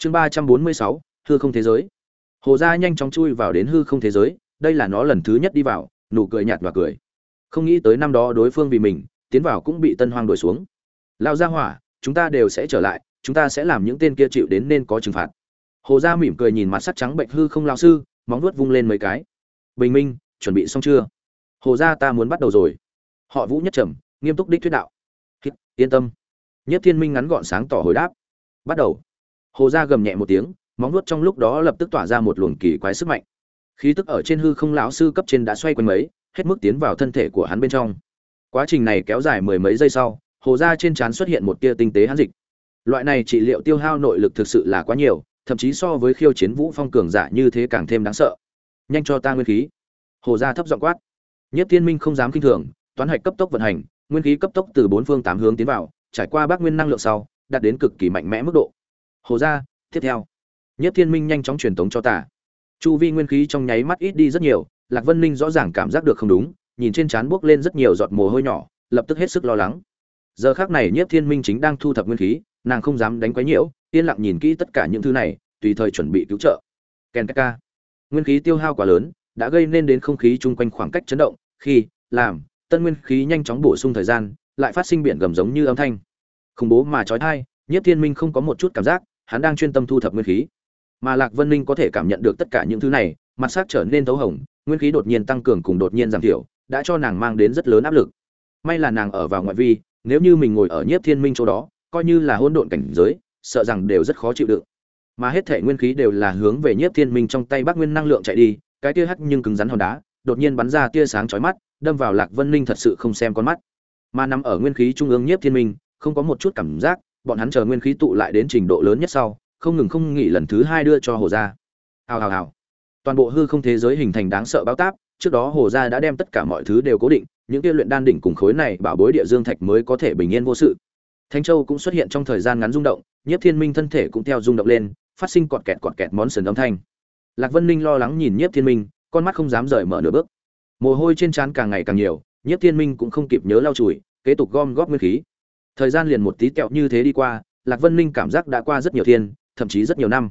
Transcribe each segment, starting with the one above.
chương ba trăm bốn mươi sáu hư không thế giới. Hồ gia nhanh chóng chui vào đến hư không thế giới đây là nó lần thứ nhất đi vào nụ cười nhạt và cười. Không nghĩ tới năm đó đối phương vì mình tiến vào cũng bị tân hoang đuổi xuống. Lao ra hỏa chúng ta đều sẽ trở lại chúng ta sẽ làm những tên kia chịu đến nên có trừng phạt. Hồ gia mỉm cười nhìn mặt sắc trắng bệnh hư không lao sư móng vuốt vung lên mấy cái. Bình minh chuẩn bị xong chưa? Hồ gia ta muốn bắt đầu rồi. Họ vũ nhất trầm nghiêm túc đích thuyết đạo. Hít, yên tâm. Nhất thiên minh ngắn gọn sáng tỏ hồi đáp. Bắt đầu hồ gia gầm nhẹ một tiếng, móng vuốt trong lúc đó lập tức tỏa ra một luồng kỳ quái sức mạnh. Khí tức ở trên hư không lão sư cấp trên đã xoay quanh mấy, hết mức tiến vào thân thể của hắn bên trong. Quá trình này kéo dài mười mấy giây sau, hồ gia trên trán xuất hiện một tia tinh tế hắn dịch. Loại này trị liệu tiêu hao nội lực thực sự là quá nhiều, thậm chí so với khiêu chiến vũ phong cường giả như thế càng thêm đáng sợ. Nhanh cho ta nguyên khí. Hồ gia thấp giọng quát. Nhất thiên minh không dám kinh thường, toán hạch cấp tốc vận hành, nguyên khí cấp tốc từ bốn phương tám hướng tiến vào, trải qua bác nguyên năng lượng sau, đạt đến cực kỳ mạnh mẽ mức độ hồ ra, tiếp theo. Nhất thiên minh nhanh chóng truyền tống cho ta chu vi nguyên khí trong nháy mắt ít đi rất nhiều lạc vân ninh rõ ràng cảm giác được không đúng nhìn trên trán buốc lên rất nhiều giọt mồ hôi nhỏ lập tức hết sức lo lắng. Giờ khác này nhất thiên minh chính đang thu thập nguyên khí nàng không dám đánh quấy nhiễu yên lặng nhìn kỹ tất cả những thứ này tùy thời chuẩn bị cứu trợ. Ken ka nguyên khí tiêu hao quá lớn đã gây nên đến không khí chung quanh khoảng cách chấn động khi làm tân nguyên khí nhanh chóng bổ sung thời gian lại phát sinh biển gầm giống như âm thanh. Khủng bố mà trói thai nhất thiên minh không có một chút cảm giác hắn đang chuyên tâm thu thập nguyên khí. Mà lạc vân ninh có thể cảm nhận được tất cả những thứ này, mặt sắc trở nên thấu hồng, nguyên khí đột nhiên tăng cường cùng đột nhiên giảm thiểu, đã cho nàng mang đến rất lớn áp lực. May là nàng ở vào ngoại vi, nếu như mình ngồi ở nhiếp thiên minh chỗ đó, coi như là hỗn độn cảnh giới, sợ rằng đều rất khó chịu đựng. Mà hết thể nguyên khí đều là hướng về nhiếp thiên minh trong tay bác nguyên năng lượng chạy đi, cái tia hắt nhưng cứng rắn hòn đá, đột nhiên bắn ra tia sáng chói mắt, đâm vào lạc vân ninh thật sự không xem con mắt. Mà nằm ở nguyên khí trung ương nhiếp thiên minh, không có một chút cảm giác bọn hắn chờ nguyên khí tụ lại đến trình độ lớn nhất sau, không ngừng không nghỉ lần thứ hai đưa cho hồ gia. Hào hào hào. Toàn bộ hư không thế giới hình thành đáng sợ báo táp, trước đó hồ gia đã đem tất cả mọi thứ đều cố định, những kia luyện đan đỉnh cùng khối này bảo bối địa dương thạch mới có thể bình yên vô sự. Thanh châu cũng xuất hiện trong thời gian ngắn rung động, nhiếp thiên minh thân thể cũng theo rung động lên, phát sinh cọt kẹt cọt kẹt món sần âm thanh. Lạc vân ninh lo lắng nhìn nhiếp thiên minh, con mắt không dám rời mở nửa bước. Mồ hôi trên trán càng ngày càng nhiều, nhiếp thiên minh cũng không kịp nhớ lau chùi, kế tục gom góp nguyên khí thời gian liền một tí kẹo như thế đi qua, lạc vân ninh cảm giác đã qua rất nhiều thiên, thậm chí rất nhiều năm.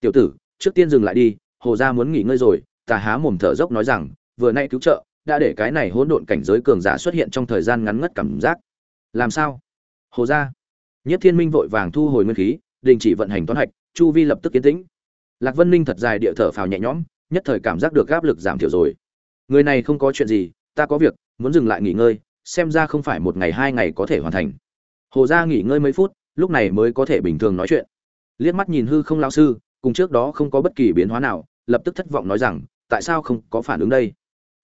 Tiểu tử, trước tiên dừng lại đi, hồ gia muốn nghỉ ngơi rồi tà há mồm thở dốc nói rằng, vừa nay cứu trợ, đã để cái này hỗn độn cảnh giới cường giả xuất hiện trong thời gian ngắn ngất cảm giác. Làm sao? Hồ gia. Nhất thiên minh vội vàng thu hồi nguyên khí, đình chỉ vận hành toán hạch, chu vi lập tức yên tĩnh. Lạc vân ninh thật dài địa thở phào nhẹ nhõm, nhất thời cảm giác được áp lực giảm thiểu rồi. Người này không có chuyện gì, ta có việc, muốn dừng lại nghỉ ngơi, xem ra không phải một ngày hai ngày có thể hoàn thành hồ gia nghỉ ngơi mấy phút, lúc này mới có thể bình thường nói chuyện. Liếc mắt nhìn hư không lao sư, cùng trước đó không có bất kỳ biến hóa nào, lập tức thất vọng nói rằng, tại sao không có phản ứng đây?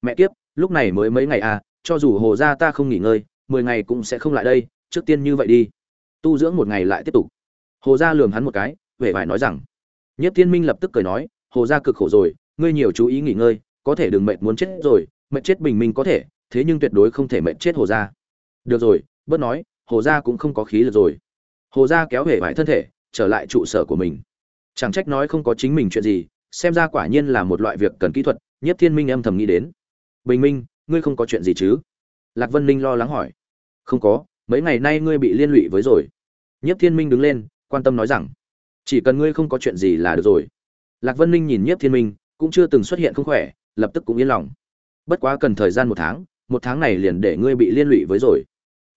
Mẹ kiếp, lúc này mới mấy ngày à cho dù hồ gia ta không nghỉ ngơi, mười ngày cũng sẽ không lại đây, trước tiên như vậy đi. Tu dưỡng một ngày lại tiếp tục. Hồ gia lườm hắn một cái, vẻ vải nói rằng nhất thiên minh lập tức cười nói, hồ gia cực khổ rồi, ngươi nhiều chú ý nghỉ ngơi, có thể đừng mệt muốn chết rồi, mệt chết bình minh có thể, thế nhưng tuyệt đối không thể mệt chết hồ gia. Được rồi, bớt nói hồ gia cũng không có khí lực rồi. Hồ gia kéo về vải thân thể, trở lại trụ sở của mình. Chẳng trách nói không có chính mình chuyện gì, xem ra quả nhiên là một loại việc cần kỹ thuật nhất thiên minh âm thầm nghĩ đến. Bình minh, ngươi không có chuyện gì chứ? Lạc vân ninh lo lắng hỏi. Không có, mấy ngày nay ngươi bị liên lụy với rồi. Nhất thiên minh đứng lên, quan tâm nói rằng, chỉ cần ngươi không có chuyện gì là được rồi. Lạc vân ninh nhìn nhất thiên minh, cũng chưa từng xuất hiện không khỏe, lập tức cũng yên lòng. Bất quá cần thời gian một tháng một tháng này liền để ngươi bị liên lụy với rồi.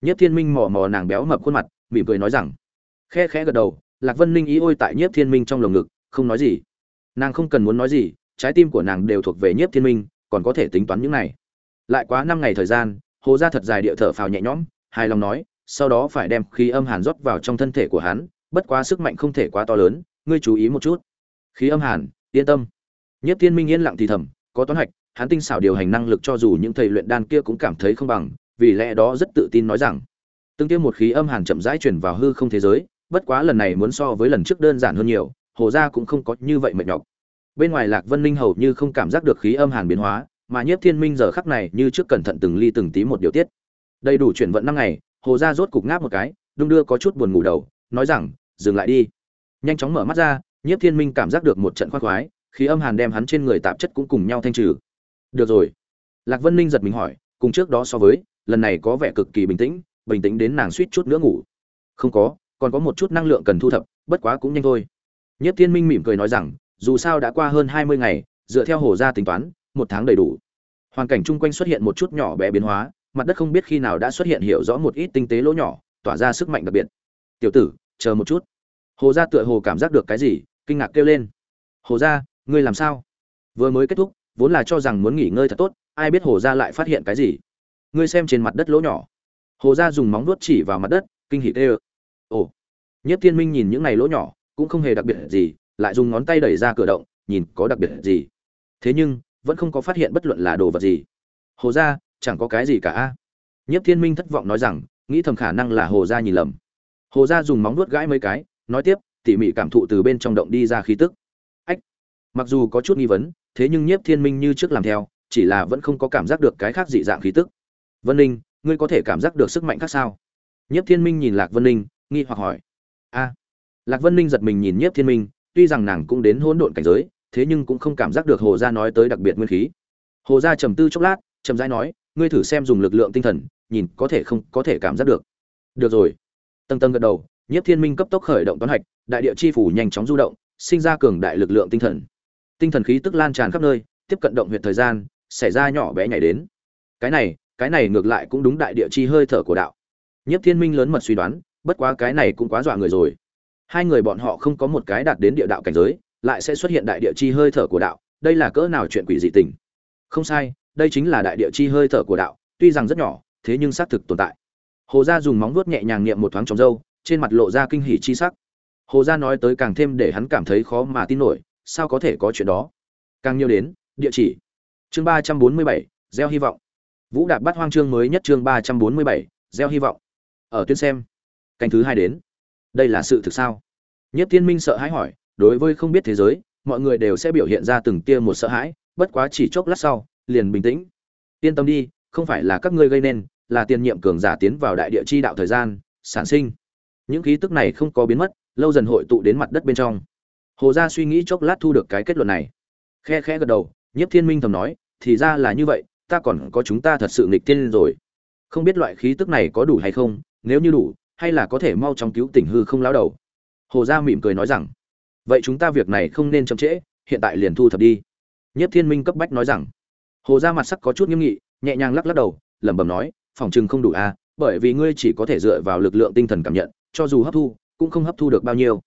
Nhiếp thiên minh mò mò nàng béo mập khuôn mặt, mỉm cười nói rằng khẽ khẽ gật đầu, lạc vân ninh ý ôi tại nhiếp thiên minh trong lồng ngực, không nói gì. Nàng không cần muốn nói gì, trái tim của nàng đều thuộc về nhiếp thiên minh, còn có thể tính toán những này. Lại quá năm ngày thời gian, hồ Gia thật dài địa thở phào nhẹ nhõm, hài lòng nói, sau đó phải đem khí âm hàn rót vào trong thân thể của hắn, bất quá sức mạnh không thể quá to lớn, ngươi chú ý một chút. Khí âm hàn, yên tâm. Nhiếp thiên minh yên lặng thì thầm, có toán hạch, hắn tinh xảo điều hành năng lực cho dù những thầy luyện đan kia cũng cảm thấy không bằng vì lẽ đó rất tự tin nói rằng, từng tiêm một khí âm hàn chậm rãi chuyển vào hư không thế giới, bất quá lần này muốn so với lần trước đơn giản hơn nhiều, hồ gia cũng không có như vậy mệt nhọc. Bên ngoài lạc vân ninh hầu như không cảm giác được khí âm hàn biến hóa, mà nhiếp thiên minh giờ khắc này như trước cẩn thận từng ly từng tí một điều tiết. Đầy đủ chuyển vận năm ngày, hồ gia rốt cục ngáp một cái, đung đưa có chút buồn ngủ đầu, nói rằng, dừng lại đi. Nhanh chóng mở mắt ra, nhiếp thiên minh cảm giác được một trận khoác khoái, khí âm hàn đem hắn trên người tạp chất cũng cùng nhau thanh trừ. Được rồi. Lạc vân ninh giật mình hỏi, cùng trước đó so với? Lần này có vẻ cực kỳ bình tĩnh bình tĩnh đến nàng suýt chút nữa ngủ không có còn có một chút năng lượng cần thu thập bất quá cũng nhanh thôi Nhất Thiên Minh mỉm cười nói rằng, dù sao đã qua hơn 20 ngày, dựa theo hồ gia tính toán, một tháng đầy đủ. Hoàn cảnh chung quanh xuất hiện một chút nhỏ bé biến hóa, mặt đất không biết khi nào đã xuất hiện hiểu rõ một ít tinh tế lỗ nhỏ, tỏa ra sức mạnh đặc biệt. "Tiểu tử, chờ một chút." Hồ gia tựa hồ cảm giác được cái gì, kinh ngạc kêu lên. "Hồ gia, ngươi làm sao?" Vừa mới kết thúc, vốn là cho rằng muốn nghỉ ngơi thật tốt, ai biết Hồ gia lại phát hiện cái gì. "Ngươi xem trên mặt đất lỗ nhỏ." Hồ gia dùng móng vuốt chỉ vào mặt đất, kinh hỉ ơ "Ồ." Nhất Thiên Minh nhìn những này lỗ nhỏ, cũng không hề đặc biệt gì, lại dùng ngón tay đẩy ra cửa động, nhìn có đặc biệt gì. Thế nhưng, vẫn không có phát hiện bất luận là đồ vật gì. Hồ gia, chẳng có cái gì cả a. Nhất Thiên Minh thất vọng nói rằng, nghĩ thầm khả năng là Hồ gia nhìn lầm. Hồ gia dùng móng vuốt gãi mấy cái, nói tiếp, tỉ mỉ cảm thụ từ bên trong động đi ra khí tức. Ách. Mặc dù có chút nghi vấn, thế nhưng Nhiếp Thiên Minh như trước làm theo, chỉ là vẫn không có cảm giác được cái khác dị dạng khí tức. Vân Ninh, ngươi có thể cảm giác được sức mạnh khác sao? Nhiếp Thiên Minh nhìn Lạc Vân Ninh, nghi hoặc hỏi. A. Lạc Vân Ninh giật mình nhìn Nhiếp Thiên Minh, tuy rằng nàng cũng đến hỗn độn cảnh giới, thế nhưng cũng không cảm giác được Hồ gia nói tới đặc biệt nguyên khí. Hồ gia trầm tư chốc lát, trầm rãi nói, ngươi thử xem dùng lực lượng tinh thần, nhìn có thể không có thể cảm giác được. Được rồi. Tầng tầng gật đầu, Nhiếp Thiên Minh cấp tốc khởi động toán hạch, đại địa chi phủ nhanh chóng du động, sinh ra cường đại lực lượng tinh thần. Tinh thần khí tức lan tràn khắp nơi, tiếp cận động huyệt thời gian, xảy ra nhỏ bé nhảy đến. Cái này, cái này ngược lại cũng đúng đại địa chi hơi thở của đạo. Nhiếp Thiên Minh lớn mật suy đoán, bất quá cái này cũng quá dọa người rồi. Hai người bọn họ không có một cái đạt đến địa đạo cảnh giới lại sẽ xuất hiện đại địa chi hơi thở của đạo đây là cỡ nào chuyện quỷ dị tình? Không sai đây chính là đại địa chi hơi thở của đạo tuy rằng rất nhỏ thế nhưng xác thực tồn tại. Hồ gia dùng móng vuốt nhẹ nhàng niệm một thoáng trong râu trên mặt lộ ra kinh hỉ chi sắc. Hồ gia nói tới càng thêm để hắn cảm thấy khó mà tin nổi sao có thể có chuyện đó? Càng nhiều đến địa chỉ. Chương ba trăm bốn mươi bảy gieo hy vọng vũ đạp bắt hoang chương mới nhất chương ba trăm bốn mươi bảy, gieo hy vọng. Ở tuyến xem, canh thứ hai đến. Đây là sự thực sao? Nhất thiên minh sợ hãi hỏi, đối với không biết thế giới, mọi người đều sẽ biểu hiện ra từng tia một sợ hãi, bất quá chỉ chốc lát sau, liền bình tĩnh. Yên tâm đi, không phải là các ngươi gây nên, là tiền nhiệm cường giả tiến vào đại địa chi đạo thời gian, sản sinh. Những khí tức này không có biến mất, lâu dần hội tụ đến mặt đất bên trong. Hồ gia suy nghĩ chốc lát thu được cái kết luận này. Khe khẽ gật đầu, nhiếp thiên minh thầm nói, thì ra là như vậy ta còn có chúng ta thật sự nghịch tiên rồi. Không biết loại khí tức này có đủ hay không nếu như đủ hay là có thể mau chóng cứu tỉnh hư không lão đầu. Hồ gia mỉm cười nói rằng vậy chúng ta việc này không nên chậm trễ hiện tại liền thu thập đi. Nhất thiên minh cấp bách nói rằng hồ gia mặt sắc có chút nghiêm nghị nhẹ nhàng lắc lắc đầu lẩm bẩm nói phòng chừng không đủ a à, bởi vì ngươi chỉ có thể dựa vào lực lượng tinh thần cảm nhận cho dù hấp thu cũng không hấp thu được bao nhiêu.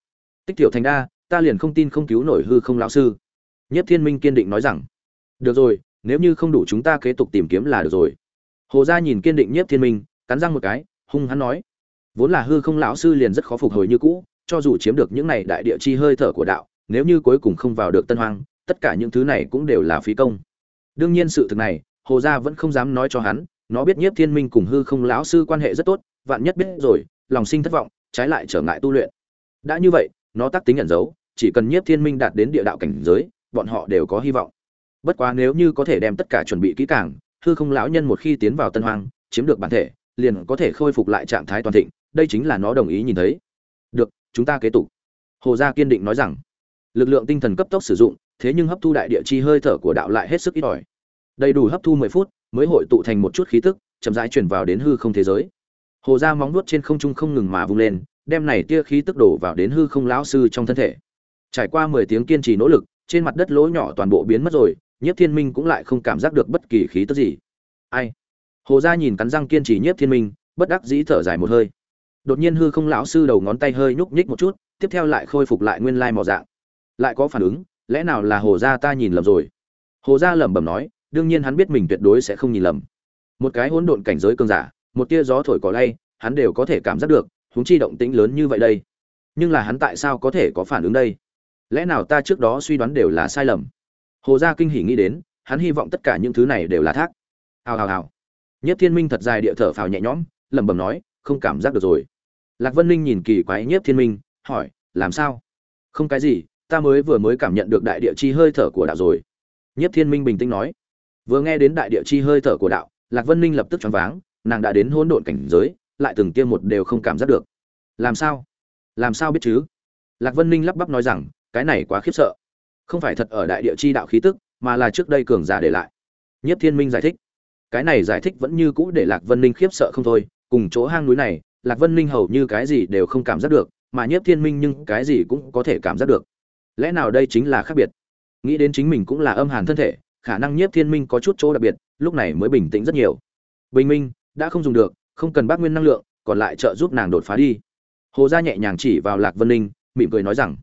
Tích tiểu thành đa ta liền không tin không cứu nổi hư không lão sư. Nhất thiên minh kiên định nói rằng được rồi nếu như không đủ chúng ta kế tục tìm kiếm là được rồi. Hồ gia nhìn kiên định nhất thiên minh, cắn răng một cái, hung hắn nói. Vốn là hư không lão sư liền rất khó phục hồi như cũ, cho dù chiếm được những này đại địa chi hơi thở của đạo, nếu như cuối cùng không vào được tân hoang, tất cả những thứ này cũng đều là phí công. Đương nhiên sự thực này, hồ gia vẫn không dám nói cho hắn, nó biết nhiếp thiên minh cùng hư không lão sư quan hệ rất tốt, vạn nhất biết rồi, lòng sinh thất vọng, trái lại trở ngại tu luyện. Đã như vậy, nó tác tính ẩn giấu, chỉ cần nhiếp thiên minh đạt đến địa đạo cảnh giới, bọn họ đều có hy vọng bất quá nếu như có thể đem tất cả chuẩn bị kỹ càng, hư không lão nhân một khi tiến vào tân hoang, chiếm được bản thể, liền có thể khôi phục lại trạng thái toàn thịnh, đây chính là nó đồng ý nhìn thấy. Được, chúng ta kế tục. Hồ gia kiên định nói rằng, lực lượng tinh thần cấp tốc sử dụng, thế nhưng hấp thu đại địa chi hơi thở của đạo lại hết sức ít ỏi. Đầy đủ hấp thu mười phút, mới hội tụ thành một chút khí tức, chậm rãi chuyển vào đến hư không thế giới. Hồ gia móng nuốt trên không trung không ngừng mà vung lên, đem này tia khí tức đổ vào đến hư không lão sư trong thân thể. Trải qua mười tiếng kiên trì nỗ lực, trên mặt đất lỗ nhỏ toàn bộ biến mất rồi nhiếp thiên minh cũng lại không cảm giác được bất kỳ khí tức gì. Ai? Hồ gia nhìn cắn răng kiên trì nhiếp thiên minh, bất đắc dĩ thở dài một hơi. Đột nhiên hư không lão sư đầu ngón tay hơi nhúc nhích một chút, tiếp theo lại khôi phục lại nguyên lai màu dạng. Lại có phản ứng, lẽ nào là hồ gia ta nhìn lầm rồi? Hồ gia lẩm bẩm nói, đương nhiên hắn biết mình tuyệt đối sẽ không nhìn lầm. Một cái hỗn độn cảnh giới cường giả, một tia gió thổi cỏ lay, hắn đều có thể cảm giác được húng chi động tĩnh lớn như vậy đây. Nhưng là hắn tại sao có thể có phản ứng đây? Lẽ nào ta trước đó suy đoán đều là sai lầm? Hồ gia kinh hỉ nghĩ đến, hắn hy vọng tất cả những thứ này đều là thác. Hào hào hào. Nhất thiên minh thật dài địa thở phào nhẹ nhõm, lẩm bẩm nói, không cảm giác được rồi. Lạc vân ninh nhìn kỳ quái nhiếp thiên minh, hỏi, làm sao? Không cái gì, ta mới vừa mới cảm nhận được đại địa chi hơi thở của đạo rồi. Nhiếp thiên minh bình tĩnh nói. Vừa nghe đến đại địa chi hơi thở của đạo, lạc vân ninh lập tức choáng váng, nàng đã đến hỗn độn cảnh giới, lại từng tiêm một đều không cảm giác được. Làm sao? Làm sao biết chứ? Lạc vân ninh lắp bắp nói rằng, cái này quá khiếp sợ không phải thật ở đại địa chi đạo khí tức, mà là trước đây cường giả để lại. Nhất thiên minh giải thích. Cái này giải thích vẫn như cũ để lạc vân ninh khiếp sợ không thôi, cùng chỗ hang núi này, lạc vân ninh hầu như cái gì đều không cảm giác được, mà nhất thiên minh nhưng cái gì cũng có thể cảm giác được. Lẽ nào đây chính là khác biệt? Nghĩ đến chính mình cũng là âm hàn thân thể, khả năng nhiếp thiên minh có chút chỗ đặc biệt, lúc này mới bình tĩnh rất nhiều. Bình minh, đã không dùng được, không cần bác nguyên năng lượng, còn lại trợ giúp nàng đột phá đi. Hồ gia nhẹ nhàng chỉ vào lạc vân ninh, mỉm cười nói rằng,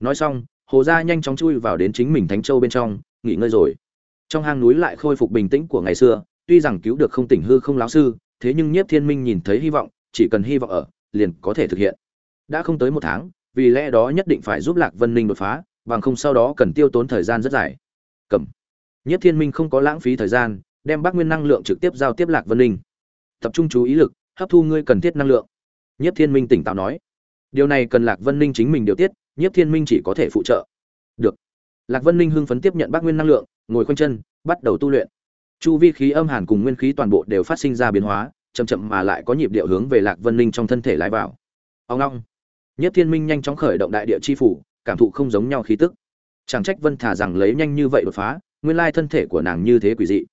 nói xong hồ gia nhanh chóng chui vào đến chính mình thánh châu bên trong, nghỉ ngơi rồi. Trong hang núi lại khôi phục bình tĩnh của ngày xưa, tuy rằng cứu được không tỉnh hư không láo sư, thế nhưng nhiếp thiên minh nhìn thấy hy vọng, chỉ cần hy vọng ở, liền có thể thực hiện. Đã không tới một tháng, vì lẽ đó nhất định phải giúp lạc vân ninh đột phá, bằng không sau đó cần tiêu tốn thời gian rất dài. Cầm. Nhiếp thiên minh không có lãng phí thời gian, đem bác nguyên năng lượng trực tiếp giao tiếp lạc vân ninh. Tập trung chú ý lực, hấp thu ngươi cần thiết năng lượng. Nhiếp thiên minh tỉnh táo nói. Điều này cần lạc vân ninh chính mình điều tiết nhiếp thiên minh chỉ có thể phụ trợ. Được. Lạc vân ninh hưng phấn tiếp nhận bác nguyên năng lượng, ngồi khoanh chân, bắt đầu tu luyện. Chu vi khí âm hàn cùng nguyên khí toàn bộ đều phát sinh ra biến hóa, chậm chậm mà lại có nhịp điệu hướng về lạc vân ninh trong thân thể lái vào. Ông long. Nhất thiên minh nhanh chóng khởi động đại địa chi phủ, cảm thụ không giống nhau khí tức. Chẳng trách vân thả rằng lấy nhanh như vậy đột phá, nguyên lai thân thể của nàng như thế quỷ dị.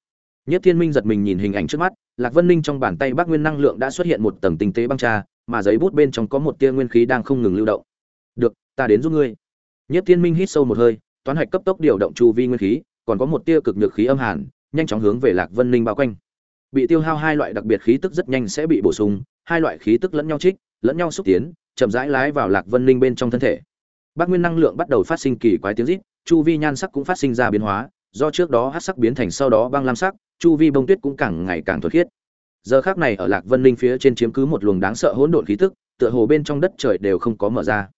Nhất thiên minh giật mình nhìn hình ảnh trước mắt, lạc vân ninh trong bàn tay bác nguyên năng lượng đã xuất hiện một tầng tinh tế băng tra, mà giấy bút bên trong có một tia nguyên khí đang không ngừng lưu động được, ta đến giúp ngươi. Nhất thiên minh hít sâu một hơi, toán hạch cấp tốc điều động chu vi nguyên khí, còn có một tia cực nhược khí âm hàn, nhanh chóng hướng về lạc vân linh bao quanh. Bị tiêu hao hai loại đặc biệt khí tức rất nhanh sẽ bị bổ sung, hai loại khí tức lẫn nhau trích, lẫn nhau xúc tiến, chậm rãi lái vào lạc vân linh bên trong thân thể. Bác nguyên năng lượng bắt đầu phát sinh kỳ quái tiếng rít, chu vi nhan sắc cũng phát sinh ra biến hóa, do trước đó hát sắc biến thành sau đó băng lam sắc, chu vi bông tuyết cũng càng ngày càng thuật khiết. Giờ khác này ở lạc vân linh phía trên chiếm cứ một luồng đáng sợ hỗn độn khí tức, tựa hồ bên trong đất trời đều không có mở ra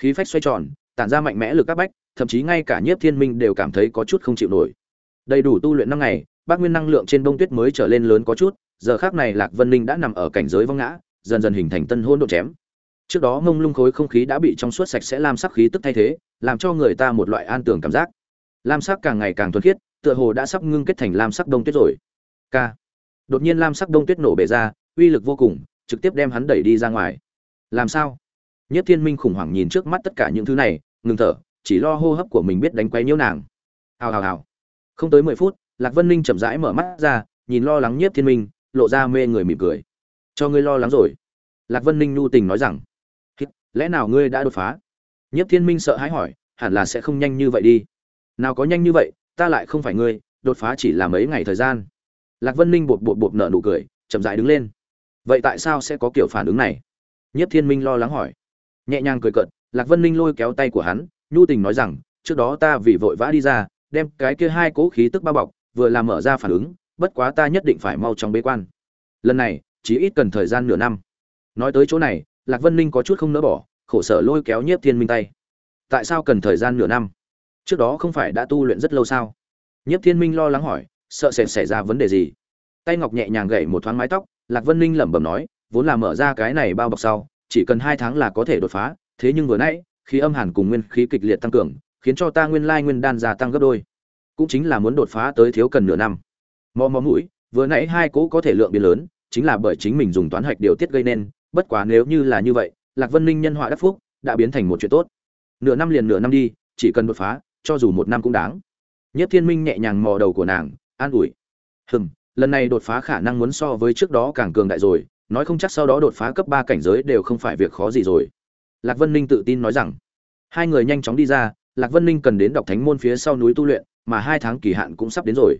khí phách xoay tròn, tản ra mạnh mẽ lực các bách, thậm chí ngay cả nhiếp thiên minh đều cảm thấy có chút không chịu nổi. Đầy đủ tu luyện năm ngày, bác nguyên năng lượng trên bông tuyết mới trở lên lớn có chút, giờ khác này lạc vân ninh đã nằm ở cảnh giới vong ngã, dần dần hình thành tân hôn độ chém. Trước đó mông lung khối không khí đã bị trong suốt sạch sẽ lam sắc khí tức thay thế, làm cho người ta một loại an tưởng cảm giác. Lam sắc càng ngày càng thuần khiết, tựa hồ đã sắp ngưng kết thành lam sắc đông tuyết rồi. K. Đột nhiên lam sắc đông tuyết nổ bể ra, uy lực vô cùng, trực tiếp đem hắn đẩy đi ra ngoài. Làm sao? Nhất thiên minh khủng hoảng nhìn trước mắt tất cả những thứ này, ngừng thở, chỉ lo hô hấp của mình biết đánh quay nhiễu nàng. Hào hào hào. Không tới mười phút, lạc vân ninh chậm rãi mở mắt ra, nhìn lo lắng nhiếp thiên minh, lộ ra mê người mỉm cười. Cho ngươi lo lắng rồi. Lạc vân ninh nhu tình nói rằng lẽ nào ngươi đã đột phá? Nhiếp thiên minh sợ hãi hỏi, hẳn là sẽ không nhanh như vậy đi. Nào có nhanh như vậy, ta lại không phải ngươi, đột phá chỉ là mấy ngày thời gian. Lạc vân ninh bột bột bột nở nụ cười, chậm rãi đứng lên. Vậy tại sao sẽ có kiểu phản ứng này? Nhiếp thiên minh lo lắng hỏi nhẹ nhàng cười cợt, lạc vân ninh lôi kéo tay của hắn, nhu tình nói rằng, trước đó ta vì vội vã đi ra, đem cái kia hai cố khí tức bao bọc, vừa làm mở ra phản ứng, bất quá ta nhất định phải mau chóng bế quan. Lần này, chỉ ít cần thời gian nửa năm. Nói tới chỗ này, lạc vân ninh có chút không nỡ bỏ, khổ sở lôi kéo nhiếp thiên minh tay. Tại sao cần thời gian nửa năm? Trước đó không phải đã tu luyện rất lâu sao? Nhiếp thiên minh lo lắng hỏi, sợ sẽ xảy ra vấn đề gì? Tay ngọc nhẹ nhàng gậy một thoáng mái tóc, lạc vân ninh lẩm bẩm nói, vốn là mở ra cái này bao bọc sau chỉ cần hai tháng là có thể đột phá, thế nhưng vừa nãy, khí âm hàn cùng nguyên khí kịch liệt tăng cường, khiến cho ta nguyên lai nguyên đan gia tăng gấp đôi. Cũng chính là muốn đột phá tới thiếu cần nửa năm. Mò mò mũi, vừa nãy hai cỗ có thể lượng biến lớn, chính là bởi chính mình dùng toán hạch điều tiết gây nên, bất quá nếu như là như vậy, lạc vân ninh nhân họa đắc phúc, đã biến thành một chuyện tốt. Nửa năm liền nửa năm đi, chỉ cần đột phá, cho dù một năm cũng đáng. Nhất thiên minh nhẹ nhàng mò đầu của nàng, an ủi. Hừm, lần này đột phá khả năng muốn so với trước đó càng cường đại rồi nói không chắc sau đó đột phá cấp ba cảnh giới đều không phải việc khó gì rồi. Lạc vân ninh tự tin nói rằng, hai người nhanh chóng đi ra, lạc vân ninh cần đến đọc thánh môn phía sau núi tu luyện, mà hai tháng kỳ hạn cũng sắp đến rồi.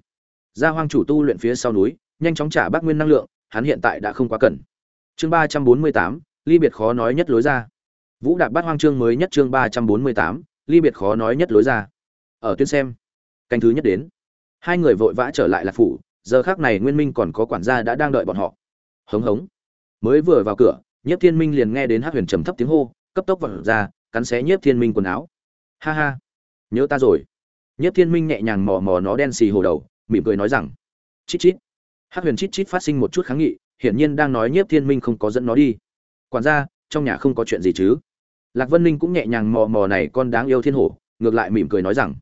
Gia hoang chủ tu luyện phía sau núi, nhanh chóng trả bác nguyên năng lượng, hắn hiện tại đã không quá cần. Chương ba trăm bốn mươi tám, ly biệt khó nói nhất lối ra. Vũ đạp bát hoang chương mới nhất chương ba trăm bốn mươi tám, ly biệt khó nói nhất lối ra. Ở tuyến xem, canh thứ nhất đến. Hai người vội vã trở lại lạc phủ, giờ khác này nguyên minh còn có quản gia đã đang đợi bọn họ. Hống hống mới vừa vào cửa nhiếp thiên minh liền nghe đến hát huyền trầm thấp tiếng hô cấp tốc vật ra cắn xé nhiếp thiên minh quần áo. Ha ha nhớ ta rồi. Nhiếp thiên minh nhẹ nhàng mò mò nó đen xì hồ đầu mỉm cười nói rằng chít chít. Hát huyền chít chít phát sinh một chút kháng nghị hiển nhiên đang nói nhiếp thiên minh không có dẫn nó đi. Quản ra, trong nhà không có chuyện gì chứ? Lạc vân ninh cũng nhẹ nhàng mò mò này con đáng yêu thiên hổ ngược lại mỉm cười nói rằng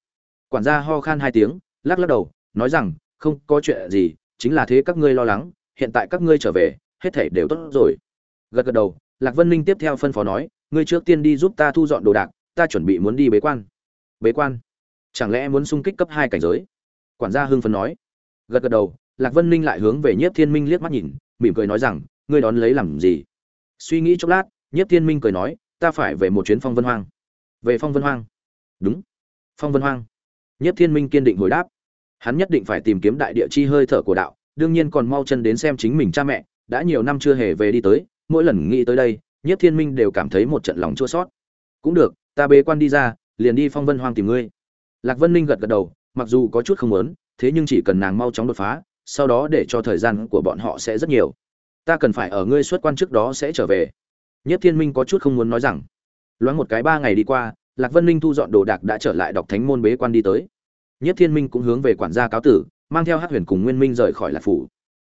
quản gia ho khan hai tiếng lắc lắc đầu nói rằng không có chuyện gì chính là thế các ngươi lo lắng hiện tại các ngươi trở về hết thể đều tốt rồi. Gật gật đầu, lạc vân ninh tiếp theo phân phó nói, ngươi trước tiên đi giúp ta thu dọn đồ đạc, ta chuẩn bị muốn đi bế quan. Bế quan? Chẳng lẽ muốn xung kích cấp hai cảnh giới? Quản gia hưng phấn nói. Gật gật đầu, lạc vân ninh lại hướng về nhiếp thiên minh liếc mắt nhìn, mỉm cười nói rằng, ngươi đón lấy làm gì? Suy nghĩ chốc lát, nhiếp thiên minh cười nói, ta phải về một chuyến phong vân hoang. Về phong vân hoang? Đúng. Phong vân hoang? Nhất thiên minh kiên định hồi đáp. Hắn nhất định phải tìm kiếm đại địa chi hơi thở của đạo, đương nhiên còn mau chân đến xem chính mình cha mẹ đã nhiều năm chưa hề về đi tới, mỗi lần nghĩ tới đây nhất thiên minh đều cảm thấy một trận lòng chua sót cũng được, ta bế quan đi ra, liền đi phong vân hoang tìm ngươi. Lạc vân ninh gật gật đầu, mặc dù có chút không muốn, thế nhưng chỉ cần nàng mau chóng đột phá, sau đó để cho thời gian của bọn họ sẽ rất nhiều. Ta cần phải ở ngươi xuất quan trước đó sẽ trở về. Nhất thiên minh có chút không muốn nói rằng. Loáng một cái ba ngày đi qua, lạc vân ninh thu dọn đồ đạc đã trở lại đọc thánh môn bế quan đi tới. Nhất thiên minh cũng hướng về quản gia cáo tử, mang theo hát huyền cùng nguyên minh rời khỏi lạc phủ.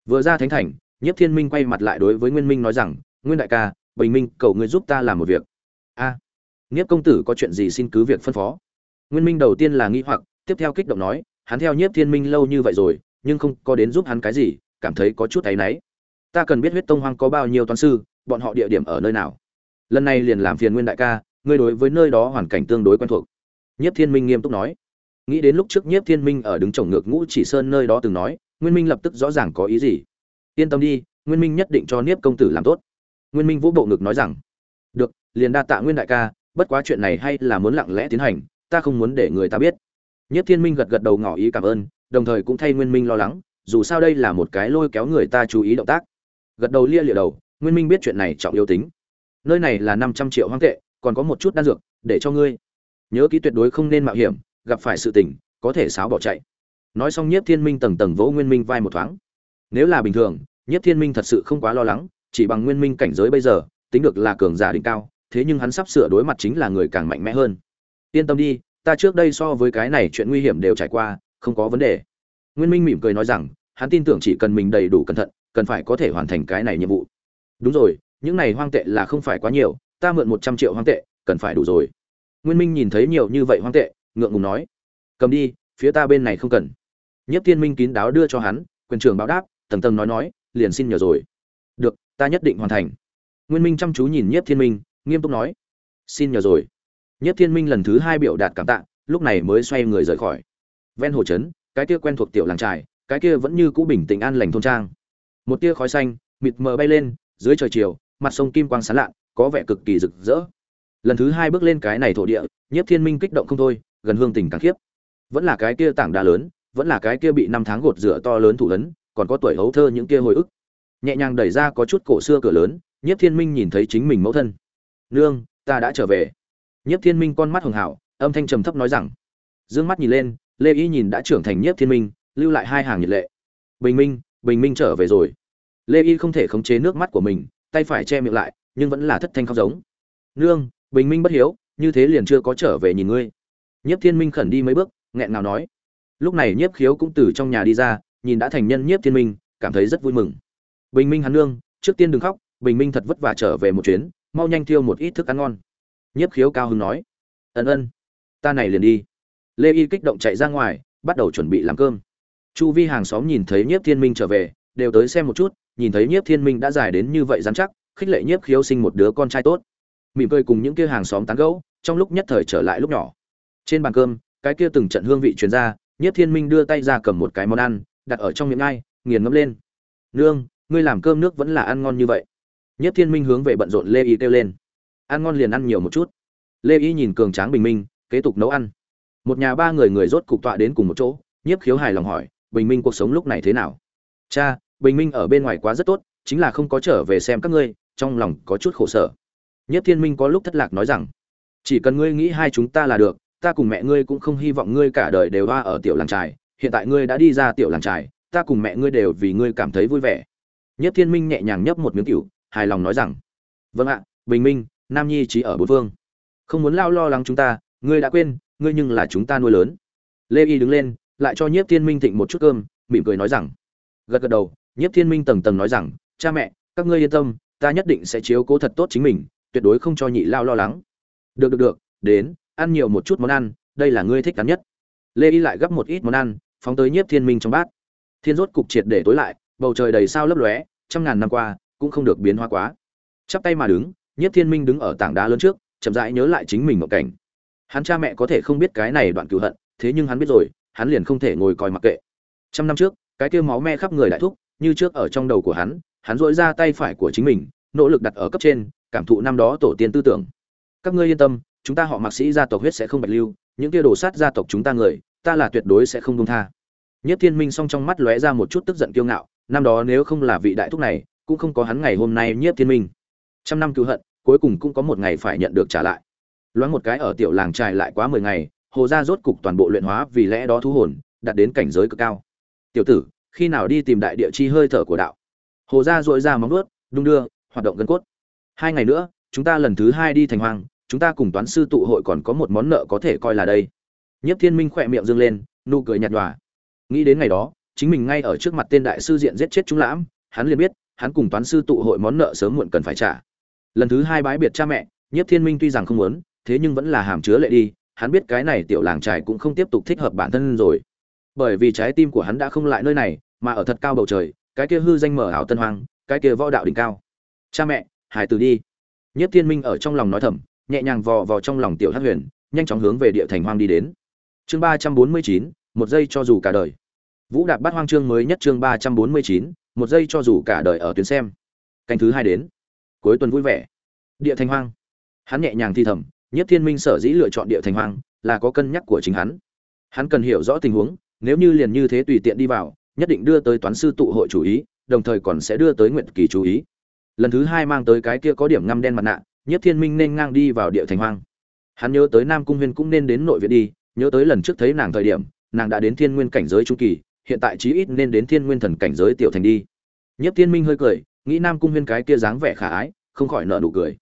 Vừa ra thánh thành nhất thiên minh quay mặt lại đối với nguyên minh nói rằng nguyên đại ca bình minh cầu ngươi giúp ta làm một việc. A à, công tử có chuyện gì xin cứ việc phân phó. Nguyên minh đầu tiên là nghi hoặc tiếp theo kích động nói hắn theo nhiếp thiên minh lâu như vậy rồi nhưng không có đến giúp hắn cái gì cảm thấy có chút thấy náy. Ta cần biết huyết tông hoang có bao nhiêu toán sư bọn họ địa điểm ở nơi nào. Lần này liền làm phiền nguyên đại ca ngươi đối với nơi đó hoàn cảnh tương đối quen thuộc. Nhiếp thiên minh nghiêm túc nói. Nghĩ đến lúc trước nhiếp thiên minh ở đứng trồng ngược ngũ chỉ sơn nơi đó từng nói nguyên minh lập tức rõ ràng có ý gì yên tâm đi, nguyên minh nhất định cho niếp công tử làm tốt. Nguyên minh vũ bộ ngực nói rằng, được, liền đa tạ nguyên đại ca, bất quá chuyện này hay là muốn lặng lẽ tiến hành, ta không muốn để người ta biết. Nhất thiên minh gật gật đầu ngỏ ý cảm ơn, đồng thời cũng thay nguyên minh lo lắng, dù sao đây là một cái lôi kéo người ta chú ý động tác. Gật đầu lia lịa đầu, nguyên minh biết chuyện này trọng yếu tính. Nơi này là năm trăm triệu hoang tệ, còn có một chút đan dược, để cho ngươi. Nhớ kỹ tuyệt đối không nên mạo hiểm, gặp phải sự tình, có thể sáo bỏ chạy. Nói xong nhiếp thiên minh tầng tầng vỗ nguyên minh vai một thoáng nếu là bình thường nhất thiên minh thật sự không quá lo lắng, chỉ bằng nguyên minh cảnh giới bây giờ, tính được là cường giả đỉnh cao, thế nhưng hắn sắp sửa đối mặt chính là người càng mạnh mẽ hơn. Yên tâm đi, ta trước đây so với cái này chuyện nguy hiểm đều trải qua, không có vấn đề. Nguyên minh mỉm cười nói rằng, hắn tin tưởng chỉ cần mình đầy đủ cẩn thận, cần phải có thể hoàn thành cái này nhiệm vụ. Đúng rồi, những này hoang tệ là không phải quá nhiều, ta mượn một trăm triệu hoang tệ, cần phải đủ rồi. Nguyên minh nhìn thấy nhiều như vậy hoang tệ, ngượng ngùng nói, cầm đi, phía ta bên này không cần. Nhất thiên minh kín đáo đưa cho hắn, quyền trưởng báo đáp tầng tầng nói nói, liền xin nhờ rồi. Được, ta nhất định hoàn thành. Nguyên minh chăm chú nhìn nhiếp thiên minh, nghiêm túc nói. Xin nhờ rồi. Nhiếp thiên minh lần thứ hai biểu đạt cảm tạ, lúc này mới xoay người rời khỏi. Ven hồ trấn, cái kia quen thuộc tiểu làng trài cái kia vẫn như cũ bình tĩnh an lành thôn trang. Một tia khói xanh, mịt mờ bay lên, dưới trời chiều, mặt sông kim quang sáng lạ có vẻ cực kỳ rực rỡ. Lần thứ hai bước lên cái này thổ địa, nhiếp thiên minh kích động không thôi, gần hương tình càng khiếp. Vẫn là cái kia tảng đá lớn, vẫn là cái kia bị năm tháng gột rửa to lớn thủ lớn còn có tuổi hấu thơ những kia hồi ức. Nhẹ nhàng đẩy ra có chút cổ xưa cửa lớn, nhiếp thiên minh nhìn thấy chính mình mẫu thân. Nương, ta đã trở về. Nhiếp thiên minh con mắt hường hảo âm thanh trầm thấp nói rằng. D ư ơ n g mắt nhìn lên, lê y nhìn đã trưởng thành nhiếp thiên minh, lưu lại hai hàng nhiệt lệ. Bình minh bình minh trở về rồi. Lê y không thể khống chế nước mắt của mình, tay phải che miệng lại, nhưng vẫn là thất thanh khóc giống. Nương, bình minh bất hiếu, như thế liền chưa có trở về nhìn ngươi. Nhiếp thiên minh khẩn đi mấy bước, nghẹn ngào nói. Lúc này nhiếp khiếu cũng từ trong nhà đi ra nhìn đã thành nhân nhiếp thiên minh, cảm thấy rất vui mừng. Bình minh hắn nương, trước tiên đừng khóc, bình minh thật vất vả trở về một chuyến, mau nhanh tiêu một ít thức ăn ngon. Nhiếp khiếu cao hứng nói, ân ân, ta này liền đi. Lê y kích động chạy ra ngoài, bắt đầu chuẩn bị làm cơm. Chu vi hàng xóm nhìn thấy nhiếp thiên minh trở về, đều tới xem một chút, nhìn thấy nhiếp thiên minh đã dài đến như vậy dám chắc, khích lệ nhiếp khiếu sinh một đứa con trai tốt. Mỉm cười cùng những kia hàng xóm tán gẫu, trong lúc nhất thời trở lại lúc nhỏ. Trên bàn cơm, cái kia từng trận hương vị truyền ra, nhiếp thiên minh đưa tay ra cầm một cái món ăn đặt ở trong miệng ngay, nghiền ngấm lên. Nương ngươi làm cơm nước vẫn là ăn ngon như vậy. Nhất thiên minh hướng về bận rộn lê y kêu lên. Ăn ngon liền ăn nhiều một chút. Lê y nhìn cường tráng bình minh kế tục nấu ăn. Một nhà ba người người rốt cục tọa đến cùng một chỗ nhiếp khiếu hài lòng hỏi bình minh cuộc sống lúc này thế nào? Cha bình minh ở bên ngoài quá rất tốt chính là không có trở về xem các ngươi trong lòng có chút khổ sở. Nhất thiên minh có lúc thất lạc nói rằng chỉ cần ngươi nghĩ hai chúng ta là được ta cùng mẹ ngươi cũng không hy vọng ngươi cả đời đều hoa ở tiểu làng trài hiện tại ngươi đã đi ra tiểu làng trài, ta cùng mẹ ngươi đều vì ngươi cảm thấy vui vẻ. Nhất thiên minh nhẹ nhàng nhấp một miếng cựu hài lòng nói rằng vâng ạ, bình minh, nam nhi chỉ ở bốn phương. Không muốn lao lo lắng chúng ta, ngươi đã quên, ngươi nhưng là chúng ta nuôi lớn. Lê y đứng lên, lại cho nhiếp thiên minh thịnh một chút cơm, mỉm cười nói rằng, gật gật đầu nhiếp thiên minh tầng tầng nói rằng, cha mẹ, các ngươi yên tâm, ta nhất định sẽ chiếu cố thật tốt chính mình, tuyệt đối không cho nhị lao lo lắng. Được được được, đến, ăn nhiều một chút món ăn, đây là ngươi thích cắn nhất lê y lại gấp một ít món ăn, phóng tới nhiếp thiên minh trong bát. Thiên rốt cục triệt để tối lại, bầu trời đầy sao lấp lóe, trăm ngàn năm qua, cũng không được biến hóa quá. Chắp tay mà đứng, nhiếp thiên minh đứng ở tảng đá lớn trước, chậm rãi nhớ lại chính mình một cảnh. Hắn cha mẹ có thể không biết cái này đoạn cựu hận, thế nhưng hắn biết rồi, hắn liền không thể ngồi coi mặc kệ. Trăm năm trước, cái kia máu me khắp người đại thúc, như trước ở trong đầu của hắn hắn dội ra tay phải của chính mình, nỗ lực đặt ở cấp trên, cảm thụ năm đó tổ tiên tư tưởng. Các ngươi yên tâm, chúng ta họ mạc sĩ gia tộc huyết sẽ không bạch lưu những kia đồ sát gia tộc chúng ta người, ta là tuyệt đối sẽ không công tha. Nhất thiên minh song trong mắt lóe ra một chút tức giận kiêu ngạo, năm đó nếu không là vị đại thúc này, cũng không có hắn ngày hôm nay nhiếp thiên minh. Trăm năm cứu hận, cuối cùng cũng có một ngày phải nhận được trả lại. Loáng một cái ở tiểu làng trài lại quá mười ngày, hồ gia rốt cục toàn bộ luyện hóa vì lẽ đó thu hồn, đạt đến cảnh giới cực cao. Tiểu tử, khi nào đi tìm đại địa chi hơi thở của đạo? Hồ gia dội ra móng vuốt, đung đưa, hoạt động gân cốt. Hai ngày nữa, chúng ta lần thứ hai đi thành hoàng chúng ta cùng toán sư tụ hội còn có một món nợ có thể coi là đây. Nhất thiên minh khỏe miệng dâng lên, nụ cười nhạt nhòa. Nghĩ đến ngày đó, chính mình ngay ở trước mặt tên đại sư diện giết chết chúng lãm, hắn liền biết, hắn cùng toán sư tụ hội món nợ sớm muộn cần phải trả. Lần thứ hai bái biệt cha mẹ nhất thiên minh tuy rằng không muốn, thế nhưng vẫn là hàm chứa lệ đi, hắn biết cái này tiểu làng trài cũng không tiếp tục thích hợp bản thân rồi. Bởi vì trái tim của hắn đã không lại nơi này, mà ở thật cao bầu trời, cái kia hư danh mở ảo tân hoang, cái kia võ đạo đỉnh cao. Cha mẹ hải từ đi. Nhất thiên minh ở trong lòng nói thầm nhẹ nhàng vò vào trong lòng tiểu hát huyền, nhanh chóng hướng về địa thành hoang đi đến. Chương ba trăm bốn mươi chín, một giây cho dù cả đời. Vũ đạp bắt hoang chương mới nhất chương ba trăm bốn mươi chín, một giây cho dù cả đời ở tuyến xem. Canh thứ hai đến. Cuối tuần vui vẻ. Địa thành hoang. Hắn nhẹ nhàng thi thầm nhất thiên minh sở dĩ lựa chọn địa thành hoang là có cân nhắc của chính hắn. Hắn cần hiểu rõ tình huống, nếu như liền như thế tùy tiện đi vào, nhất định đưa tới toán sư tụ hội chủ ý, đồng thời còn sẽ đưa tới nguyện kỳ chú ý. Lần thứ hai mang tới cái kia có điểm ngăm đen mặt nạ nhất thiên minh nên ngang đi vào địa thành hoang. Hắn nhớ tới nam cung huyên cũng nên đến nội viện đi, nhớ tới lần trước thấy nàng thời điểm, nàng đã đến thiên nguyên cảnh giới trung kỳ, hiện tại chí ít nên đến thiên nguyên thần cảnh giới tiểu thành đi. Nhất thiên minh hơi cười, nghĩ nam cung huyên cái kia dáng vẻ khả ái, không khỏi nợ nụ cười.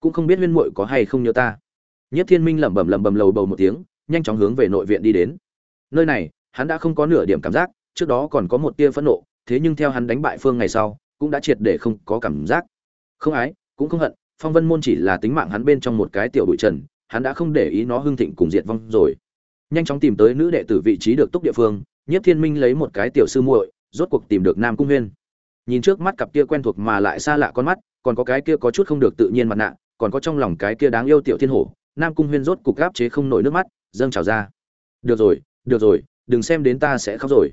Cũng không biết huyên muội có hay không nhớ ta. Nhất thiên minh lẩm bẩm lẩm bẩm lầu bầu một tiếng, nhanh chóng hướng về nội viện đi đến. Nơi này, hắn đã không có nửa điểm cảm giác, trước đó còn có một tia phẫn nộ, thế nhưng theo hắn đánh bại phương ngày sau, cũng đã triệt để không có cảm giác. Không ái, cũng không hận phong vân môn chỉ là tính mạng hắn bên trong một cái tiểu bụi trần, hắn đã không để ý nó hưng thịnh cùng diệt vong rồi. Nhanh chóng tìm tới nữ đệ tử vị trí được túc địa phương nhất thiên minh lấy một cái tiểu sư muội, rốt cuộc tìm được nam cung huyên. Nhìn trước mắt cặp kia quen thuộc mà lại xa lạ con mắt, còn có cái kia có chút không được tự nhiên mặt nạ, còn có trong lòng cái kia đáng yêu tiểu thiên hổ, nam cung huyên rốt cục gáp chế không nổi nước mắt, dâng trào ra. Được rồi được rồi, đừng xem đến ta sẽ khóc rồi.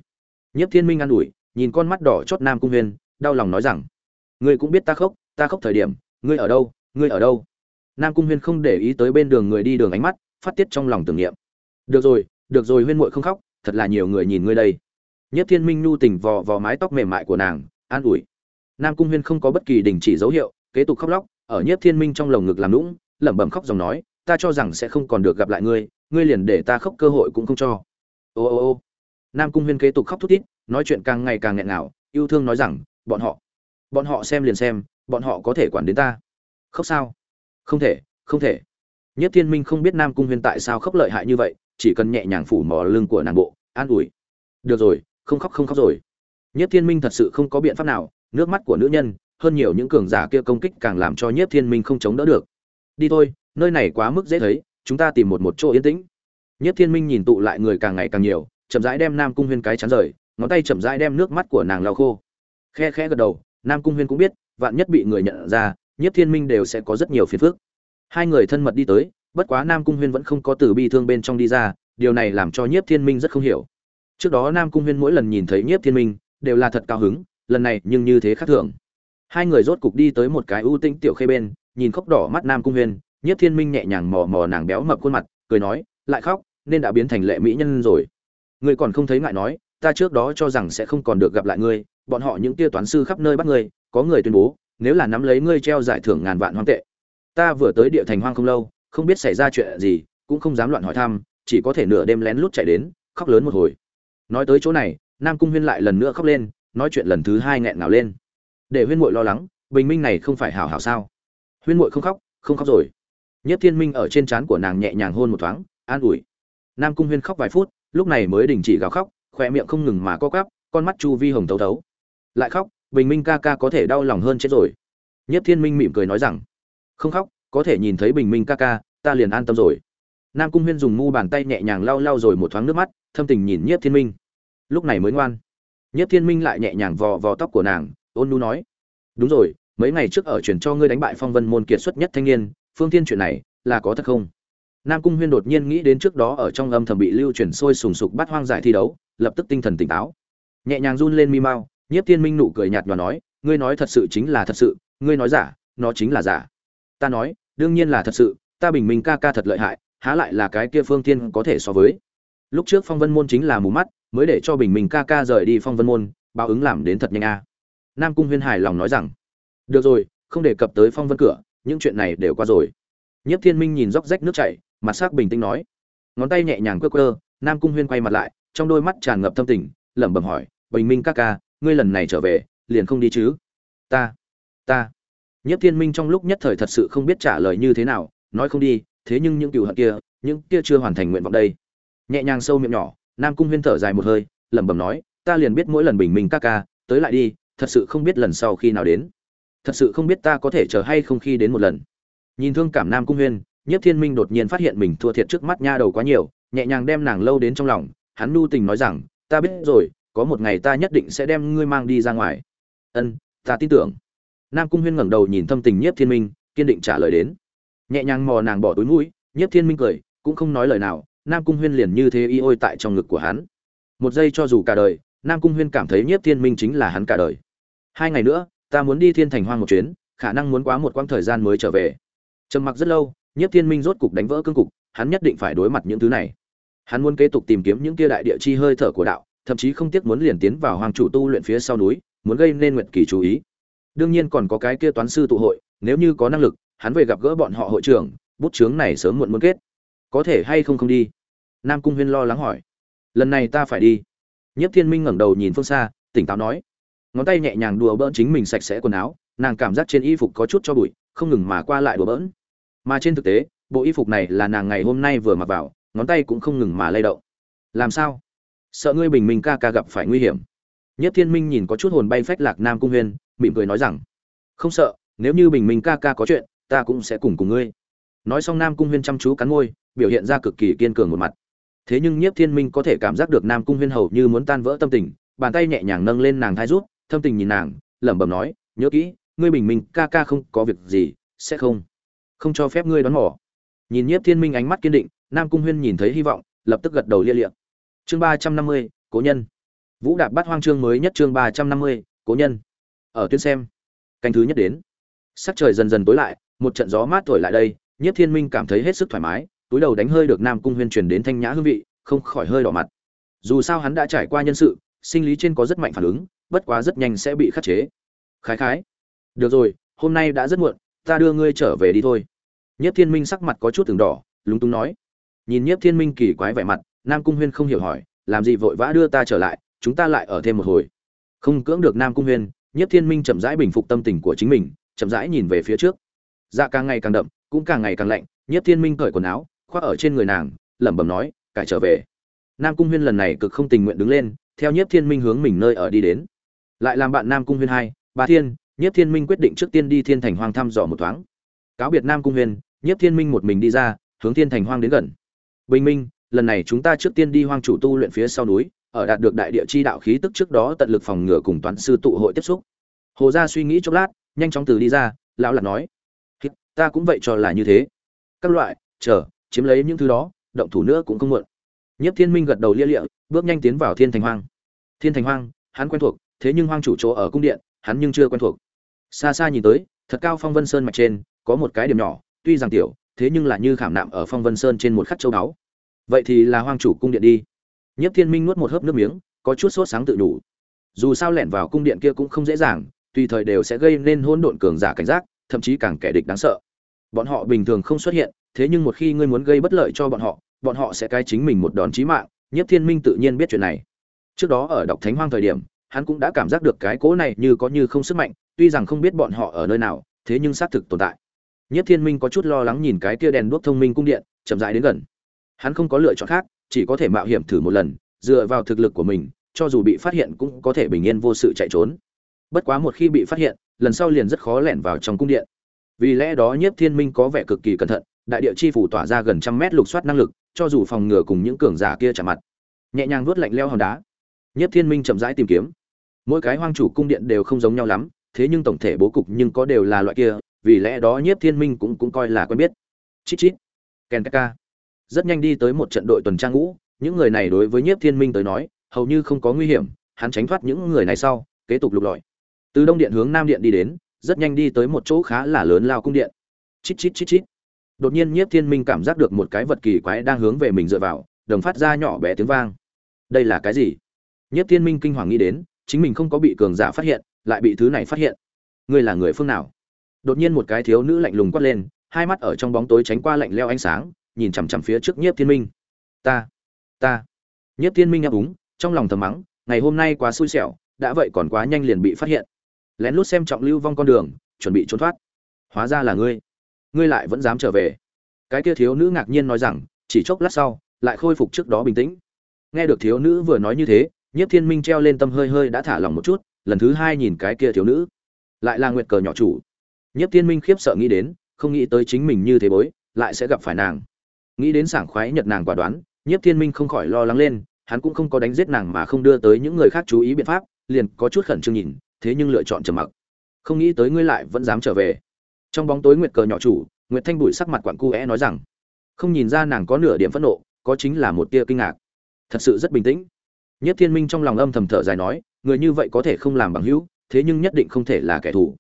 Nhất thiên minh an ủi, nhìn con mắt đỏ chót nam cung huyên, đau lòng nói rằng, ngươi cũng biết ta khóc ta khóc thời điểm ngươi ở đâu? Ngươi ở đâu? Nam cung huyên không để ý tới bên đường người đi đường ánh mắt, phát tiết trong lòng tưởng niệm. Được rồi được rồi, huyên muội không khóc, thật là nhiều người nhìn ngươi đây. Nhất thiên minh nhu tình vò vò mái tóc mềm mại của nàng, an ủi. Nam cung huyên không có bất kỳ đình chỉ dấu hiệu, kế tục khóc lóc, ở nhất thiên minh trong lồng ngực làm lũng lẩm bẩm khóc dòng nói, ta cho rằng sẽ không còn được gặp lại ngươi ngươi liền để ta khóc cơ hội cũng không cho. Ô ô ô. Nam cung huyên kế tục khóc thút thít, nói chuyện càng ngày càng nghẹn ngào, yêu thương nói rằng, bọn họ bọn họ xem liền xem bọn họ có thể quản đến ta. Khóc sao? Không thể không thể. Nhất thiên minh không biết nam cung huyên tại sao khóc lợi hại như vậy, chỉ cần nhẹ nhàng phủ mò lưng của nàng bộ, an ủi. Được rồi, không khóc không khóc rồi. Nhất thiên minh thật sự không có biện pháp nào, nước mắt của nữ nhân, hơn nhiều những cường giả kia công kích càng làm cho nhất thiên minh không chống đỡ được. Đi thôi, nơi này quá mức dễ thấy, chúng ta tìm một một chỗ yên tĩnh. Nhất thiên minh nhìn tụ lại người càng ngày càng nhiều, chậm rãi đem nam cung huyên cái chắn rời, ngón tay chậm rãi đem nước mắt của nàng lau khô. Khe khẽ gật đầu, nam cung huyên cũng biết vạn nhất bị người nhận ra nhất thiên minh đều sẽ có rất nhiều phiền phức. Hai người thân mật đi tới, bất quá nam cung huyên vẫn không có từ bi thương bên trong đi ra, điều này làm cho nhiếp thiên minh rất không hiểu. Trước đó nam cung huyên mỗi lần nhìn thấy nhiếp thiên minh, đều là thật cao hứng, lần này nhưng như thế khác thường. Hai người rốt cục đi tới một cái ưu tinh tiểu khê bên, nhìn khóc đỏ mắt nam cung huyên, nhiếp thiên minh nhẹ nhàng mò mò nàng béo mập khuôn mặt, cười nói, lại khóc, nên đã biến thành lệ mỹ nhân rồi. Ngươi còn không thấy ngại nói, ta trước đó cho rằng sẽ không còn được gặp lại ngươi, bọn họ những tia toán sư khắp nơi bắt ngươi có người tuyên bố, nếu là nắm lấy ngươi treo giải thưởng ngàn vạn hoang tệ. Ta vừa tới địa thành hoang không lâu, không biết xảy ra chuyện gì, cũng không dám loạn hỏi thăm, chỉ có thể nửa đêm lén lút chạy đến, khóc lớn một hồi. Nói tới chỗ này, nam cung huyên lại lần nữa khóc lên, nói chuyện lần thứ hai nghẹn ngào lên. Để huyên muội lo lắng, bình minh này không phải hảo hảo sao? Huyên muội không khóc không khóc rồi. Nhất thiên minh ở trên trán của nàng nhẹ nhàng hôn một thoáng, an ủi. Nam cung huyên khóc vài phút, lúc này mới đình chỉ gào khóc khỏe miệng không ngừng mà co quắp, con mắt chu vi hồng thấu thấu lại khóc bình minh ca ca có thể đau lòng hơn chết rồi. Nhất thiên minh mỉm cười nói rằng, không khóc, có thể nhìn thấy bình minh ca ca, ta liền an tâm rồi. Nam cung huyên dùng mu bàn tay nhẹ nhàng lau lau rồi một thoáng nước mắt, thâm tình nhìn nhất thiên minh. Lúc này mới ngoan. Nhất thiên minh lại nhẹ nhàng vò vò tóc của nàng, ôn nu nói, đúng rồi, mấy ngày trước ở chuyển cho ngươi đánh bại phong vân môn kiệt xuất nhất thanh niên, phương thiên chuyện này, là có thật không? Nam cung huyên đột nhiên nghĩ đến trước đó ở trong âm thầm bị lưu chuyển sôi sùng sục bắt hoang giải thi đấu, lập tức tinh thần tỉnh táo. Nhẹ nhàng run lên mi mau nhiếp thiên minh nụ cười nhạt nhòa nói, ngươi nói thật sự chính là thật sự, ngươi nói giả, nó chính là giả. Ta nói, đương nhiên là thật sự, ta bình minh ca ca thật lợi hại, há lại là cái kia phương Thiên có thể so với. Lúc trước phong vân môn chính là mù mắt, mới để cho bình minh ca ca rời đi phong vân môn, báo ứng làm đến thật nhanh a. Nam cung huyên hài lòng nói rằng, được rồi, không đề cập tới phong vân cửa, những chuyện này đều qua rồi. Nhiếp thiên minh nhìn róc rách nước chảy, mặt sắc bình tĩnh nói. Ngón tay nhẹ nhàng quơ quơ, nam cung huyên quay mặt lại, trong đôi mắt tràn ngập thâm tình, lẩm bẩm hỏi, bình minh ca ca ngươi lần này trở về, liền không đi chứ? Ta ta. Nhất thiên minh trong lúc nhất thời thật sự không biết trả lời như thế nào, nói không đi, thế nhưng những cựu hận kia, những kia chưa hoàn thành nguyện vọng đây. Nhẹ nhàng sâu miệng nhỏ, nam cung huyên thở dài một hơi, lẩm bẩm nói, ta liền biết mỗi lần bình minh ca ca, tới lại đi, thật sự không biết lần sau khi nào đến. Thật sự không biết ta có thể chờ hay không khi đến một lần. Nhìn thương cảm nam cung huyên nhất thiên minh đột nhiên phát hiện mình thua thiệt trước mắt nha đầu quá nhiều, nhẹ nhàng đem nàng lâu đến trong lòng, hắn nu tình nói rằng, ta biết rồi có một ngày ta nhất định sẽ đem ngươi mang đi ra ngoài. Ân, ta tin tưởng. Nam cung huyên ngẩng đầu nhìn thâm tình nhiếp thiên minh, kiên định trả lời đến. Nhẹ nhàng mò nàng bỏ túi mũi, nhiếp thiên minh cười, cũng không nói lời nào, nam cung huyên liền như thế y ôi tại trong ngực của hắn. Một giây cho dù cả đời, nam cung huyên cảm thấy nhiếp thiên minh chính là hắn cả đời. Hai ngày nữa, ta muốn đi thiên thành hoang một chuyến, khả năng muốn quá một quãng thời gian mới trở về. Trầm mặc rất lâu, nhiếp thiên minh rốt cục đánh vỡ cương cục, hắn nhất định phải đối mặt những thứ này. Hắn muốn kế tục tìm kiếm những kia đại địa chi hơi thở của đạo thậm chí không tiếc muốn liền tiến vào hoàng chủ tu luyện phía sau núi, muốn gây nên nguyệt kỳ chú ý. Đương nhiên còn có cái kia toán sư tụ hội, nếu như có năng lực, hắn về gặp gỡ bọn họ hội trưởng, bút chướng này sớm muộn muốn kết. Có thể hay không không đi? Nam cung huyên lo lắng hỏi. Lần này ta phải đi. Nhất thiên minh ngẩng đầu nhìn phương xa, tỉnh táo nói. Ngón tay nhẹ nhàng đùa bỡn chính mình sạch sẽ quần áo, nàng cảm giác trên y phục có chút cho bụi, không ngừng mà qua lại đùa bỡn. Mà trên thực tế, bộ y phục này là nàng ngày hôm nay vừa mặc vào, ngón tay cũng không ngừng mà lay động. Làm sao? Sợ ngươi bình minh ca ca gặp phải nguy hiểm. Nhất thiên minh nhìn có chút hồn bay phách lạc nam cung huyên, mỉm cười nói rằng, không sợ, nếu như bình minh ca ca có chuyện, ta cũng sẽ cùng cùng ngươi. Nói xong nam cung huyên chăm chú cắn môi, biểu hiện ra cực kỳ kiên cường một mặt. Thế nhưng nhiếp thiên minh có thể cảm giác được nam cung huyên hầu như muốn tan vỡ tâm tình, bàn tay nhẹ nhàng nâng lên nàng thai rút, thâm tình nhìn nàng, lẩm bẩm nói, nhớ kỹ, ngươi bình minh ca ca không có việc gì, sẽ không không cho phép ngươi đón mỏ nhìn nhiếp thiên minh ánh mắt kiên định, nam cung huyên nhìn thấy hy vọng, lập tức gật đầu lia liệm chương ba trăm năm mươi, cố nhân. Vũ đạp bắt hoang chương mới nhất chương ba trăm năm mươi, cố nhân. Ở tuyến xem. Canh thứ nhất đến. Sắc trời dần dần tối lại, một trận gió mát thổi lại đây, nhiếp thiên minh cảm thấy hết sức thoải mái, túi đầu đánh hơi được nam cung huyên truyền đến thanh nhã hương vị, không khỏi hơi đỏ mặt. Dù sao hắn đã trải qua nhân sự, sinh lý trên có rất mạnh phản ứng, bất quá rất nhanh sẽ bị khắc chế. Khái khái. Được rồi, hôm nay đã rất muộn, ta đưa ngươi trở về đi thôi. Nhất thiên minh sắc mặt có chút từng đỏ, lúng túng nói. Nhìn nhất thiên minh kỳ quái vẻ mặt nam cung huyên không hiểu hỏi, làm gì vội vã đưa ta trở lại, chúng ta lại ở thêm một hồi? Không cưỡng được nam cung huyên nhất thiên minh chậm rãi bình phục tâm tình của chính mình, chậm rãi nhìn về phía trước. Dạ càng ngày càng đậm, cũng càng ngày càng lạnh nhất thiên minh cởi quần áo, khoác ở trên người nàng, lẩm bẩm nói, cải trở về. Nam cung huyên lần này cực không tình nguyện đứng lên, theo nhiếp thiên minh hướng mình nơi ở đi đến. Lại làm bạn nam cung huyên hai, ba thiên, nhiếp thiên minh quyết định trước tiên đi thiên thành hoang thăm dò một thoáng. Cáo biệt nam cung huyên, nhiếp thiên minh một mình đi ra, hướng thiên thành hoang đến gần. Bình minh lần này chúng ta trước tiên đi hoang chủ tu luyện phía sau núi, ở đạt được đại địa chi đạo khí tức trước đó tận lực phòng ngừa cùng toán sư tụ hội tiếp xúc. Hồ gia suy nghĩ chốc lát, nhanh chóng từ đi ra, lão lạc nói ta cũng vậy cho là như thế. Các loại, chờ, chiếm lấy những thứ đó, động thủ nữa cũng không muộn. Nhất thiên minh gật đầu lia lịa, bước nhanh tiến vào thiên thành hoang. Thiên thành hoang, hắn quen thuộc, thế nhưng hoang chủ chỗ ở cung điện, hắn nhưng chưa quen thuộc. Xa xa nhìn tới, thật cao phong vân sơn mạch trên, có một cái điểm nhỏ, tuy rằng tiểu, thế nhưng là như khảm nạm ở phong vân sơn trên một khắc châu đáo vậy thì là hoang chủ cung điện đi. Nhất thiên minh nuốt một hớp nước miếng, có chút sốt sáng tự đủ dù sao lẻn vào cung điện kia cũng không dễ dàng, tùy thời đều sẽ gây nên hỗn độn cường giả cảnh giác, thậm chí càng kẻ địch đáng sợ. Bọn họ bình thường không xuất hiện, thế nhưng một khi ngươi muốn gây bất lợi cho bọn họ bọn họ sẽ cai chính mình một đòn chí mạng. Nhất thiên minh tự nhiên biết chuyện này. Trước đó ở đọc thánh hoang thời điểm, hắn cũng đã cảm giác được cái cố này như có như không sức mạnh, tuy rằng không biết bọn họ ở nơi nào, thế nhưng xác thực tồn tại. Nhất thiên minh có chút lo lắng nhìn cái kia đèn đuốc thông minh cung điện, chậm rãi đến gần hắn không có lựa chọn khác, chỉ có thể mạo hiểm thử một lần, dựa vào thực lực của mình, cho dù bị phát hiện cũng có thể bình yên vô sự chạy trốn. Bất quá một khi bị phát hiện, lần sau liền rất khó lẻn vào trong cung điện. Vì lẽ đó nhiếp thiên minh có vẻ cực kỳ cẩn thận, đại địa chi phủ tỏa ra gần trăm mét lục soát năng lực, cho dù phòng ngừa cùng những cường giả kia chạm mặt. Nhẹ nhàng vuốt lạnh leo hòn đá. Nhiếp thiên minh chậm rãi tìm kiếm. Mỗi cái hoang chủ cung điện đều không giống nhau lắm, thế nhưng tổng thể bố cục nhưng có đều là loại kia, vì lẽ đó nhiếp thiên minh cũng cũng coi là quen biết. Chít chít. Ken ka rất nhanh đi tới một trận đội tuần tra ngũ. Những người này đối với nhiếp thiên minh tới nói, hầu như không có nguy hiểm, hắn tránh thoát những người này sau, kế tục lục lọi. Từ đông điện hướng nam điện đi đến, rất nhanh đi tới một chỗ khá là lớn lao cung điện. Chít chít chít chít. Đột nhiên nhiếp thiên minh cảm giác được một cái vật kỳ quái đang hướng về mình dựa vào, đồng phát ra nhỏ bé tiếng vang. Đây là cái gì? Nhiếp thiên minh kinh hoàng nghĩ đến, chính mình không có bị cường giả phát hiện, lại bị thứ này phát hiện. Ngươi là người phương nào? Đột nhiên một cái thiếu nữ lạnh lùng quát lên, hai mắt ở trong bóng tối tránh qua lạnh leo ánh sáng nhìn chằm chằm phía trước nhiếp thiên minh. Ta ta. Nhiếp thiên minh ngáp úng, trong lòng thầm mắng, ngày hôm nay quá xui xẻo, đã vậy còn quá nhanh liền bị phát hiện. Lén lút xem trọng lưu vong con đường, chuẩn bị trốn thoát. Hóa ra là ngươi. Ngươi lại vẫn dám trở về. Cái kia thiếu nữ ngạc nhiên nói rằng, chỉ chốc lát sau, lại khôi phục trước đó bình tĩnh. Nghe được thiếu nữ vừa nói như thế, nhiếp thiên minh treo lên tâm hơi hơi đã thả lòng một chút, lần thứ hai nhìn cái kia thiếu nữ. Lại là nguyệt cờ nhỏ chủ. Nhiếp thiên minh khiếp sợ nghĩ đến, không nghĩ tới chính mình như thế bối, lại sẽ gặp phải nàng nghĩ đến sảng khoái nhật nàng quả đoán, nhiếp thiên minh không khỏi lo lắng lên, hắn cũng không có đánh giết nàng mà không đưa tới những người khác chú ý biện pháp, liền có chút khẩn trương nhìn, thế nhưng lựa chọn trầm mặc. Không nghĩ tới ngươi lại vẫn dám trở về. Trong bóng tối nguyệt cờ nhỏ chủ, nguyệt thanh bụi sắc mặt quặn cu é nói rằng, không nhìn ra nàng có nửa điểm phẫn nộ, có chính là một tia kinh ngạc. Thật sự rất bình tĩnh. Nhất thiên minh trong lòng âm thầm thở dài nói, người như vậy có thể không làm bằng hữu, thế nhưng nhất định không thể là kẻ thù.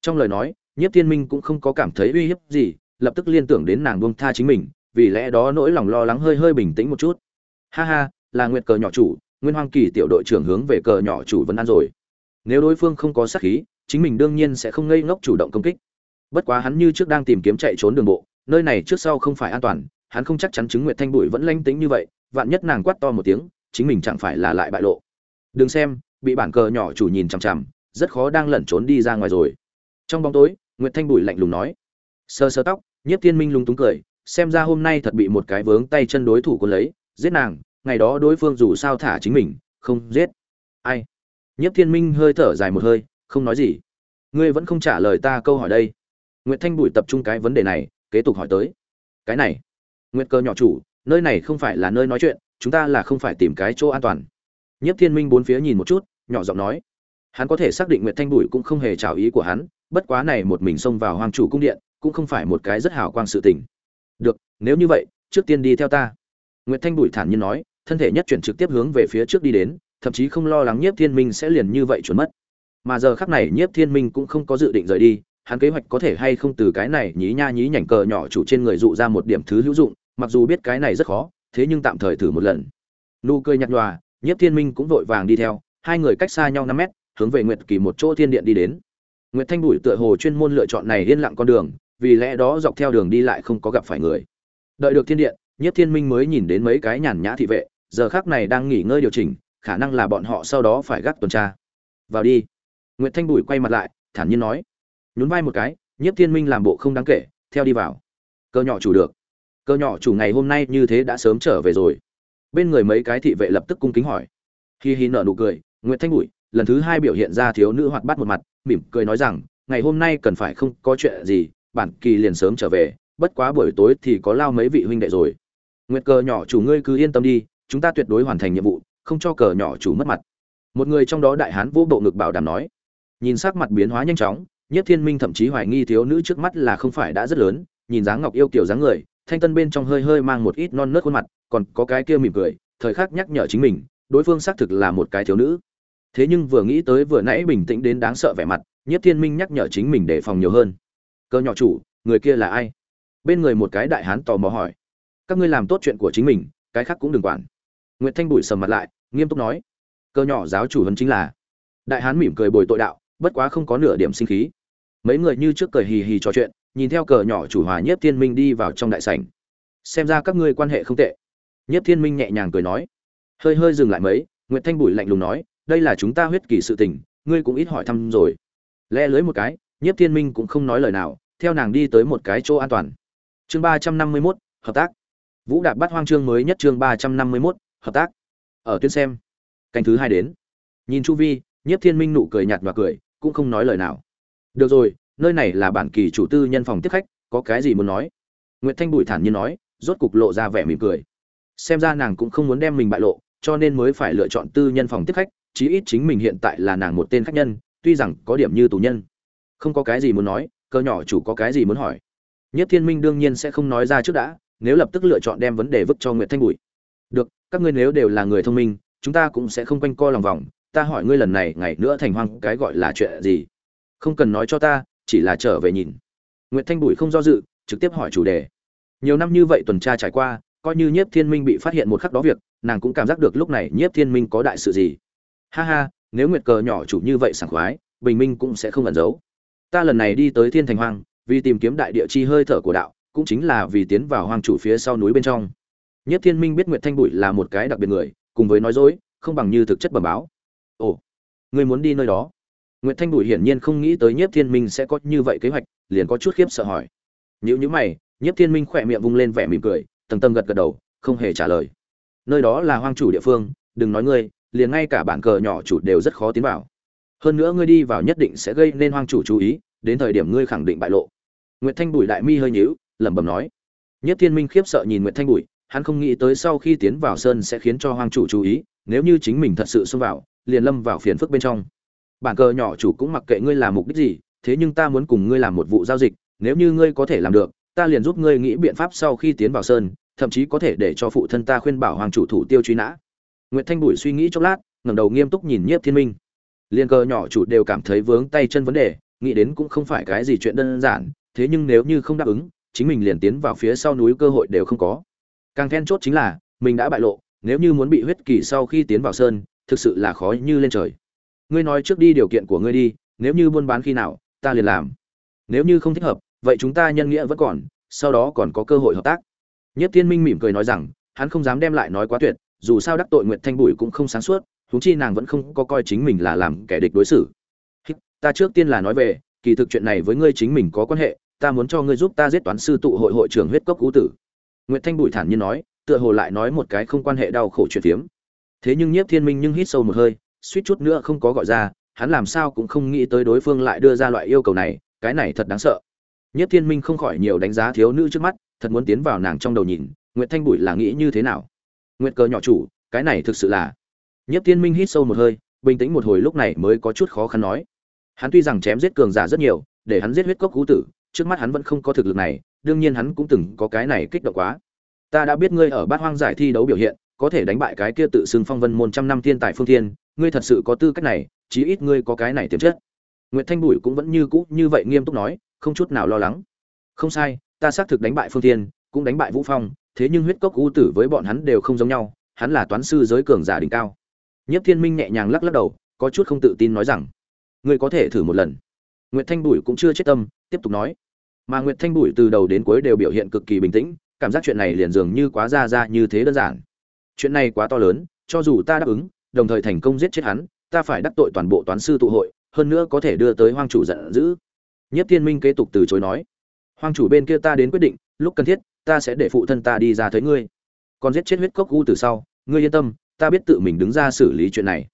Trong lời nói nhất thiên minh cũng không có cảm thấy uy hiếp gì, lập tức liên tưởng đến nàng buông tha chính mình vì lẽ đó nỗi lòng lo lắng hơi hơi bình tĩnh một chút. Ha ha, là nguyệt cờ nhỏ chủ, nguyên hoang kỳ tiểu đội trưởng hướng về cờ nhỏ chủ vẫn an rồi. Nếu đối phương không có sát khí, chính mình đương nhiên sẽ không ngây ngốc chủ động công kích. Bất quá hắn như trước đang tìm kiếm chạy trốn đường bộ, nơi này trước sau không phải an toàn, hắn không chắc chắn chứng nguyệt thanh bụi vẫn lanh tính như vậy, vạn nhất nàng quát to một tiếng, chính mình chẳng phải là lại bại lộ. Đừng xem, bị bản cờ nhỏ chủ nhìn chằm chằm, rất khó đang lẩn trốn đi ra ngoài rồi. Trong bóng tối, nguyệt thanh bụi lạnh lùng nói sơ sơ tóc, nhiếp tiên minh lúng túng cười xem ra hôm nay thật bị một cái vướng tay chân đối thủ của lấy, giết nàng, ngày đó đối phương dù sao thả chính mình, không giết. Ai? Nhiếp thiên minh hơi thở dài một hơi, không nói gì. Ngươi vẫn không trả lời ta câu hỏi đây. Nguyệt thanh bụi tập trung cái vấn đề này, kế tục hỏi tới. Cái này, nguyệt cơ nhỏ chủ, nơi này không phải là nơi nói chuyện, chúng ta là không phải tìm cái chỗ an toàn. Nhiếp thiên minh bốn phía nhìn một chút, nhỏ giọng nói. Hắn có thể xác định nguyệt thanh bụi cũng không hề trào ý của hắn, bất quá này một mình xông vào hoàng chủ cung điện, cũng không phải một cái rất hào quang sự tình được, nếu như vậy, trước tiên đi theo ta. Nguyệt thanh bùi thản nhiên nói, thân thể nhất chuyển trực tiếp hướng về phía trước đi đến, thậm chí không lo lắng nhiếp thiên minh sẽ liền như vậy trốn mất. Mà giờ khắc này nhiếp thiên minh cũng không có dự định rời đi, hắn kế hoạch có thể hay không từ cái này nhí nha nhí nhảnh cờ nhỏ chủ trên người dụ ra một điểm thứ hữu dụng, mặc dù biết cái này rất khó, thế nhưng tạm thời thử một lần. Nụ cười nhạt nhòa, nhiếp thiên minh cũng vội vàng đi theo, hai người cách xa nhau năm mét, hướng về nguyệt kỳ một chỗ thiên điện đi đến. Nguyệt thanh bùi tựa hồ chuyên môn lựa chọn này yên lặng con đường vì lẽ đó dọc theo đường đi lại không có gặp phải người. Đợi được thiên điện nhất thiên minh mới nhìn đến mấy cái nhàn nhã thị vệ, giờ khác này đang nghỉ ngơi điều chỉnh, khả năng là bọn họ sau đó phải gác tuần tra. Vào đi. Nguyệt thanh bùi quay mặt lại, thản nhiên nói. Nhún vai một cái nhất thiên minh làm bộ không đáng kể, theo đi vào. Cơ nhỏ chủ được. Cơ nhỏ chủ ngày hôm nay như thế đã sớm trở về rồi. Bên người mấy cái thị vệ lập tức cung kính hỏi. Hi hi nở nụ cười nguyễn thanh bùi, lần thứ hai biểu hiện ra thiếu nữ hoạt bát một mặt, mỉm cười nói rằng, ngày hôm nay cần phải không có chuyện gì bản kỳ liền sớm trở về bất quá buổi tối thì có lao mấy vị huynh đệ rồi nguyệt cờ nhỏ chủ ngươi cứ yên tâm đi chúng ta tuyệt đối hoàn thành nhiệm vụ không cho cờ nhỏ chủ mất mặt một người trong đó đại hán vô bộ ngực bảo đảm nói nhìn sắc mặt biến hóa nhanh chóng Nhất Thiên Minh thậm chí hoài nghi thiếu nữ trước mắt là không phải đã rất lớn, nhìn dáng ngọc yêu kiểu dáng người, thanh tân bên trong hơi hơi mang một ít non nớt khuôn mặt, còn có cái kia mỉm cười, thời khắc nhắc nhở chính mình, đối phương xác thực là một cái thiếu nữ. Thế nhưng vừa nghĩ tới vừa nãy bình tĩnh đến đáng sợ vẻ mặt, Nhất Thiên Minh nhắc nhở chính mình để phòng nhiều hơn. Cơ nhỏ chủ, người kia là ai? Bên người một cái đại hán tò mò hỏi. Các ngươi làm tốt chuyện của chính mình, cái khác cũng đừng quản. Nguyệt Thanh bụi sầm mặt lại, nghiêm túc nói. Cơ nhỏ giáo chủ vẫn chính là. Đại hán mỉm cười bồi tội đạo, bất quá không có nửa điểm sinh khí mấy người như trước cười hì hì trò chuyện nhìn theo cờ nhỏ chủ hòa nhất thiên minh đi vào trong đại sảnh xem ra các ngươi quan hệ không tệ nhất thiên minh nhẹ nhàng cười nói hơi hơi dừng lại mấy nguyễn thanh bùi lạnh lùng nói đây là chúng ta huyết kỳ sự tình ngươi cũng ít hỏi thăm rồi le lưới một cái Nhiếp thiên minh cũng không nói lời nào, theo nàng đi tới một cái chỗ an toàn. Chương ba trăm năm mươi mốt, hợp tác. Vũ đạp bắt hoang chương mới nhất chương ba trăm năm mươi mốt, hợp tác. Ở tuyến xem. Canh thứ hai đến. Nhìn chu vi, Nhiếp thiên minh nụ cười nhạt và cười, cũng không nói lời nào. Được rồi, nơi này là bản kỳ chủ tư nhân phòng tiếp khách, có cái gì muốn nói? Nguyệt thanh bùi thản nhiên nói, rốt cục lộ ra vẻ mỉm cười. Xem ra nàng cũng không muốn đem mình bại lộ, cho nên mới phải lựa chọn tư nhân phòng tiếp khách, chí ít chính mình hiện tại là nàng một tên khách nhân, tuy rằng có điểm như tù nhân không có cái gì muốn nói cơ nhỏ chủ có cái gì muốn hỏi. Nhất thiên minh đương nhiên sẽ không nói ra trước đã nếu lập tức lựa chọn đem vấn đề vứt cho nguyệt thanh bụi, được các ngươi nếu đều là người thông minh chúng ta cũng sẽ không quanh co lòng vòng ta hỏi ngươi lần này ngày nữa thành hoang cái gọi là chuyện gì? Không cần nói cho ta chỉ là trở về nhìn. Nguyệt thanh bụi không do dự trực tiếp hỏi chủ đề. Nhiều năm như vậy tuần tra trải qua coi như nhiếp thiên minh bị phát hiện một khắc đó việc nàng cũng cảm giác được lúc này nhiếp thiên minh có đại sự gì. Ha ha nếu nguyệt cờ nhỏ chủ như vậy sảng khoái bình minh cũng sẽ không ẩn giấu ta lần này đi tới thiên thành hoang, vì tìm kiếm đại địa chi hơi thở của đạo, cũng chính là vì tiến vào hoang chủ phía sau núi bên trong. Nhất thiên minh biết nguyệt thanh bụi là một cái đặc biệt người, cùng với nói dối, không bằng như thực chất bẩm báo. Ồ, ngươi muốn đi nơi đó? Nguyệt thanh bụi hiển nhiên không nghĩ tới Nhất thiên minh sẽ có như vậy kế hoạch, liền có chút khiếp sợ hỏi. Nếu như mày, Nhất thiên minh khỏe miệng vung lên vẻ mỉm cười, tầng tầng gật gật đầu, không hề trả lời. Nơi đó là hoang chủ địa phương, đừng nói ngươi, liền ngay cả bản cờ nhỏ chủ đều rất khó tiến vào hơn nữa ngươi đi vào nhất định sẽ gây nên hoang chủ chú ý đến thời điểm ngươi khẳng định bại lộ. Nguyệt thanh bùi đại mi hơi nhíu lẩm bẩm nói. Nhất thiên minh khiếp sợ nhìn nguyệt thanh bùi hắn không nghĩ tới sau khi tiến vào sơn sẽ khiến cho hoang chủ chú ý nếu như chính mình thật sự xông vào liền lâm vào phiền phức bên trong. Bản cờ nhỏ chủ cũng mặc kệ ngươi làm mục đích gì thế nhưng ta muốn cùng ngươi làm một vụ giao dịch nếu như ngươi có thể làm được ta liền giúp ngươi nghĩ biện pháp sau khi tiến vào sơn thậm chí có thể để cho phụ thân ta khuyên bảo hoàng chủ thủ tiêu truy nã. Nguyệt Thanh Bùi suy nghĩ chốc lát, ngẩng đầu nghiêm túc nhìn Nhiếp Thiên Minh. Liên cơ nhỏ chủ đều cảm thấy vướng tay chân vấn đề, nghĩ đến cũng không phải cái gì chuyện đơn giản, thế nhưng nếu như không đáp ứng, chính mình liền tiến vào phía sau núi cơ hội đều không có. Càng then chốt chính là, mình đã bại lộ, nếu như muốn bị huyết kỳ sau khi tiến vào sơn, thực sự là khó như lên trời. Ngươi nói trước đi điều kiện của ngươi đi, nếu như buôn bán khi nào, ta liền làm. Nếu như không thích hợp, vậy chúng ta nhân nghĩa vẫn còn, sau đó còn có cơ hội hợp tác. Nhất Thiên Minh mỉm cười nói rằng, hắn không dám đem lại nói quá tuyệt, dù sao đắc tội Nguyệt Thanh Bụi cũng không sáng suốt, huống chi nàng vẫn không có coi chính mình là làm kẻ địch đối xử. Ta trước tiên là nói về, kỳ thực chuyện này với ngươi chính mình có quan hệ, ta muốn cho ngươi giúp ta giết toán sư tụ hội hội trưởng huyết cốc cũ tử. Nguyệt Thanh Bụi thản nhiên nói, tựa hồ lại nói một cái không quan hệ đau khổ chuyện tiếm. Thế nhưng Nhiếp Thiên Minh nhưng hít sâu một hơi, suýt chút nữa không có gọi ra, hắn làm sao cũng không nghĩ tới đối phương lại đưa ra loại yêu cầu này, cái này thật đáng sợ. Nhiếp Thiên Minh không khỏi nhiều đánh giá thiếu nữ trước mắt, thật muốn tiến vào nàng trong đầu nhìn, Nguyệt Thanh Bụi là nghĩ như thế nào? nguyệt Cơ nhỏ chủ cái này thực sự là Nhiếp Thiên minh hít sâu một hơi bình tĩnh một hồi lúc này mới có chút khó khăn nói. Hắn tuy rằng chém giết cường giả rất nhiều để hắn giết huyết cốc cú tử trước mắt hắn vẫn không có thực lực này đương nhiên hắn cũng từng có cái này kích động quá. Ta đã biết ngươi ở bát hoang giải thi đấu biểu hiện có thể đánh bại cái kia tự xưng phong vân môn trăm năm thiên tài phương thiên ngươi thật sự có tư cách này chí ít ngươi có cái này tiềm chất. Nguyệt thanh bùi cũng vẫn như cũ như vậy nghiêm túc nói không chút nào lo lắng. Không sai ta xác thực đánh bại phương thiên cũng đánh bại vũ phong thế nhưng huyết cốc u tử với bọn hắn đều không giống nhau, hắn là toán sư giới cường giả đỉnh cao. Nhiếp Thiên Minh nhẹ nhàng lắc lắc đầu, có chút không tự tin nói rằng, ngươi có thể thử một lần. Nguyệt Thanh Bùi cũng chưa chết tâm, tiếp tục nói. Mà Nguyệt Thanh Bùi từ đầu đến cuối đều biểu hiện cực kỳ bình tĩnh, cảm giác chuyện này liền dường như quá ra ra như thế đơn giản. Chuyện này quá to lớn, cho dù ta đáp ứng, đồng thời thành công giết chết hắn, ta phải đắc tội toàn bộ toán sư tụ hội, hơn nữa có thể đưa tới hoang chủ giận dữ. Nhất Thiên Minh kế tục từ chối nói, hoang chủ bên kia ta đến quyết định, lúc cần thiết, ta sẽ để phụ thân ta đi ra thấy ngươi còn giết chết huyết cốc u từ sau ngươi yên tâm ta biết tự mình đứng ra xử lý chuyện này.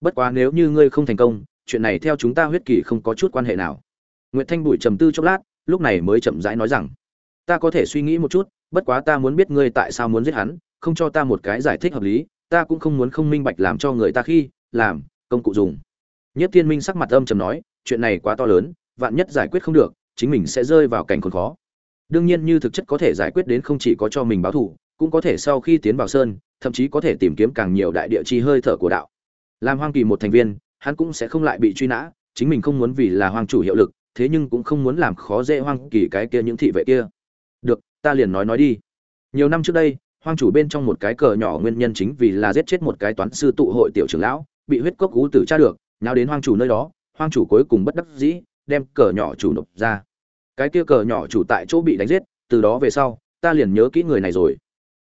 Bất quá nếu như ngươi không thành công, chuyện này theo chúng ta huyết kỳ không có chút quan hệ nào. Nguyệt thanh bụi trầm tư chốc lát, lúc này mới chậm rãi nói rằng, ta có thể suy nghĩ một chút, bất quá ta muốn biết ngươi tại sao muốn giết hắn, không cho ta một cái giải thích hợp lý, ta cũng không muốn không minh bạch làm cho người ta khi, làm, công cụ dùng. Nhất tiên minh sắc mặt âm trầm nói, chuyện này quá to lớn, vạn nhất giải quyết không được, chính mình sẽ rơi vào cảnh khốn khó. Đương nhiên như thực chất có thể giải quyết đến không chỉ có cho mình báo thù cũng có thể sau khi tiến vào sơn, thậm chí có thể tìm kiếm càng nhiều đại địa chi hơi thở của đạo. Làm hoang kỳ một thành viên, hắn cũng sẽ không lại bị truy nã, chính mình không muốn vì là hoang chủ hiệu lực, thế nhưng cũng không muốn làm khó dễ hoang kỳ cái kia những thị vệ kia. Được, ta liền nói nói đi. Nhiều năm trước đây, hoang chủ bên trong một cái cờ nhỏ nguyên nhân chính vì là giết chết một cái toán sư tụ hội tiểu trưởng lão, bị huyết cốc cú tử tra được, nháo đến hoang chủ nơi đó, hoang chủ cuối cùng bất đắc dĩ, đem cờ nhỏ chủ nộp ra. Cái kia cờ nhỏ chủ tại chỗ bị đánh giết, từ đó về sau, ta liền nhớ kỹ người này rồi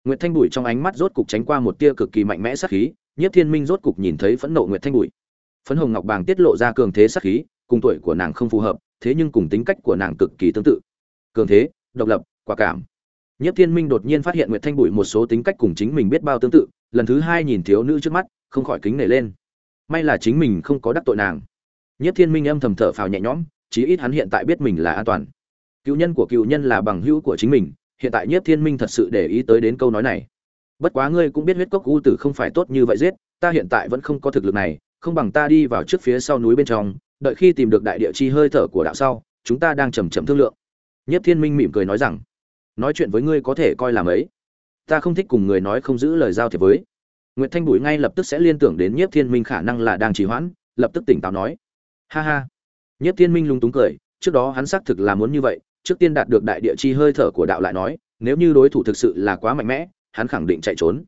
nguyệt thanh bụi trong ánh mắt rốt cục tránh qua một tia cực kỳ mạnh mẽ sát khí nhất thiên minh rốt cục nhìn thấy phẫn nộ nguyệt thanh bụi phấn hồng ngọc bàng tiết lộ ra cường thế sát khí, cùng tuổi của nàng không phù hợp, thế nhưng cùng tính cách của nàng cực kỳ tương tự. Cường thế, độc lập, quả cảm. Nhất thiên minh đột nhiên phát hiện nguyệt thanh bụi một số tính cách cùng chính mình biết bao tương tự, lần thứ hai nhìn thiếu nữ trước mắt, không khỏi kính nể lên. May là chính mình không có đắc tội nàng. Nhất thiên minh âm thầm thở phào nhẹ nhõm, chí ít hắn hiện tại biết mình là an toàn. Cựu nhân của cựu nhân là bằng hữu của chính mình hiện tại nhiếp thiên minh thật sự để ý tới đến câu nói này. Bất quá ngươi cũng biết huyết cốc u tử không phải tốt như vậy giết, ta hiện tại vẫn không có thực lực này, không bằng ta đi vào trước phía sau núi bên trong, đợi khi tìm được đại địa chi hơi thở của đạo sau, chúng ta đang chậm chậm thương lượng. Nhiếp thiên minh mỉm cười nói rằng, nói chuyện với ngươi có thể coi là mấy. Ta không thích cùng người nói không giữ lời giao thiệp với. Nguyệt thanh bùi ngay lập tức sẽ liên tưởng đến nhiếp thiên minh khả năng là đang trì hoãn, lập tức tỉnh táo nói, ha ha. Nhiếp thiên minh lung túng cười, trước đó hắn xác thực là muốn như vậy trước tiên đạt được đại địa chi hơi thở của đạo lại nói, nếu như đối thủ thực sự là quá mạnh mẽ, hắn khẳng định chạy trốn.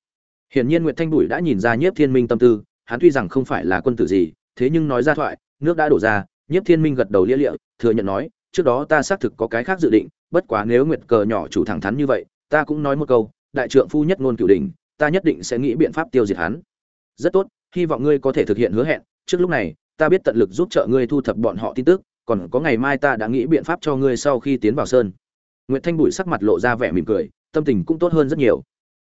Hiển nhiên nguyệt thanh bùi đã nhìn ra nhiếp thiên minh tâm tư, hắn tuy rằng không phải là quân tử gì, thế nhưng nói ra thoại, nước đã đổ ra, nhiếp thiên minh gật đầu lia lịa, thừa nhận nói, trước đó ta xác thực có cái khác dự định, bất quá nếu nguyệt cờ nhỏ chủ thẳng thắn như vậy, ta cũng nói một câu, đại trượng phu nhất ngôn cửu đỉnh, ta nhất định sẽ nghĩ biện pháp tiêu diệt hắn. Rất tốt, hy vọng ngươi có thể thực hiện hứa hẹn, trước lúc này, ta biết tận lực giúp trợ ngươi thu thập bọn họ tin tức còn có ngày mai ta đã nghĩ biện pháp cho ngươi sau khi tiến vào sơn Nguyệt Thanh Bụi sắc mặt lộ ra vẻ mỉm cười, tâm tình cũng tốt hơn rất nhiều.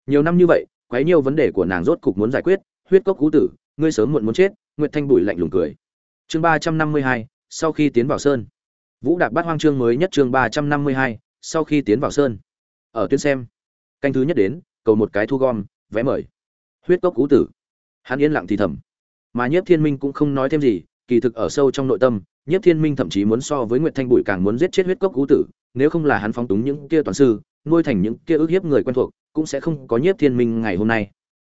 Nhiều năm như vậy, quá nhiều vấn đề của nàng rốt cục muốn giải quyết, huyết cốc cú tử, ngươi sớm muộn muốn chết, Nguyệt Thanh Bụi lạnh lùng cười. Chương ba trăm năm mươi hai, sau khi tiến vào sơn. Vũ Đạp Bát Hoang chương mới nhất chương ba trăm năm mươi hai, sau khi tiến vào sơn. Ở tuyến xem, canh thứ nhất đến, cầu một cái thu gom, vé mời. Huyết cốc cú tử. Hắn yên lặng thì thầm. Mà Nhiếp Thiên Minh cũng không nói thêm gì, kỳ thực ở sâu trong nội tâm, Nhiếp Thiên Minh thậm chí muốn so với Nguyệt Thanh Bụi càng muốn giết chết huyết cốc cú tử, nếu không là hắn phóng túng những kia toàn sư, nuôi thành những kia ước hiếp người quen thuộc, cũng sẽ không có Nhiếp Thiên Minh ngày hôm nay.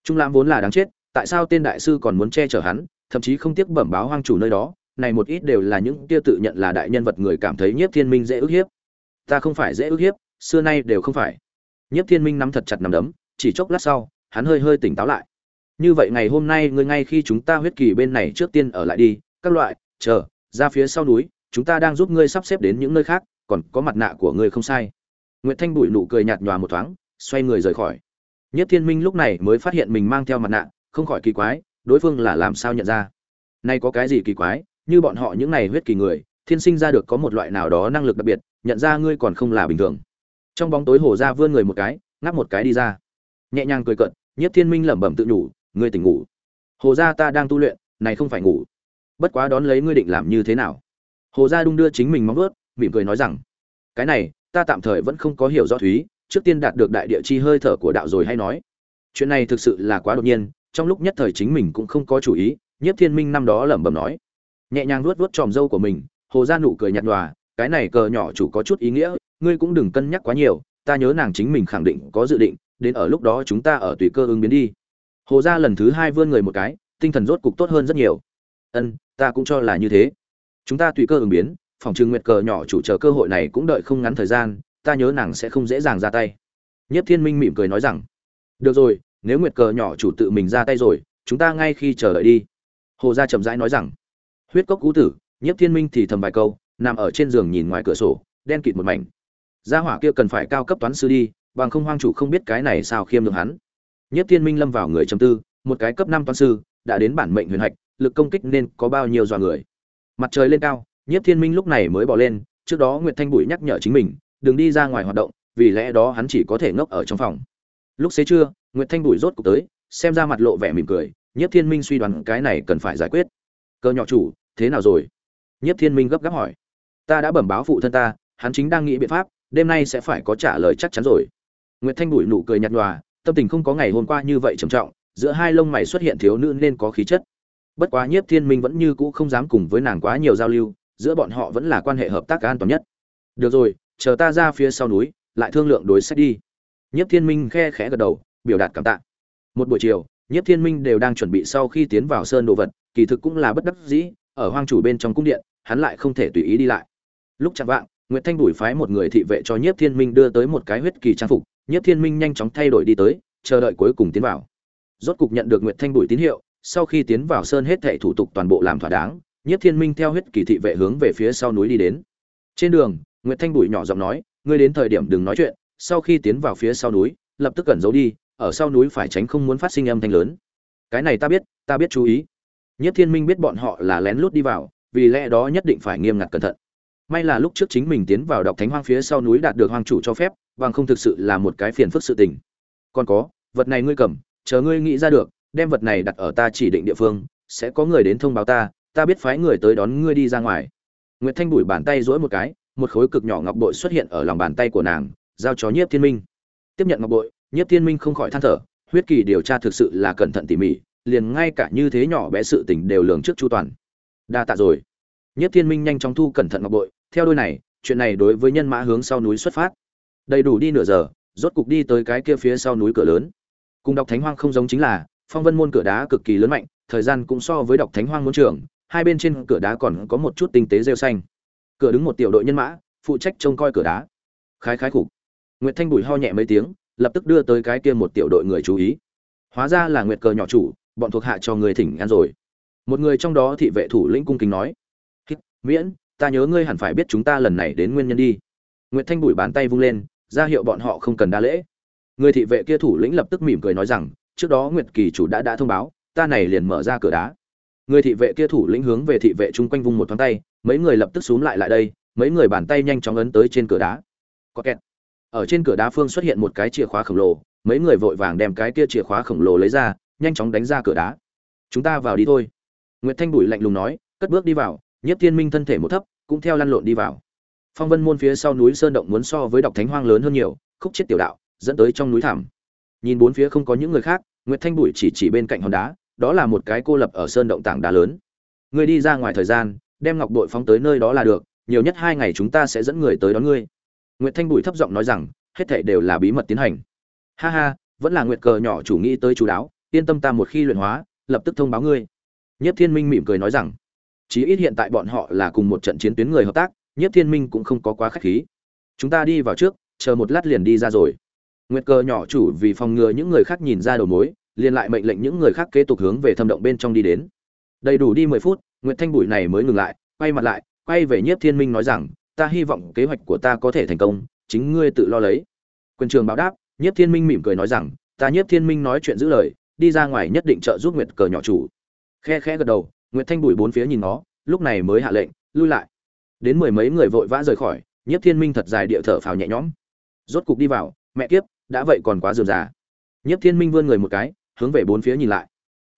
Trung Lãm vốn là đáng chết, tại sao tên đại sư còn muốn che chở hắn, thậm chí không tiếc bẩm báo hoang chủ nơi đó, này một ít đều là những kia tự nhận là đại nhân vật người cảm thấy Nhiếp Thiên Minh dễ ước hiếp. Ta không phải dễ ước hiếp, xưa nay đều không phải. Nhiếp Thiên Minh nắm thật chặt nắm đấm, chỉ chốc lát sau, hắn hơi hơi tỉnh táo lại. Như vậy ngày hôm nay ngươi ngay khi chúng ta huyết kỳ bên này trước tiên ở lại đi, các loại, chờ, ra phía sau núi, chúng ta đang giúp ngươi sắp xếp đến những nơi khác, còn có mặt nạ của ngươi không sai. Nguyệt thanh bụi nụ cười nhạt nhòa một thoáng xoay người rời khỏi. Nhất thiên minh lúc này mới phát hiện mình mang theo mặt nạ không khỏi kỳ quái đối phương là làm sao nhận ra? Nay có cái gì kỳ quái như bọn họ những này huyết kỳ người thiên sinh ra được có một loại nào đó năng lực đặc biệt nhận ra ngươi còn không là bình thường. Trong bóng tối hồ ra vươn người một cái ngáp một cái đi ra. Nhẹ nhàng cười cận nhất thiên minh lẩm bẩm tự nhủ ngươi tỉnh ngủ. Hồ gia ta đang tu luyện này không phải ngủ bất quá đón lấy ngươi định làm như thế nào? Hồ gia đung đưa chính mình móng vớt mỉm cười nói rằng, cái này, ta tạm thời vẫn không có hiểu rõ thúy, trước tiên đạt được đại địa chi hơi thở của đạo rồi hay nói. Chuyện này thực sự là quá đột nhiên, trong lúc nhất thời chính mình cũng không có chủ ý, nhiếp thiên minh năm đó lẩm bẩm nói. Nhẹ nhàng nuốt nuốt tròm dâu của mình, hồ gia nụ cười nhạt nhòa, cái này cờ nhỏ chủ có chút ý nghĩa, ngươi cũng đừng cân nhắc quá nhiều, ta nhớ nàng chính mình khẳng định có dự định, đến ở lúc đó chúng ta ở tùy cơ ứng biến đi. Hồ gia lần thứ hai vươn người một cái, tinh thần rốt cục tốt hơn rất nhiều ân, ta cũng cho là như thế. Chúng ta tùy cơ ứng biến, phòng trừng nguyệt cờ nhỏ chủ chờ cơ hội này cũng đợi không ngắn thời gian, ta nhớ nàng sẽ không dễ dàng ra tay. Nhất thiên minh mỉm cười nói rằng, được rồi, nếu nguyệt cờ nhỏ chủ tự mình ra tay rồi, chúng ta ngay khi chờ đợi đi. Hồ gia chậm rãi nói rằng, huyết cốc cú tử. Nhất thiên minh thì thầm vài câu, nằm ở trên giường nhìn ngoài cửa sổ, đen kịt một mảnh. Gia hỏa kia cần phải cao cấp toán sư đi, bằng không hoang chủ không biết cái này sao khiêm được hắn. Nhất thiên minh lâm vào người chầm tư, một cái cấp năm toán sư, đã đến bản mệnh huyền hạch lực công kích nên có bao nhiêu dọa người mặt trời lên cao Nhiếp Thiên Minh lúc này mới bỏ lên, trước đó Nguyệt Thanh Bụi nhắc nhở chính mình, đừng đi ra ngoài hoạt động, vì lẽ đó hắn chỉ có thể ngốc ở trong phòng. Lúc xế trưa, Nguyệt Thanh Bụi rốt cục tới, xem ra mặt lộ vẻ mỉm cười, Nhiếp Thiên Minh suy đoán cái này cần phải giải quyết. Cơ nhỏ chủ, thế nào rồi? Nhiếp Thiên Minh gấp gáp hỏi. Ta đã bẩm báo phụ thân ta, hắn chính đang nghĩ biện pháp, đêm nay sẽ phải có trả lời chắc chắn rồi. Nguyệt Thanh Bụi nụ cười nhạt nhòa, tâm tình không có ngày hôm qua như vậy trầm trọng, giữa hai lông mày xuất hiện thiếu nữ nên có khí chất. Bất quá Nhiếp Thiên Minh vẫn như cũ không dám cùng với nàng quá nhiều giao lưu, giữa bọn họ vẫn là quan hệ hợp tác an toàn nhất. Được rồi chờ ta ra phía sau núi lại thương lượng đối sách đi. Nhất thiên minh khe khẽ gật đầu biểu đạt cảm tạ. Một buổi chiều nhất thiên minh đều đang chuẩn bị sau khi tiến vào sơn đồ vật kỳ thực cũng là bất đắc dĩ ở hoang chủ bên trong cung điện hắn lại không thể tùy ý đi lại. Lúc chạm vạng nguyễn thanh đuổi phái một người thị vệ cho nhất thiên minh đưa tới một cái huyết kỳ trang phục nhất thiên minh nhanh chóng thay đổi đi tới chờ đợi cuối cùng tiến vào. Rốt cục nhận được nguyệt thanh đuổi tín hiệu sau khi tiến vào sơn hết thảy thủ tục toàn bộ làm thỏa đáng Nhiếp Thiên Minh theo huyết kỳ thị vệ hướng về phía sau núi đi đến. Trên đường, Nguyệt Thanh Bụi nhỏ giọng nói, ngươi đến thời điểm đừng nói chuyện, sau khi tiến vào phía sau núi, lập tức cẩn giấu đi, ở sau núi phải tránh không muốn phát sinh âm thanh lớn. Cái này ta biết, ta biết chú ý. Nhiếp Thiên Minh biết bọn họ là lén lút đi vào, vì lẽ đó nhất định phải nghiêm ngặt cẩn thận. May là lúc trước chính mình tiến vào đọc thánh hoang phía sau núi đạt được hoàng chủ cho phép, bằng không thực sự là một cái phiền phức sự tình. Còn có, vật này ngươi cầm, chờ ngươi nghĩ ra được, đem vật này đặt ở ta chỉ định địa phương, sẽ có người đến thông báo ta, ta biết phái người tới đón ngươi đi ra ngoài. Nguyệt thanh bủi bàn tay duỗi một cái một khối cực nhỏ ngọc bội xuất hiện ở lòng bàn tay của nàng giao cho nhiếp thiên minh. Tiếp nhận ngọc bội nhiếp thiên minh không khỏi than thở huyết kỳ điều tra thực sự là cẩn thận tỉ mỉ liền ngay cả như thế nhỏ bé sự tình đều lường trước chu toàn. Đa tạ rồi. Nhiếp thiên minh nhanh chóng thu cẩn thận ngọc bội theo đôi này chuyện này đối với nhân mã hướng sau núi xuất phát. Đầy đủ đi nửa giờ rốt cục đi tới cái kia phía sau núi cửa lớn. Cùng đọc thánh hoang không giống chính là phong vân môn cửa đá cực kỳ lớn mạnh, thời gian cũng so với đọc thánh hoang muốn trường, hai bên trên cửa đá còn có một chút tinh tế rêu xanh. Cửa đứng một tiểu đội nhân mã, phụ trách trông coi cửa đá. Khái khái khục. Nguyệt thanh bùi ho nhẹ mấy tiếng, lập tức đưa tới cái kia một tiểu đội người chú ý. Hóa ra là nguyệt cờ nhỏ chủ, bọn thuộc hạ cho người thỉnh ăn rồi. Một người trong đó thị vệ thủ lĩnh cung kính nói miễn, ta nhớ ngươi hẳn phải biết chúng ta lần này đến nguyên nhân đi. Nguyệt thanh bùi bán tay vung lên, ra hiệu bọn họ không cần đa lễ. Người thị vệ kia thủ lĩnh lập tức mỉm cười nói rằng trước đó nguyệt kỳ chủ đã đã thông báo, ta này liền mở ra cửa đá. Người thị vệ kia thủ lĩnh hướng về thị vệ chung quanh vung một thoáng tay, mấy người lập tức xuống lại lại đây, mấy người bàn tay nhanh chóng ấn tới trên cửa đá. Có kẹt. Ở trên cửa đá phương xuất hiện một cái chìa khóa khổng lồ, mấy người vội vàng đem cái kia chìa khóa khổng lồ lấy ra, nhanh chóng đánh ra cửa đá. Chúng ta vào đi thôi. Nguyệt thanh bùi lạnh lùng nói, cất bước đi vào, nhiếp thiên minh thân thể một thấp, cũng theo lăn lộn đi vào. Phong vân môn phía sau núi sơn động muốn so với độc thánh hoang lớn hơn nhiều, khúc chết tiểu đạo, dẫn tới trong núi thẳm nhìn bốn phía không có những người khác, nguyệt thanh Bụi chỉ chỉ bên cạnh hòn đá, đó là một cái cô lập ở sơn động tảng đá lớn. Ngươi đi ra ngoài thời gian, đem ngọc đội phóng tới nơi đó là được, nhiều nhất hai ngày chúng ta sẽ dẫn người tới đón ngươi. Nguyệt thanh Bụi thấp giọng nói rằng, hết thảy đều là bí mật tiến hành. Ha ha, vẫn là nguyệt cờ nhỏ chủ nghĩ tới chú đáo, yên tâm ta một khi luyện hóa, lập tức thông báo ngươi. Nhất thiên minh mỉm cười nói rằng chí ít hiện tại bọn họ là cùng một trận chiến tuyến người hợp tác nhất thiên minh cũng không có quá khách khí. Chúng ta đi vào trước, chờ một lát liền đi ra rồi nguyệt cờ nhỏ chủ vì phòng ngừa những người khác nhìn ra đầu mối, liền lại mệnh lệnh những người khác kế tục hướng về thâm động bên trong đi đến. Đầy đủ đi mười phút, nguyệt thanh bụi này mới ngừng lại, quay mặt lại, quay về nhiếp thiên minh nói rằng, ta hy vọng kế hoạch của ta có thể thành công, chính ngươi tự lo lấy. Quyền trường báo đáp, nhiếp thiên minh mỉm cười nói rằng, ta nhiếp thiên minh nói chuyện giữ lời, đi ra ngoài nhất định trợ giúp nguyệt cờ nhỏ chủ. Khe khẽ gật đầu, nguyệt thanh bụi bốn phía nhìn nó lúc này mới hạ lệnh, lui lại. Đến mười mấy người vội vã rời khỏi, nhiếp thiên minh thật dài địa thở phào nhẹ nhõm. Rốt cục đi vào, mẹ kiếp đã vậy còn quá dườm già. Nhiếp thiên minh vươn người một cái, hướng về bốn phía nhìn lại.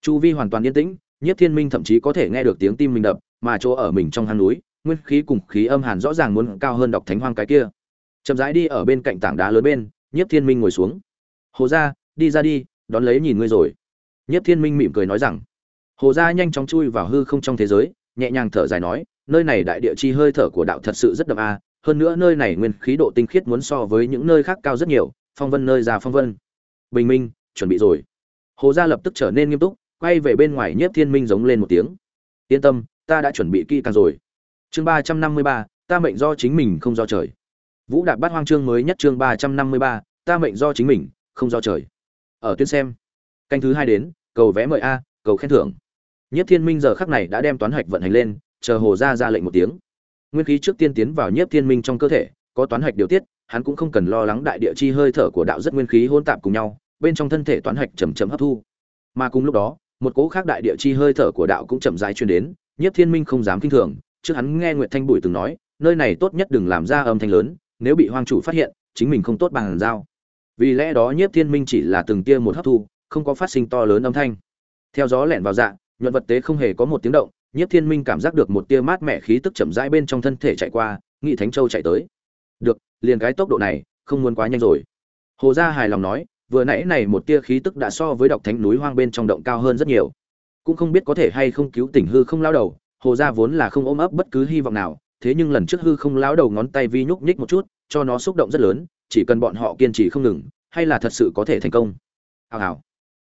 Chu vi hoàn toàn yên tĩnh, nhiếp thiên minh thậm chí có thể nghe được tiếng tim mình đập, mà chỗ ở mình trong hang núi, nguyên khí cùng khí âm hàn rõ ràng muốn cao hơn độc thánh hoang cái kia. Chậm rãi đi ở bên cạnh tảng đá lớn bên, nhiếp thiên minh ngồi xuống. Hồ gia, đi ra đi, đón lấy nhìn ngươi rồi. Nhiếp thiên minh mỉm cười nói rằng. Hồ gia nhanh chóng chui vào hư không trong thế giới, nhẹ nhàng thở dài nói, nơi này đại địa chi hơi thở của đạo thật sự rất đậm a, hơn nữa nơi này nguyên khí độ tinh khiết muốn so với những nơi khác cao rất nhiều phong vân nơi ra phong vân. Bình minh, chuẩn bị rồi. Hồ gia lập tức trở nên nghiêm túc, quay về bên ngoài nhiếp thiên minh giống lên một tiếng. Yên tâm, ta đã chuẩn bị kỹ càng rồi. Chương ba trăm năm mươi ba, ta mệnh do chính mình không do trời. Vũ đạp bát hoang chương mới nhất chương ba trăm năm mươi ba, ta mệnh do chính mình không do trời. Ở tuyến xem. Canh thứ hai đến, cầu vé mời a, cầu khen thưởng. Nhất thiên minh giờ khắc này đã đem toán hạch vận hành lên, chờ hồ Gia ra lệnh một tiếng. Nguyên khí trước tiên tiến vào nhất thiên minh trong cơ thể có toán hạch điều tiết, hắn cũng không cần lo lắng đại địa chi hơi thở của đạo rất nguyên khí hỗn tạp cùng nhau, bên trong thân thể toán hạch chậm chậm hấp thu. Mà cùng lúc đó, một cỗ khác đại địa chi hơi thở của đạo cũng chậm rãi truyền đến nhất thiên minh không dám kinh thường, trước hắn nghe nguyệt thanh bùi từng nói, nơi này tốt nhất đừng làm ra âm thanh lớn, nếu bị hoang chủ phát hiện, chính mình không tốt bằng giao. Vì lẽ đó nhiếp thiên minh chỉ là từng tia một hấp thu, không có phát sinh to lớn âm thanh. Theo gió lẹn vào dạ nhuận vật tế không hề có một tiếng động, nhiếp thiên minh cảm giác được một tia mát mẻ khí tức chậm rãi bên trong thân thể chạy qua, nghị thánh châu chạy tới được, liền cái tốc độ này, không muốn quá nhanh rồi. Hồ gia hài lòng nói, vừa nãy này một tia khí tức đã so với đọc thánh núi hoang bên trong động cao hơn rất nhiều. Cũng không biết có thể hay không cứu tỉnh hư không lao đầu, hồ gia vốn là không ôm ấp bất cứ hy vọng nào, thế nhưng lần trước hư không lao đầu ngón tay vi nhúc nhích một chút, cho nó xúc động rất lớn, chỉ cần bọn họ kiên trì không ngừng, hay là thật sự có thể thành công. Hào hào.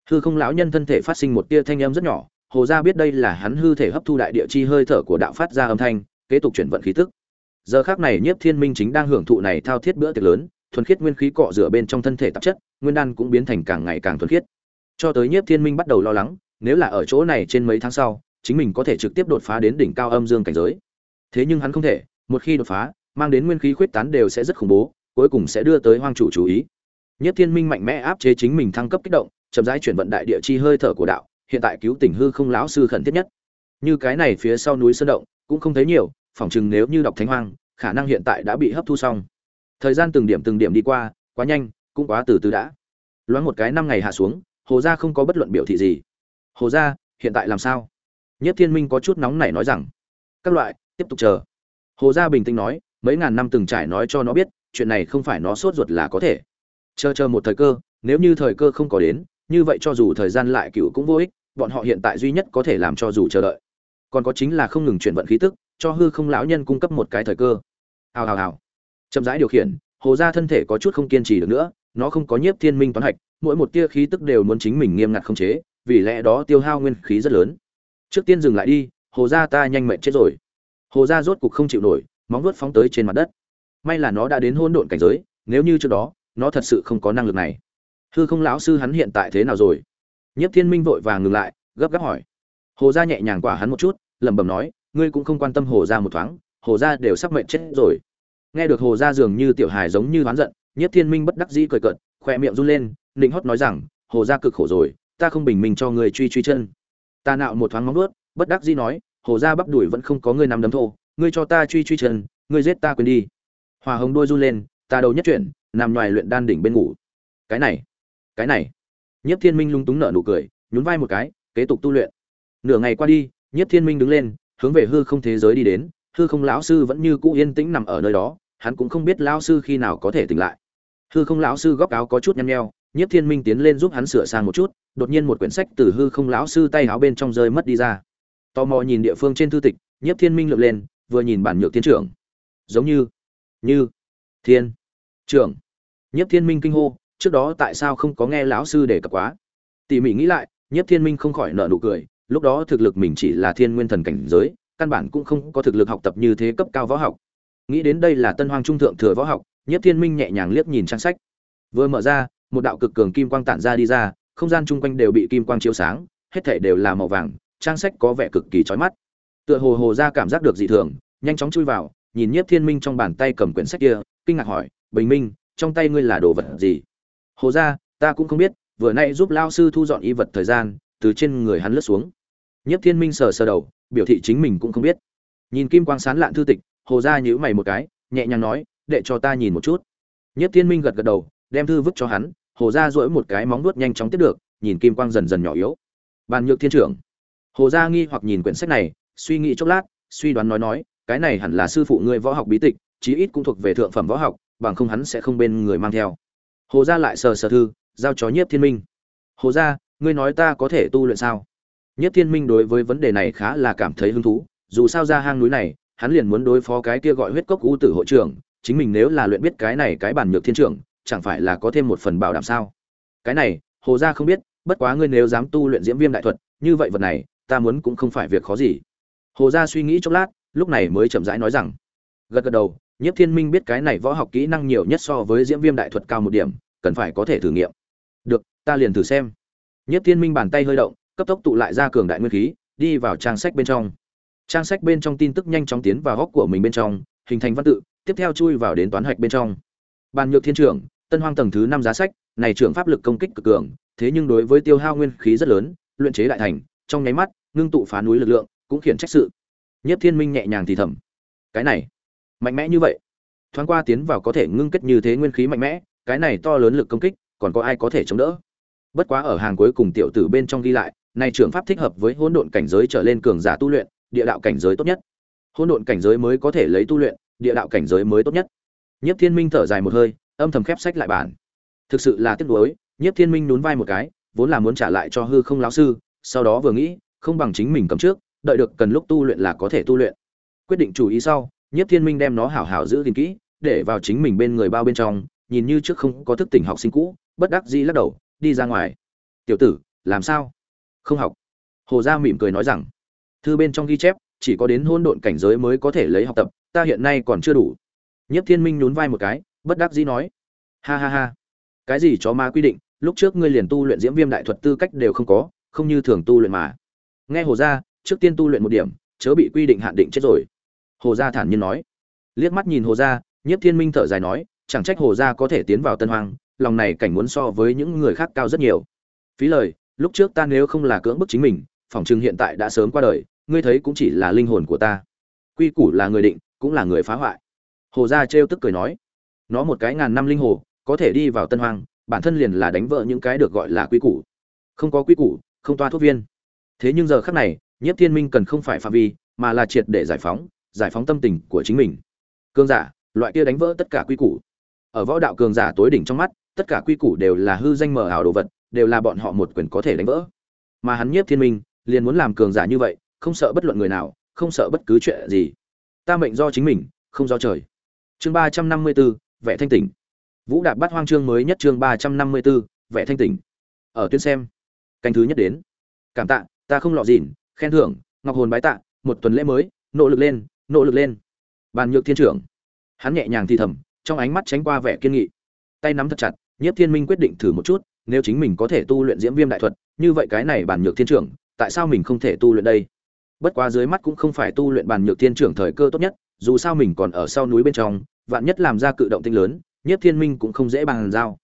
Hư không lão nhân thân thể phát sinh một tia thanh âm rất nhỏ, hồ gia biết đây là hắn hư thể hấp thu đại địa chi hơi thở của đạo phát ra âm thanh, kế tục chuyển vận khí tức giờ khác này nhiếp thiên minh chính đang hưởng thụ này thao thiết bữa tiệc lớn, thuần khiết nguyên khí cọ rửa bên trong thân thể tạp chất, nguyên đan cũng biến thành càng ngày càng thuần khiết. Cho tới nhiếp thiên minh bắt đầu lo lắng, nếu là ở chỗ này trên mấy tháng sau, chính mình có thể trực tiếp đột phá đến đỉnh cao âm dương cảnh giới. Thế nhưng hắn không thể, một khi đột phá, mang đến nguyên khí khuyết tán đều sẽ rất khủng bố, cuối cùng sẽ đưa tới hoang chủ chú ý. Nhất thiên minh mạnh mẽ áp chế chính mình thăng cấp kích động, chậm rãi chuyển vận đại địa chi hơi thở của đạo, hiện tại cứu tỉnh hư không lão sư khẩn thiết nhất. Như cái này phía sau núi sơn động, cũng không thấy nhiều phỏng chừng nếu như đọc thánh hoang, khả năng hiện tại đã bị hấp thu xong. Thời gian từng điểm từng điểm đi qua, quá nhanh, cũng quá từ từ đã. Loáng một cái năm ngày hạ xuống, hồ gia không có bất luận biểu thị gì. Hồ gia, hiện tại làm sao? Nhất thiên minh có chút nóng nảy nói rằng, các loại, tiếp tục chờ. Hồ gia bình tĩnh nói, mấy ngàn năm từng trải nói cho nó biết, chuyện này không phải nó sốt ruột là có thể. Chờ chờ một thời cơ, nếu như thời cơ không có đến, như vậy cho dù thời gian lại cựu cũng vô ích, bọn họ hiện tại duy nhất có thể làm cho dù chờ đợi. Còn có chính là không ngừng chuyển vận khí tức cho hư không lão nhân cung cấp một cái thời cơ. Hào hào hào. Chậm rãi điều khiển, hồ gia thân thể có chút không kiên trì được nữa, nó không có nhiếp thiên minh toán hạch, mỗi một tia khí tức đều muốn chính mình nghiêm ngặt không chế, vì lẽ đó tiêu hao nguyên khí rất lớn. Trước tiên dừng lại đi, hồ gia ta nhanh mệnh chết rồi. Hồ gia rốt cục không chịu nổi, móng vuốt phóng tới trên mặt đất. May là nó đã đến hôn độn cảnh giới, nếu như trước đó, nó thật sự không có năng lực này. Hư không lão sư hắn hiện tại thế nào rồi? Nhiếp thiên minh vội vàng ngừng lại, gấp gáp hỏi. Hồ gia nhẹ nhàng quả hắn một chút, lẩm bẩm nói ngươi cũng không quan tâm hồ gia một thoáng, hồ gia đều sắp mệnh chết rồi. Nghe được hồ gia dường như tiểu hài giống như oán giận nhất thiên minh bất đắc dĩ cười cợt, khoe miệng run lên định hót nói rằng, hồ gia cực khổ rồi, ta không bình minh cho người truy truy chân. Ta nạo một thoáng móng nuốt bất đắc dĩ nói, hồ gia bắp đuổi vẫn không có ngươi nằm đấm thô, ngươi cho ta truy truy chân, ngươi giết ta quên đi. Hòa hồng đôi run lên, ta đầu nhất chuyển nằm ngoài luyện đan đỉnh bên ngủ. Cái này cái này. Nhất thiên minh lung túng nở nụ cười, nhún vai một cái, kế tục tu luyện. Nửa ngày qua đi nhất thiên minh đứng lên hướng về hư không thế giới đi đến, hư không lão sư vẫn như cũ yên tĩnh nằm ở nơi đó, hắn cũng không biết lão sư khi nào có thể tỉnh lại. Hư không lão sư góc áo có chút nhăn nheo nhất thiên minh tiến lên giúp hắn sửa sang một chút, đột nhiên một quyển sách từ hư không lão sư tay áo bên trong rơi mất đi ra. Tò mò nhìn địa phương trên thư tịch nhất thiên minh lượm lên, vừa nhìn bản nhược thiên trưởng. Giống như như, thiên, trưởng. Nhất thiên minh kinh hô, trước đó tại sao không có nghe lão sư để cập quá? Tỉ mỉ nghĩ lại nhất thiên minh không khỏi nợ nụ cười lúc đó thực lực mình chỉ là thiên nguyên thần cảnh giới, căn bản cũng không có thực lực học tập như thế cấp cao võ học. Nghĩ đến đây là tân hoàng trung thượng thừa võ học nhất thiên minh nhẹ nhàng liếc nhìn trang sách. Vừa mở ra, một đạo cực cường kim quang tản ra đi ra, không gian chung quanh đều bị kim quang chiếu sáng, hết thể đều là màu vàng, trang sách có vẻ cực kỳ chói mắt. Tựa hồ hồ ra cảm giác được dị thường, nhanh chóng chui vào, nhìn nhiếp thiên minh trong bàn tay cầm quyển sách kia, kinh ngạc hỏi, bình minh, trong tay ngươi là đồ vật gì? Hồ ra, ta cũng không biết, vừa nay giúp lao sư thu dọn y vật thời gian từ trên người hắn lướt xuống. Nhiếp thiên minh sờ sờ đầu, biểu thị chính mình cũng không biết. Nhìn kim quang sán lạn thư tịch, hồ ra nhíu mày một cái, nhẹ nhàng nói để cho ta nhìn một chút. Nhiếp thiên minh gật gật đầu, đem thư vứt cho hắn, hồ ra duỗi một cái móng nuốt nhanh chóng tiếp được, nhìn kim quang dần dần nhỏ yếu. Bàn nhược thiên trưởng. Hồ gia nghi hoặc nhìn quyển sách này, suy nghĩ chốc lát, suy đoán nói nói, cái này hẳn là sư phụ ngươi võ học bí tịch, chí ít cũng thuộc về thượng phẩm võ học, bằng không hắn sẽ không bên người mang theo. Hồ gia lại sờ sờ thư, giao cho nhiếp thiên minh. Hồ gia ngươi nói ta có thể tu luyện sao? Nhất thiên minh đối với vấn đề này khá là cảm thấy hứng thú, dù sao ra hang núi này, hắn liền muốn đối phó cái kia gọi huyết cốc u tử hội trưởng, chính mình nếu là luyện biết cái này cái bản nhược thiên trưởng, chẳng phải là có thêm một phần bảo đảm sao? Cái này, hồ gia không biết, bất quá ngươi nếu dám tu luyện diễm viêm đại thuật, như vậy vật này, ta muốn cũng không phải việc khó gì. Hồ gia suy nghĩ chốc lát, lúc này mới chậm rãi nói rằng, gật gật đầu nhiếp thiên minh biết cái này võ học kỹ năng nhiều nhất so với diễm viêm đại thuật cao một điểm, cần phải có thể thử nghiệm. Được, ta liền thử xem nhiếp thiên minh bàn tay hơi động, cấp tốc tụ lại ra cường đại nguyên khí, đi vào trang sách bên trong. Trang sách bên trong tin tức nhanh chóng tiến vào góc của mình bên trong, hình thành văn tự, tiếp theo chui vào đến toán hạch bên trong. Bàn nhược thiên trưởng, tân hoang tầng thứ năm giá sách, này trưởng pháp lực công kích cực cường, thế nhưng đối với tiêu hao nguyên khí rất lớn, luyện chế đại thành, trong nháy mắt, ngưng tụ phá núi lực lượng, cũng khiển trách sự. Nhất thiên minh nhẹ nhàng thì thầm, cái này, mạnh mẽ như vậy? Thoáng qua tiến vào có thể ngưng kết như thế nguyên khí mạnh mẽ, cái này to lớn lực công kích, còn có ai có thể chống đỡ? Bất quá ở hàng cuối cùng tiểu tử bên trong ghi lại này trường pháp thích hợp với hỗn độn cảnh giới trở lên cường giả tu luyện, địa đạo cảnh giới tốt nhất. Hỗn độn cảnh giới mới có thể lấy tu luyện, địa đạo cảnh giới mới tốt nhất. Nhất thiên minh thở dài một hơi, âm thầm khép sách lại bản. Thực sự là tiếc nuối nhất thiên minh nhún vai một cái, vốn là muốn trả lại cho hư không lão sư, sau đó vừa nghĩ, không bằng chính mình cầm trước, đợi được cần lúc tu luyện là có thể tu luyện. Quyết định chủ ý sau nhất thiên minh đem nó hảo hảo giữ gìn kỹ, để vào chính mình bên người bao bên trong, nhìn như trước không có thức tỉnh học sinh cũ, bất đắc dĩ lắc đầu đi ra ngoài. Tiểu tử, làm sao? Không học. Hồ gia mỉm cười nói rằng, thư bên trong ghi chép, chỉ có đến hôn độn cảnh giới mới có thể lấy học tập, ta hiện nay còn chưa đủ. Nhất thiên minh nhún vai một cái, bất đắc dĩ nói, ha ha ha, cái gì chó ma quy định, lúc trước ngươi liền tu luyện diễm viêm đại thuật tư cách đều không có, không như thường tu luyện mà. Nghe hồ gia, trước tiên tu luyện một điểm, chớ bị quy định hạn định chết rồi. Hồ gia thản nhiên nói. Liếc mắt nhìn hồ gia, nhiếp thiên minh thở dài nói, chẳng trách hồ gia có thể tiến vào tân hoàng lòng này cảnh muốn so với những người khác cao rất nhiều. Phí lời, lúc trước ta nếu không là cưỡng bức chính mình phỏng chừng hiện tại đã sớm qua đời, ngươi thấy cũng chỉ là linh hồn của ta. Quy củ là người định, cũng là người phá hoại. Hồ gia trêu tức cười nói, nó một cái ngàn năm linh hồ, có thể đi vào tân hoang, bản thân liền là đánh vỡ những cái được gọi là quy củ. Không có quy củ, không toa thuốc viên. Thế nhưng giờ khắc này, nhiếp thiên minh cần không phải phạm vi, mà là triệt để giải phóng giải phóng tâm tình của chính mình. Cương giả, loại kia đánh vỡ tất cả quy củ. Ở võ đạo cường giả tối đỉnh trong mắt tất cả quy củ đều là hư danh mờ ảo đồ vật, đều là bọn họ một quyền có thể đánh vỡ. Mà hắn nhiếp thiên minh, liền muốn làm cường giả như vậy, không sợ bất luận người nào, không sợ bất cứ chuyện gì. Ta mệnh do chính mình, không do trời. Chương ba trăm năm mươi b ố vẻ thanh tỉnh. Vũ đạp bắt hoang chương mới nhất chương ba trăm năm mươi b ố vẻ thanh tỉnh. Ở tuyến xem. Canh thứ nhất đến. Cảm tạ, ta không lọ dỉn khen thưởng, ngọc hồn bái tạ, một tuần lễ mới, nỗ lực lên, nỗ lực lên. Bàn nhược thiên trưởng. Hắn nhẹ nhàng thì thầm, trong ánh mắt tránh qua vẻ kiên nghị. Tay nắm thật chặt nhiếp thiên minh quyết định thử một chút, nếu chính mình có thể tu luyện diễm viêm đại thuật, như vậy cái này bản nhược thiên trưởng, tại sao mình không thể tu luyện đây? Bất quá dưới mắt cũng không phải tu luyện bản nhược thiên trưởng thời cơ tốt nhất, dù sao mình còn ở sau núi bên trong, vạn nhất làm ra cự động tinh lớn, nhiếp thiên minh cũng không dễ bằng giao.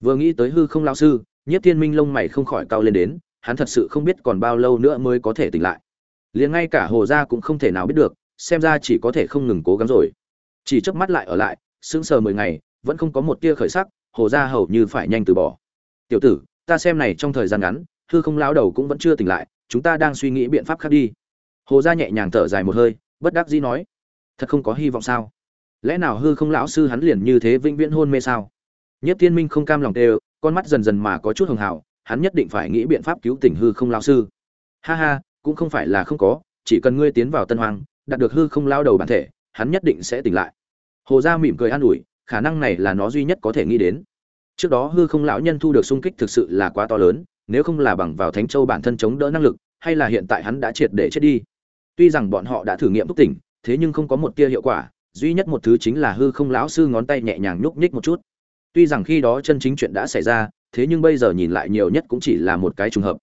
Vừa nghĩ tới hư không lao sư, nhiếp thiên minh lông mày không khỏi cao lên đến, hắn thật sự không biết còn bao lâu nữa mới có thể tỉnh lại. Liền ngay cả hồ gia cũng không thể nào biết được, xem ra chỉ có thể không ngừng cố gắng rồi. Chỉ chớp mắt lại ở lại, sững sờ mười ngày, vẫn không có một tia khởi sắc hồ gia hầu như phải nhanh từ bỏ. Tiểu tử, ta xem này trong thời gian ngắn, hư không lão đầu cũng vẫn chưa tỉnh lại, chúng ta đang suy nghĩ biện pháp khác đi. Hồ gia nhẹ nhàng thở dài một hơi, bất đắc dĩ nói, thật không có hy vọng sao? Lẽ nào hư không lão sư hắn liền như thế vĩnh viễn hôn mê sao? Nhất tiên minh không cam lòng tê con mắt dần dần mà có chút hường hảo, hắn nhất định phải nghĩ biện pháp cứu tỉnh hư không lão sư. Ha ha, cũng không phải là không có, chỉ cần ngươi tiến vào tân hoàng đạt được hư không lao đầu bản thể, hắn nhất định sẽ tỉnh lại. Hồ gia mỉm cười an ủi khả năng này là nó duy nhất có thể nghĩ đến. Trước đó hư không lão nhân thu được sung kích thực sự là quá to lớn, nếu không là bằng vào thánh châu bản thân chống đỡ năng lực, hay là hiện tại hắn đã triệt để chết đi. Tuy rằng bọn họ đã thử nghiệm thức tỉnh, thế nhưng không có một tia hiệu quả, duy nhất một thứ chính là hư không lão sư ngón tay nhẹ nhàng nhúc nhích một chút. Tuy rằng khi đó chân chính chuyện đã xảy ra, thế nhưng bây giờ nhìn lại nhiều nhất cũng chỉ là một cái trùng hợp.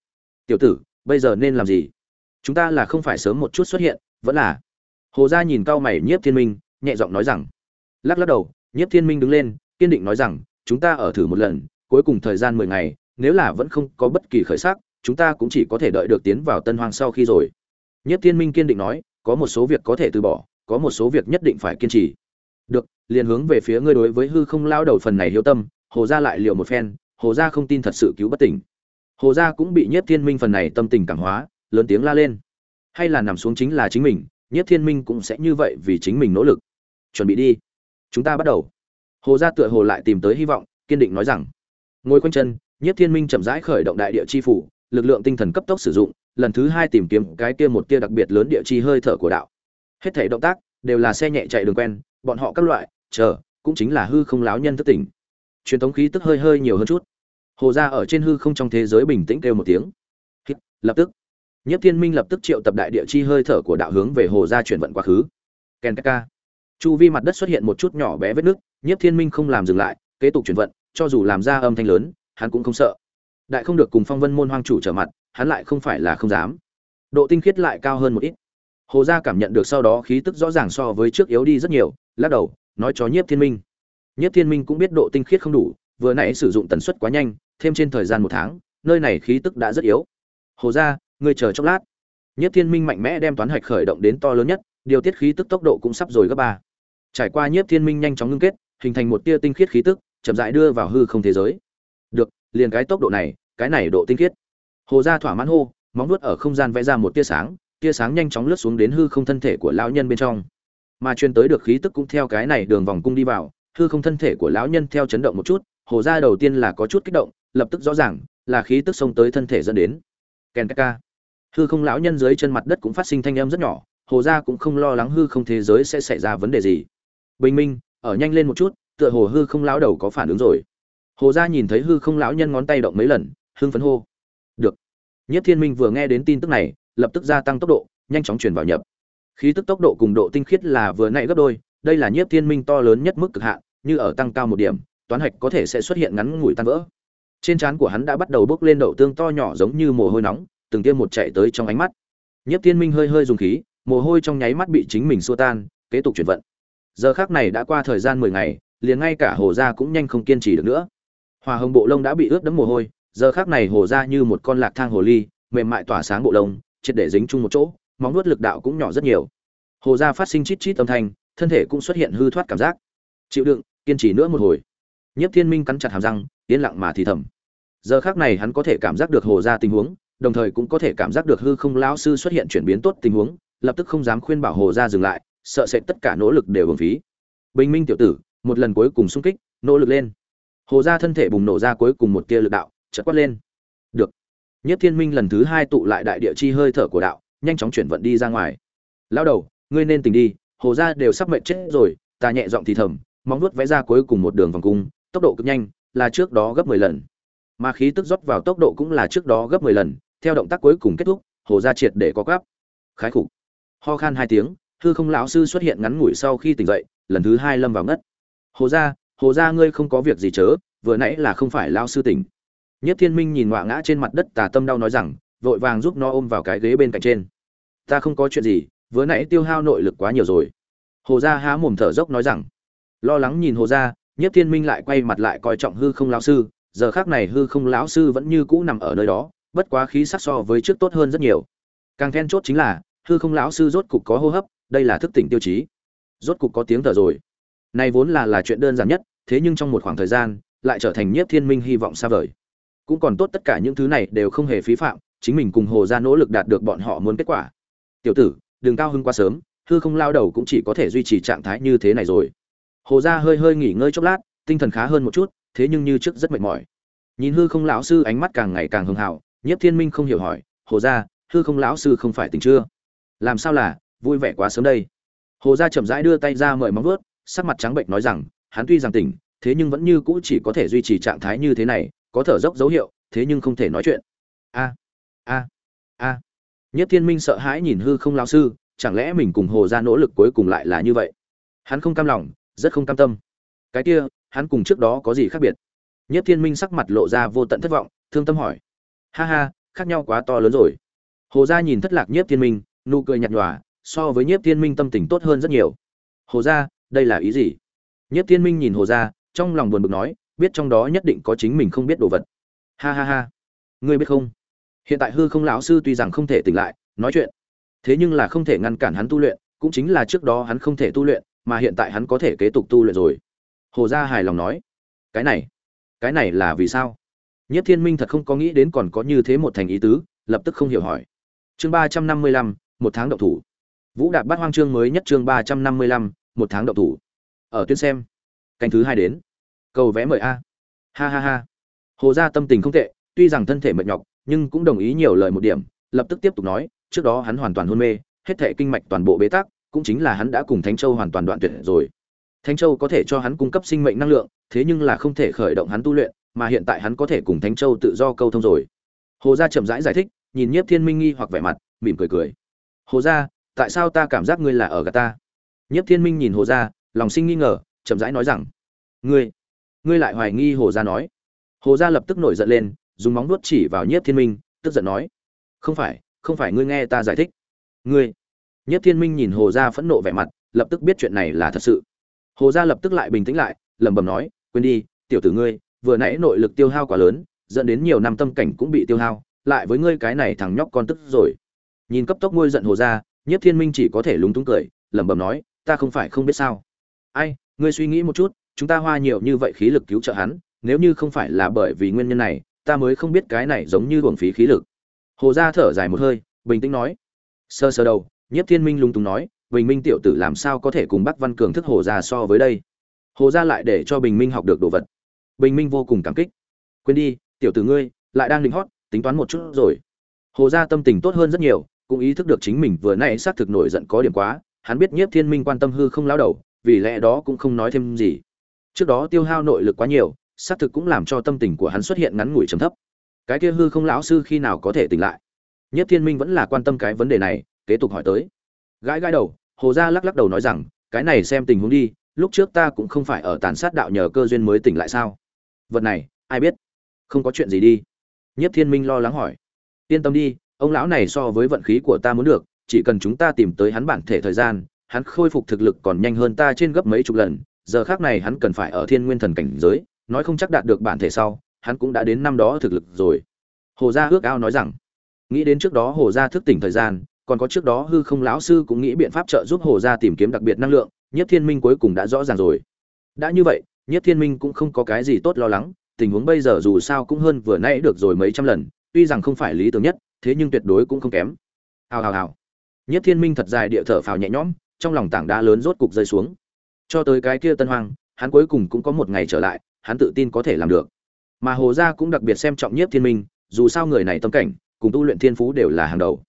Tiểu tử, bây giờ nên làm gì? Chúng ta là không phải sớm một chút xuất hiện, vẫn là? Hồ gia nhìn cao mày nhiếp thiên minh, nhẹ giọng nói rằng, lắc lắc đầu nhiếp thiên minh đứng lên, kiên định nói rằng, chúng ta ở thử một lần, cuối cùng thời gian mười ngày, nếu là vẫn không có bất kỳ khởi sắc, chúng ta cũng chỉ có thể đợi được tiến vào tân hoang sau khi rồi. Nhiếp thiên minh kiên định nói, có một số việc có thể từ bỏ, có một số việc nhất định phải kiên trì. Được, liền hướng về phía ngươi đối với hư không lao đầu phần này hiếu tâm, hồ gia lại liệu một phen, hồ gia không tin thật sự cứu bất tỉnh. Hồ gia cũng bị nhiếp thiên minh phần này tâm tình cảm hóa, lớn tiếng la lên. Hay là nằm xuống chính là chính mình nhất thiên minh cũng sẽ như vậy vì chính mình nỗ lực. Chuẩn bị đi chúng ta bắt đầu. Hồ gia tựa hồ lại tìm tới hy vọng, kiên định nói rằng, ngồi quanh chân nhất thiên minh chậm rãi khởi động đại địa chi phủ, lực lượng tinh thần cấp tốc sử dụng, lần thứ hai tìm kiếm cái kia một tia đặc biệt lớn địa chi hơi thở của đạo. Hết thể động tác đều là xe nhẹ chạy đường quen, bọn họ các loại, chờ, cũng chính là hư không láo nhân thất tỉnh. Truyền thống khí tức hơi hơi nhiều hơn chút. Hồ gia ở trên hư không trong thế giới bình tĩnh kêu một tiếng. Lập tức. Nhất Thiên Minh lập tức triệu tập đại địa chi hơi thở của đạo hướng về hồ gia chuyển vận quá khứ. Ken ka. Chu vi mặt đất xuất hiện một chút nhỏ bé vết nứt, nhiếp Thiên Minh không làm dừng lại, kế tục chuyển vận, cho dù làm ra âm thanh lớn, hắn cũng không sợ. Đại không được cùng Phong Vân môn hoang chủ trở mặt, hắn lại không phải là không dám. Độ tinh khiết lại cao hơn một ít. Hồ gia cảm nhận được sau đó khí tức rõ ràng so với trước yếu đi rất nhiều, lắc đầu, nói cho Nhiếp Thiên Minh. Nhiếp Thiên Minh cũng biết độ tinh khiết không đủ, vừa nãy sử dụng tần suất quá nhanh, thêm trên thời gian một tháng, nơi này khí tức đã rất yếu. Hồ gia, ngươi chờ chốc lát nhiếp thiên minh mạnh mẽ đem toán hạch khởi động đến to lớn nhất điều tiết khí tức tốc độ cũng sắp rồi gấp ba trải qua nhiếp thiên minh nhanh chóng ngưng kết, hình thành một tia tinh khiết khí tức, chậm rãi đưa vào hư không thế giới. Được, liền cái tốc độ này, cái này độ tinh khiết. Hồ gia thỏa mãn hô, móng nuốt ở không gian vẽ ra một tia sáng tia sáng nhanh chóng lướt xuống đến hư không thân thể của lão nhân bên trong. Mà truyền tới được khí tức cũng theo cái này đường vòng cung đi vào, hư không thân thể của lão nhân theo chấn động một chút, hồ gia đầu tiên là có chút kích động, lập tức rõ ràng là khí tức xông tới thân thể dẫn đến. Ken ca. hư không lão nhân dưới chân mặt đất cũng phát sinh thanh âm rất nhỏ, hồ gia cũng không lo lắng hư không thế giới sẽ xảy ra vấn đề gì bình minh, ở nhanh lên một chút, tựa hồ hư không lão đầu có phản ứng rồi. Hồ gia nhìn thấy hư không lão nhân ngón tay động mấy lần, hưng phấn hô. Được. Nhất thiên minh vừa nghe đến tin tức này, lập tức gia tăng tốc độ, nhanh chóng truyền vào nhập. Khí tức tốc độ cùng độ tinh khiết là vừa nãy gấp đôi, đây là nhiếp thiên minh to lớn nhất mức cực hạn, như ở tăng cao một điểm, toán hạch có thể sẽ xuất hiện ngắn ngủi tan vỡ. Trên trán của hắn đã bắt đầu bốc lên đậu tương to nhỏ giống như mồ hôi nóng, từng tiêm một chạy tới trong ánh mắt. Nhiếp thiên minh hơi hơi dùng khí, mồ hôi trong nháy mắt bị chính mình xua tan, kế tục chuyển vận giờ khác này đã qua thời gian mười ngày, liền ngay cả hồ gia cũng nhanh không kiên trì được nữa. Hòa hồng bộ lông đã bị ướt đẫm mồ hôi, giờ khác này hồ gia như một con lạc thang hồ ly, mềm mại tỏa sáng bộ lông, triệt để dính chung một chỗ, móng nuốt lực đạo cũng nhỏ rất nhiều. Hồ gia phát sinh chít chít âm thanh, thân thể cũng xuất hiện hư thoát cảm giác. Chịu đựng, kiên trì nữa một hồi. Nhiếp thiên minh cắn chặt hàm răng, yên lặng mà thì thầm. Giờ khác này hắn có thể cảm giác được hồ gia tình huống, đồng thời cũng có thể cảm giác được hư không lão sư xuất hiện chuyển biến tốt tình huống, lập tức không dám khuyên bảo hồ gia dừng lại sợ sẽ tất cả nỗ lực đều hưởng phí. Bình minh tiểu tử, một lần cuối cùng xung kích, nỗ lực lên. Hồ gia thân thể bùng nổ ra cuối cùng một tia lực đạo, chợt quát lên. Được. Nhất thiên minh lần thứ hai tụ lại đại địa chi hơi thở của đạo, nhanh chóng chuyển vận đi ra ngoài. Lao đầu, ngươi nên tỉnh đi, hồ gia đều sắp mệnh chết rồi, ta nhẹ giọng thì thầm, móng nuốt vẽ ra cuối cùng một đường vòng cung, tốc độ cực nhanh, là trước đó gấp mười lần. Mà khí tức rót vào tốc độ cũng là trước đó gấp mười lần, theo động tác cuối cùng kết thúc, hồ gia triệt để có gáp khái khục. Ho khan hai tiếng hư không lão sư xuất hiện ngắn ngủi sau khi tỉnh dậy, lần thứ hai lâm vào ngất. Hồ gia hồ gia ngươi không có việc gì chớ, vừa nãy là không phải lao sư tỉnh. Nhất thiên minh nhìn ngoạ ngã trên mặt đất tà tâm đau nói rằng, vội vàng giúp nó ôm vào cái ghế bên cạnh trên. Ta không có chuyện gì, vừa nãy tiêu hao nội lực quá nhiều rồi. Hồ gia há mồm thở dốc nói rằng, lo lắng nhìn hồ gia nhất thiên minh lại quay mặt lại coi trọng hư không lão sư, giờ khác này hư không lão sư vẫn như cũ nằm ở nơi đó, bất quá khí sắc so với trước tốt hơn rất nhiều. Càng then chốt chính là, hư không lão sư rốt cục có hô hấp đây là thức tỉnh tiêu chí. Rốt cục có tiếng thở rồi. Này vốn là là chuyện đơn giản nhất, thế nhưng trong một khoảng thời gian, lại trở thành nhiếp thiên minh hy vọng xa vời. Cũng còn tốt tất cả những thứ này đều không hề phí phạm, chính mình cùng hồ ra nỗ lực đạt được bọn họ muốn kết quả. Tiểu tử, đừng cao hưng quá sớm, hư không lao đầu cũng chỉ có thể duy trì trạng thái như thế này rồi. Hồ ra hơi hơi nghỉ ngơi chốc lát, tinh thần khá hơn một chút, thế nhưng như trước rất mệt mỏi. Nhìn hư không lão sư ánh mắt càng ngày càng hưng hào, nhiếp thiên minh không hiểu hỏi, hồ ra hư không lão sư không phải tỉnh chưa? Làm sao là vui vẻ quá sớm đây. Hồ gia chậm rãi đưa tay ra mời móng vuốt, sắc mặt trắng bệnh nói rằng, hắn tuy rằng tỉnh, thế nhưng vẫn như cũ chỉ có thể duy trì trạng thái như thế này, có thở dốc dấu hiệu, thế nhưng không thể nói chuyện. A a a. Nhất thiên minh sợ hãi nhìn hư không lão sư, chẳng lẽ mình cùng hồ gia nỗ lực cuối cùng lại là như vậy? Hắn không cam lòng, rất không cam tâm. Cái kia, hắn cùng trước đó có gì khác biệt? Nhất thiên minh sắc mặt lộ ra vô tận thất vọng, thương tâm hỏi. Ha ha, khác nhau quá to lớn rồi. Hồ gia nhìn thất lạc nhất thiên minh, nụ cười nhạt nhòa so với nhiếp thiên minh tâm tình tốt hơn rất nhiều. Hồ gia, đây là ý gì? Nhiếp thiên minh nhìn hồ gia, trong lòng buồn bực nói, biết trong đó nhất định có chính mình không biết đồ vật. Ha ha ha. Ngươi biết không? Hiện tại hư không lão sư tuy rằng không thể tỉnh lại, nói chuyện. Thế nhưng là không thể ngăn cản hắn tu luyện, cũng chính là trước đó hắn không thể tu luyện, mà hiện tại hắn có thể kế tục tu luyện rồi. Hồ gia hài lòng nói. Cái này cái này là vì sao? Nhất thiên minh thật không có nghĩ đến còn có như thế một thành ý tứ, lập tức không hiểu hỏi. Chương ba trăm năm mươi lăm, một tháng đậu thủ vũ đạp bắt hoang chương mới nhất chương ba trăm năm mươi lăm một tháng động thủ. Ở tuyến xem. Canh thứ hai đến. Cầu vé mời a. Ha ha ha. Hồ gia tâm tình không tệ tuy rằng thân thể mệt nhọc nhưng cũng đồng ý nhiều lời một điểm lập tức tiếp tục nói trước đó hắn hoàn toàn hôn mê hết thể kinh mạch toàn bộ bế tắc cũng chính là hắn đã cùng thánh châu hoàn toàn đoạn tuyệt rồi. Thánh châu có thể cho hắn cung cấp sinh mệnh năng lượng thế nhưng là không thể khởi động hắn tu luyện mà hiện tại hắn có thể cùng thánh châu tự do câu thông rồi. Hồ gia chậm rãi giải, giải thích nhìn nhiếp thiên minh nghi hoặc vẻ mặt mỉm cười cười. Hồ gia tại sao ta cảm giác ngươi là ở gà ta? Nhất thiên minh nhìn hồ gia, lòng sinh nghi ngờ, chậm rãi nói rằng, ngươi ngươi lại hoài nghi hồ gia nói? Hồ gia lập tức nổi giận lên, dùng móng vuốt chỉ vào nhất thiên minh, tức giận nói, không phải không phải ngươi nghe ta giải thích. Ngươi. Nhất thiên minh nhìn hồ gia phẫn nộ vẻ mặt, lập tức biết chuyện này là thật sự. Hồ gia lập tức lại bình tĩnh lại, lẩm bẩm nói, quên đi, tiểu tử ngươi, vừa nãy nội lực tiêu hao quá lớn, dẫn đến nhiều năm tâm cảnh cũng bị tiêu hao, lại với ngươi cái này thằng nhóc con tức rồi. Nhìn cấp tốc ngôi giận hồ gia Nhất Thiên Minh chỉ có thể lúng túng cười, lẩm bẩm nói, ta không phải không biết sao. Ai, ngươi suy nghĩ một chút, chúng ta hoa nhiều như vậy khí lực cứu trợ hắn, nếu như không phải là bởi vì nguyên nhân này, ta mới không biết cái này giống như uổng phí khí lực. Hồ gia thở dài một hơi, bình tĩnh nói, sơ sơ đầu, Nhất Thiên Minh lúng túng nói, Bình Minh tiểu tử làm sao có thể cùng Bắc Văn Cường thức Hồ gia so với đây? Hồ gia lại để cho Bình Minh học được đồ vật. Bình Minh vô cùng cảm kích. Quên đi, tiểu tử ngươi, lại đang định hót, tính toán một chút rồi. Hồ gia tâm tình tốt hơn rất nhiều, cũng ý thức được chính mình vừa nãy xác thực nổi giận có điểm quá, hắn biết Nhiếp Thiên Minh quan tâm hư không lão đầu, vì lẽ đó cũng không nói thêm gì. Trước đó tiêu hao nội lực quá nhiều, xác thực cũng làm cho tâm tình của hắn xuất hiện ngắn ngủi trầm thấp. Cái kia hư không lão sư khi nào có thể tỉnh lại? Nhiếp Thiên Minh vẫn là quan tâm cái vấn đề này, kế tục hỏi tới. Gãi gãi đầu, Hồ gia lắc lắc đầu nói rằng, cái này xem tình huống đi, lúc trước ta cũng không phải ở tàn sát đạo nhờ cơ duyên mới tỉnh lại sao? Vật này, ai biết? Không có chuyện gì đi. Nhiếp Thiên Minh lo lắng hỏi. Yên tâm đi, ông lão này so với vận khí của ta muốn được, chỉ cần chúng ta tìm tới hắn bản thể thời gian, hắn khôi phục thực lực còn nhanh hơn ta trên gấp mấy chục lần, giờ khác này hắn cần phải ở thiên nguyên thần cảnh giới, nói không chắc đạt được bản thể sau, hắn cũng đã đến năm đó thực lực rồi. Hồ gia ước ao nói rằng, nghĩ đến trước đó hồ gia thức tỉnh thời gian, còn có trước đó hư không lão sư cũng nghĩ biện pháp trợ giúp hồ gia tìm kiếm đặc biệt năng lượng nhất thiên minh cuối cùng đã rõ ràng rồi. Đã như vậy nhất thiên minh cũng không có cái gì tốt lo lắng, tình huống bây giờ dù sao cũng hơn vừa nãy được rồi mấy trăm lần, tuy rằng không phải lý tưởng nhất thế nhưng tuyệt đối cũng không kém. Hào hào hào. Nhất thiên minh thật dài địa thở phào nhẹ nhõm, trong lòng tảng đá lớn rốt cục rơi xuống. Cho tới cái kia tân hoang, hắn cuối cùng cũng có một ngày trở lại, hắn tự tin có thể làm được. Mà hồ gia cũng đặc biệt xem trọng nhất thiên minh, dù sao người này tâm cảnh, cùng tu luyện thiên phú đều là hàng đầu.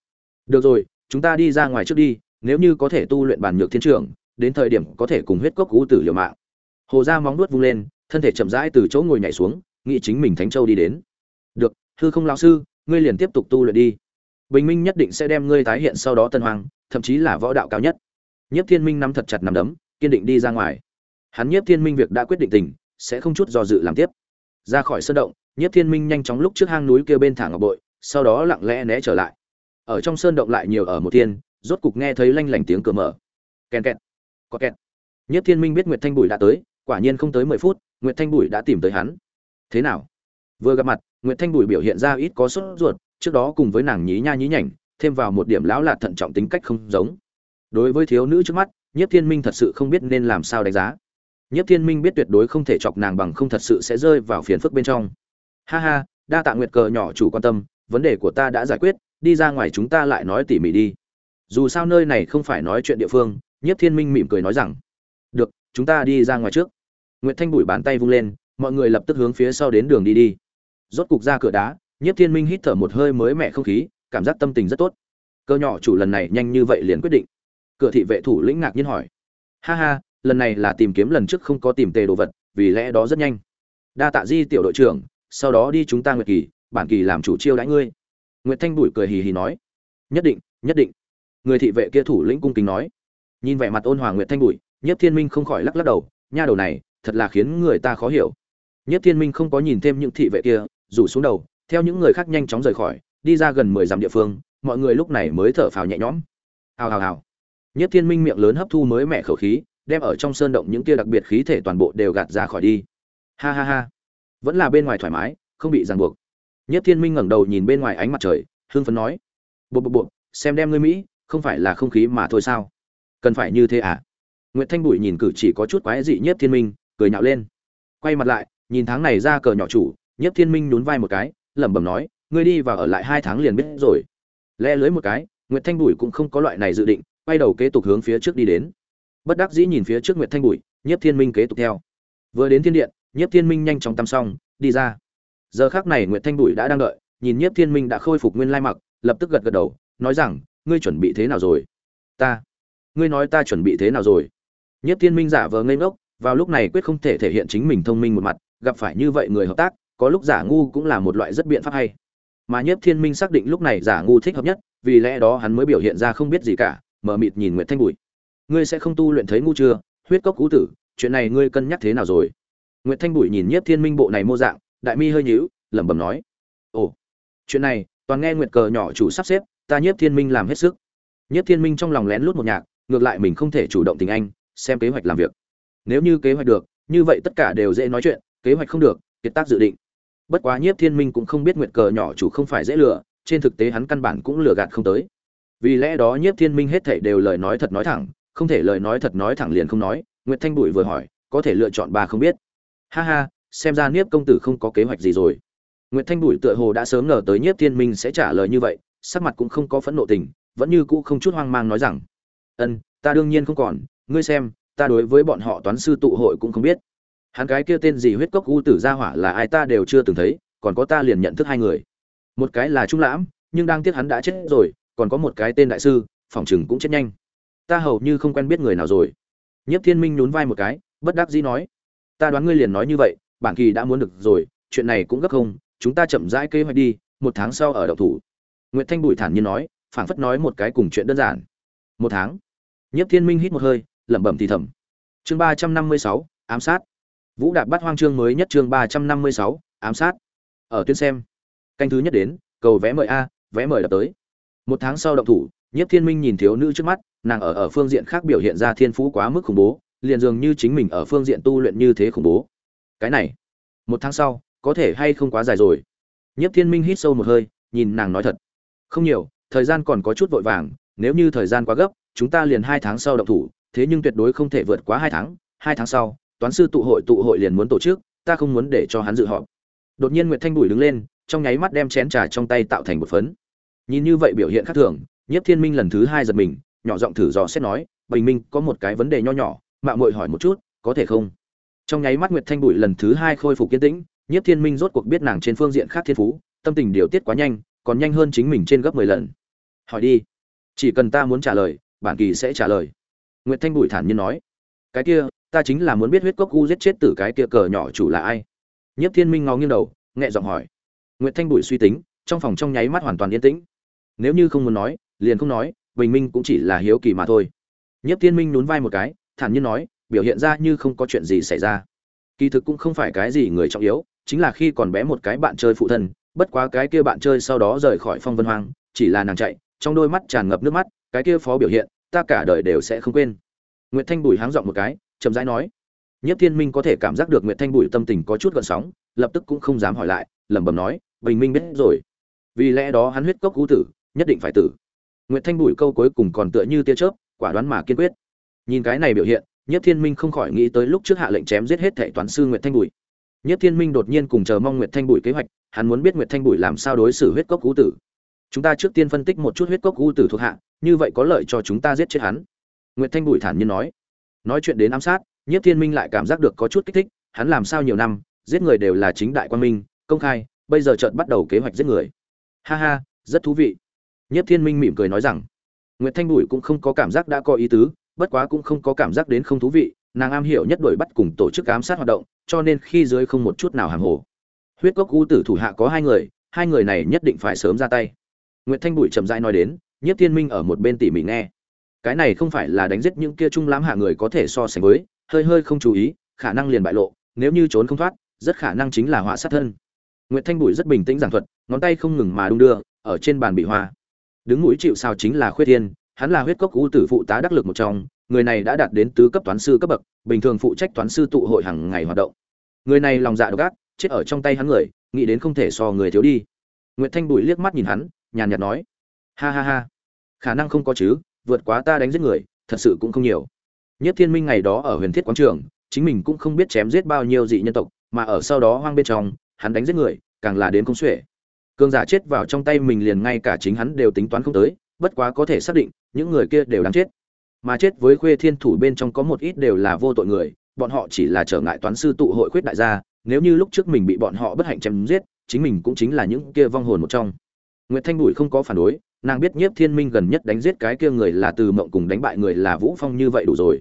Được rồi, chúng ta đi ra ngoài trước đi, nếu như có thể tu luyện bản nhược thiên trưởng đến thời điểm có thể cùng huyết cốc cú tử liều mạng. Hồ gia móng nuốt vung lên, thân thể chậm rãi từ chỗ ngồi nhảy xuống, nghĩ chính mình thánh châu đi đến. Được, hư không lão sư ngươi liền tiếp tục tu luyện đi. Bình minh nhất định sẽ đem ngươi tái hiện sau đó tân hoàng, thậm chí là võ đạo cao nhất. Nhất thiên minh nắm thật chặt nắm đấm, kiên định đi ra ngoài. Hắn nhiếp thiên minh việc đã quyết định tình, sẽ không chút do dự làm tiếp. Ra khỏi sân động, nhiếp thiên minh nhanh chóng lúc trước hang núi kia bên thả ngọc bội, sau đó lặng lẽ né trở lại. Ở trong sơn động lại nhiều ở một thiên, rốt cục nghe thấy lanh lảnh tiếng cửa mở. Kèn kẹt, có kẹt. Nhiếp thiên minh biết nguyệt thanh bùi đã tới, quả nhiên không tới mười phút, nguyệt thanh bùi đã tìm tới hắn. Thế nào? Vừa gặp mặt nguyệt thanh bùi biểu hiện ra ít có sốt ruột, trước đó cùng với nàng nhí nha nhí nhảnh, thêm vào một điểm lão lạt thận trọng tính cách không giống. Đối với thiếu nữ trước mắt, nhiếp thiên minh thật sự không biết nên làm sao đánh giá. Nhiếp thiên minh biết tuyệt đối không thể chọc nàng bằng không thật sự sẽ rơi vào phiền phức bên trong. Ha ha, đa tạ nguyệt cờ nhỏ chủ quan tâm, vấn đề của ta đã giải quyết, đi ra ngoài chúng ta lại nói tỉ mỉ đi. Dù sao nơi này không phải nói chuyện địa phương, nhiếp thiên minh mỉm cười nói rằng, được, chúng ta đi ra ngoài trước. Nguyệt thanh Bùi bàn tay vung lên, mọi người lập tức hướng phía sau đến đường đi đi rốt cục ra cửa đá, nhiếp thiên minh hít thở một hơi mới mẻ không khí, cảm giác tâm tình rất tốt. Cơ nhỏ chủ lần này nhanh như vậy liền quyết định. Cửa thị vệ thủ lĩnh ngạc nhiên hỏi. Ha ha, lần này là tìm kiếm lần trước không có tìm tề đồ vật, vì lẽ đó rất nhanh. Đa tạ di tiểu đội trưởng, sau đó đi chúng ta nguyệt kỳ, bản kỳ làm chủ chiêu đãi ngươi. Nguyệt thanh bùi cười hì hì nói. Nhất định nhất định. Người thị vệ kia thủ lĩnh cung kính nói. Nhìn vẻ mặt ôn hòa nguyệt thanh bùi nhất thiên minh không khỏi lắc lắc đầu. Nha đầu này, thật là khiến người ta khó hiểu. Nhất thiên minh không có nhìn thêm những thị vệ kia rủ xuống đầu, theo những người khác nhanh chóng rời khỏi, đi ra gần mười dặm địa phương, mọi người lúc này mới thở phào nhẹ nhõm. Hào hào hào. Nhất thiên minh miệng lớn hấp thu mới mẹ khẩu khí, đem ở trong sơn động những kia đặc biệt khí thể toàn bộ đều gạt ra khỏi đi. Ha ha ha. Vẫn là bên ngoài thoải mái, không bị ràng buộc. Nhất thiên minh ngẩng đầu nhìn bên ngoài ánh mặt trời hương phấn nói bộ bộ bộ xem đem ngươi mỹ, không phải là không khí mà thôi sao? Cần phải như thế à? Nguyễn thanh bụi nhìn cử chỉ có chút quái dị nhất thiên minh, cười nhạo lên. Quay mặt lại, nhìn tháng này ra cờ nhỏ chủ Nhiếp thiên minh nhún vai một cái lẩm bẩm nói ngươi đi và ở lại hai tháng liền biết rồi. Lẽ lưới một cái Nguyệt thanh Bùi cũng không có loại này dự định quay đầu kế tục hướng phía trước đi đến. Bất đắc dĩ nhìn phía trước nguyệt thanh Bùi, nhiếp thiên minh kế tục theo. Vừa đến thiên điện nhiếp thiên minh nhanh chóng tắm xong đi ra. Giờ khác này nguyệt thanh Bùi đã đang đợi nhìn nhiếp thiên minh đã khôi phục nguyên lai mặc lập tức gật gật đầu nói rằng ngươi chuẩn bị thế nào rồi? Ta. Ngươi nói ta chuẩn bị thế nào rồi? Nhiếp thiên minh giả vờ ngây ngốc vào lúc này quyết không thể thể hiện chính mình thông minh một mặt gặp phải như vậy người hợp tác có lúc giả ngu cũng là một loại rất biện pháp hay. Mà nhiếp thiên minh xác định lúc này giả ngu thích hợp nhất, vì lẽ đó hắn mới biểu hiện ra không biết gì cả mờ mịt nhìn nguyệt thanh bụi ngươi sẽ không tu luyện thấy ngu chưa? Huyết cốc cú tử, chuyện này ngươi cân nhắc thế nào rồi? Nguyệt thanh bụi nhìn nhiếp thiên minh bộ này mô dạng, đại mi hơi nhíu, lẩm bẩm nói, ồ, chuyện này, toàn nghe nguyệt cờ nhỏ chủ sắp xếp, ta nhiếp thiên minh làm hết sức. Nhiếp thiên minh trong lòng lén lút một nhạc, ngược lại mình không thể chủ động tình anh, xem kế hoạch làm việc. Nếu như kế hoạch được, như vậy tất cả đều dễ nói chuyện, kế hoạch không được, kiệt tác dự định bất quá nhiếp thiên minh cũng không biết nguyệt cờ nhỏ chủ không phải dễ lừa, trên thực tế hắn căn bản cũng lừa gạt không tới. Vì lẽ đó nhiếp thiên minh hết thảy đều lời nói thật nói thẳng, không thể lời nói thật nói thẳng liền không nói, nguyệt thanh bụi vừa hỏi, có thể lựa chọn ba không biết. Ha ha, xem ra nhiếp công tử không có kế hoạch gì rồi. Nguyệt thanh bụi tựa hồ đã sớm ngờ tới nhiếp thiên minh sẽ trả lời như vậy, sắc mặt cũng không có phẫn nộ tình, vẫn như cũ không chút hoang mang nói rằng, ân, ta đương nhiên không còn, ngươi xem, ta đối với bọn họ toán sư tụ hội cũng không biết hắn cái kia tên gì huyết cốc u tử gia hỏa là ai ta đều chưa từng thấy, còn có ta liền nhận thức hai người. Một cái là trung lãm, nhưng đang tiếc hắn đã chết rồi, còn có một cái tên đại sư, phỏng chừng cũng chết nhanh. Ta hầu như không quen biết người nào rồi. Nhất thiên minh nhún vai một cái, bất đắc dĩ nói, ta đoán ngươi liền nói như vậy, bản kỳ đã muốn được rồi, chuyện này cũng gấp không, chúng ta chậm rãi kế hoạch đi, một tháng sau ở đậu thủ. Nguyễn thanh bùi thản nhiên nói, phảng phất nói một cái cùng chuyện đơn giản. Một tháng? Nhất thiên minh hít một hơi, lẩm bẩm thì thầm. Chương ba trăm năm mươi sáu, ám sát vũ đạp bắt hoang chương mới nhất chương ba trăm năm mươi sáu, ám sát. Ở tuyên xem. Canh thứ nhất đến, cầu vé mời a vé mời đã tới. Một tháng sau động thủ nhất thiên minh nhìn thiếu nữ trước mắt, nàng ở ở phương diện khác biểu hiện ra thiên phú quá mức khủng bố, liền dường như chính mình ở phương diện tu luyện như thế khủng bố. Cái này, một tháng sau, có thể hay không quá dài rồi? Nhất thiên minh hít sâu một hơi, nhìn nàng nói thật. Không nhiều, thời gian còn có chút vội vàng, nếu như thời gian quá gấp, chúng ta liền hai tháng sau động thủ, thế nhưng tuyệt đối không thể vượt quá hai tháng hai tháng sau toán sư tụ hội tụ hội liền muốn tổ chức, ta không muốn để cho hắn dự họp. Đột nhiên nguyệt thanh bùi đứng lên, trong nháy mắt đem chén trà trong tay tạo thành một phấn. Nhìn như vậy biểu hiện khác thường, nhiếp thiên minh lần thứ hai giật mình, nhỏ giọng thử dò xét nói, bình minh, có một cái vấn đề nho nhỏ mạng mội hỏi một chút, có thể không? Trong nháy mắt nguyệt thanh bùi lần thứ hai khôi phục kiên tĩnh, nhiếp thiên minh rốt cuộc biết nàng trên phương diện khác thiên phú, tâm tình điều tiết quá nhanh, còn nhanh hơn chính mình trên gấp mười lần. Hỏi đi, chỉ cần ta muốn trả lời, bản kỳ sẽ trả lời. Nguyệt thanh bùi thản nhiên nói. Cái kia ta chính là muốn biết huyết cốc u giết chết tử cái kia cờ nhỏ chủ là ai. Nhiếp thiên minh ngó nghiêng đầu, nhẹ giọng hỏi. Nguyệt thanh bụi suy tính, trong phòng trong nháy mắt hoàn toàn yên tĩnh. Nếu như không muốn nói, liền không nói, bình minh cũng chỉ là hiếu kỳ mà thôi. Nhất thiên minh nhún vai một cái, thản nhiên nói, biểu hiện ra như không có chuyện gì xảy ra. Kỳ thực cũng không phải cái gì người trọng yếu, chính là khi còn bé một cái bạn chơi phụ thân, bất quá cái kia bạn chơi sau đó rời khỏi phong vân hoang, chỉ là nàng chạy, trong đôi mắt tràn ngập nước mắt, cái kia phó biểu hiện, ta cả đời đều sẽ không quên. Nguyễn thanh bùi háng giọng một cái chậm rãi nói nhất thiên minh có thể cảm giác được Nguyệt thanh bùi tâm tình có chút gợn sóng, lập tức cũng không dám hỏi lại, lẩm bẩm nói, bình minh biết rồi. Vì lẽ đó hắn huyết cốc cú tử, nhất định phải tử. Nguyệt thanh bùi câu cuối cùng còn tựa như tia chớp, quả đoán mà kiên quyết. Nhìn cái này biểu hiện nhất thiên minh không khỏi nghĩ tới lúc trước hạ lệnh chém giết hết thệ toán sư Nguyệt thanh bùi. Nhất thiên minh đột nhiên cùng chờ mong Nguyệt thanh bùi kế hoạch, hắn muốn biết nguyệt thanh bụi làm sao đối xử huyết cốc cú tử. Chúng ta trước tiên phân tích một chút huyết cốc cú tử thuộc hạ, như vậy có lợi cho chúng ta giết chết hắn. Nguyệt thanh bụi thản nhiên nói nói chuyện đến ám sát, nhiếp thiên minh lại cảm giác được có chút kích thích, hắn làm sao nhiều năm, giết người đều là chính đại quan minh, công khai, bây giờ chợt bắt đầu kế hoạch giết người. Ha ha, rất thú vị. Nhiếp thiên minh mỉm cười nói rằng, nguyệt thanh bụi cũng không có cảm giác đã có ý tứ, bất quá cũng không có cảm giác đến không thú vị, nàng am hiểu nhất đuổi bắt cùng tổ chức ám sát hoạt động, cho nên khi dưới không một chút nào hàng hồ. Huyết cốc u tử thủ hạ có hai người hai người này nhất định phải sớm ra tay. Nguyệt thanh bụi chậm rãi nói đến nhất thiên minh ở một bên tỉ mỉ nghe cái này không phải là đánh giết những kia trung lãm hạ người có thể so sánh với, hơi hơi không chú ý, khả năng liền bại lộ, nếu như trốn không thoát, rất khả năng chính là họa sát thân. Nguyễn thanh bụi rất bình tĩnh giảng thuật, ngón tay không ngừng mà đung đưa, ở trên bàn bị hoa. Đứng mũi chịu sao chính là khuyết thiên, hắn là huyết cốc u tử phụ tá đắc lực một trong, người này đã đạt đến tứ cấp toán sư cấp bậc, bình thường phụ trách toán sư tụ hội hàng ngày hoạt động. Người này lòng dạ độc ác, chết ở trong tay hắn người, nghĩ đến không thể so người thiếu đi. Nguyễn thanh bùi liếc mắt nhìn hắn, nhàn nhạt nói, ha ha ha, khả năng không có chứ vượt quá ta đánh giết người thật sự cũng không nhiều. Nhất thiên minh ngày đó ở huyền thiết quán trường chính mình cũng không biết chém giết bao nhiêu dị nhân tộc mà ở sau đó hoang bên trong hắn đánh giết người càng là đến công xuể. Cường giả chết vào trong tay mình liền ngay cả chính hắn đều tính toán không tới bất quá có thể xác định những người kia đều đáng chết. Mà chết với khuê thiên thủ bên trong có một ít đều là vô tội người bọn họ chỉ là trở ngại toán sư tụ hội khuyết đại gia nếu như lúc trước mình bị bọn họ bất hạnh chém giết, chính mình cũng chính là những kia vong hồn một trong. Nguyệt Thanh Bụi không có phản đối, nàng biết Nhiếp Thiên Minh gần nhất đánh giết cái kia người là Từ Mộng cùng đánh bại người là Vũ Phong như vậy đủ rồi.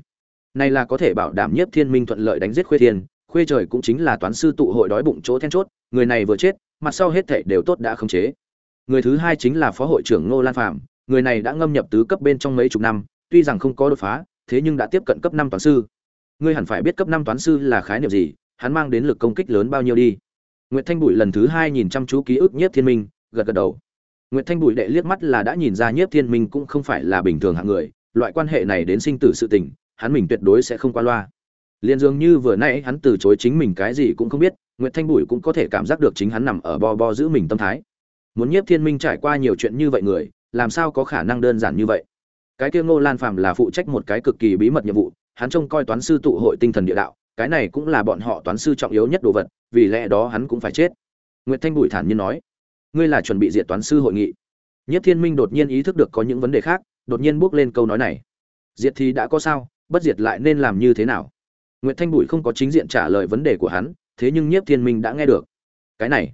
Này là có thể bảo đảm Nhiếp Thiên Minh thuận lợi đánh giết Khuê Thiên, Khuê Trời cũng chính là toán sư tụ hội đói bụng chỗ then chốt, người này vừa chết, mặt sau hết thảy đều tốt đã khống chế. Người thứ hai chính là Phó hội trưởng Ngô Lan Phạm, người này đã ngâm nhập tứ cấp bên trong mấy chục năm, tuy rằng không có đột phá, thế nhưng đã tiếp cận cấp năm toán sư. Ngươi hẳn phải biết cấp năm toán sư là khái niệm gì, hắn mang đến lực công kích lớn bao nhiêu đi Nguyệt Thanh Bụi lần thứ hai nhìn chăm chú ký ức Nhiếp Thiên Minh, gật gật đầu. Nguyệt Thanh Bùi đệ liếc mắt là đã nhìn ra Nhiếp Thiên Minh cũng không phải là bình thường hạng người, loại quan hệ này đến sinh tử sự tình, hắn mình tuyệt đối sẽ không qua loa. Liên dường như vừa nãy hắn từ chối chính mình cái gì cũng không biết, Nguyệt Thanh Bùi cũng có thể cảm giác được chính hắn nằm ở bo bo giữ mình tâm thái. Muốn Nhiếp Thiên Minh trải qua nhiều chuyện như vậy người, làm sao có khả năng đơn giản như vậy? Cái kia Ngô Lan Phàm là phụ trách một cái cực kỳ bí mật nhiệm vụ, hắn trông coi toán sư tụ hội tinh thần địa đạo, cái này cũng là bọn họ toán sư trọng yếu nhất đồ vật vì lẽ đó hắn cũng phải chết Nguyệt thanh bùi thản nhiên nói ngươi là chuẩn bị diệt toán sư hội nghị. Nhất thiên minh đột nhiên ý thức được có những vấn đề khác đột nhiên bước lên câu nói này. Diệt thì đã có sao bất diệt lại nên làm như thế nào? Nguyệt thanh bùi không có chính diện trả lời vấn đề của hắn thế nhưng nhiếp thiên minh đã nghe được. Cái này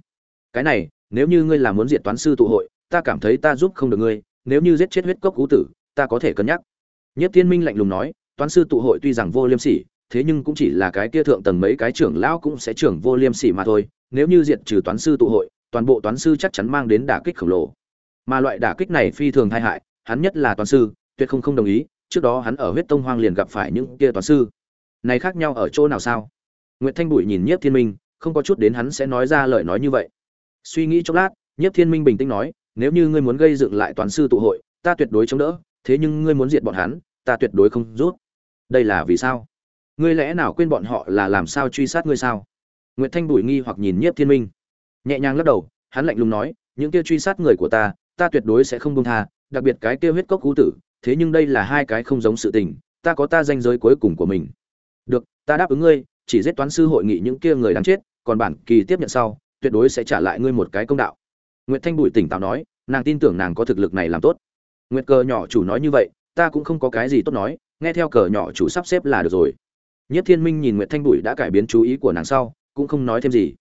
cái này nếu như ngươi là muốn diệt toán sư tụ hội ta cảm thấy ta giúp không được ngươi nếu như giết chết huyết cốc cú tử ta có thể cân nhắc. Nhiếp thiên minh lạnh lùng nói toán sư tụ hội tuy rằng vô liêm sỉ thế nhưng cũng chỉ là cái kia thượng tầng mấy cái trưởng lão cũng sẽ trưởng vô liêm sỉ mà thôi, nếu như diệt trừ toán sư tụ hội, toàn bộ toán sư chắc chắn mang đến đả kích khổng lồ. Mà loại đả kích này phi thường tai hại, hắn nhất là toán sư, tuyệt không không đồng ý, trước đó hắn ở huyết tông hoang liền gặp phải những kia toán sư. Này khác nhau ở chỗ nào sao? Nguyệt Thanh Bụi nhìn Nhiếp Thiên Minh, không có chút đến hắn sẽ nói ra lời nói như vậy. Suy nghĩ chốc lát, Nhiếp Thiên Minh bình tĩnh nói, nếu như ngươi muốn gây dựng lại toán sư tụ hội, ta tuyệt đối chống đỡ, thế nhưng ngươi muốn diệt bọn hắn, ta tuyệt đối không giúp. Đây là vì sao? ngươi lẽ nào quên bọn họ là làm sao truy sát ngươi sao Nguyệt thanh Bụi nghi hoặc nhìn nhiếp thiên minh nhẹ nhàng lắc đầu hắn lạnh lùng nói những kia truy sát người của ta ta tuyệt đối sẽ không buông tha đặc biệt cái kia huyết cốc cú tử thế nhưng đây là hai cái không giống sự tình ta có ta danh giới cuối cùng của mình. Được ta đáp ứng ngươi chỉ giết toán sư hội nghị những kia người đáng chết còn bản kỳ tiếp nhận sau tuyệt đối sẽ trả lại ngươi một cái công đạo. Nguyễn thanh bụi tỉnh táo nói nàng tin tưởng nàng có thực lực này làm tốt. Nguyệt cờ nhỏ chủ nói như vậy ta cũng không có cái gì tốt nói nghe theo cờ nhỏ chủ sắp xếp là được rồi. Nhất Thiên Minh nhìn Nguyệt Thanh Bụi đã cải biến chú ý của nàng sau, cũng không nói thêm gì.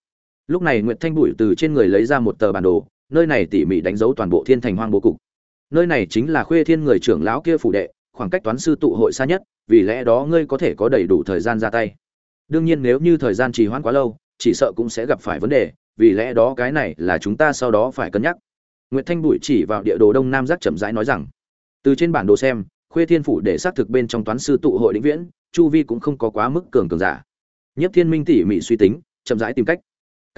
Lúc này Nguyệt Thanh Bụi từ trên người lấy ra một tờ bản đồ, nơi này tỉ mỉ đánh dấu toàn bộ Thiên Thành Hoang bố cục. Nơi này chính là Khuê Thiên người trưởng lão kia phủ đệ, khoảng cách toán sư tụ hội xa nhất, vì lẽ đó ngươi có thể có đầy đủ thời gian ra tay. Đương nhiên nếu như thời gian trì hoãn quá lâu, chỉ sợ cũng sẽ gặp phải vấn đề, vì lẽ đó cái này là chúng ta sau đó phải cân nhắc. Nguyệt Thanh Bụi chỉ vào địa đồ Đông Nam giác chậm rãi nói rằng, từ trên bản đồ xem, Khuê Thiên phủ để xác thực bên trong toán sư tụ hội định viễn, chu vi cũng không có quá mức cường cường giả nhất thiên minh tỉ mỉ suy tính chậm rãi tìm cách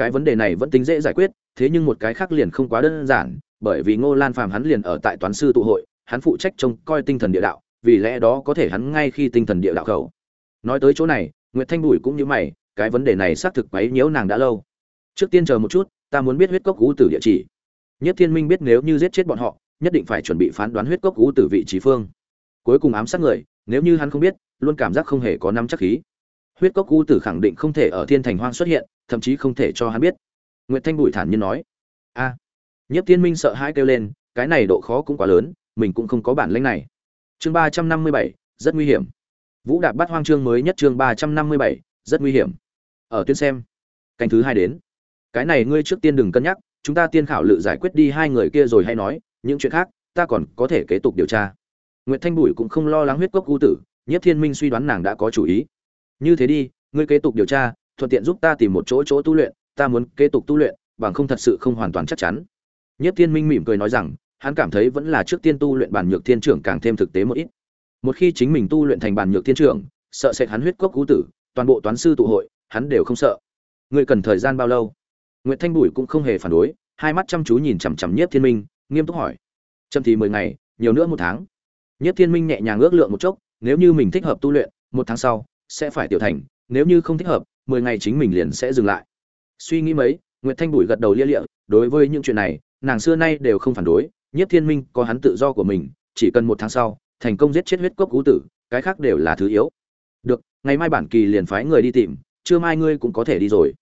cái vấn đề này vẫn tính dễ giải quyết, thế nhưng một cái khác liền không quá đơn giản, bởi vì ngô lan phàm hắn liền ở tại toán sư tụ hội, hắn phụ trách trông coi tinh thần địa đạo, vì lẽ đó có thể hắn ngay khi tinh thần địa đạo khẩu. Nói tới chỗ này, nguyệt thanh bùi cũng như mày, cái vấn đề này xác thực quấy nhiễu nàng đã lâu. Trước tiên chờ một chút, ta muốn biết huyết cốc cú tử địa chỉ. Nhất thiên minh biết nếu như giết chết bọn họ, nhất định phải chuẩn bị phán đoán huyết cốc cú tử vị trí phương. Cuối cùng ám sát người, nếu như hắn không biết, luôn cảm giác không hề có nắm chắc khí huyết cốc U tử khẳng định không thể ở thiên thành hoang xuất hiện, thậm chí không thể cho hắn biết. Nguyệt thanh bùi thản nhiên nói. A. Nhất thiên minh sợ hãi kêu lên, cái này độ khó cũng quá lớn, mình cũng không có bản lĩnh này. Chương ba trăm năm mươi bảy, rất nguy hiểm. Vũ đạp bắt hoang chương mới nhất chương ba trăm năm mươi bảy, rất nguy hiểm. Ở tuyến xem, canh thứ hai đến. Cái này ngươi trước tiên đừng cân nhắc, chúng ta tiên khảo lự giải quyết đi hai người kia rồi hay nói, những chuyện khác, ta còn có thể kế tục điều tra. Nguyễn thanh bùi cũng không lo lắng huyết cốc u tử nhất thiên minh suy đoán nàng đã có chủ ý như thế đi ngươi kế tục điều tra thuận tiện giúp ta tìm một chỗ chỗ tu luyện ta muốn kế tục tu luyện bằng không thật sự không hoàn toàn chắc chắn. Nhất thiên minh mỉm cười nói rằng hắn cảm thấy vẫn là trước tiên tu luyện bản nhược thiên trưởng càng thêm thực tế một ít. Một khi chính mình tu luyện thành bản nhược thiên trưởng sợ sệt hắn huyết cốc cú tử toàn bộ toán sư tụ hội hắn đều không sợ. Ngươi cần thời gian bao lâu? Nguyệt Thanh Bùi cũng không hề phản đối, hai mắt chăm chú nhìn chằm chằm Nhất Thiên Minh, nghiêm túc hỏi: "Chậm thì mười ngày, nhiều nữa một tháng." Nhất Thiên Minh nhẹ nhàng ước lượng một chốc, nếu như mình thích hợp tu luyện, một tháng sau sẽ phải tiểu thành, nếu như không thích hợp, mười ngày chính mình liền sẽ dừng lại. Suy nghĩ mấy, Nguyệt Thanh Bùi gật đầu lia lịa, đối với những chuyện này, nàng xưa nay đều không phản đối, Nhiếp Thiên Minh có hắn tự do của mình, chỉ cần một tháng sau, thành công giết chết huyết cốc cú tử, cái khác đều là thứ yếu. Được, ngày mai bản kỳ liền phái người đi tìm, trưa mai ngươi cũng có thể đi rồi.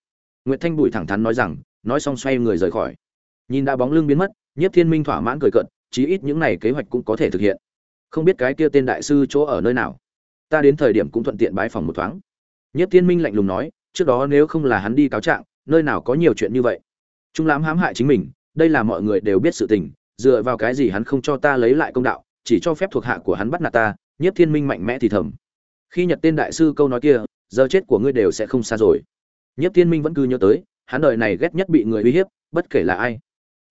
Nguyệt Thanh Bùi thẳng thắn nói rằng, nói xong xoay người rời khỏi. Nhìn đã bóng lưng biến mất, Nhiếp Thiên Minh thỏa mãn cười cợt, chí ít những này kế hoạch cũng có thể thực hiện. Không biết cái kia tên đại sư chỗ ở nơi nào. Ta đến thời điểm cũng thuận tiện bái phòng một thoáng. Nhất Thiên Minh lạnh lùng nói, trước đó nếu không là hắn đi cáo trạng, nơi nào có nhiều chuyện như vậy. Trung lãm hãm hại chính mình, đây là mọi người đều biết sự tình, dựa vào cái gì hắn không cho ta lấy lại công đạo, chỉ cho phép thuộc hạ của hắn bắt nạt ta, Nhất Thiên Minh mạnh mẽ thì thầm. Khi Nhật tên đại sư câu nói kia, giờ chết của ngươi đều sẽ không xa rồi. Nhất Thiên Minh vẫn cứ nhớ tới, hắn đời này ghét nhất bị người uy hiếp, bất kể là ai.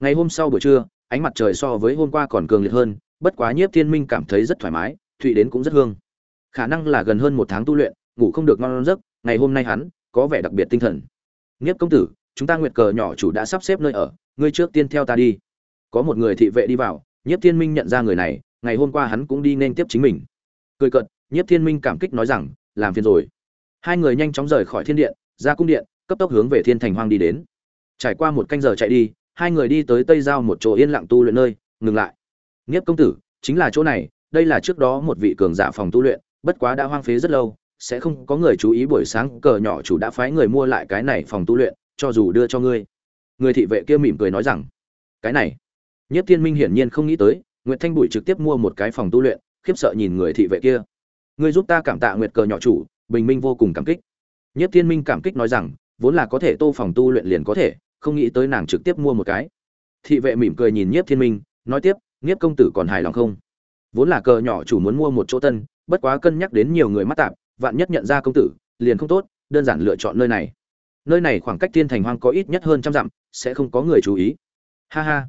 Ngày hôm sau buổi trưa, ánh mặt trời so với hôm qua còn cường liệt hơn, bất quá Nhiếp Thiên Minh cảm thấy rất thoải mái, thụy đến cũng rất hương. Khả năng là gần hơn một tháng tu luyện, ngủ không được ngon giấc, ngày hôm nay hắn có vẻ đặc biệt tinh thần. nghiếp công tử, chúng ta Nguyệt Cờ nhỏ chủ đã sắp xếp nơi ở, ngươi trước tiên theo ta đi. Có một người thị vệ đi vào, Nhiếp Thiên Minh nhận ra người này, ngày hôm qua hắn cũng đi nên tiếp chính mình. Cười cợt, Nhiếp Thiên Minh cảm kích nói rằng, làm phiền rồi. Hai người nhanh chóng rời khỏi thiên điện, ra cung điện cấp tốc hướng về thiên thành hoang đi đến trải qua một canh giờ chạy đi hai người đi tới tây giao một chỗ yên lặng tu luyện nơi ngừng lại nghiếp công tử chính là chỗ này đây là trước đó một vị cường giả phòng tu luyện bất quá đã hoang phế rất lâu sẽ không có người chú ý buổi sáng cờ nhỏ chủ đã phái người mua lại cái này phòng tu luyện cho dù đưa cho ngươi người thị vệ kia mỉm cười nói rằng cái này nhất thiên minh hiển nhiên không nghĩ tới nguyệt thanh bụi trực tiếp mua một cái phòng tu luyện khiếp sợ nhìn người thị vệ kia ngươi giúp ta cảm tạ nguyệt cờ nhỏ chủ bình minh vô cùng cảm kích Nhất Thiên Minh cảm kích nói rằng, vốn là có thể tô phòng tu luyện liền có thể, không nghĩ tới nàng trực tiếp mua một cái. Thị vệ mỉm cười nhìn Nhất Thiên Minh, nói tiếp, Niếp công tử còn hài lòng không? Vốn là cờ nhỏ chủ muốn mua một chỗ tân, bất quá cân nhắc đến nhiều người mắt tạp, vạn nhất nhận ra công tử, liền không tốt, đơn giản lựa chọn nơi này. Nơi này khoảng cách Thiên Thành Hoang có ít nhất hơn trăm dặm, sẽ không có người chú ý. Ha ha,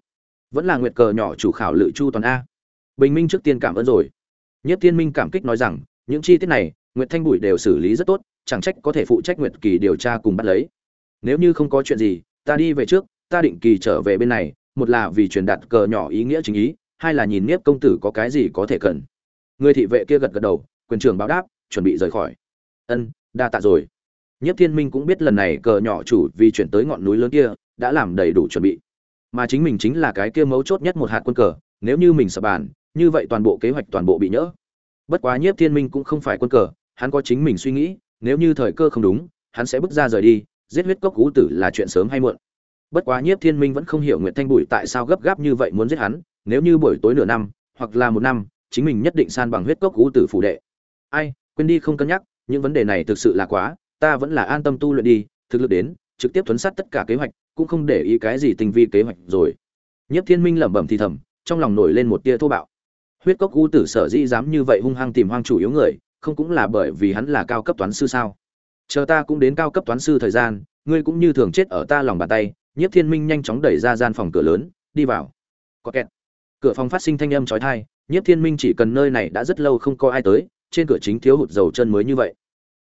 vẫn là nguyệt cờ nhỏ chủ khảo lự chu toàn a. Bình Minh trước tiên cảm ơn rồi. Nhất Thiên Minh cảm kích nói rằng, những chi tiết này, Nguyệt Thanh Bụi đều xử lý rất tốt, chẳng trách có thể phụ trách nguyệt kỳ điều tra cùng bắt lấy nếu như không có chuyện gì ta đi về trước ta định kỳ trở về bên này một là vì truyền đạt cờ nhỏ ý nghĩa chính ý hai là nhìn nếp công tử có cái gì có thể cần người thị vệ kia gật gật đầu quyền trưởng báo đáp chuẩn bị rời khỏi. Ân đa tạ rồi. Nhất thiên minh cũng biết lần này cờ nhỏ chủ vì chuyển tới ngọn núi lớn kia đã làm đầy đủ chuẩn bị. Mà chính mình chính là cái kia mấu chốt nhất một hạt quân cờ nếu như mình sập bàn như vậy toàn bộ kế hoạch toàn bộ bị nhỡ. Bất quá nhiếp thiên minh cũng không phải quân cờ hắn có chính mình suy nghĩ nếu như thời cơ không đúng, hắn sẽ bước ra rời đi, giết huyết cốc cú tử là chuyện sớm hay muộn. Bất quá Nhiếp Thiên Minh vẫn không hiểu Nguyệt Thanh Bụi tại sao gấp gáp như vậy muốn giết hắn, nếu như buổi tối nửa năm, hoặc là một năm, chính mình nhất định san bằng huyết cốc cú tử phủ đệ. Ai, quên đi không cân nhắc, những vấn đề này thực sự là quá, ta vẫn là an tâm tu luyện đi, thực lực đến, trực tiếp thuấn sát tất cả kế hoạch, cũng không để ý cái gì tình vi kế hoạch rồi. Nhiếp Thiên Minh lẩm bẩm thì thầm, trong lòng nổi lên một tia thô bạo. Huyết cốc cú tử sở dĩ dám như vậy hung hăng tìm hoang chủ yếu người, không cũng là bởi vì hắn là cao cấp toán sư sao chờ ta cũng đến cao cấp toán sư thời gian ngươi cũng như thường chết ở ta lòng bàn tay nhiếp thiên minh nhanh chóng đẩy ra gian phòng cửa lớn đi vào có kẹt cửa phòng phát sinh thanh âm chói tai nhiếp thiên minh chỉ cần nơi này đã rất lâu không có ai tới, trên cửa chính thiếu hụt dầu chân mới như vậy.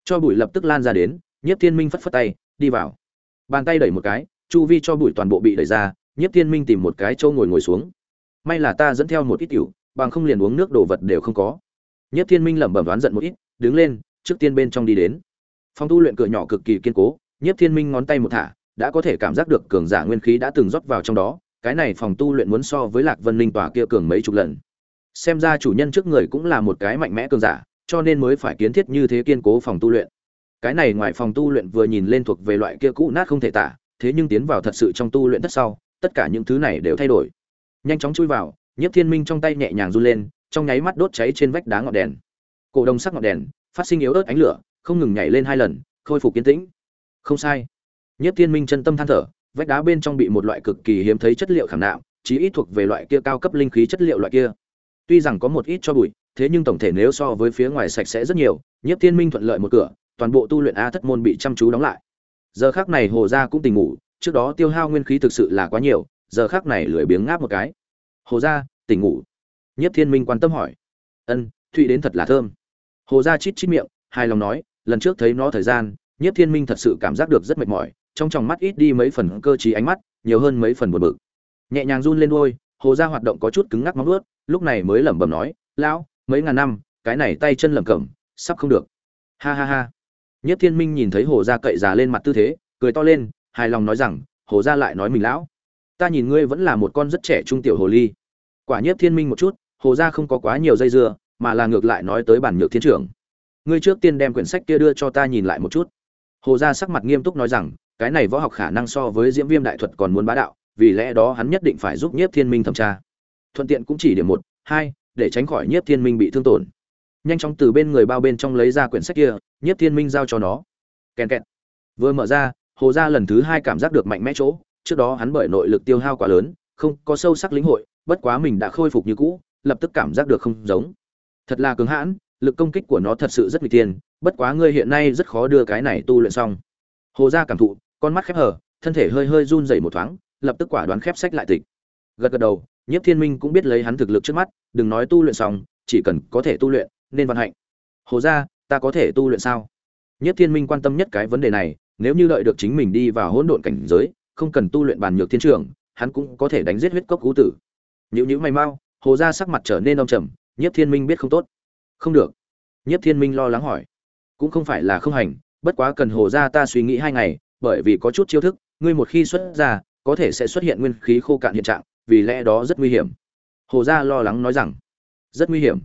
Cho bụi lập tức lan ra đến, nhiếp thiên minh phất phất tay, đi vào. Bàn tay đẩy một cái, chu vi cho bụi toàn bộ bị đẩy ra, nhiếp thiên minh tìm một cái chỗ ngồi ngồi xuống. May là ta dẫn theo một ít tiểu, bằng không liền uống nước đồ vật đều không có. Nhiếp thiên minh lẩm bẩm đoán giận một ít, đứng lên, trước tiên bên trong đi đến. Phòng tu luyện cửa nhỏ cực kỳ kiên cố, nhiếp thiên minh ngón tay một thả, đã có thể cảm giác được cường giả nguyên khí đã từng rót vào trong đó, cái này phòng tu luyện muốn so với lạc vân linh tòa kia cường mấy chục lần xem ra chủ nhân trước người cũng là một cái mạnh mẽ cường giả, cho nên mới phải kiến thiết như thế kiên cố phòng tu luyện. Cái này ngoài phòng tu luyện vừa nhìn lên thuộc về loại kia cũ nát không thể tả, thế nhưng tiến vào thật sự trong tu luyện tất sau, tất cả những thứ này đều thay đổi. Nhanh chóng chui vào, nhiếp thiên minh trong tay nhẹ nhàng run lên, trong nháy mắt đốt cháy trên vách đá ngọn đèn. Cổ đồng sắc ngọn đèn, phát sinh yếu ớt ánh lửa, không ngừng nhảy lên hai lần, khôi phục kiến tĩnh. Không sai. Nhiếp thiên minh chân tâm than thở, vách đá bên trong bị một loại cực kỳ hiếm thấy chất liệu khảm nạm, chí ít thuộc về loại kia cao cấp linh khí chất liệu loại kia tuy rằng có một ít cho bụi, thế nhưng tổng thể nếu so với phía ngoài sạch sẽ rất nhiều, nhiếp thiên minh thuận lợi một cửa, toàn bộ tu luyện a thất môn bị chăm chú đóng lại. Giờ khác này hồ gia cũng tỉnh ngủ, trước đó tiêu hao nguyên khí thực sự là quá nhiều, giờ khác này lười biếng ngáp một cái. Hồ gia, tỉnh ngủ. Nhất thiên minh quan tâm hỏi. Ân, thụy đến thật là thơm. Hồ gia chít chít miệng, hài lòng nói, lần trước thấy nó thời gian nhất thiên minh thật sự cảm giác được rất mệt mỏi, trong tròng mắt ít đi mấy phần cơ trí ánh mắt, nhiều hơn mấy phần buồn bực. Nhẹ nhàng run lên đôi, hồ gia hoạt động có chút cứng ngắc móng ướt lúc này mới lẩm bẩm nói, lão, mấy ngàn năm, cái này tay chân lẩm cẩm, sắp không được. Ha ha ha. Nhất thiên minh nhìn thấy hồ gia cậy già lên mặt tư thế, cười to lên, hài lòng nói rằng, hồ gia lại nói mình lão. Ta nhìn ngươi vẫn là một con rất trẻ trung tiểu hồ ly. Quả nhất thiên minh một chút, hồ gia không có quá nhiều dây dưa, mà là ngược lại nói tới bản nhược thiên trưởng. Ngươi trước tiên đem quyển sách kia đưa cho ta nhìn lại một chút. Hồ gia sắc mặt nghiêm túc nói rằng, cái này võ học khả năng so với diễm viêm đại thuật còn muốn bá đạo, vì lẽ đó hắn nhất định phải giúp nhiếp thiên minh thẩm tra thuận tiện cũng chỉ điểm một, hai, để tránh khỏi nhiếp thiên minh bị thương tổn. Nhanh chóng từ bên người bao bên trong lấy ra quyển sách kia, nhiếp thiên minh giao cho nó. Kèn kẹt. Vừa mở ra, hồ gia lần thứ hai cảm giác được mạnh mẽ chỗ, trước đó hắn bởi nội lực tiêu hao quá lớn, không có sâu sắc lĩnh hội, bất quá mình đã khôi phục như cũ, lập tức cảm giác được không giống. Thật là cứng hãn, lực công kích của nó thật sự rất nguy tiên bất quá ngươi hiện nay rất khó đưa cái này tu luyện xong. Hồ gia cảm thụ, con mắt khép hờ, thân thể hơi hơi run rẩy một thoáng, lập tức quả đoán khép sách lại tịch. Gật gật đầu nhiếp thiên minh cũng biết lấy hắn thực lực trước mắt, đừng nói tu luyện xong, chỉ cần có thể tu luyện, nên vận hạnh. Hồ gia, ta có thể tu luyện sao? Nhiếp thiên minh quan tâm nhất cái vấn đề này, nếu như đợi được chính mình đi vào hỗn độn cảnh giới, không cần tu luyện bàn nhược thiên trường, hắn cũng có thể đánh giết huyết cốc cú tử. Nhíu nhíu mày mau, hồ gia sắc mặt trở nên âm trầm, nhiếp thiên minh biết không tốt. Không được. Nhiếp thiên minh lo lắng hỏi. Cũng không phải là không hành, bất quá cần hồ gia ta suy nghĩ hai ngày, bởi vì có chút chiêu thức, ngươi một khi xuất ra, có thể sẽ xuất hiện nguyên khí khô cạn hiện trạng vì lẽ đó rất nguy hiểm. Hồ gia lo lắng nói rằng, rất nguy hiểm.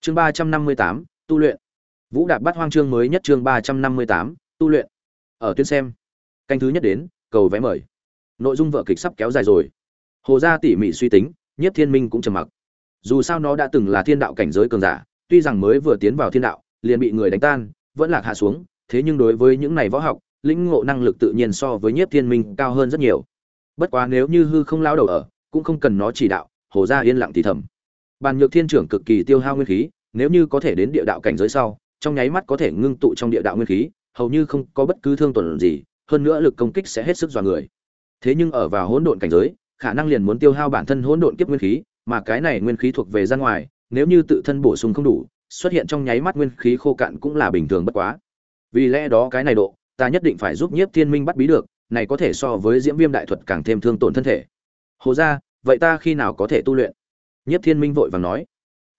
Chương ba trăm năm mươi tám, tu luyện. Vũ đạp bắt hoang chương mới nhất chương ba trăm năm mươi tám, tu luyện. Ở tuyến xem. Canh thứ nhất đến, cầu vé mời. Nội dung vợ kịch sắp kéo dài rồi. Hồ gia tỉ mỉ suy tính nhất thiên minh cũng trầm mặc. Dù sao nó đã từng là thiên đạo cảnh giới cường giả, tuy rằng mới vừa tiến vào thiên đạo, liền bị người đánh tan, vẫn lạc hạ xuống, thế nhưng đối với những này võ học, lĩnh ngộ năng lực tự nhiên so với nhiếp thiên minh cao hơn rất nhiều. Bất quá nếu như hư không lao đầu ở cũng không cần nó chỉ đạo hồ gia yên lặng thì thầm. Bàn nhược thiên trưởng cực kỳ tiêu hao nguyên khí, nếu như có thể đến địa đạo cảnh giới sau, trong nháy mắt có thể ngưng tụ trong địa đạo nguyên khí, hầu như không có bất cứ thương tổn gì, hơn nữa lực công kích sẽ hết sức dọa người. Thế nhưng ở vào hỗn độn cảnh giới, khả năng liền muốn tiêu hao bản thân hỗn độn kiếp nguyên khí, mà cái này nguyên khí thuộc về ra ngoài, nếu như tự thân bổ sung không đủ, xuất hiện trong nháy mắt nguyên khí khô cạn cũng là bình thường bất quá. Vì lẽ đó cái này độ, ta nhất định phải giúp nhiếp thiên minh bắt bí được, này có thể so với diễm viêm đại thuật càng thêm thương tổn thân thể hồ gia, vậy ta khi nào có thể tu luyện? Nhất thiên minh vội vàng nói.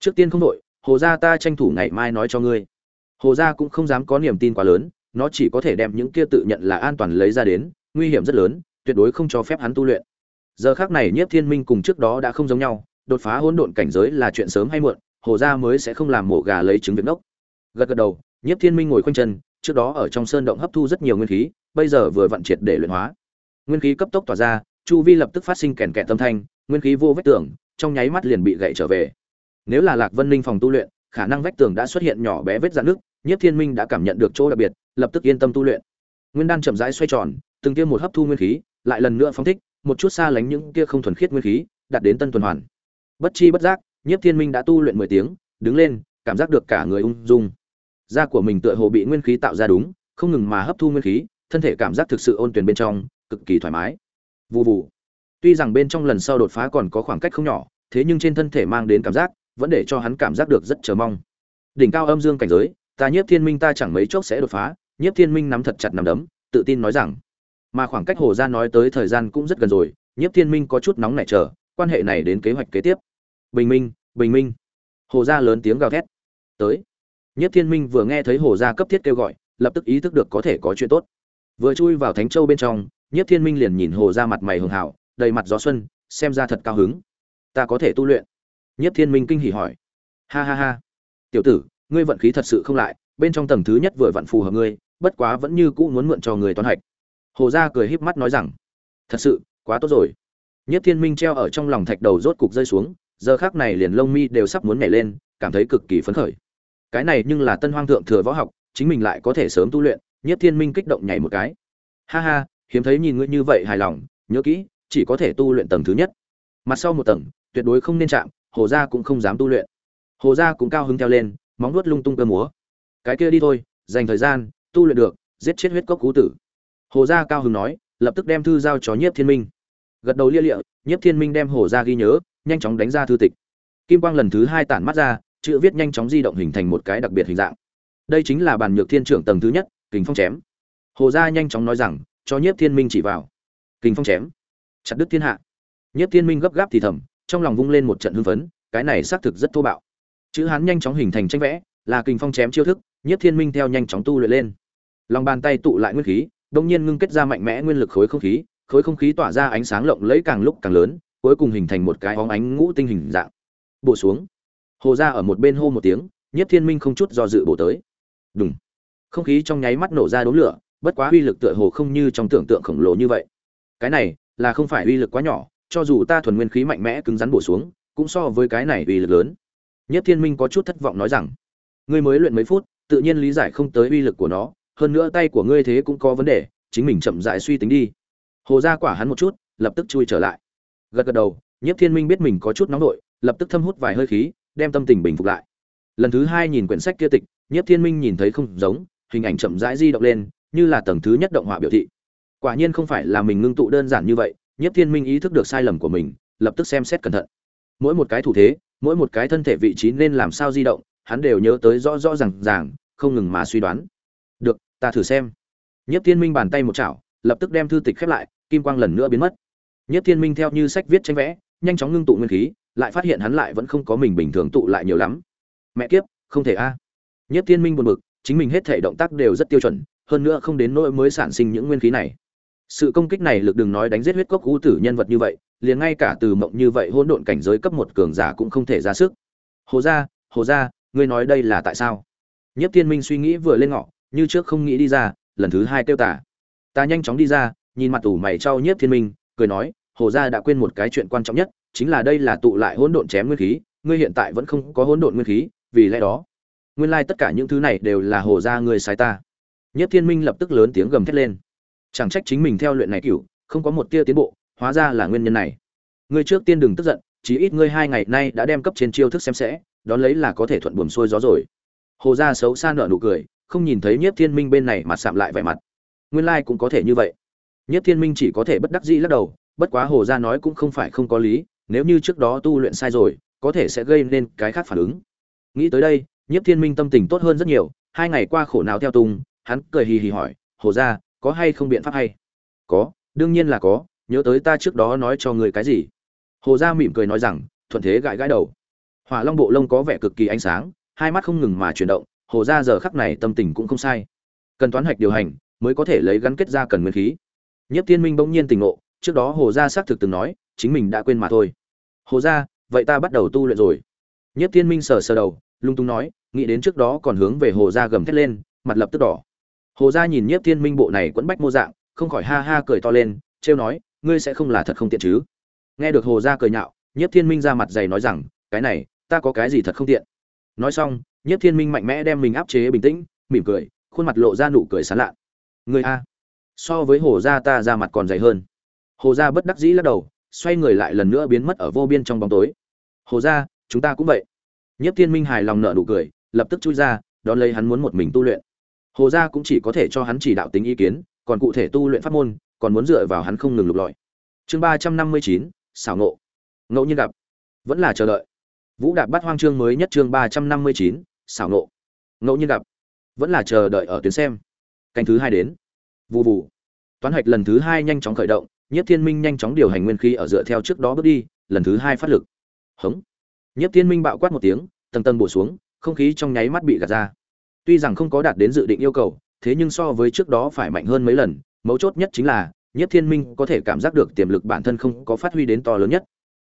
Trước tiên không vội, hồ gia ta tranh thủ ngày mai nói cho ngươi. Hồ gia cũng không dám có niềm tin quá lớn, nó chỉ có thể đem những kia tự nhận là an toàn lấy ra đến, nguy hiểm rất lớn, tuyệt đối không cho phép hắn tu luyện. Giờ khác này nhiếp thiên minh cùng trước đó đã không giống nhau, đột phá hỗn độn cảnh giới là chuyện sớm hay muộn, hồ gia mới sẽ không làm mổ gà lấy trứng việc nốc. Gật gật đầu, nhiếp thiên minh ngồi khoanh chân, trước đó ở trong sơn động hấp thu rất nhiều nguyên khí, bây giờ vừa vận triệt để luyện hóa. Nguyên khí cấp tốc tỏa ra chu vi lập tức phát sinh kèn kẹt tâm thanh, nguyên khí vô vách tường, trong nháy mắt liền bị gậy trở về. Nếu là lạc vân linh phòng tu luyện, khả năng vách tường đã xuất hiện nhỏ bé vết dạn nước nhiếp thiên minh đã cảm nhận được chỗ đặc biệt, lập tức yên tâm tu luyện. Nguyên đan chậm rãi xoay tròn, từng tiêm một hấp thu nguyên khí, lại lần nữa phóng thích, một chút xa lánh những kia không thuần khiết nguyên khí, đạt đến tân tuần hoàn. Bất chi bất giác, nhiếp thiên minh đã tu luyện mười tiếng, đứng lên, cảm giác được cả người ung dung. Da của mình tựa hồ bị nguyên khí tạo ra đúng, không ngừng mà hấp thu nguyên khí, thân thể cảm giác thực sự ôn tuyển bên trong, cực kỳ thoải mái. Vù vù. tuy rằng bên trong lần sau đột phá còn có khoảng cách không nhỏ, thế nhưng trên thân thể mang đến cảm giác, vẫn để cho hắn cảm giác được rất chờ mong. Đỉnh cao âm dương cảnh giới, ta nhiếp thiên minh ta chẳng mấy chốc sẽ đột phá, nhiếp thiên minh nắm thật chặt nắm đấm, tự tin nói rằng. Mà khoảng cách hồ gia nói tới thời gian cũng rất gần rồi, nhiếp thiên minh có chút nóng nảy chờ, quan hệ này đến kế hoạch kế tiếp. Bình minh bình minh. Hồ gia lớn tiếng gào thét. Tới. Nhiếp thiên minh vừa nghe thấy hồ gia cấp thiết kêu gọi, lập tức ý thức được có thể có chuyện tốt. Vừa chui vào thánh châu bên trong nhiếp thiên minh liền nhìn hồ gia mặt mày hường hảo, đầy mặt gió xuân, xem ra thật cao hứng. Ta có thể tu luyện. Nhiếp thiên minh kinh hỉ hỏi. Ha ha ha. Tiểu tử, ngươi vận khí thật sự không lại, bên trong tầng thứ nhất vừa vặn phù hợp ngươi, bất quá vẫn như cũ muốn mượn cho người toán hạch. Hồ gia cười híp mắt nói rằng, thật sự, quá tốt rồi. Nhất thiên minh treo ở trong lòng thạch đầu rốt cục rơi xuống, giờ khác này liền lông mi đều sắp muốn nhảy lên, cảm thấy cực kỳ phấn khởi. Cái này nhưng là tân hoang thượng thừa võ học, chính mình lại có thể sớm tu luyện nhất thiên minh kích động nhảy một cái. Ha ha hiếm thấy nhìn ngươi như vậy hài lòng, nhớ kỹ, chỉ có thể tu luyện tầng thứ nhất. Mặt sau một tầng, tuyệt đối không nên chạm, hồ gia cũng không dám tu luyện. Hồ gia cũng cao hứng theo lên, móng nuốt lung tung cơ múa. Cái kia đi thôi, dành thời gian, tu luyện được, giết chết huyết cốc cú tử. Hồ gia cao hứng nói, lập tức đem thư giao cho nhiếp thiên minh. Gật đầu lia lịa, nhiếp thiên minh đem hồ gia ghi nhớ, nhanh chóng đánh ra thư tịch. Kim quang lần thứ hai tản mắt ra, chữ viết nhanh chóng di động hình thành một cái đặc biệt hình dạng. Đây chính là bàn nhược thiên trưởng tầng thứ nhất, kình phong chém. Hồ gia nhanh chóng nói rằng cho nhiếp thiên minh chỉ vào. Kình phong chém. Chặt đứt thiên hạ. Nhiếp thiên minh gấp gáp thì thầm, trong lòng vung lên một trận hưng phấn, cái này xác thực rất thô bạo. Chữ hán nhanh chóng hình thành tranh vẽ, là kình phong chém chiêu thức, nhiếp thiên minh theo nhanh chóng tu luyện lên. Lòng bàn tay tụ lại nguyên khí đông nhiên ngưng kết ra mạnh mẽ nguyên lực khối không khí, khối không khí tỏa ra ánh sáng lộng lẫy càng lúc càng lớn, cuối cùng hình thành một cái óng ánh ngũ tinh hình dạng. Bổ xuống. Hồ ra ở một bên hô một tiếng, nhiếp thiên minh không chút do dự bổ tới. Đúng không khí trong nháy mắt nổ ra đốm lửa bất quá uy lực tựa hồ không như trong tưởng tượng khổng lồ như vậy. Cái này là không phải uy lực quá nhỏ, cho dù ta thuần nguyên khí mạnh mẽ cứng rắn bổ xuống, cũng so với cái này uy lực lớn. Nhất thiên minh có chút thất vọng nói rằng, ngươi mới luyện mấy phút, tự nhiên lý giải không tới uy lực của nó, hơn nữa tay của ngươi thế cũng có vấn đề, chính mình chậm dại suy tính đi. Hồ ra quả hắn một chút, lập tức chui trở lại. Gật gật đầu, nhất thiên minh biết mình có chút nóng nội, lập tức thâm hút vài hơi khí, đem tâm tình bình phục lại. Lần thứ hai nhìn quyển sách kia tịch, nhất thiên minh nhìn thấy không giống, hình ảnh chậm rãi di động lên như là tầng thứ nhất động họa biểu thị. Quả nhiên không phải là mình ngưng tụ đơn giản như vậy, nhiếp thiên minh ý thức được sai lầm của mình, lập tức xem xét cẩn thận. Mỗi một cái thủ thế, mỗi một cái thân thể vị trí nên làm sao di động, hắn đều nhớ tới rõ rõ ràng ràng, không ngừng mà suy đoán. Được, ta thử xem. Nhiếp thiên minh bàn tay một chảo, lập tức đem thư tịch khép lại, kim quang lần nữa biến mất. Nhiếp thiên minh theo như sách viết tranh vẽ, nhanh chóng ngưng tụ nguyên khí, lại phát hiện hắn lại vẫn không có mình bình thường tụ lại nhiều lắm. Mẹ kiếp, không thể a. Nhiếp thiên minh buồn bực, chính mình hết thể động tác đều rất tiêu chuẩn hơn nữa không đến nỗi mới sản sinh những nguyên khí này. Sự công kích này lực đừng nói đánh giết huyết cốc u tử nhân vật như vậy, liền ngay cả từ mộng như vậy hỗn độn cảnh giới cấp một cường giả cũng không thể ra sức. Hồ gia hồ gia, ngươi nói đây là tại sao? Nhất thiên minh suy nghĩ vừa lên ngọ, như trước không nghĩ đi ra, lần thứ hai kêu tả ta nhanh chóng đi ra, nhìn mặt ủ mày trao nhiếp thiên minh, cười nói, hồ gia đã quên một cái chuyện quan trọng nhất, chính là đây là tụ lại hỗn độn chém nguyên khí, ngươi hiện tại vẫn không có hỗn độn nguyên khí, vì lẽ đó, nguyên lai tất cả những thứ này đều là hồ gia ngươi sai ta nhất thiên minh lập tức lớn tiếng gầm thét lên. Chẳng trách chính mình theo luyện này cửu, không có một tia tiến bộ, hóa ra là nguyên nhân này. Ngươi trước tiên đừng tức giận, chí ít ngươi hai ngày nay đã đem cấp trên chiêu thức xem sẽ, đón lấy là có thể thuận buồm xuôi gió rồi. Hồ gia xấu xa nở nụ cười, không nhìn thấy nhiếp thiên minh bên này mà sạm lại vẻ mặt. Nguyên lai cũng có thể như vậy. Nhiếp thiên minh chỉ có thể bất đắc dĩ lắc đầu, bất quá hồ gia nói cũng không phải không có lý, nếu như trước đó tu luyện sai rồi, có thể sẽ gây nên cái khác phản ứng. Nghĩ tới đây nhiếp thiên minh tâm tình tốt hơn rất nhiều, hai ngày qua khổ nào theo tung hắn cười hì hì hỏi, hồ gia, có hay không biện pháp hay? Có, đương nhiên là có, nhớ tới ta trước đó nói cho người cái gì? Hồ gia mỉm cười nói rằng, thuận thế gãi gãi đầu. Hỏa long bộ lông có vẻ cực kỳ ánh sáng, hai mắt không ngừng mà chuyển động, hồ gia giờ khắc này tâm tình cũng không sai. Cần toán hạch điều hành, mới có thể lấy gắn kết ra cần nguyên khí. Nhất thiên minh bỗng nhiên tỉnh ngộ, trước đó hồ gia xác thực từng nói, chính mình đã quên mà thôi. Hồ gia, vậy ta bắt đầu tu luyện rồi. Nhất thiên minh sờ sờ đầu, lung tung nói, nghĩ đến trước đó còn hướng về hồ gia gầm thét lên, mặt lập tức đỏ hồ gia nhìn nhiếp thiên minh bộ này quẫn bách mô dạng, không khỏi ha ha cười to lên, trêu nói, ngươi sẽ không là thật không tiện chứ? Nghe được hồ gia cười nhạo, nhiếp thiên minh ra mặt dày nói rằng, cái này, ta có cái gì thật không tiện? Nói xong, nhiếp thiên minh mạnh mẽ đem mình áp chế bình tĩnh, mỉm cười, khuôn mặt lộ ra nụ cười sán lạ ngươi a, so với hồ gia ta ra mặt còn dày hơn. Hồ gia bất đắc dĩ lắc đầu, xoay người lại lần nữa biến mất ở vô biên trong bóng tối. Hồ gia, chúng ta cũng vậy. Nhiếp thiên minh hài lòng nở nụ cười, lập tức chui ra, đón lấy hắn muốn một mình tu luyện hồ gia cũng chỉ có thể cho hắn chỉ đạo tính ý kiến, còn cụ thể tu luyện pháp môn, còn muốn dựa vào hắn không ngừng lục lọi. Chương ba trăm năm mươi chín, xảo nộ ngẫu nhiên gặp. Vẫn là chờ đợi. Vũ đạp bắt hoang chương mới nhất chương ba trăm năm mươi chín, xảo nộ ngẫu nhiên gặp. Vẫn là chờ đợi ở tuyến xem. Canh thứ hai đến. Vụ vụ toán hạch lần thứ hai nhanh chóng khởi động nhất thiên minh nhanh chóng điều hành nguyên khí ở dựa theo trước đó bước đi, lần thứ hai phát lực. Hống. Nhất thiên minh bạo quát một tiếng, tầng tầng bổ xuống, không khí trong nháy mắt bị gạt ra tuy rằng không có đạt đến dự định yêu cầu, thế nhưng so với trước đó phải mạnh hơn mấy lần, mấu chốt nhất chính là, nhất thiên minh có thể cảm giác được tiềm lực bản thân không có phát huy đến to lớn nhất.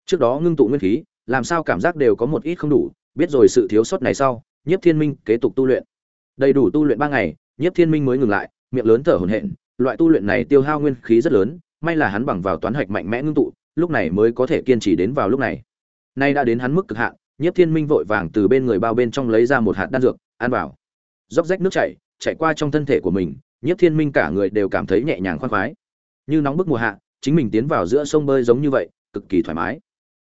Trước đó ngưng tụ nguyên khí, làm sao cảm giác đều có một ít không đủ, biết rồi sự thiếu sót này sau, nhất thiên minh kế tục tu luyện. Đầy đủ tu luyện ba ngày, nhất thiên minh mới ngừng lại, miệng lớn thở hổn hển, loại tu luyện này tiêu hao nguyên khí rất lớn, may là hắn bằng vào toán hạch mạnh mẽ ngưng tụ, lúc này mới có thể kiên trì đến vào lúc này. Nay đã đến hắn mức cực hạn, nhất thiên minh vội vàng từ bên người bao bên trong lấy ra một hạt đan dược, ăn vào róc rách nước chảy chảy qua trong thân thể của mình, nhiếp thiên minh cả người đều cảm thấy nhẹ nhàng khoan khoái. Như nóng bức mùa hạ, chính mình tiến vào giữa sông bơi giống như vậy, cực kỳ thoải mái.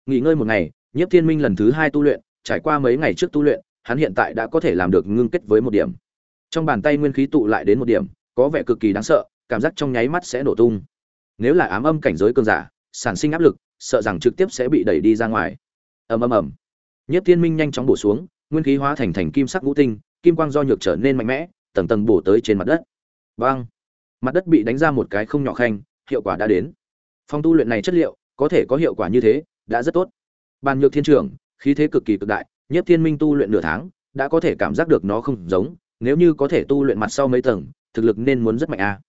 Nghỉ ngơi một ngày, nhiếp thiên minh lần thứ hai tu luyện, trải qua mấy ngày trước tu luyện, hắn hiện tại đã có thể làm được ngưng kết với một điểm. Trong bàn tay nguyên khí tụ lại đến một điểm, có vẻ cực kỳ đáng sợ, cảm giác trong nháy mắt sẽ nổ tung. Nếu là ám âm cảnh giới cơn giả, sản sinh áp lực, sợ rằng trực tiếp sẽ bị đẩy đi ra ngoài. Ầm ầm ầm. Nhất thiên minh nhanh chóng bổ xuống, nguyên khí hóa thành thành kim sắc ngũ tinh kim quang do nhược trở nên mạnh mẽ tầng tầng bổ tới trên mặt đất. Băng mặt đất bị đánh ra một cái không nhỏ khanh hiệu quả đã đến. Phong tu luyện này chất liệu có thể có hiệu quả như thế đã rất tốt. Bàn nhược thiên Trường, khí thế cực kỳ cực đại nhất thiên minh tu luyện nửa tháng đã có thể cảm giác được nó không giống nếu như có thể tu luyện mặt sau mấy tầng thực lực nên muốn rất mạnh a.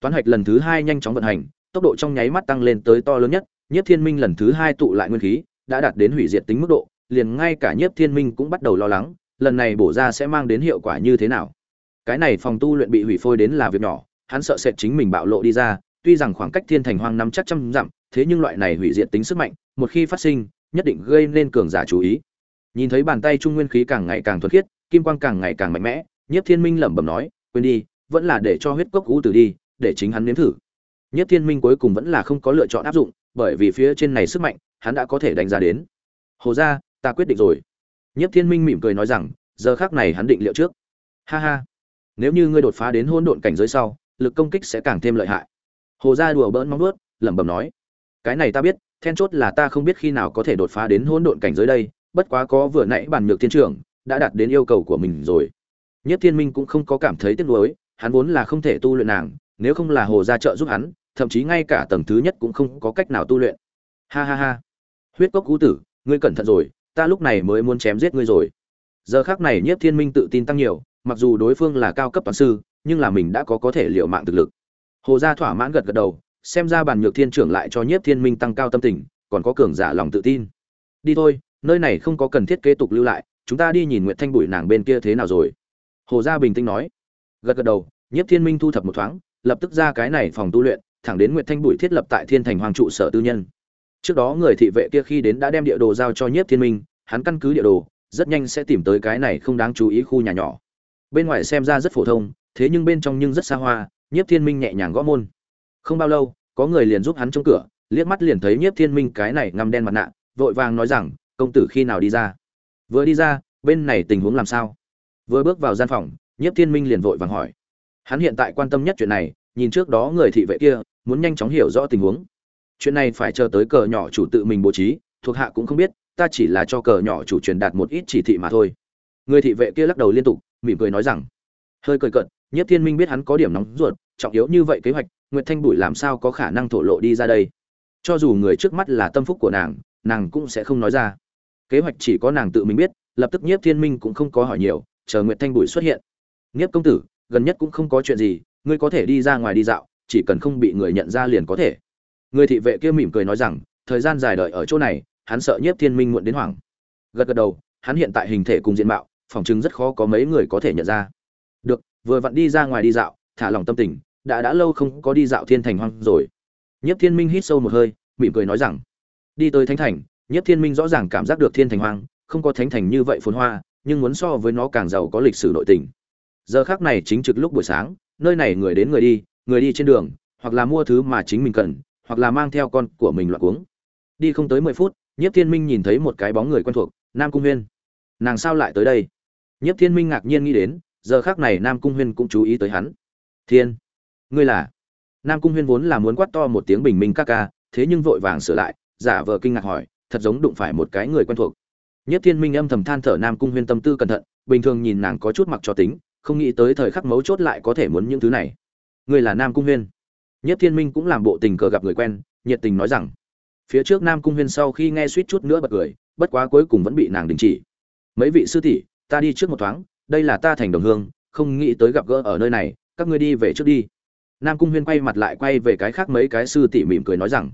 Toán hạch lần thứ hai nhanh chóng vận hành tốc độ trong nháy mắt tăng lên tới to lớn nhất nhất thiên minh lần thứ hai tụ lại nguyên khí đã đạt đến hủy diệt tính mức độ liền ngay cả nhất thiên minh cũng bắt đầu lo lắng lần này bổ ra sẽ mang đến hiệu quả như thế nào? Cái này phòng tu luyện bị hủy phôi đến là việc nhỏ, hắn sợ sệt chính mình bạo lộ đi ra, tuy rằng khoảng cách thiên thành hoang năm chắc trăm dặm, thế nhưng loại này hủy diệt tính sức mạnh, một khi phát sinh, nhất định gây nên cường giả chú ý. Nhìn thấy bàn tay trung nguyên khí càng ngày càng thuần khiết, kim quang càng ngày càng mạnh mẽ nhất thiên minh lẩm bẩm nói, quên đi, vẫn là để cho huyết cốc cũ tử đi, để chính hắn nếm thử. Nhất thiên minh cuối cùng vẫn là không có lựa chọn áp dụng, bởi vì phía trên này sức mạnh, hắn đã có thể đánh giá đến. Hồ ra ta quyết định rồi. Nhiếp thiên minh mỉm cười nói rằng, giờ khắc này hắn định liệu trước. Ha ha. Nếu như ngươi đột phá đến hôn độn cảnh giới sau, lực công kích sẽ càng thêm lợi hại. Hồ gia đùa bỡn móng nuốt lẩm bẩm nói. Cái này ta biết, then chốt là ta không biết khi nào có thể đột phá đến hôn độn cảnh giới đây, bất quá có vừa nãy bản nhược thiên trưởng đã đạt đến yêu cầu của mình rồi. Nhất thiên minh cũng không có cảm thấy tiếc nuối, hắn vốn là không thể tu luyện nàng, nếu không là hồ gia trợ giúp hắn, thậm chí ngay cả tầng thứ nhất cũng không có cách nào tu luyện. Ha ha ha. Huyết cốc cú tử, ngươi cẩn thận rồi ta lúc này mới muốn chém giết ngươi rồi. Giờ khác này nhiếp thiên minh tự tin tăng nhiều, mặc dù đối phương là cao cấp toàn sư, nhưng là mình đã có có thể liệu mạng thực lực. Hồ gia thỏa mãn gật gật đầu, xem ra bàn nhược thiên trưởng lại cho nhiếp thiên minh tăng cao tâm tình, còn có cường giả lòng tự tin. Đi thôi, nơi này không có cần thiết kế tục lưu lại, chúng ta đi nhìn nguyệt thanh bụi nàng bên kia thế nào rồi. Hồ gia bình tĩnh nói. Gật gật đầu, nhiếp thiên minh thu thập một thoáng, lập tức ra cái này phòng tu luyện, thẳng đến nguyệt thanh bụi thiết lập tại thiên thành hoàng trụ sở tư nhân trước đó người thị vệ kia khi đến đã đem địa đồ giao cho nhiếp thiên minh, hắn căn cứ địa đồ, rất nhanh sẽ tìm tới cái này không đáng chú ý khu nhà nhỏ. Bên ngoài xem ra rất phổ thông, thế nhưng bên trong nhưng rất xa hoa, nhiếp thiên minh nhẹ nhàng gõ môn. Không bao lâu, có người liền giúp hắn chống cửa, liếc mắt liền thấy nhiếp thiên minh cái này ngăm đen mặt nạ, vội vàng nói rằng, công tử khi nào đi ra? Vừa đi ra, bên này tình huống làm sao? Vừa bước vào gian phòng, nhiếp thiên minh liền vội vàng hỏi. Hắn hiện tại quan tâm nhất chuyện này, nhìn trước đó người thị vệ kia, muốn nhanh chóng hiểu rõ tình huống chuyện này phải chờ tới cờ nhỏ chủ tự mình bố trí, thuộc hạ cũng không biết, ta chỉ là cho cờ nhỏ chủ truyền đạt một ít chỉ thị mà thôi. Người thị vệ kia lắc đầu liên tục, mỉm cười nói rằng, hơi cười cận nhất thiên minh biết hắn có điểm nóng ruột, trọng yếu như vậy kế hoạch, nguyệt thanh bụi làm sao có khả năng thổ lộ đi ra đây? Cho dù người trước mắt là tâm phúc của nàng nàng cũng sẽ không nói ra. Kế hoạch chỉ có nàng tự mình biết, lập tức nhiếp thiên minh cũng không có hỏi nhiều, chờ nguyệt thanh bụi xuất hiện. Nhiếp công tử, gần nhất cũng không có chuyện gì, ngươi có thể đi ra ngoài đi dạo, chỉ cần không bị người nhận ra liền có thể người thị vệ kia mỉm cười nói rằng, thời gian dài đợi ở chỗ này, hắn sợ nhiếp thiên minh muộn đến hoảng. Gật gật đầu, hắn hiện tại hình thể cùng diện mạo phỏng chứng rất khó có mấy người có thể nhận ra. Được, vừa vặn đi ra ngoài đi dạo, thả lòng tâm tình, đã đã lâu không có đi dạo thiên thành hoang rồi. Nhất thiên minh hít sâu một hơi, mỉm cười nói rằng, đi tới thánh thành nhất thiên minh rõ ràng cảm giác được thiên thành hoang, không có thánh thành như vậy phồn hoa, nhưng muốn so với nó càng giàu có lịch sử nội tình. Giờ khác này chính trực lúc buổi sáng, nơi này người đến người đi người đi trên đường, hoặc là mua thứ mà chính mình cần hoặc là mang theo con của mình loạn uống đi không tới mười phút nhất thiên minh nhìn thấy một cái bóng người quen thuộc, nam cung huyên. Nàng sao lại tới đây? Nhất thiên minh ngạc nhiên nghĩ đến, giờ khác này nam cung huyên cũng chú ý tới hắn. Thiên, ngươi là? Nam cung huyên vốn là muốn quát to một tiếng bình minh ca ca, thế nhưng vội vàng sửa lại, giả vờ kinh ngạc hỏi, thật giống đụng phải một cái người quen thuộc. Nhất thiên minh âm thầm than thở nam cung huyên tâm tư cẩn thận, bình thường nhìn nàng có chút mặc cho tính, không nghĩ tới thời khắc mấu chốt lại có thể muốn những thứ này. Ngươi là nam cung huyên? Nhất thiên minh cũng làm bộ tình cờ gặp người quen, nhiệt tình nói rằng, phía trước nam cung huyên sau khi nghe suýt chút nữa bật cười, bất quá cuối cùng vẫn bị nàng đình chỉ. Mấy vị sư tỷ, ta đi trước một thoáng, đây là ta thành đồng hương, không nghĩ tới gặp gỡ ở nơi này, các ngươi đi về trước đi. Nam cung huyên quay mặt lại quay về cái khác mấy cái sư tỷ mỉm cười nói rằng,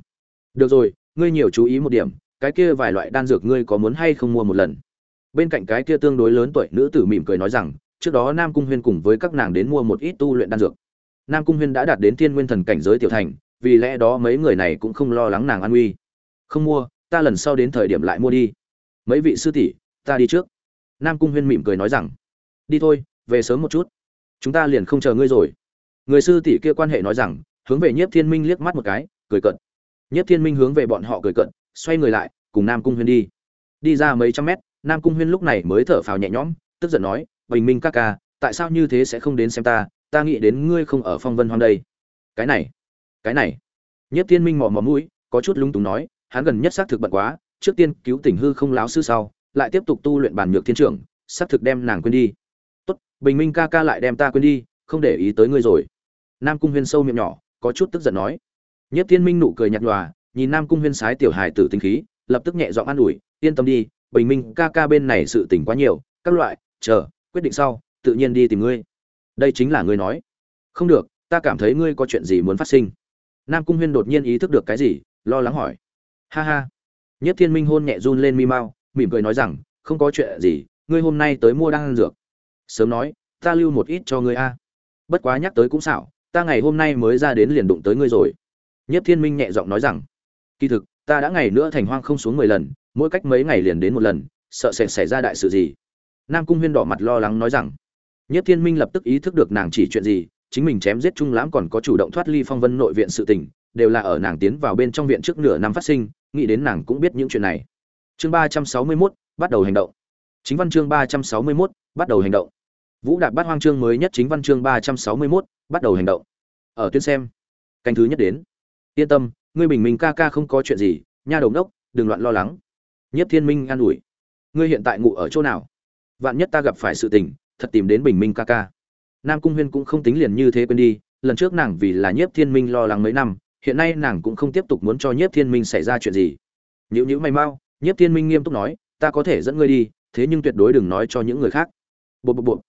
được rồi, ngươi nhiều chú ý một điểm, cái kia vài loại đan dược ngươi có muốn hay không mua một lần? Bên cạnh cái kia tương đối lớn tuổi nữ tử mỉm cười nói rằng, trước đó nam cung huyên cùng với các nàng đến mua một ít tu luyện đan dược nam cung huyên đã đạt đến thiên nguyên thần cảnh giới tiểu thành, vì lẽ đó mấy người này cũng không lo lắng nàng an nguy. Không mua, ta lần sau đến thời điểm lại mua đi. Mấy vị sư tỷ, ta đi trước. Nam cung huyên mỉm cười nói rằng, đi thôi, về sớm một chút. Chúng ta liền không chờ ngươi rồi. Người sư tỷ kia quan hệ nói rằng, hướng về nhiếp thiên minh liếc mắt một cái, cười cận nhiếp thiên minh hướng về bọn họ cười cận xoay người lại, cùng nam cung huyên đi. Đi ra mấy trăm mét, nam cung huyên lúc này mới thở phào nhẹ nhõm, tức giận nói, bình minh ca ca, tại sao như thế sẽ không đến xem ta? Ta nghĩ đến ngươi không ở phong vân hoang đây. Cái này cái này. Nhất thiên minh mò mò mũi, có chút lung túng nói, hắn gần nhất xác thực bận quá, trước tiên cứu tỉnh hư không láo sư sau, lại tiếp tục tu luyện bản nhược thiên trưởng, xác thực đem nàng quên đi. Tốt, bình minh ca ca lại đem ta quên đi, không để ý tới ngươi rồi. Nam cung huyên sâu miệng nhỏ, có chút tức giận nói. Nhất thiên minh nụ cười nhạt nhòa, nhìn nam cung huyên sái tiểu hài tử tinh khí, lập tức nhẹ giọng an ủi, yên tâm đi, bình minh ca ca bên này sự tình quá nhiều, các loại, chờ, quyết định sau, tự nhiên đi tìm ngươi đây chính là ngươi nói. Không được, ta cảm thấy ngươi có chuyện gì muốn phát sinh. Nam cung huyên đột nhiên ý thức được cái gì, lo lắng hỏi. Ha ha. Nhất thiên minh hôn nhẹ run lên mi mau, mỉm cười nói rằng, không có chuyện gì, ngươi hôm nay tới mua đan dược. Sớm nói, ta lưu một ít cho ngươi a. Bất quá nhắc tới cũng xảo, ta ngày hôm nay mới ra đến liền đụng tới ngươi rồi. Nhất thiên minh nhẹ giọng nói rằng, kỳ thực, ta đã ngày nữa thành hoang không xuống mười lần, mỗi cách mấy ngày liền đến một lần, sợ sẽ xảy ra đại sự gì. Nam cung huyên đỏ mặt lo lắng nói rằng nhất thiên minh lập tức ý thức được nàng chỉ chuyện gì chính mình chém giết trung lãm còn có chủ động thoát ly phong vân nội viện sự tình đều là ở nàng tiến vào bên trong viện trước nửa năm phát sinh nghĩ đến nàng cũng biết những chuyện này. Chương ba trăm sáu mươi 361, bắt đầu hành động. Chính văn chương ba trăm sáu mươi 361, bắt đầu hành động. Vũ đạp bát hoang chương mới nhất chính văn chương ba trăm sáu mươi 361, bắt đầu hành động. Ở tuyến xem. Canh thứ nhất đến. Yên tâm ngươi bình minh ca ca không có chuyện gì nha đồng đốc đừng loạn lo lắng. Nhất thiên minh an ủi. Ngươi hiện tại ngủ ở chỗ nào? Vạn nhất ta gặp phải sự tình thật tìm đến bình minh ca ca. Nam cung huyên cũng không tính liền như thế quên đi, lần trước nàng vì là nhiếp thiên minh lo lắng mấy năm, hiện nay nàng cũng không tiếp tục muốn cho nhiếp thiên minh xảy ra chuyện gì. Nhữ nhữ mày mau, nhiếp thiên minh nghiêm túc nói, ta có thể dẫn ngươi đi, thế nhưng tuyệt đối đừng nói cho những người khác. Bộ bộ bộ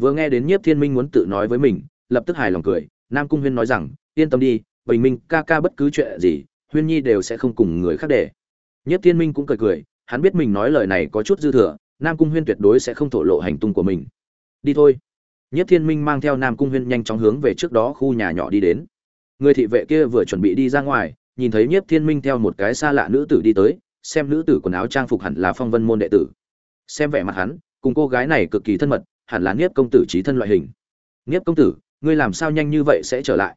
vừa nghe đến nhiếp thiên minh muốn tự nói với mình, lập tức hài lòng cười, nam cung huyên nói rằng, yên tâm đi, bình minh ca ca bất cứ chuyện gì, huyên nhi đều sẽ không cùng người khác để. Nhiếp thiên minh cũng cười cười, hắn biết mình nói lời này có chút dư thừa, nam cung huyên tuyệt đối sẽ không thổ lộ hành tung của mình đi thôi. Nhất thiên minh mang theo nam cung huyên nhanh chóng hướng về trước đó khu nhà nhỏ đi đến. Người thị vệ kia vừa chuẩn bị đi ra ngoài nhìn thấy nhất thiên minh theo một cái xa lạ nữ tử đi tới xem nữ tử quần áo trang phục hẳn là phong vân môn đệ tử. Xem vẻ mặt hắn cùng cô gái này cực kỳ thân mật hẳn là Nhất công tử trí thân loại hình. Nhất công tử ngươi làm sao nhanh như vậy sẽ trở lại?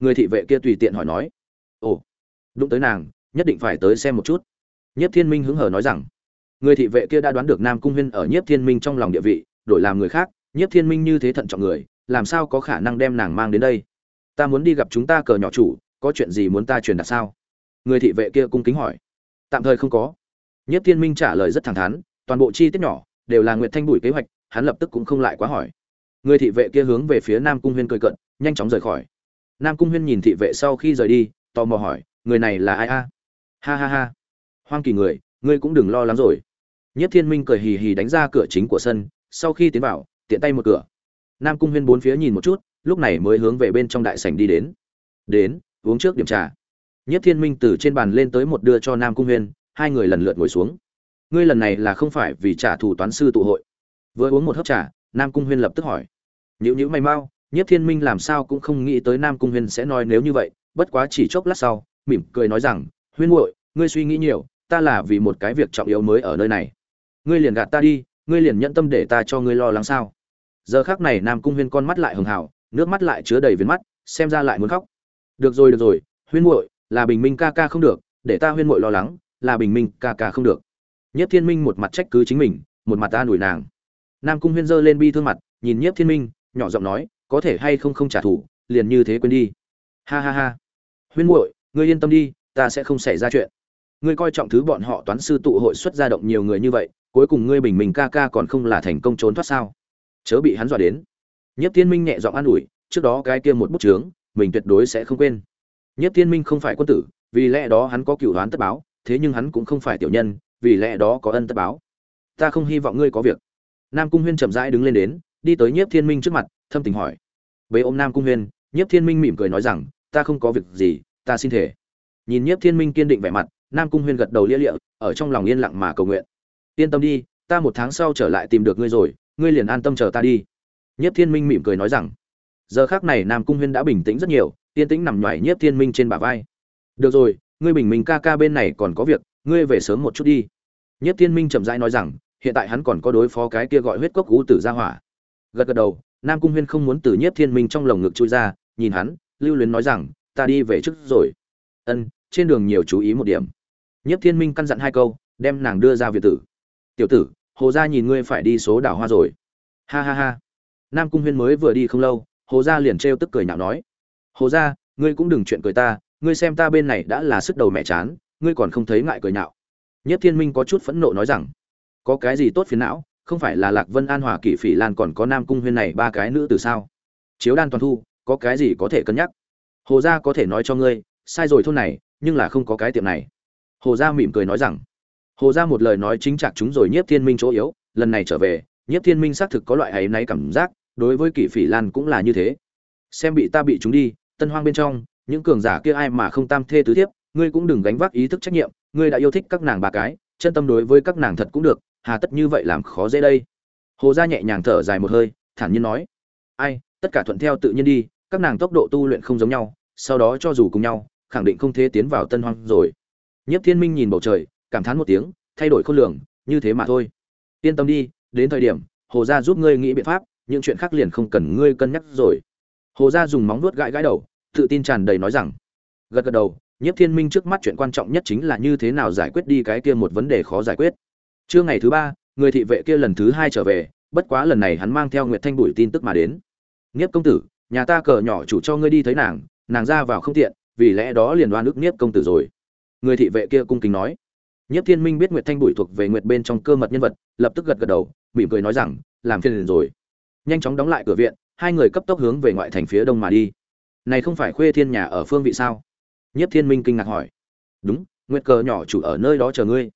Người thị vệ kia tùy tiện hỏi nói. Ồ đụng tới nàng nhất định phải tới xem một chút. Nhiếp Thiên Minh hứng hờ nói rằng, người thị vệ kia đã đoán được Nam Cung Huyên ở Nhiếp Thiên Minh trong lòng địa vị, đổi làm người khác, Nhiếp Thiên Minh như thế thận trọng người, làm sao có khả năng đem nàng mang đến đây? Ta muốn đi gặp chúng ta cờ nhỏ chủ, có chuyện gì muốn ta truyền đạt sao? Người thị vệ kia cung kính hỏi. Tạm thời không có. Nhiếp Thiên Minh trả lời rất thẳng thắn, toàn bộ chi tiết nhỏ đều là Nguyệt Thanh Bùi kế hoạch, hắn lập tức cũng không lại quá hỏi. Người thị vệ kia hướng về phía Nam Cung Huyên cười cận, nhanh chóng rời khỏi. Nam Cung Huyên nhìn thị vệ sau khi rời đi, tò mò hỏi, người này là ai a? Ha ha ha hoang kỳ người ngươi cũng đừng lo lắng rồi nhất thiên minh cười hì hì đánh ra cửa chính của sân sau khi tiến vào tiện tay một cửa. Nam cung huyên bốn phía nhìn một chút, lúc này mới hướng về bên trong đại sảnh đi đến. Đến, uống trước điểm trà. Nhất thiên minh từ trên bàn lên tới một đưa cho nam cung huyên, hai người lần lượt ngồi xuống. Ngươi lần này là không phải vì trả thù toán sư tụ hội. Vừa uống một hớp trà, nam cung huyên lập tức hỏi. Nhữ nhữ mày mau nhất thiên minh làm sao cũng không nghĩ tới nam cung huyên sẽ nói nếu như vậy, bất quá chỉ chốc lát sau, mỉm cười nói rằng, huyên muội, ngươi suy nghĩ nhiều, ta là vì một cái việc trọng yếu mới ở nơi này. Ngươi liền gạt ta đi ngươi liền nhận tâm để ta cho ngươi lo lắng sao? Giờ khác này nam cung huyên con mắt lại hường hào nước mắt lại chứa đầy viên mắt, xem ra lại muốn khóc. Được rồi được rồi, huyên muội, là bình minh ca ca không được, để ta huyên muội lo lắng, là bình minh ca ca không được. Nhất thiên minh một mặt trách cứ chính mình, một mặt ta đuổi nàng. Nam cung huyên giơ lên bi thương mặt, nhìn nhiếp thiên minh, nhỏ giọng nói, có thể hay không không trả thù, liền như thế quên đi. Ha ha ha. Huyên muội, ngươi yên tâm đi, ta sẽ không xảy ra chuyện. Ngươi coi trọng thứ bọn họ toán sư tụ hội xuất ra động nhiều người như vậy cuối cùng ngươi bình minh ca ca còn không là thành công trốn thoát sao? Chớ bị hắn dọa đến. Nhất thiên minh nhẹ giọng an ủi, trước đó cái kia một bút chướng, mình tuyệt đối sẽ không quên. Nhất thiên minh không phải quân tử, vì lẽ đó hắn có cựu đoán tất báo, thế nhưng hắn cũng không phải tiểu nhân, vì lẽ đó có ân tất báo. Ta không hy vọng ngươi có việc. Nam cung huyên chậm rãi đứng lên đến, đi tới nhiếp thiên minh trước mặt, thâm tình hỏi. Bế ôm nam cung huyên, nhiếp thiên minh mỉm cười nói rằng, ta không có việc gì, ta xin thể nhìn nhiếp thiên minh kiên định vẻ mặt, nam cung huyên gật đầu lia lịa, ở trong lòng yên lặng mà cầu nguyện yên tâm đi, ta một tháng sau trở lại tìm được ngươi rồi, ngươi liền an tâm chờ ta đi. Nhất thiên minh mỉm cười nói rằng. Giờ khác này nam cung huyên đã bình tĩnh rất nhiều, yên tĩnh nằm nhoài nhiếp thiên minh trên bả vai. Được rồi, ngươi bình minh ca ca bên này còn có việc, ngươi về sớm một chút đi. Nhiếp thiên minh chậm rãi nói rằng, hiện tại hắn còn có đối phó cái kia gọi huyết cốc cú tử ra hỏa. Gật gật đầu, nam cung huyên không muốn từ nhiếp thiên minh trong lồng ngực chui ra, nhìn hắn, lưu luyến nói rằng, ta đi về trước rồi. Ân, trên đường nhiều chú ý một điểm. Nhiếp thiên minh căn dặn hai câu, đem nàng đưa ra việt tử tiểu tử, hồ gia nhìn ngươi phải đi số đảo hoa rồi. Ha ha ha. Nam cung huyên mới vừa đi không lâu, hồ gia liền trêu tức cười nhạo nói, hồ gia, ngươi cũng đừng chuyện cười ta, ngươi xem ta bên này đã là sức đầu mẹ chán, ngươi còn không thấy ngại cười nhạo. Nhất thiên minh có chút phẫn nộ nói rằng, có cái gì tốt phiền não, không phải là lạc vân an hòa kỷ phỉ lan còn có nam cung huyên này ba cái nữ từ sao? Chiếu đan toàn thu, có cái gì có thể cân nhắc? Hồ gia có thể nói cho ngươi, sai rồi thôn này, nhưng là không có cái tiệm này. Hồ gia mỉm cười nói rằng hồ gia một lời nói chính chạc chúng rồi nhiếp thiên minh chỗ yếu, lần này trở về, nhiếp thiên minh xác thực có loại ấy náy cảm giác, đối với kỷ phỉ lan cũng là như thế. Xem bị ta bị chúng đi, tân hoang bên trong, những cường giả kia ai mà không tam thê tứ thiếp, ngươi cũng đừng gánh vác ý thức trách nhiệm, ngươi đã yêu thích các nàng ba cái, chân tâm đối với các nàng thật cũng được, hà tất như vậy làm khó dễ đây. Hồ gia nhẹ nhàng thở dài một hơi, thản nhiên nói, ai, tất cả thuận theo tự nhiên đi, các nàng tốc độ tu luyện không giống nhau, sau đó cho dù cùng nhau, khẳng định không thể tiến vào tân hoang rồi. Nhất thiên minh nhìn bầu trời cảm thán một tiếng, thay đổi khôn lường, như thế mà thôi. Yên tâm đi, đến thời điểm, hồ gia giúp ngươi nghĩ biện pháp, những chuyện khác liền không cần ngươi cân nhắc rồi. Hồ gia dùng móng nuốt gãi gãi đầu, tự tin tràn đầy nói rằng, gật gật đầu, nhiếp thiên minh trước mắt chuyện quan trọng nhất chính là như thế nào giải quyết đi cái kia một vấn đề khó giải quyết. Trưa ngày thứ ba, người thị vệ kia lần thứ hai trở về, bất quá lần này hắn mang theo nguyệt thanh bùi tin tức mà đến. Nghiếp công tử, nhà ta cờ nhỏ chủ cho ngươi đi thấy nàng nàng ra vào không tiện, vì lẽ đó liền đoan ức nghiếp công tử rồi. Người thị vệ kia cung kính nói nhiếp thiên minh biết nguyệt thanh Bụi thuộc về nguyệt bên trong cơ mật nhân vật, lập tức gật gật đầu, mỉm cười nói rằng, làm phiền liền rồi. Nhanh chóng đóng lại cửa viện, hai người cấp tốc hướng về ngoại thành phía đông mà đi. Này không phải khuê thiên nhà ở phương vị sao? Nhiếp thiên minh kinh ngạc hỏi. Đúng, nguyệt cờ nhỏ chủ ở nơi đó chờ ngươi.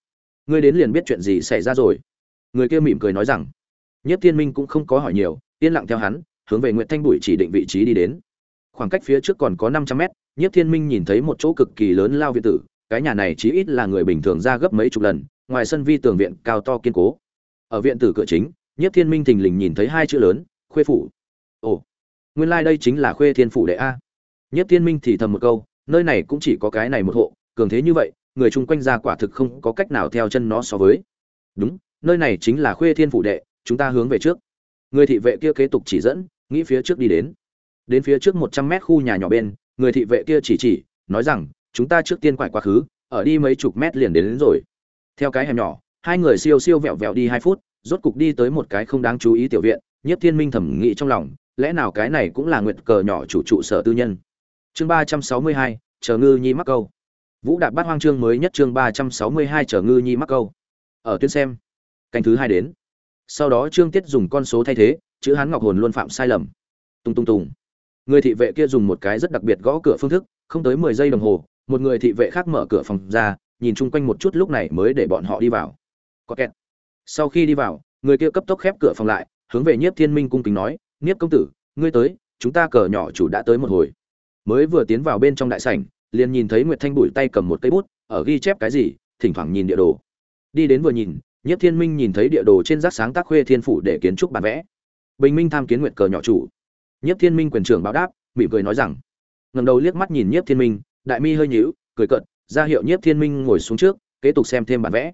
Ngươi đến liền biết chuyện gì xảy ra rồi. Người kia mỉm cười nói rằng. Nhiếp thiên minh cũng không có hỏi nhiều, yên lặng theo hắn, hướng về nguyệt thanh bụi chỉ định vị trí đi đến. Khoảng cách phía trước còn có năm trăm mét, nhiếp thiên minh nhìn thấy một chỗ cực kỳ lớn lao viện tử cái nhà này chí ít là người bình thường ra gấp mấy chục lần, ngoài sân vi tường viện cao to kiên cố. Ở viện tử cửa chính, nhiếp thiên minh thình lình nhìn thấy hai chữ lớn, khuê phủ. Ồ, nguyên lai đây chính là khuê thiên phủ đệ a. Nhiếp thiên minh thì thầm một câu, nơi này cũng chỉ có cái này một hộ, cường thế như vậy, người chung quanh ra quả thực không có cách nào theo chân nó so với. Đúng, nơi này chính là khuê thiên phủ đệ, chúng ta hướng về trước. Người thị vệ kia kế tục chỉ dẫn, nghĩ phía trước đi đến. Đến phía trước một trăm mét khu nhà nhỏ bên, người thị vệ kia chỉ chỉ, nói rằng chúng ta trước tiên quải quá khứ ở đi mấy chục mét liền đến, đến rồi. Theo cái hẻm nhỏ hai người siêu siêu vẹo vẹo đi hai phút rốt cục đi tới một cái không đáng chú ý tiểu viện nhiếp thiên minh thẩm nghĩ trong lòng lẽ nào cái này cũng là nguyệt cờ nhỏ chủ trụ sở tư nhân? Chương ba trăm sáu mươi hai chờ ngư nhi mắc câu. Vũ đạt bát hoang chương mới nhất chương ba trăm sáu mươi hai chờ ngư nhi mắc câu. Ở tuyến xem canh thứ hai đến. Sau đó trương tiết dùng con số thay thế chữ hán ngọc hồn luôn phạm sai lầm. Tung tung tùng người thị vệ kia dùng một cái rất đặc biệt gõ cửa phương thức không tới mười giây đồng hồ một người thị vệ khác mở cửa phòng ra, nhìn chung quanh một chút lúc này mới để bọn họ đi vào. Có kẹt. Sau khi đi vào, người kia cấp tốc khép cửa phòng lại, hướng về nhiếp thiên minh cung kính nói, nhiếp công tử, ngươi tới, chúng ta cờ nhỏ chủ đã tới một hồi. Mới vừa tiến vào bên trong đại sảnh, liền nhìn thấy nguyệt thanh bụi tay cầm một cây bút, ở ghi chép cái gì, thỉnh thoảng nhìn địa đồ. Đi đến vừa nhìn, nhiếp thiên minh nhìn thấy địa đồ trên rác sáng tác khuê thiên phủ để kiến trúc bản vẽ. Bình minh tham kiến nguyệt cờ nhỏ chủ. Nhiếp thiên minh quyền trưởng báo đáp, mỉm cười nói rằng ngầm đầu liếc mắt nhìn nhiếp thiên minh đại mi hơi nhíu, cười cợt, ra hiệu nhiếp thiên minh ngồi xuống trước, kế tục xem thêm bản vẽ.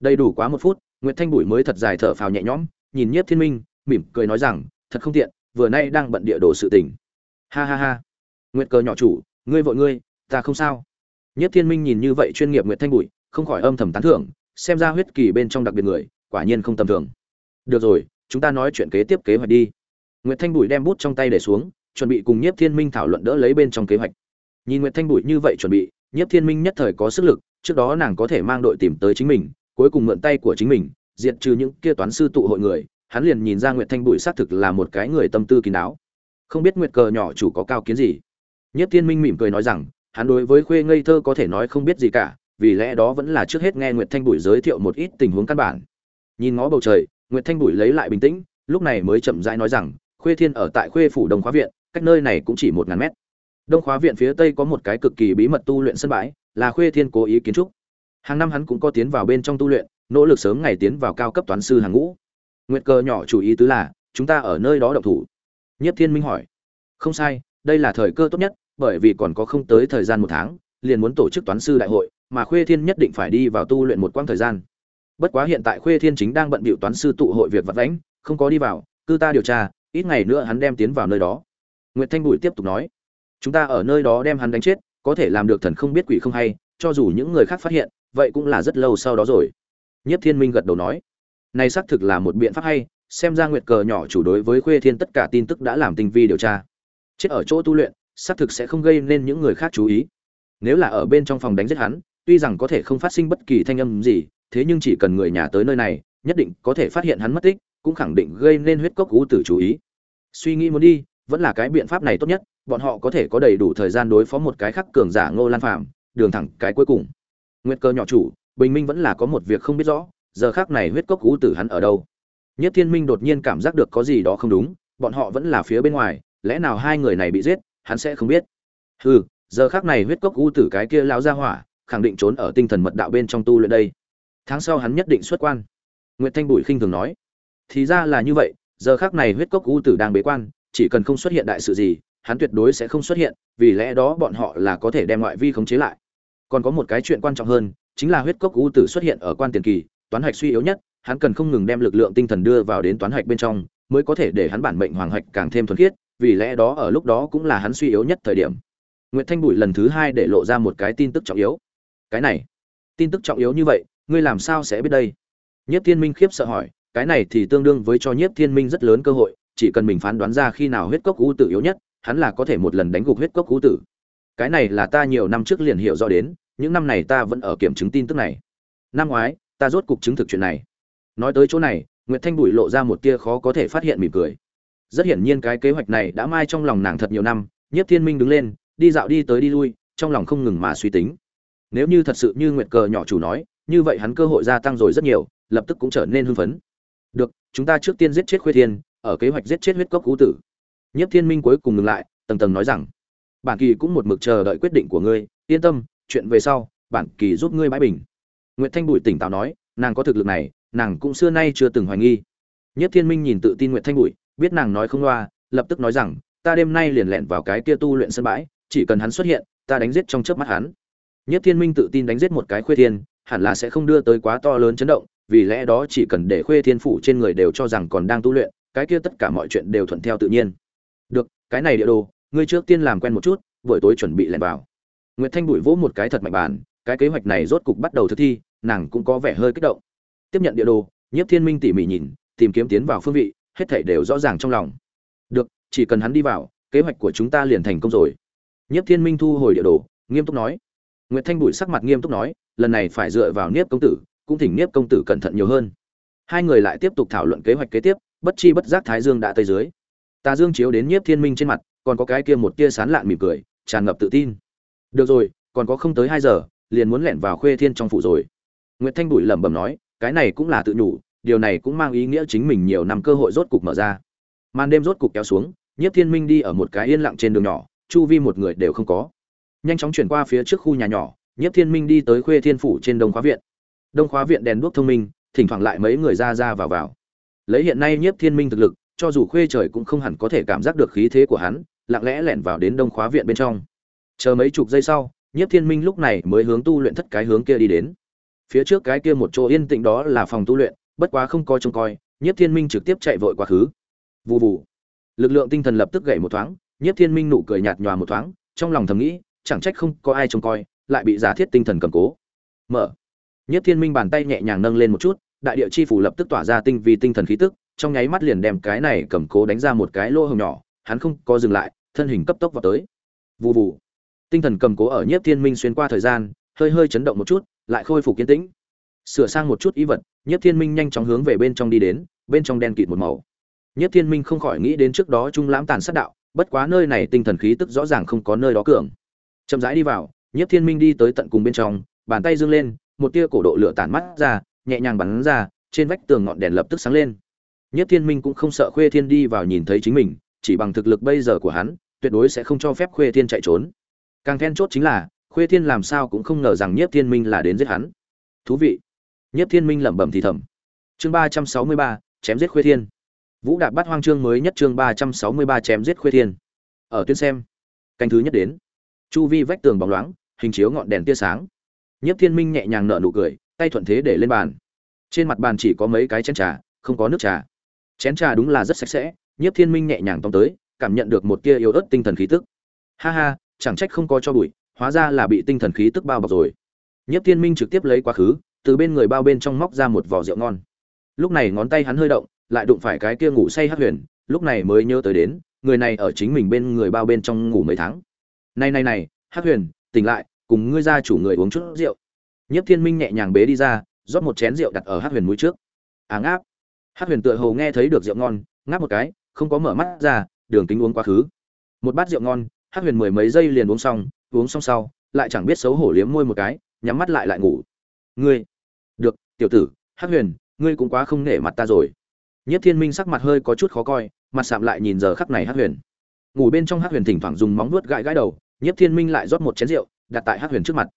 Đầy đủ quá một phút, nguyệt thanh bụi mới thật dài thở phào nhẹ nhõm, nhìn nhiếp thiên minh, mỉm cười nói rằng, thật không tiện, vừa nay đang bận địa đồ sự tình. Ha ha ha. Nguyệt cờ nhỏ chủ, ngươi vội ngươi, ta không sao. Nhiếp thiên minh nhìn như vậy chuyên nghiệp nguyệt thanh bụi không khỏi âm thầm tán thưởng, xem ra huyết kỳ bên trong đặc biệt người, quả nhiên không tầm thường. Được rồi, chúng ta nói chuyện kế tiếp kế hoạch đi. Nguyệt thanh bụi đem bút trong tay để xuống, chuẩn bị cùng nhiếp thiên minh thảo luận đỡ lấy bên trong kế hoạch nhìn nguyệt thanh bụi như vậy chuẩn bị, nhiếp thiên minh nhất thời có sức lực, trước đó nàng có thể mang đội tìm tới chính mình, cuối cùng mượn tay của chính mình, diệt trừ những kia toán sư tụ hội người, hắn liền nhìn ra nguyệt thanh bụi xác thực là một cái người tâm tư kín đáo. Không biết nguyệt cờ nhỏ chủ có cao kiến gì? Nhất thiên minh mỉm cười nói rằng, hắn đối với khuê ngây thơ có thể nói không biết gì cả, vì lẽ đó vẫn là trước hết nghe nguyệt thanh bụi giới thiệu một ít tình huống căn bản. Nhìn ngó bầu trời, nguyệt thanh bụi lấy lại bình tĩnh, lúc này mới chậm rãi nói rằng, khuê thiên ở tại khuê phủ đông khóa viện, cách nơi này cũng chỉ một ngàn mét đông khóa viện phía tây có một cái cực kỳ bí mật tu luyện sân bãi là khuê thiên cố ý kiến trúc. Hàng năm hắn cũng có tiến vào bên trong tu luyện nỗ lực sớm ngày tiến vào cao cấp toán sư hàng ngũ. Nguyệt Cơ nhỏ chủ ý tứ là chúng ta ở nơi đó động thủ. Nhất thiên minh hỏi. Không sai đây là thời cơ tốt nhất bởi vì còn có không tới thời gian một tháng liền muốn tổ chức toán sư đại hội mà khuê thiên nhất định phải đi vào tu luyện một quãng thời gian. Bất quá hiện tại khuê thiên chính đang bận bịu toán sư tụ hội việc vật vãnh, không có đi vào cứ ta điều tra ít ngày nữa hắn đem tiến vào nơi đó. Nguyệt Thanh Bùi tiếp tục nói, chúng ta ở nơi đó đem hắn đánh chết, có thể làm được thần không biết quỷ không hay, cho dù những người khác phát hiện, vậy cũng là rất lâu sau đó rồi. Nhất Thiên Minh gật đầu nói, này xác thực là một biện pháp hay, xem ra Nguyệt cờ nhỏ chủ đối với Khuê Thiên tất cả tin tức đã làm tinh vi điều tra. Chết ở chỗ tu luyện, xác thực sẽ không gây nên những người khác chú ý. Nếu là ở bên trong phòng đánh giết hắn, tuy rằng có thể không phát sinh bất kỳ thanh âm gì, thế nhưng chỉ cần người nhà tới nơi này, nhất định có thể phát hiện hắn mất tích, cũng khẳng định gây nên huyết cốc cú tử chú ý. Suy nghĩ muốn đi, vẫn là cái biện pháp này tốt nhất bọn họ có thể có đầy đủ thời gian đối phó một cái khắc cường giả ngô lan phạm đường thẳng cái cuối cùng. Nguyệt cơ nhỏ chủ bình minh vẫn là có một việc không biết rõ giờ khắc này huyết cốc cú tử hắn ở đâu? Nhất thiên minh đột nhiên cảm giác được có gì đó không đúng bọn họ vẫn là phía bên ngoài lẽ nào hai người này bị giết hắn sẽ không biết. Hừ giờ khắc này huyết cốc cú tử cái kia lão ra hỏa khẳng định trốn ở tinh thần mật đạo bên trong tu luyện đây. Tháng sau hắn nhất định xuất quan. Nguyệt thanh bùi khinh thường nói. Thì ra là như vậy giờ khắc này huyết cốc cú tử đang bế quan chỉ cần không xuất hiện đại sự gì, hắn tuyệt đối sẽ không xuất hiện, vì lẽ đó bọn họ là có thể đem ngoại vi khống chế lại. Còn có một cái chuyện quan trọng hơn, chính là huyết cốc u tử xuất hiện ở quan tiền kỳ, toán hạch suy yếu nhất, hắn cần không ngừng đem lực lượng tinh thần đưa vào đến toán hạch bên trong, mới có thể để hắn bản mệnh hoàng hạch càng thêm thuần khiết, vì lẽ đó ở lúc đó cũng là hắn suy yếu nhất thời điểm. Nguyệt Thanh Bụi lần thứ hai để lộ ra một cái tin tức trọng yếu. Cái này, tin tức trọng yếu như vậy, ngươi làm sao sẽ biết đây? Nhất Thiên Minh khiếp sợ hỏi, cái này thì tương đương với cho Nhiếp Thiên Minh rất lớn cơ hội, chỉ cần mình phán đoán ra khi nào huyết cốc u tử yếu nhất, hắn là có thể một lần đánh gục huyết cốc cú tử. Cái này là ta nhiều năm trước liền hiểu rõ đến, những năm này ta vẫn ở kiểm chứng tin tức này. Năm ngoái, ta rốt cục chứng thực chuyện này. Nói tới chỗ này, Nguyệt Thanh Bùi lộ ra một tia khó có thể phát hiện mỉm cười. Rất hiển nhiên cái kế hoạch này đã mai trong lòng nàng thật nhiều năm, Nhiếp Thiên Minh đứng lên, đi dạo đi tới đi lui, trong lòng không ngừng mà suy tính. Nếu như thật sự như Nguyệt Cờ nhỏ chủ nói, như vậy hắn cơ hội gia tăng rồi rất nhiều, lập tức cũng trở nên hưng phấn. Được, chúng ta trước tiên giết chết Khuê Thiên, ở kế hoạch giết chết huyết cốc cú tử Nhiếp thiên minh cuối cùng ngừng lại, tầng tầng nói rằng, bản kỳ cũng một mực chờ đợi quyết định của ngươi, yên tâm, chuyện về sau, bản kỳ giúp ngươi bãi bình. Nguyệt thanh bụi tỉnh táo nói, nàng có thực lực này, nàng cũng xưa nay chưa từng hoài nghi. Nhiếp thiên minh nhìn tự tin Nguyệt thanh bụi biết nàng nói không loa, lập tức nói rằng, ta đêm nay liền lẹn vào cái kia tu luyện sân bãi, chỉ cần hắn xuất hiện, ta đánh giết trong chớp mắt hắn. Nhiếp thiên minh tự tin đánh giết một cái khuê thiên, hẳn là sẽ không đưa tới quá to lớn chấn động, vì lẽ đó chỉ cần để khuê thiên phủ trên người đều cho rằng còn đang tu luyện, cái kia tất cả mọi chuyện đều thuận theo tự nhiên cái này địa đồ, ngươi trước tiên làm quen một chút, buổi tối chuẩn bị lẻn vào. Nguyệt thanh bụi vỗ một cái thật mạnh bàn, cái kế hoạch này rốt cục bắt đầu thực thi, nàng cũng có vẻ hơi kích động. Tiếp nhận địa đồ, nhiếp thiên minh tỉ mỉ nhìn, tìm kiếm tiến vào phương vị, hết thảy đều rõ ràng trong lòng. Được, chỉ cần hắn đi vào, kế hoạch của chúng ta liền thành công rồi. Nhiếp thiên minh thu hồi địa đồ, nghiêm túc nói. Nguyệt thanh bụi sắc mặt nghiêm túc nói, lần này phải dựa vào niếp công tử, cũng thỉnh niếp công tử cẩn thận nhiều hơn. Hai người lại tiếp tục thảo luận kế hoạch kế tiếp, bất chi bất giác thái dương đã tây dưới tà dương chiếu đến nhiếp thiên minh trên mặt, còn có cái kia một tia sán lạn mỉm cười, tràn ngập tự tin. Được rồi, còn có không tới hai giờ, liền muốn lẻn vào khuê thiên trong phủ rồi. Nguyệt thanh bụi lẩm bẩm nói, cái này cũng là tự nhủ, điều này cũng mang ý nghĩa chính mình nhiều năm cơ hội rốt cục mở ra. Màn đêm rốt cục kéo xuống, nhiếp thiên minh đi ở một cái yên lặng trên đường nhỏ, chu vi một người đều không có. Nhanh chóng chuyển qua phía trước khu nhà nhỏ, nhiếp thiên minh đi tới khuê thiên phủ trên đông khóa viện. Đông khóa viện đèn đuốc thông minh, thỉnh thoảng lại mấy người ra ra vào vào. Lấy hiện nay nhiếp thiên minh thực lực cho dù khuê trời cũng không hẳn có thể cảm giác được khí thế của hắn, lặng lẽ lẻn vào đến đông khóa viện bên trong. Chờ mấy chục giây sau, nhiếp thiên minh lúc này mới hướng tu luyện thất cái hướng kia đi đến. Phía trước cái kia một chỗ yên tĩnh đó là phòng tu luyện, bất quá không coi trông coi, nhiếp thiên minh trực tiếp chạy vội quá khứ. Vụ vụ lực lượng tinh thần lập tức gậy một thoáng, nhiếp thiên minh nụ cười nhạt nhòa một thoáng, trong lòng thầm nghĩ, chẳng trách không có ai trông coi, lại bị giả thiết tinh thần cầm cố. Mở. Nhiếp thiên minh bàn tay nhẹ nhàng nâng lên một chút đại địa chi phủ lập tức tỏa ra tinh vi tinh thần khí tức, trong nháy mắt liền đem cái này cầm cố đánh ra một cái lỗ hổng nhỏ, hắn không có dừng lại, thân hình cấp tốc vào tới. Vù vù. Tinh thần cầm cố ở Nhiếp Thiên Minh xuyên qua thời gian, hơi hơi chấn động một chút, lại khôi phục kiên tĩnh. sửa sang một chút ý vật Nhiếp thiên minh nhanh chóng hướng về bên trong đi đến bên trong đen kịt một màu Nhiếp thiên minh không khỏi nghĩ đến trước đó trung lãm tàn sát đạo bất quá nơi này tinh thần khí tức rõ ràng không có nơi đó cường chậm rãi đi vào Nhiếp thiên minh đi tới tận cùng bên trong bàn tay giương lên một tia cổ độ lửa tản mắt ra nhẹ nhàng bắn ra, trên vách tường ngọn đèn lập tức sáng lên. Nhất thiên minh cũng không sợ khuê thiên đi vào nhìn thấy chính mình, chỉ bằng thực lực bây giờ của hắn, tuyệt đối sẽ không cho phép khuê thiên chạy trốn. Càng then chốt chính là, khuê thiên làm sao cũng không ngờ rằng nhất thiên minh là đến giết hắn. Thú vị. Nhất thiên minh lẩm bẩm thì thầm. Chương ba trăm sáu mươi ba, chém giết khuê thiên. Vũ đạp bắt hoang chương mới nhất chương ba trăm sáu mươi ba, chém giết khuê thiên. Ở tuyến xem, canh thứ nhất đến. Chu vi vách tường bóng loáng, hình chiếu ngọn đèn tia sáng. Nhất thiên minh nhẹ nhàng nở nụ cười tay thuận thế để lên bàn. Trên mặt bàn chỉ có mấy cái chén trà, không có nước trà. Chén trà đúng là rất sạch sẽ, nhiếp thiên minh nhẹ nhàng tóm tới, cảm nhận được một tia yếu ớt tinh thần khí tức. Ha ha, chẳng trách không có cho bụi, hóa ra là bị tinh thần khí tức bao bọc rồi. Nhiếp thiên minh trực tiếp lấy quá khứ, từ bên người bao bên trong móc ra một vỏ rượu ngon. Lúc này ngón tay hắn hơi động, lại đụng phải cái kia ngủ say hát huyền, lúc này mới nhớ tới đến, người này ở chính mình bên người bao bên trong ngủ mấy tháng. Này này này hát huyền, tỉnh lại, cùng ngươi ra chủ người uống chút rượu. Nhiếp thiên minh nhẹ nhàng bế đi ra rót một chén rượu đặt ở hát huyền mũi trước. Á à, ngáp. Hát huyền tựa hồ nghe thấy được rượu ngon ngáp một cái không có mở mắt ra đường kính uống quá khứ. Một bát rượu ngon hát huyền mười mấy giây liền uống xong uống xong sau lại chẳng biết xấu hổ liếm môi một cái nhắm mắt lại lại ngủ. Ngươi được tiểu tử hát huyền ngươi cũng quá không nể mặt ta rồi. Nhiếp thiên minh sắc mặt hơi có chút khó coi mặt sạm lại nhìn giờ khắc này hát huyền. Ngủ bên trong hát huyền thỉnh thoảng dùng móng vuốt gãi gãi đầu Nhiếp thiên minh lại rót một chén rượu đặt tại hát huyền trước mặt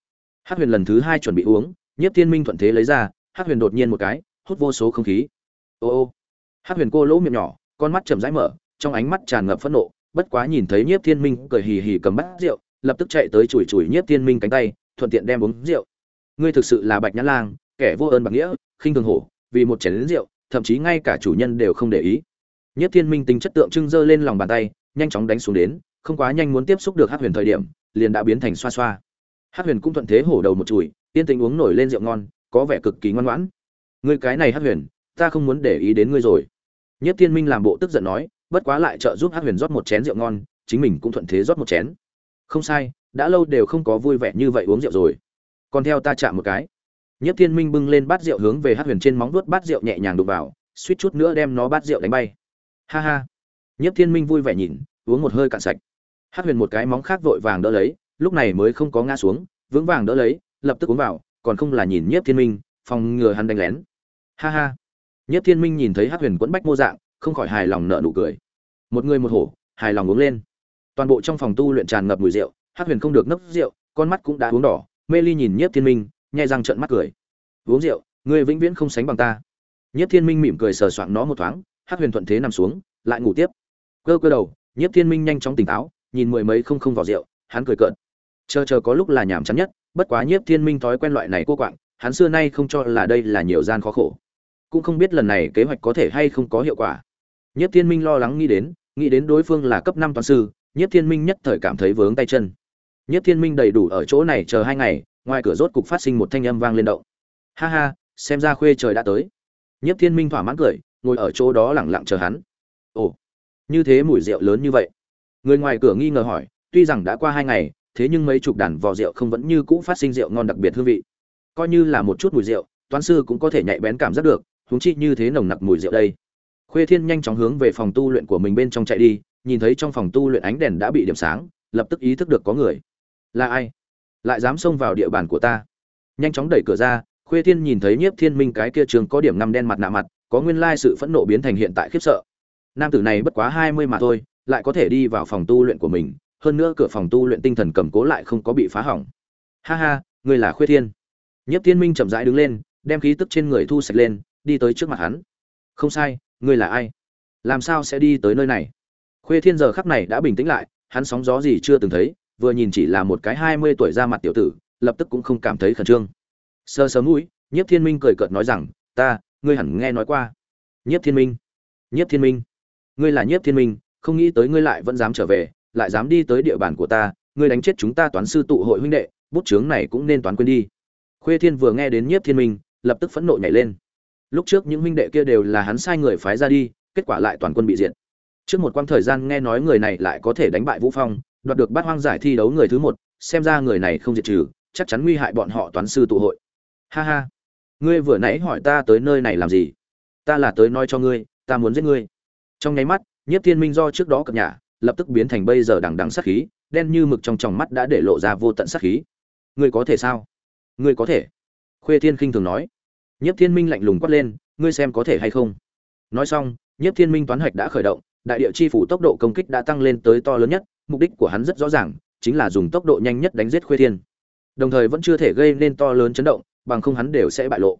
hát huyền lần thứ hai chuẩn bị uống, Nhiếp thiên minh thuận thế lấy ra hát huyền đột nhiên một cái, hút vô số không khí. Ô ô. Hát huyền cô lỗ miệng nhỏ, con mắt chậm rãi mở, trong ánh mắt tràn ngập phẫn nộ, bất quá nhìn thấy nhiếp thiên minh cười hì hì cầm bát rượu, lập tức chạy tới chùi chùi nhiếp thiên minh cánh tay, thuận tiện đem uống rượu. Ngươi thực sự là bạch nhã lang, kẻ vô ơn bạc nghĩa, khinh thường hổ, vì một chén rượu, thậm chí ngay cả chủ nhân đều không để ý. Nhiếp thiên minh tính chất tượng trưng giơ lên lòng bàn tay, nhanh chóng đánh xuống đến, không quá nhanh muốn tiếp xúc được hát huyền thời điểm, liền đã biến thành xoa xoa hát huyền cũng thuận thế hổ đầu một chùi, tiên tình uống nổi lên rượu ngon, có vẻ cực kỳ ngoan ngoãn. Ngươi cái này hát huyền, ta không muốn để ý đến ngươi rồi. Nhất thiên minh làm bộ tức giận nói, bất quá lại trợ giúp hát huyền rót một chén rượu ngon, chính mình cũng thuận thế rót một chén. Không sai, đã lâu đều không có vui vẻ như vậy uống rượu rồi. Còn theo ta chạm một cái. Nhất thiên minh bưng lên bát rượu hướng về hát huyền trên móng vuốt bát rượu nhẹ nhàng đục vào, suýt chút nữa đem nó bát rượu đánh bay. Ha ha. Nhất thiên minh vui vẻ nhìn, uống một hơi cạn sạch. Hát huyền một cái móng khác vội vàng đỡ lấy lúc này mới không có ngã xuống, vững vàng đỡ lấy, lập tức uống vào, còn không là nhìn nhiếp thiên minh, phòng ngừa hắn đánh lén. Ha ha. Nhiếp thiên minh nhìn thấy hát huyền quẫn bách mô dạng, không khỏi hài lòng nợ nụ cười. Một người một hổ, hài lòng uống lên. Toàn bộ trong phòng tu luyện tràn ngập mùi rượu hát huyền không được nấc rượu, con mắt cũng đã uống đỏ, mê ly nhìn nhiếp thiên minh, nhai răng trợn mắt cười. Uống rượu, ngươi vĩnh viễn không sánh bằng ta. Nhiếp thiên minh mỉm cười sờ soạng nó một thoáng hát huyền thuận thế nằm xuống, lại ngủ tiếp. Cơ cơ đầu, nhiếp thiên minh nhanh chóng tỉnh táo, nhìn mười mấy không không vào rượu, hắn cười cợt chờ chờ có lúc là nhàm chán nhất, bất quá nhiếp thiên minh thói quen loại này cô quạng, hắn xưa nay không cho là đây là nhiều gian khó khổ. Cũng không biết lần này kế hoạch có thể hay không có hiệu quả. Nhiếp thiên minh lo lắng nghĩ đến nghĩ đến đối phương là cấp năm toàn sư, nhiếp thiên minh nhất thời cảm thấy vướng tay chân. Nhiếp thiên minh đầy đủ ở chỗ này chờ hai ngày, ngoài cửa rốt cục phát sinh một thanh âm vang lên động. Ha ha, xem ra khuê trời đã tới. Nhiếp thiên minh thỏa mãn cười, ngồi ở chỗ đó lẳng lặng chờ hắn. Ồ, như thế mùi rượu lớn như vậy. Người ngoài cửa nghi ngờ hỏi, tuy rằng đã qua hai ngày thế nhưng mấy chục đàn vò rượu không vẫn như cũ phát sinh rượu ngon đặc biệt hương vị. Coi như là một chút mùi rượu, toán sư cũng có thể nhạy bén cảm giác được, huống chi như thế nồng nặc mùi rượu đây. Khuê thiên nhanh chóng hướng về phòng tu luyện của mình bên trong chạy đi, nhìn thấy trong phòng tu luyện ánh đèn đã bị điểm sáng, lập tức ý thức được có người. Là ai? Lại dám xông vào địa bàn của ta? Nhanh chóng đẩy cửa ra, khuê thiên nhìn thấy nhiếp thiên minh cái kia trường có điểm năm đen mặt nạ mặt, có nguyên lai sự phẫn nộ biến thành hiện tại khiếp sợ. Nam tử này bất quá hai mươi mà thôi, lại có thể đi vào phòng tu luyện của mình hơn nữa cửa phòng tu luyện tinh thần cầm cố lại không có bị phá hỏng. Ha ha, ngươi là khuê thiên. Nhiếp thiên minh chậm rãi đứng lên, đem khí tức trên người thu sạch lên, đi tới trước mặt hắn. Không sai, ngươi là ai? Làm sao sẽ đi tới nơi này? Khuê thiên giờ khắc này đã bình tĩnh lại, hắn sóng gió gì chưa từng thấy, vừa nhìn chỉ là một cái hai mươi tuổi ra mặt tiểu tử, lập tức cũng không cảm thấy khẩn trương. Sơ sớm mũi, nhiếp thiên minh cười cợt nói rằng, ta, ngươi hẳn nghe nói qua. Nhiếp thiên minh, nhiếp thiên minh, ngươi là nhiếp thiên minh, không nghĩ tới ngươi lại vẫn dám trở về lại dám đi tới địa bàn của ta, ngươi đánh chết chúng ta toán sư tụ hội huynh đệ, bút chướng này cũng nên toán quên đi. Khuê thiên vừa nghe đến nhiếp thiên minh, lập tức phẫn nộ nhảy lên. Lúc trước những huynh đệ kia đều là hắn sai người phái ra đi, kết quả lại toàn quân bị diệt. Trước một quãng thời gian nghe nói người này lại có thể đánh bại vũ phong, đoạt được bát hoang giải thi đấu người thứ một, xem ra người này không diệt trừ, chắc chắn nguy hại bọn họ toán sư tụ hội. Ha ha. Ngươi vừa nãy hỏi ta tới nơi này làm gì? Ta là tới nói cho ngươi, ta muốn giết ngươi. Trong nháy mắt, nhiếp thiên minh do trước đó cập nhà lập tức biến thành bây giờ đằng đằng sát khí đen như mực trong tròng mắt đã để lộ ra vô tận sát khí. Ngươi có thể sao? Ngươi có thể? Khuê thiên khinh thường nói. Nhiếp thiên minh lạnh lùng quát lên ngươi xem có thể hay không? Nói xong nhiếp thiên minh toán hoạch đã khởi động đại địa chi phủ tốc độ công kích đã tăng lên tới to lớn nhất mục đích của hắn rất rõ ràng chính là dùng tốc độ nhanh nhất đánh giết khuê thiên. Đồng thời vẫn chưa thể gây nên to lớn chấn động bằng không hắn đều sẽ bại lộ.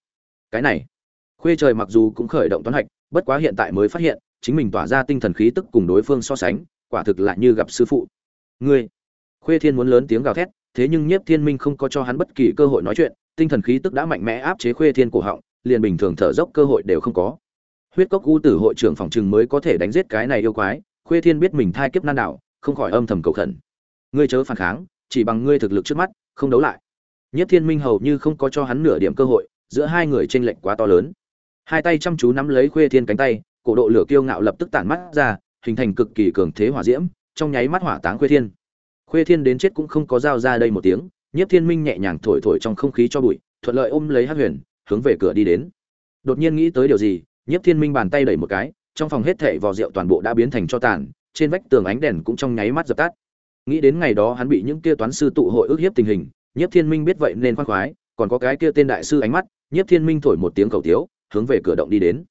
Cái này khuê trời mặc dù cũng khởi động toán hoạch, bất quá hiện tại mới phát hiện chính mình tỏa ra tinh thần khí tức cùng đối phương so sánh quả thực là như gặp sư phụ. Ngươi, khuê thiên muốn lớn tiếng gào thét, thế nhưng nhiếp thiên minh không có cho hắn bất kỳ cơ hội nói chuyện, tinh thần khí tức đã mạnh mẽ áp chế khuê thiên cổ họng, liền bình thường thở dốc cơ hội đều không có. Huyết cốc u tử hội trưởng phòng trừng mới có thể đánh giết cái này yêu quái, khuê thiên biết mình thai kiếp nan đảo, không khỏi âm thầm cầu khẩn. Ngươi chớ phản kháng, chỉ bằng ngươi thực lực trước mắt, không đấu lại. Nhất thiên minh hầu như không có cho hắn nửa điểm cơ hội, giữa hai người tranh lệch quá to lớn. Hai tay chăm chú nắm lấy khuê thiên cánh tay, cổ độ lửa kiêu ngạo lập tức tản mắt ra hình thành cực kỳ cường thế hỏa diễm, trong nháy mắt hỏa táng khuê thiên. Khuê thiên đến chết cũng không có dao ra đây một tiếng, nhiếp thiên minh nhẹ nhàng thổi thổi trong không khí cho bụi, thuận lợi ôm lấy hắc huyền, hướng về cửa đi đến. Đột nhiên nghĩ tới điều gì, nhiếp thiên minh bàn tay đẩy một cái, trong phòng hết thảy vò rượu toàn bộ đã biến thành cho tàn, trên vách tường ánh đèn cũng trong nháy mắt dập tắt. Nghĩ đến ngày đó hắn bị những kia toán sư tụ hội ức hiếp tình hình, nhiếp thiên minh biết vậy nên khoan khoái, còn có cái kia tên đại sư ánh mắt, nhiếp thiên minh thổi một tiếng cầu tiếu, hướng về cửa động đi đến.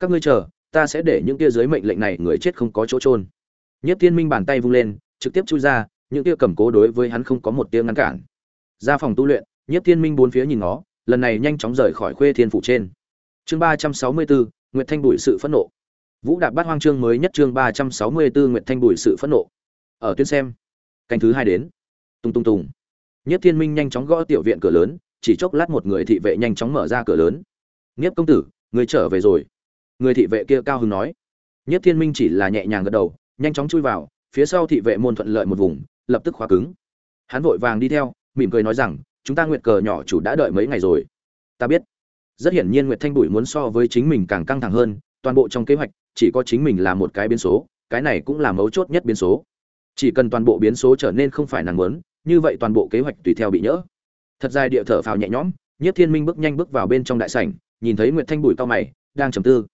Các ngươi chờ ta sẽ để những kia dưới mệnh lệnh này người chết không có chỗ trôn nhất thiên minh bàn tay vung lên, trực tiếp chui ra, những kia cầm cố đối với hắn không có một tiếng ngăn cản. Ra phòng tu luyện nhất thiên minh bốn phía nhìn nó lần này nhanh chóng rời khỏi khuê thiên phủ trên. Chương ba trăm sáu mươi bốn, nguyệt thanh bùi sự phẫn nộ. Vũ đạp bát hoang chương mới nhất chương ba trăm sáu mươi bốn, nguyệt thanh bùi sự phẫn nộ. Ở tuyên xem, canh thứ hai đến. Tung tung tùng nhất thiên minh nhanh chóng gõ tiểu viện cửa lớn, chỉ chốc lát một người thị vệ nhanh chóng mở ra cửa lớn. Nghiếp công tử, người trở về rồi người thị vệ kia cao hứng nói. Nhất thiên minh chỉ là nhẹ nhàng gật đầu, nhanh chóng chui vào, phía sau thị vệ môn thuận lợi một vùng, lập tức khóa cứng. Hắn vội vàng đi theo, mỉm cười nói rằng, chúng ta nguyệt cờ nhỏ chủ đã đợi mấy ngày rồi. Ta biết. Rất hiển nhiên nguyệt thanh bụi muốn so với chính mình càng căng thẳng hơn, toàn bộ trong kế hoạch, chỉ có chính mình là một cái biến số, cái này cũng là mấu chốt nhất biến số. Chỉ cần toàn bộ biến số trở nên không phải nàng muốn, như vậy toàn bộ kế hoạch tùy theo bị nhỡ. Thật dài địa thở phào nhẹ nhõm, nhất thiên minh bước nhanh bước vào bên trong đại sảnh, nhìn thấy nguyệt thanh bụi cao mày, đang trầm tư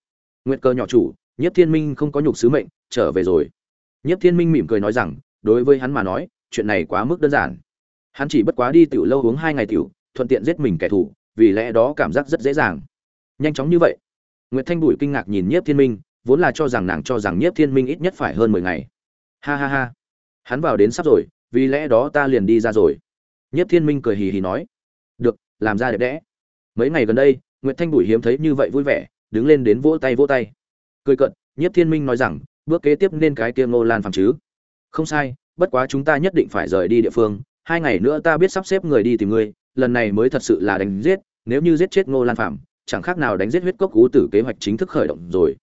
nguyệt cơ nhỏ chủ nhất thiên minh không có nhục sứ mệnh, trở về rồi. Nhất thiên minh mỉm cười nói rằng, đối với hắn mà nói, chuyện này quá mức đơn giản. Hắn chỉ bất quá đi tiểu lâu uống hai ngày tiểu, thuận tiện giết mình kẻ thù, vì lẽ đó cảm giác rất dễ dàng. Nhanh chóng như vậy. Nguyệt thanh bùi kinh ngạc nhìn nhiếp thiên minh, vốn là cho rằng nàng cho rằng nhiếp thiên minh ít nhất phải hơn mười ngày. Ha ha ha. Hắn vào đến sắp rồi, vì lẽ đó ta liền đi ra rồi. Nhiếp thiên minh cười hì hì nói. Được, làm ra đẹp đẽ. Mấy ngày gần đây, nguyệt thanh bùi hiếm thấy như vậy vui vẻ đứng lên đến vỗ tay vỗ tay. Cười cận nhiếp thiên minh nói rằng, bước kế tiếp nên cái kia ngô lan phàm chứ? Không sai, bất quá chúng ta nhất định phải rời đi địa phương. Hai ngày nữa ta biết sắp xếp người đi tìm ngươi, lần này mới thật sự là đánh giết. Nếu như giết chết ngô lan phàm, chẳng khác nào đánh giết huyết cốc cú tử kế hoạch chính thức khởi động rồi.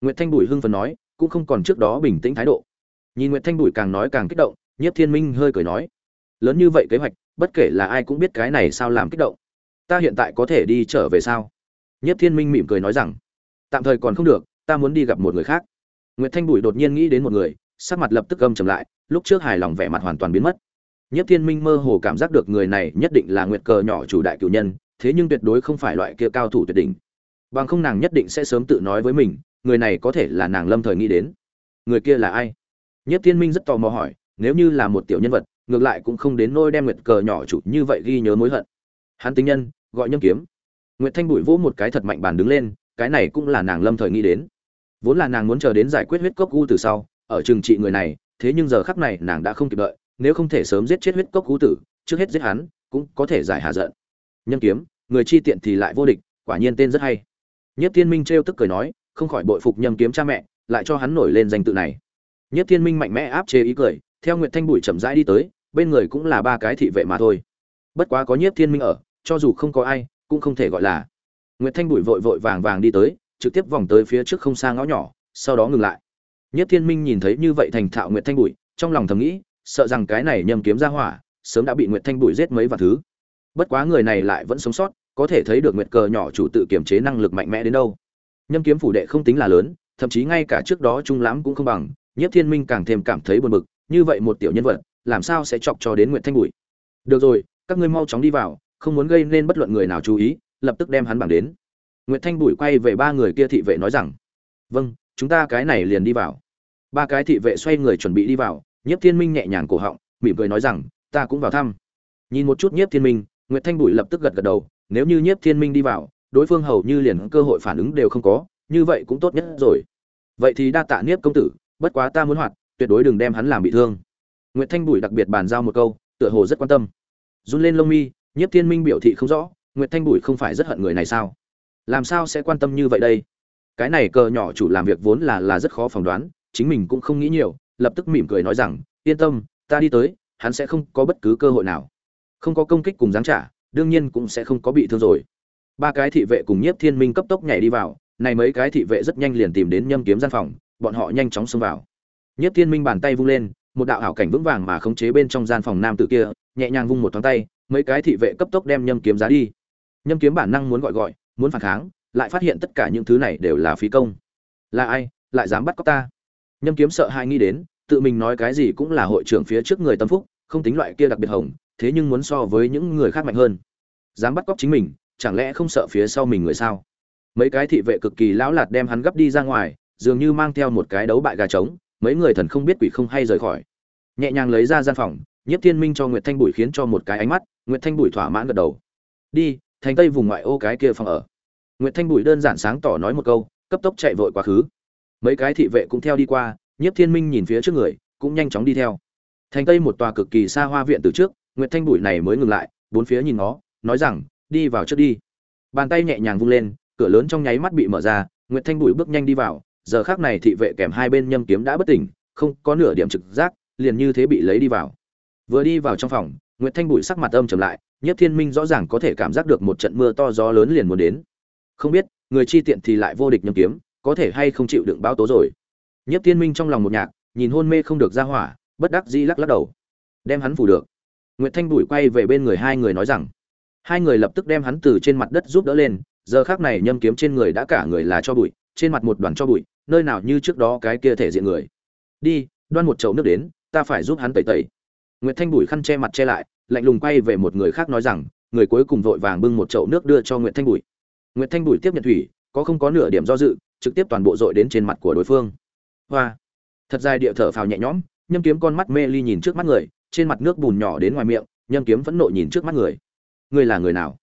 Nguyễn thanh bùi hưng phần nói, cũng không còn trước đó bình tĩnh thái độ. Nhìn nguyễn thanh bùi càng nói càng kích động, nhiếp thiên minh hơi cười nói, lớn như vậy kế hoạch, bất kể là ai cũng biết cái này sao làm kích động. Ta hiện tại có thể đi trở về sao? Nhiếp thiên minh mỉm cười nói rằng, tạm thời còn không được, ta muốn đi gặp một người khác. Nguyệt thanh bùi đột nhiên nghĩ đến một người, sắc mặt lập tức gầm trầm lại, lúc trước hài lòng vẻ mặt hoàn toàn biến mất. Nhất thiên minh mơ hồ cảm giác được người này nhất định là nguyệt cờ nhỏ chủ đại cửu nhân, thế nhưng tuyệt đối không phải loại kia cao thủ tuyệt đỉnh. Bằng không nàng nhất định sẽ sớm tự nói với mình, người này có thể là nàng lâm thời nghĩ đến. Người kia là ai? Nhất thiên minh rất tò mò hỏi, nếu như là một tiểu nhân vật, ngược lại cũng không đến nỗi đem nguyệt cờ nhỏ chủ như vậy ghi nhớ mối hận. Hắn tính nhân, gọi nhâm kiếm nguyệt thanh bụi vỗ một cái thật mạnh bàn đứng lên, cái này cũng là nàng lâm thời nghĩ đến. Vốn là nàng muốn chờ đến giải quyết huyết cốc u từ sau, ở Trường trị người này, thế nhưng giờ khắc này nàng đã không kịp đợi, nếu không thể sớm giết chết huyết cốc u tử, trước hết giết hắn, cũng có thể giải hạ giận. Nhân kiếm, người chi tiện thì lại vô địch, quả nhiên tên rất hay. Nhất thiên minh trêu tức cười nói, không khỏi bội phục nhâm kiếm cha mẹ, lại cho hắn nổi lên danh tự này. Nhất thiên minh mạnh mẽ áp chế ý cười, theo nguyệt thanh bụi chậm rãi đi tới, bên người cũng là ba cái thị vệ mà thôi. Bất quá có nhất thiên minh ở, cho dù không có ai cũng không thể gọi là. Nguyệt thanh bụi vội vội vàng vàng đi tới, trực tiếp vòng tới phía trước không xa ngõ nhỏ, sau đó ngừng lại. Nhất thiên minh nhìn thấy như vậy thành thạo nguyệt thanh bụi trong lòng thầm nghĩ, sợ rằng cái này nhầm kiếm ra hỏa, sớm đã bị nguyệt thanh bụi giết mấy vạn thứ. Bất quá người này lại vẫn sống sót, có thể thấy được nguyệt cờ nhỏ chủ tự kiểm chế năng lực mạnh mẽ đến đâu. Nhâm kiếm phủ đệ không tính là lớn, thậm chí ngay cả trước đó trung lãm cũng không bằng nhất thiên minh càng thêm cảm thấy buồn bực, như vậy một tiểu nhân vật, làm sao sẽ chọc cho đến nguyệt thanh bụi được rồi, các ngươi mau chóng đi vào không muốn gây nên bất luận người nào chú ý lập tức đem hắn bằng đến Nguyệt Thanh Bùi quay về ba người kia thị vệ nói rằng: "Vâng, chúng ta cái này liền đi vào." Ba cái thị vệ xoay người chuẩn bị đi vào, Nhiếp Thiên Minh nhẹ nhàng cổ họng, mỉm cười nói rằng: "Ta cũng vào thăm." Nhìn một chút Nhiếp Thiên Minh, Nguyệt Thanh Bùi lập tức gật gật đầu, nếu như Nhiếp Thiên Minh đi vào, đối phương hầu như liền cơ hội phản ứng đều không có, như vậy cũng tốt nhất rồi. Vậy thì đa tạ Nhiếp công tử, bất quá ta muốn hoạt, tuyệt đối đừng đem hắn làm bị thương. Nguyệt Thanh Bùi đặc biệt bàn giao một câu, tựa hồ rất quan tâm. Run lên lông mi, Nhiếp Thiên Minh biểu thị không rõ, Nguyệt Thanh Bùi không phải rất hận người này sao? làm sao sẽ quan tâm như vậy đây? Cái này cờ nhỏ chủ làm việc vốn là là rất khó phỏng đoán chính mình cũng không nghĩ nhiều lập tức mỉm cười nói rằng yên tâm ta đi tới hắn sẽ không có bất cứ cơ hội nào. Không có công kích cùng giáng trả đương nhiên cũng sẽ không có bị thương rồi. Ba cái thị vệ cùng nhiếp thiên minh cấp tốc nhảy đi vào này mấy cái thị vệ rất nhanh liền tìm đến nhâm kiếm gian phòng bọn họ nhanh chóng xông vào. Nhiếp thiên minh bàn tay vung lên một đạo ảo cảnh vững vàng mà khống chế bên trong gian phòng nam tử kia nhẹ nhàng vung một thoáng tay mấy cái thị vệ cấp tốc đem nhâm kiếm giá đi. Nhâm kiếm bản năng muốn gọi gọi, muốn phản kháng, lại phát hiện tất cả những thứ này đều là phí công. Là ai, lại dám bắt cóc ta? Nhâm kiếm sợ hai nghĩ đến, tự mình nói cái gì cũng là hội trưởng phía trước người tâm phúc, không tính loại kia đặc biệt hồng, thế nhưng muốn so với những người khác mạnh hơn. Dám bắt cóc chính mình, chẳng lẽ không sợ phía sau mình người sao? Mấy cái thị vệ cực kỳ lão lạt đem hắn gấp đi ra ngoài, dường như mang theo một cái đấu bại gà trống, mấy người thần không biết quỷ không hay rời khỏi. Nhẹ nhàng lấy ra gian phòng, nhiếp thiên minh cho nguyệt thanh bụi khiến cho một cái ánh mắt nguyệt thanh bùi thỏa mãn gật đầu đi thành tây vùng ngoại ô cái kia phòng ở Nguyệt Thanh Bùi đơn giản sáng tỏ nói một câu, cấp tốc chạy vội quá khứ. Mấy cái thị vệ cũng theo đi qua, Nhiếp Thiên Minh nhìn phía trước người, cũng nhanh chóng đi theo. Thành Tây một tòa cực kỳ xa hoa viện từ trước, Nguyệt Thanh Bùi này mới ngừng lại, bốn phía nhìn nó, nói rằng, đi vào trước đi. Bàn tay nhẹ nhàng vung lên, cửa lớn trong nháy mắt bị mở ra, Nguyệt Thanh Bùi bước nhanh đi vào, giờ khắc này thị vệ kèm hai bên nhâm kiếm đã bất tỉnh, không có nửa điểm trực giác, liền như thế bị lấy đi vào. Vừa đi vào trong phòng, Nguyệt Thanh Bụi sắc mặt âm trầm lại, Nhiếp Thiên Minh rõ ràng có thể cảm giác được một trận mưa to gió lớn liền muốn đến. Không biết người chi tiện thì lại vô địch nhâm kiếm có thể hay không chịu đựng báo tố rồi. Nhất thiên minh trong lòng một nhạc nhìn hôn mê không được ra hỏa bất đắc dĩ lắc lắc đầu. Đem hắn phủ được. Nguyệt thanh Bụi quay về bên người hai người nói rằng hai người lập tức đem hắn từ trên mặt đất giúp đỡ lên giờ khắc này nhâm kiếm trên người đã cả người là cho bụi trên mặt một đoàn cho bụi nơi nào như trước đó cái kia thể diện người. Đi đoan một chậu nước đến ta phải giúp hắn tẩy tẩy. Nguyệt thanh Bụi khăn che mặt che lại lạnh lùng quay về một người khác nói rằng người cuối cùng vội vàng bưng một chậu nước đưa cho nguyễn thanh bùi Nguyệt Thanh Bùi tiếp nhận thủy, có không có nửa điểm do dự, trực tiếp toàn bộ dội đến trên mặt của đối phương. Hoa. Thật dài địa thở phào nhẹ nhõm, Nhâm Kiếm con mắt mê ly nhìn trước mắt người, trên mặt nước bùn nhỏ đến ngoài miệng, Nhâm Kiếm vẫn nộ nhìn trước mắt người. Ngươi là người nào?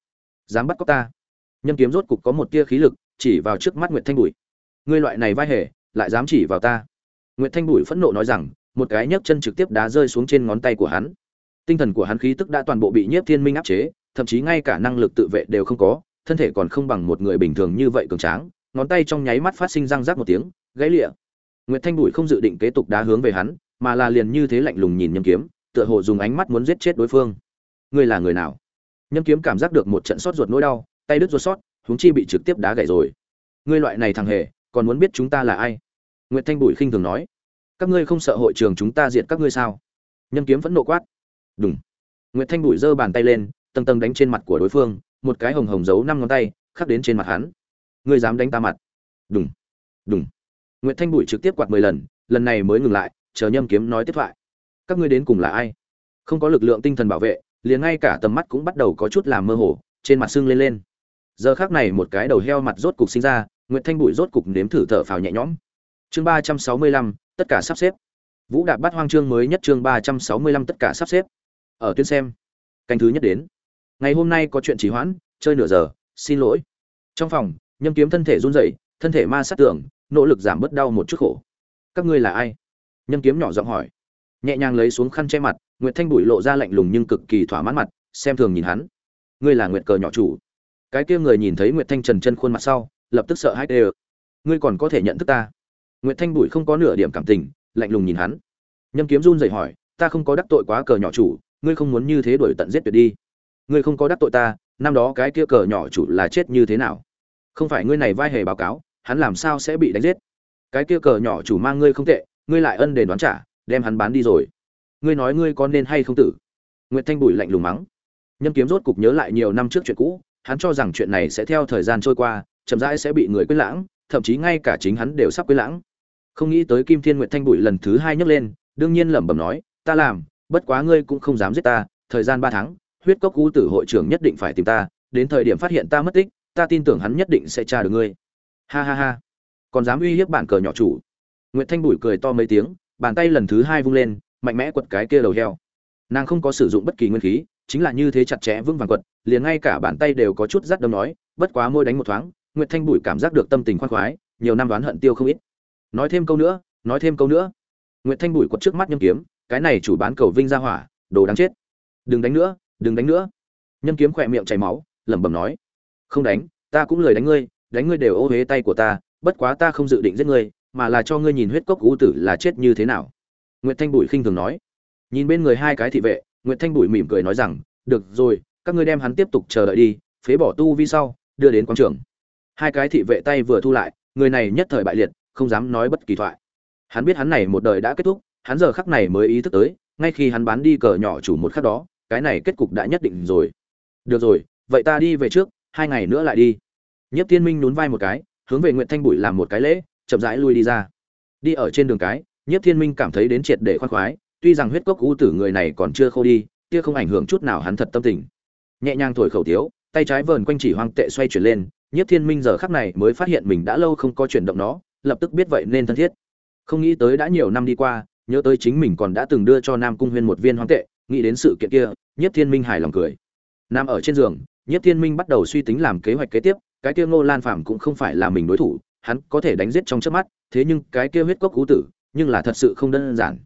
Dám bắt cóc ta? Nhâm Kiếm rốt cục có một tia khí lực, chỉ vào trước mắt Nguyệt Thanh Bùi. Ngươi loại này vai hề, lại dám chỉ vào ta? Nguyệt Thanh Bùi phẫn nộ nói rằng, một cái nhấc chân trực tiếp đá rơi xuống trên ngón tay của hắn. Tinh thần của hắn khí tức đã toàn bộ bị Nhiếp Thiên Minh áp chế, thậm chí ngay cả năng lực tự vệ đều không có, thân thể còn không bằng một người bình thường như vậy cường tráng ngón tay trong nháy mắt phát sinh răng rác một tiếng gãy lịa. Nguyễn thanh bùi không dự định kế tục đá hướng về hắn mà là liền như thế lạnh lùng nhìn nhâm kiếm tựa hồ dùng ánh mắt muốn giết chết đối phương. Ngươi là người nào? Nhâm kiếm cảm giác được một trận sốt ruột nỗi đau tay đứt ruột sót huống chi bị trực tiếp đá gãy rồi. Ngươi loại này thằng hề còn muốn biết chúng ta là ai? Nguyễn thanh bùi khinh thường nói. Các ngươi không sợ hội trường chúng ta diệt các ngươi sao? Nhâm kiếm vẫn nộ quát. Đùng. nguyễn thanh Bụi giơ bàn tay lên tầng tầng đánh trên mặt của đối phương một cái hồng hồng giấu năm ngón tay khắc đến trên mặt hắn. Ngươi dám đánh ta mặt. Đùng, đùng. nguyễn thanh bụi trực tiếp quạt mười lần lần này mới ngừng lại chờ nhâm kiếm nói tiếp thoại. Các ngươi đến cùng là ai? Không có lực lượng tinh thần bảo vệ liền ngay cả tầm mắt cũng bắt đầu có chút làm mơ hồ trên mặt sưng lên lên. Giờ khác này một cái đầu heo mặt rốt cục sinh ra nguyễn thanh bụi rốt cục nếm thử thở phào nhẹ nhõm. Chương ba trăm sáu mươi lăm tất cả sắp xếp. Vũ đạp bắt hoang chương mới nhất chương ba trăm sáu mươi lăm tất cả sắp xếp ở tuyến xem. Canh thứ nhất đến. Ngày hôm nay có chuyện trì hoãn, chơi nửa giờ, xin lỗi. Trong phòng, nhâm kiếm thân thể run rẩy, thân thể ma sát tưởng nỗ lực giảm bớt đau một chút khổ. Các ngươi là ai? Nhâm kiếm nhỏ giọng hỏi. Nhẹ nhàng lấy xuống khăn che mặt, nguyệt thanh bụi lộ ra lạnh lùng nhưng cực kỳ thỏa mãn mặt, xem thường nhìn hắn. Ngươi là nguyệt cờ nhỏ chủ. Cái kia người nhìn thấy nguyệt thanh trần chân khuôn mặt sau, lập tức sợ hãi đê ngươi còn có thể nhận thức ta. Nguyệt thanh bụi không có nửa điểm cảm tình, lạnh lùng nhìn hắn. Nhâm kiếm run rẩy hỏi, ta không có đắc tội quá cờ nhỏ chủ ngươi không muốn như thế đuổi tận giết tuyệt đi. Ngươi không có đắc tội ta, năm đó cái kia cờ nhỏ chủ là chết như thế nào? Không phải ngươi này vai hề báo cáo, hắn làm sao sẽ bị đánh giết? Cái kia cờ nhỏ chủ mang ngươi không tệ, ngươi lại ân đền đoán trả, đem hắn bán đi rồi. Ngươi nói ngươi có nên hay không tử? Nguyễn thanh bùi lạnh lùng mắng. Nhâm kiếm rốt cục nhớ lại nhiều năm trước chuyện cũ, hắn cho rằng chuyện này sẽ theo thời gian trôi qua, chậm rãi sẽ bị người quên lãng, thậm chí ngay cả chính hắn đều sắp quên lãng. Không nghĩ tới kim thiên nguyệt thanh bùi lần thứ hai nhấc lên, đương nhiên lẩm bẩm nói, ta làm bất quá ngươi cũng không dám giết ta thời gian ba tháng huyết cốc cú tử hội trưởng nhất định phải tìm ta đến thời điểm phát hiện ta mất tích ta tin tưởng hắn nhất định sẽ tra được ngươi ha ha ha còn dám uy hiếp bản cờ nhỏ chủ Nguyệt Thanh Bùi cười to mấy tiếng, bàn tay lần thứ hai vung lên, mạnh mẽ quật cái kia đầu heo. Nàng không có sử dụng bất kỳ nguyên khí, chính là như thế chặt chẽ vững vàng quật, liền ngay cả bàn tay đều có chút rát đâm nói, bất quá môi đánh một thoáng, Nguyệt Thanh Bùi cảm giác được tâm tình khoan khoái, nhiều năm đoán hận tiêu không ít. Nói thêm câu nữa, nói thêm câu nữa. Nguyệt Thanh Bùi quật trước mắt nhâm kiếm, cái này chủ bán cầu vinh ra hỏa, đồ đáng chết. Đừng đánh nữa, đừng đánh nữa. Nhâm kiếm khỏe miệng chảy máu, lẩm bẩm nói, không đánh, ta cũng lười đánh ngươi, đánh ngươi đều ô huế tay của ta, bất quá ta không dự định giết ngươi, mà là cho ngươi nhìn huyết cốc ưu tử là chết như thế nào Nguyệt Thanh Bụi khinh thường nói. Nhìn bên người hai cái thị vệ, Nguyệt Thanh Bụi mỉm cười nói rằng, "Được rồi, các ngươi đem hắn tiếp tục chờ đợi đi, phế bỏ tu vi sau, đưa đến quang trường." Hai cái thị vệ tay vừa thu lại, người này nhất thời bại liệt, không dám nói bất kỳ thoại. Hắn biết hắn này một đời đã kết thúc, hắn giờ khắc này mới ý thức tới, ngay khi hắn bán đi cờ nhỏ chủ một khắc đó, cái này kết cục đã nhất định rồi. Được rồi, vậy ta đi về trước, hai ngày nữa lại đi. Nhất Thiên Minh nhún vai một cái, hướng về Nguyệt Thanh Bụi làm một cái lễ, chậm rãi lui đi ra. Đi ở trên đường cái, Nhất Thiên Minh cảm thấy đến triệt để khoan khoái, tuy rằng huyết cốc u tử người này còn chưa khô đi, kia không ảnh hưởng chút nào hắn thật tâm tình. Nhẹ nhàng thổi khẩu tiếu, tay trái vờn quanh chỉ hoang tệ xoay chuyển lên, Nhất Thiên Minh giờ khắc này mới phát hiện mình đã lâu không có chuyển động nó, lập tức biết vậy nên thân thiết. Không nghĩ tới đã nhiều năm đi qua, nhớ tới chính mình còn đã từng đưa cho Nam Cung Huyên một viên hoang tệ, nghĩ đến sự kiện kia, Nhiếp Thiên Minh hài lòng cười. Nam ở trên giường, Nhiếp Thiên Minh bắt đầu suy tính làm kế hoạch kế tiếp, cái kia Ngô Lan Phàm cũng không phải là mình đối thủ, hắn có thể đánh giết trong chớp mắt, thế nhưng cái kia huyết cốc cú tử, nhưng là thật sự không đơn giản.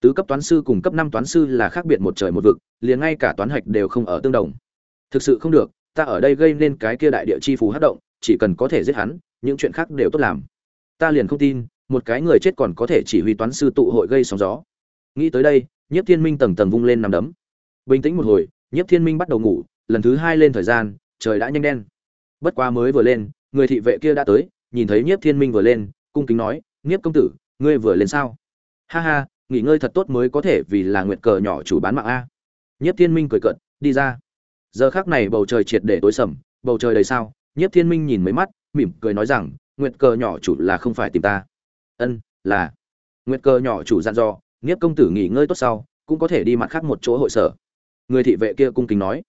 Tứ cấp toán sư cùng cấp năm toán sư là khác biệt một trời một vực, liền ngay cả toán hạch đều không ở tương đồng. Thực sự không được, ta ở đây gây nên cái kia đại địa chi phù hấp động, chỉ cần có thể giết hắn, những chuyện khác đều tốt làm. Ta liền không tin, một cái người chết còn có thể chỉ huy toán sư tụ hội gây sóng gió. Nghĩ tới đây, Nhiếp Thiên Minh tầng tầng vung lên nằm đấm. Bình tĩnh một hồi, Nhiếp Thiên Minh bắt đầu ngủ, lần thứ hai lên thời gian, trời đã nhanh đen. Bất quá mới vừa lên, người thị vệ kia đã tới, nhìn thấy Nhiếp Thiên Minh vừa lên, cung kính nói, "Nhiếp công tử, ngươi vừa lên sao?" "Ha ha, nghỉ ngơi thật tốt mới có thể vì là nguyệt cờ nhỏ chủ bán mạng a." Nhiếp Thiên Minh cười cợt, đi ra. Giờ khắc này bầu trời triệt để tối sầm, bầu trời đầy sao, Nhiếp Thiên Minh nhìn mấy mắt, mỉm cười nói rằng, "Nguyệt cờ nhỏ chủ là không phải tìm ta." "Ân, là." Nguyệt Cơ nhỏ chủ dặn dò, nghiếp công tử nghỉ ngơi tốt sau, cũng có thể đi mặt khác một chỗ hội sở. Người thị vệ kia cung kính nói,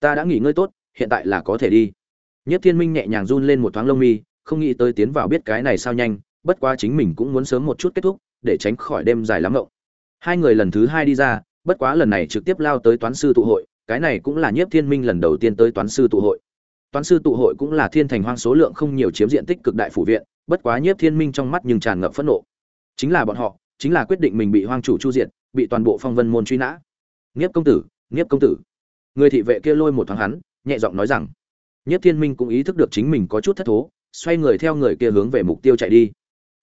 "Ta đã nghỉ ngơi tốt, hiện tại là có thể đi." Nhất Thiên Minh nhẹ nhàng run lên một thoáng lông mi, không nghĩ tới tiến vào biết cái này sao nhanh bất quá chính mình cũng muốn sớm một chút kết thúc để tránh khỏi đêm dài lắm ngộng hai người lần thứ hai đi ra bất quá lần này trực tiếp lao tới toán sư tụ hội cái này cũng là nhiếp thiên minh lần đầu tiên tới toán sư tụ hội toán sư tụ hội cũng là thiên thành hoang số lượng không nhiều chiếm diện tích cực đại phủ viện bất quá nhiếp thiên minh trong mắt nhưng tràn ngập phẫn nộ. Chính là bọn họ, chính là quyết định mình bị hoang chủ chu diện bị toàn bộ phong vân môn truy nã. Nhiếp công tử, nhiếp công tử. Người thị vệ kia lôi một thoáng hắn, nhẹ giọng nói rằng, nhiếp thiên minh cũng ý thức được chính mình có chút thất thố, xoay người theo người kia hướng về mục tiêu chạy đi.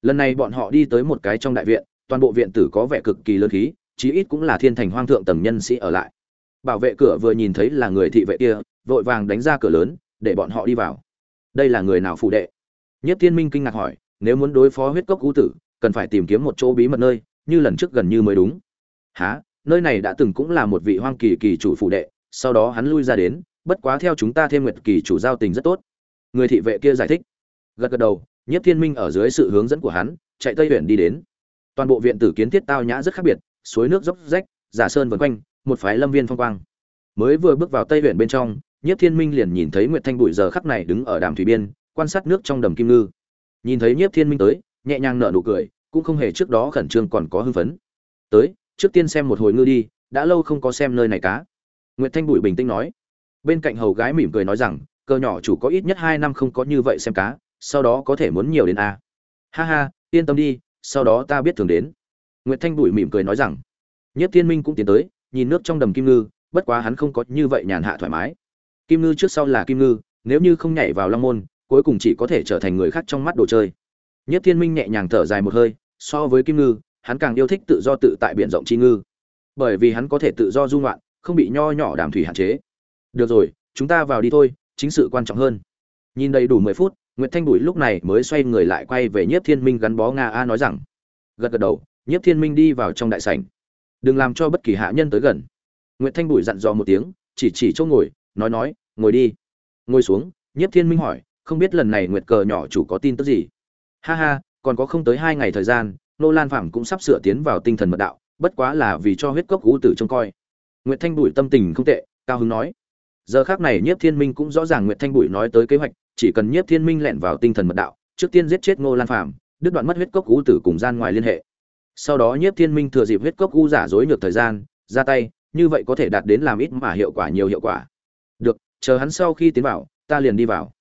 Lần này bọn họ đi tới một cái trong đại viện, toàn bộ viện tử có vẻ cực kỳ lớn khí, chí ít cũng là thiên thành hoang thượng tầng nhân sĩ ở lại. Bảo vệ cửa vừa nhìn thấy là người thị vệ kia, vội vàng đánh ra cửa lớn, để bọn họ đi vào. Đây là người nào phụ đệ? Nhất thiên minh kinh ngạc hỏi nếu muốn đối phó huyết cốc cú tử cần phải tìm kiếm một chỗ bí mật nơi như lần trước gần như mới đúng. Hả, nơi này đã từng cũng là một vị hoang kỳ kỳ chủ phụ đệ sau đó hắn lui ra đến bất quá theo chúng ta thêm nguyệt kỳ chủ giao tình rất tốt. Người thị vệ kia giải thích. Gật gật đầu nhất thiên minh ở dưới sự hướng dẫn của hắn chạy tây huyện đi đến. Toàn bộ viện tử kiến thiết tao nhã rất khác biệt suối nước dốc rách giả sơn vần quanh một phái lâm viên phong quang. Mới vừa bước vào tây huyện bên trong nhất thiên minh liền nhìn thấy nguyệt thanh bụi giờ khắc này đứng ở đàm thủy biên quan sát nước trong đầm kim ngư. Nhìn thấy nhiếp thiên minh tới, nhẹ nhàng nở nụ cười, cũng không hề trước đó khẩn trương còn có hưng phấn. Tới, trước tiên xem một hồi ngư đi, đã lâu không có xem nơi này cá. Nguyệt thanh bụi bình tĩnh nói. Bên cạnh hầu gái mỉm cười nói rằng, cờ nhỏ chủ có ít nhất hai năm không có như vậy xem cá, sau đó có thể muốn nhiều đến a. Ha ha, yên tâm đi, sau đó ta biết thường đến. Nguyễn thanh bụi mỉm cười nói rằng. Nhất thiên minh cũng tiến tới, nhìn nước trong đầm kim ngư, bất quá hắn không có như vậy nhàn hạ thoải mái. Kim ngư trước sau là kim ngư, nếu như không nhảy vào long môn cuối cùng chỉ có thể trở thành người khác trong mắt đồ chơi nhất thiên minh nhẹ nhàng thở dài một hơi so với kim ngư hắn càng yêu thích tự do tự tại biển rộng chi ngư bởi vì hắn có thể tự do dung loạn không bị nho nhỏ đàm thủy hạn chế được rồi chúng ta vào đi thôi chính sự quan trọng hơn nhìn đầy đủ mười phút Nguyệt Thanh Bùi lúc này mới xoay người lại quay về Nhiếp Thiên Minh gắn bó Nga A nói rằng, gật gật đầu, Nhiếp Thiên Minh đi vào trong đại sảnh. Đừng làm cho bất kỳ hạ nhân tới gần. Nguyệt Thanh Bùi dặn dò một tiếng, chỉ chỉ chỗ ngồi, nói nói, ngồi đi. Ngồi xuống, Nhiếp Thiên Minh hỏi, không biết lần này Nguyệt cờ nhỏ chủ có tin tức gì? Ha ha, còn có không tới hai ngày thời gian, Nô Lan phảm cũng sắp sửa tiến vào tinh thần mật đạo, bất quá là vì cho huyết cốc gú tử trông coi. Nguyệt Thanh Bụi tâm tình không tệ, cao hứng nói, giờ khác này nhiếp thiên minh cũng rõ ràng nguyệt thanh bụi nói tới kế hoạch chỉ cần nhiếp thiên minh lẻn vào tinh thần mật đạo trước tiên giết chết ngô lan phảm đứt đoạn mất huyết cốc u tử cùng gian ngoài liên hệ sau đó nhiếp thiên minh thừa dịp huyết cốc u giả dối nhược thời gian ra tay như vậy có thể đạt đến làm ít mà hiệu quả nhiều hiệu quả được chờ hắn sau khi tiến vào ta liền đi vào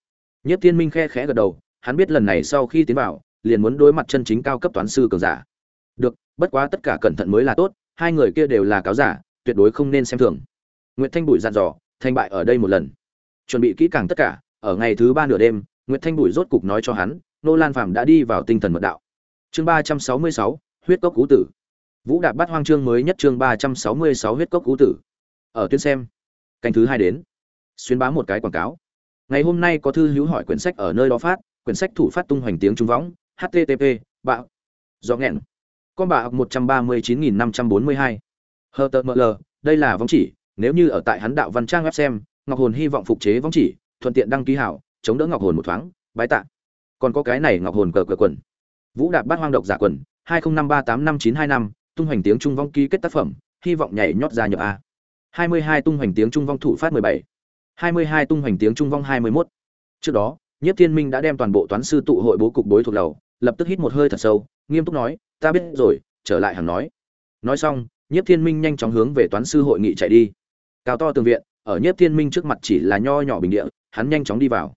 Nhất thiên minh khe khẽ gật đầu hắn biết lần này sau khi tiến vào liền muốn đối mặt chân chính cao cấp toán sư cường giả được bất quá tất cả cẩn thận mới là tốt hai người kia đều là cáo giả tuyệt đối không nên xem thường Nguyệt Thanh Bụi dặn dò, thành bại ở đây một lần. Chuẩn bị kỹ càng tất cả, ở ngày thứ ba nửa đêm, Nguyệt Thanh Bụi rốt cục nói cho hắn, Nô Lan Phàm đã đi vào tinh thần mật đạo. Chương ba trăm sáu mươi sáu, huyết cốc cú tử. Vũ Đạp bắt hoang chương mới nhất chương ba trăm sáu mươi sáu huyết cốc cú tử. Ở tuyến xem, canh thứ hai đến. Xuyên bá một cái quảng cáo. Ngày hôm nay có thư hữu hỏi quyển sách ở nơi đó phát, quyển sách thủ phát tung hoành tiếng trung võng, http, bạo. Do nghẹn. Con bạo học một trăm ba mươi chín nghìn năm trăm bốn mươi hai. HTML, đây là vong chỉ, nếu như ở tại hắn đạo văn trang web xem ngọc hồn hy vọng phục chế vong chỉ thuận tiện đăng ký hảo chống đỡ ngọc hồn một thoáng bái tạ còn có cái này ngọc hồn cờ cờ quần vũ đạp bát hoang độc giả quần hai nghìn năm ba tám năm chín hai năm tung hoành tiếng trung vong ký kết tác phẩm hy vọng nhảy nhót ra nhập a hai mươi hai tung hoành tiếng trung vong thủ phát mười bảy hai mươi hai tung hoành tiếng trung vong hai mươi mốt. Trước đó, nhiếp thiên minh đã đem toàn bộ toán sư tụ hội bố cục bối thuộc lầu, lập tức hít một hơi thật sâu, nghiêm túc nói, ta biết rồi, trở lại hàng nói. Nói xong, nhiếp thiên minh nhanh chóng hướng về toán sư hội nghị chạy đi. Cao to tường viện, ở nhiếp thiên minh trước mặt chỉ là nho nhỏ bình địa, hắn nhanh chóng đi vào.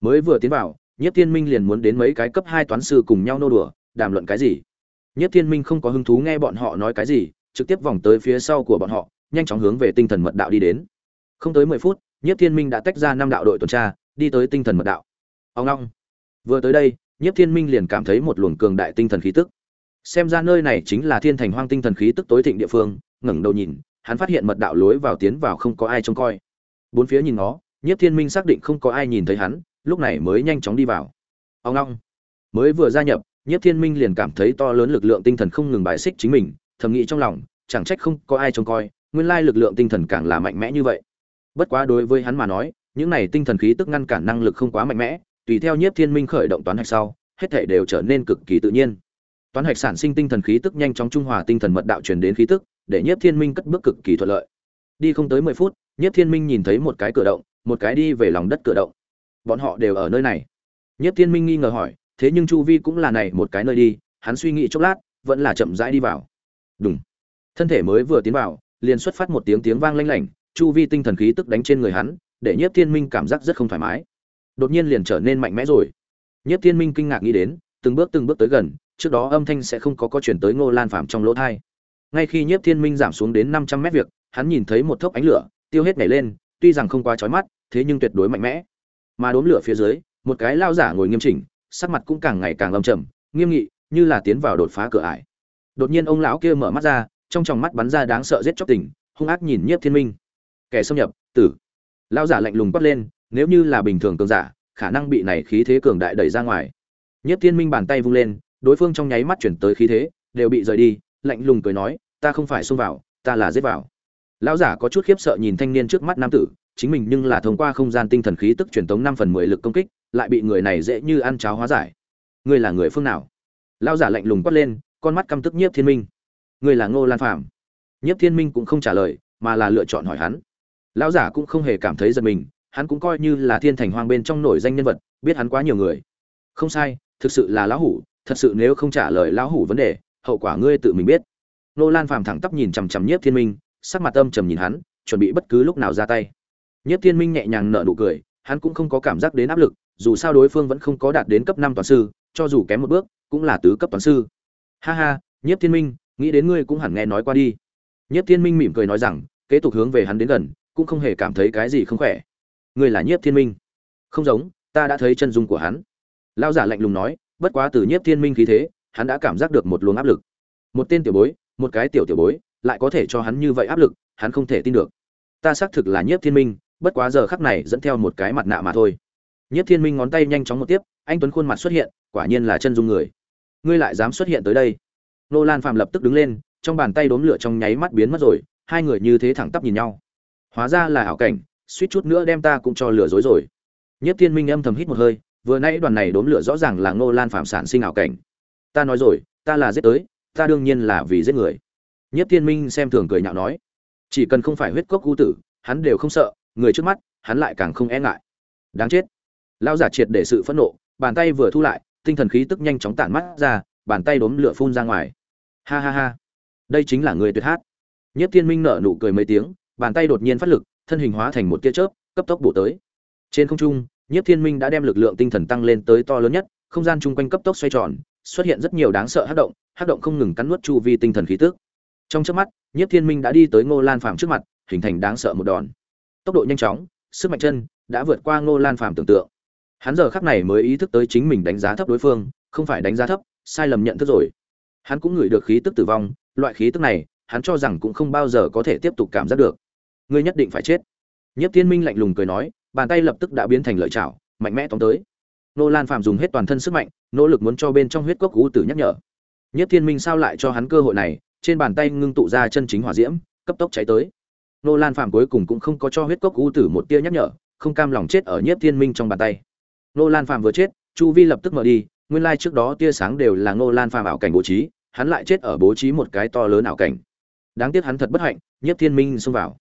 Mới vừa tiến vào, nhiếp thiên minh liền muốn đến mấy cái cấp hai toán sư cùng nhau nô đùa, đàm luận cái gì. Nhiếp thiên minh không có hứng thú nghe bọn họ nói cái gì, trực tiếp vòng tới phía sau của bọn họ, nhanh chóng hướng về tinh thần mật đạo đi đến. Không tới mười phút Nhiếp thiên minh đã tách ra năm đạo đội tuần tra, đi tới tinh thần mật đạo. Ông long, vừa tới đây, Nhiếp thiên minh liền cảm thấy một luồng cường đại tinh thần khí tức. Xem ra nơi này chính là thiên thành hoang tinh thần khí tức tối thịnh địa phương, ngẩng đầu nhìn, hắn phát hiện mật đạo lối vào tiến vào không có ai trông coi. Bốn phía nhìn nó, nhiếp thiên minh xác định không có ai nhìn thấy hắn, lúc này mới nhanh chóng đi vào. Ông long, mới vừa gia nhập, nhiếp thiên minh liền cảm thấy to lớn lực lượng tinh thần không ngừng bài xích chính mình, thầm nghĩ trong lòng, chẳng trách không có ai trông coi, nguyên lai lực lượng tinh thần càng là mạnh mẽ như vậy bất quá đối với hắn mà nói những này tinh thần khí tức ngăn cản năng lực không quá mạnh mẽ tùy theo nhiếp thiên minh khởi động toán hạch sau hết thể đều trở nên cực kỳ tự nhiên toán hạch sản sinh tinh thần khí tức nhanh chóng trung hòa tinh thần mật đạo truyền đến khí tức để Nhiếp Thiên Minh cất bước cực kỳ thuận lợi. Đi không tới mười phút, Nhiếp Thiên Minh nhìn thấy một cái cửa động, một cái đi về lòng đất cửa động. Bọn họ đều ở nơi này. Nhiếp Thiên Minh nghi ngờ hỏi, thế nhưng chu vi cũng là này một cái nơi đi, hắn suy nghĩ chốc lát, vẫn là chậm rãi đi vào. Đúng. Thân thể mới vừa tiến vào, liền xuất phát một tiếng tiếng vang lanh lảnh, chu vi tinh thần khí tức đánh trên người hắn, để Nhiếp Thiên Minh cảm giác rất không thoải mái. Đột nhiên liền trở nên mạnh mẽ rồi. Nhiếp Thiên Minh kinh ngạc nghĩ đến, từng bước từng bước tới gần, trước đó âm thanh sẽ không có có chuyển tới Ngô Lan Phàm trong lỗ thai ngay khi nhiếp thiên minh giảm xuống đến năm trăm mét việc hắn nhìn thấy một thốc ánh lửa tiêu hết nhảy lên tuy rằng không quá chói mắt thế nhưng tuyệt đối mạnh mẽ mà đốm lửa phía dưới một cái lao giả ngồi nghiêm chỉnh sắc mặt cũng càng ngày càng lâm trầm nghiêm nghị như là tiến vào đột phá cửa ải đột nhiên ông lão kia mở mắt ra trong tròng mắt bắn ra đáng sợ giết chóc tình hung ác nhìn nhiếp thiên minh kẻ xâm nhập, tử. Lao giả lạnh lùng quát lên, nếu như là bình thường cường giả, khả năng bị này khí thế cường đại đẩy ra ngoài. Nhất thiên minh bàn tay vung lên, đối phương trong nháy mắt chuyển tới khí thế, đều bị rời đi, lạnh lùng cười nói, ta không phải xông vào, ta là giết vào. Lão giả có chút khiếp sợ nhìn thanh niên trước mắt nam tử, chính mình nhưng là thông qua không gian tinh thần khí tức truyền tống năm phần mười lực công kích, lại bị người này dễ như ăn cháo hóa giải. Ngươi là người phương nào? Lão giả lạnh lùng quát lên, con mắt căm tức nhiếp thiên minh. Ngươi là ngô lan phạm nhiếp thiên minh cũng không trả lời, mà là lựa chọn hỏi hắn lão giả cũng không hề cảm thấy giật mình, hắn cũng coi như là thiên thành hoang bên trong nổi danh nhân vật, biết hắn quá nhiều người. Không sai, thực sự là lão hủ, thật sự nếu không trả lời lão hủ vấn đề, hậu quả ngươi tự mình biết. Nô lan phàm thẳng tắp nhìn chằm chằm nhiếp thiên minh, sắc mặt âm trầm nhìn hắn, chuẩn bị bất cứ lúc nào ra tay. Nhiếp thiên minh nhẹ nhàng nở nụ cười, hắn cũng không có cảm giác đến áp lực, dù sao đối phương vẫn không có đạt đến cấp năm toàn sư, cho dù kém một bước, cũng là tứ cấp toàn sư. Ha ha, nhiếp thiên minh, nghĩ đến ngươi cũng hẳn nghe nói qua đi. Nhiếp thiên minh mỉm cười nói rằng, kế tục hướng về hắn đến gần cũng không hề cảm thấy cái gì không khỏe. Ngươi là nhiếp thiên minh. Không giống, ta đã thấy chân dung của hắn. Lao giả lạnh lùng nói, bất quá từ nhiếp thiên minh khí thế, hắn đã cảm giác được một luồng áp lực. Một tên tiểu bối, một cái tiểu tiểu bối, lại có thể cho hắn như vậy áp lực, hắn không thể tin được. Ta xác thực là nhiếp thiên minh, bất quá giờ khắc này dẫn theo một cái mặt nạ mà thôi. Nhiếp thiên minh ngón tay nhanh chóng một tiếp, anh tuấn khuôn mặt xuất hiện, quả nhiên là chân dung người. Ngươi lại dám xuất hiện tới đây? Nô lan phạm lập tức đứng lên, trong bàn tay đốm lửa trong nháy mắt biến mất rồi, hai người như thế thẳng tắp nhìn nhau hóa ra là ảo cảnh, suýt chút nữa đem ta cũng cho lừa dối rồi. Nhất thiên minh âm thầm hít một hơi, vừa nãy đoàn này đốn lửa rõ ràng là nô lan phạm sản sinh ảo cảnh. Ta nói rồi, ta là giết tới, ta đương nhiên là vì giết người. Nhất thiên minh xem thường cười nhạo nói, chỉ cần không phải huyết cốc u tử, hắn đều không sợ, người trước mắt, hắn lại càng không e ngại. Đáng chết. Lão giả triệt để sự phẫn nộ, bàn tay vừa thu lại, tinh thần khí tức nhanh chóng tản mắt ra, bàn tay đốm lửa phun ra ngoài. Ha ha ha. Đây chính là người tuyệt hát. Nhất thiên minh nở nụ cười mấy tiếng bàn tay đột nhiên phát lực, thân hình hóa thành một tia chớp, cấp tốc bổ tới. Trên không trung, nhiếp thiên minh đã đem lực lượng tinh thần tăng lên tới to lớn nhất, không gian chung quanh cấp tốc xoay tròn, xuất hiện rất nhiều đáng sợ hắc động hắc động không ngừng cắn nuốt chu vi tinh thần khí tức. Trong chớp mắt, nhiếp thiên minh đã đi tới ngô lan phàm trước mặt, hình thành đáng sợ một đòn. Tốc độ nhanh chóng, sức mạnh chân đã vượt qua ngô lan phàm tưởng tượng. Hắn giờ khắc này mới ý thức tới chính mình đánh giá thấp đối phương, không phải đánh giá thấp, sai lầm nhận thức rồi. Hắn cũng ngửi được khí tức tử vong, loại khí tức này, hắn cho rằng cũng không bao giờ có thể tiếp tục cảm giác được ngươi nhất định phải chết. Nhất thiên minh lạnh lùng cười nói, bàn tay lập tức đã biến thành lợi chảo, mạnh mẽ tóm tới. Nô lan phạm dùng hết toàn thân sức mạnh, nỗ lực muốn cho bên trong huyết cốc u tử nhắc nhở. Nhất thiên minh sao lại cho hắn cơ hội này, trên bàn tay ngưng tụ ra chân chính hỏa diễm, cấp tốc cháy tới. Nô lan phạm cuối cùng cũng không có cho huyết cốc u tử một tia nhắc nhở, không cam lòng chết ở nhất thiên minh trong bàn tay. Nô lan phạm vừa chết, chu vi lập tức mở đi, nguyên lai trước đó tia sáng đều là nô lan phạm ảo cảnh bố trí, hắn lại chết ở bố trí một cái to lớn ảo cảnh. Đáng tiếc hắn thật bất hạnh nhất thiên minh xông vào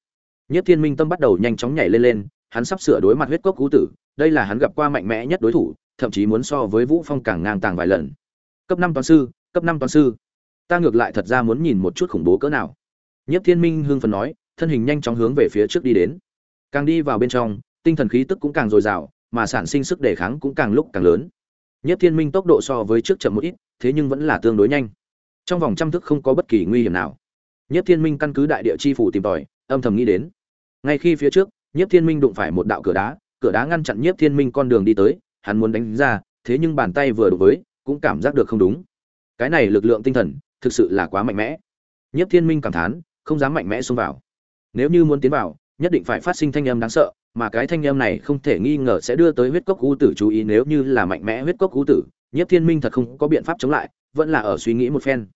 nhất thiên minh tâm bắt đầu nhanh chóng nhảy lên lên, hắn sắp sửa đối mặt huyết cốc cú tử, đây là hắn gặp qua mạnh mẽ nhất đối thủ, thậm chí muốn so với vũ phong càng ngang tàng vài lần. Cấp năm toán sư, cấp năm toán sư. Ta ngược lại thật ra muốn nhìn một chút khủng bố cỡ nào. Nhất thiên minh hưng phấn nói, thân hình nhanh chóng hướng về phía trước đi đến. Càng đi vào bên trong, tinh thần khí tức cũng càng dồi dào, mà sản sinh sức đề kháng cũng càng lúc càng lớn. Nhất thiên minh tốc độ so với trước chậm một ít, thế nhưng vẫn là tương đối nhanh. Trong vòng trăm thức không có bất kỳ nguy hiểm nào. Nhất thiên minh căn cứ đại địa chi phủ tìm tòi, âm thầm nghĩ đến ngay khi phía trước, nhiếp thiên minh đụng phải một đạo cửa đá cửa đá ngăn chặn nhiếp thiên minh con đường đi tới, hắn muốn đánh ra, thế nhưng bàn tay vừa đụng với, cũng cảm giác được không đúng. Cái này lực lượng tinh thần, thực sự là quá mạnh mẽ. Nhiếp thiên minh cảm thán, không dám mạnh mẽ xông vào. Nếu như muốn tiến vào, nhất định phải phát sinh thanh âm đáng sợ, mà cái thanh âm này không thể nghi ngờ sẽ đưa tới huyết cốc cú tử chú ý nếu như là mạnh mẽ huyết cốc cú tử, nhiếp thiên minh thật không có biện pháp chống lại, vẫn là ở suy nghĩ một phen.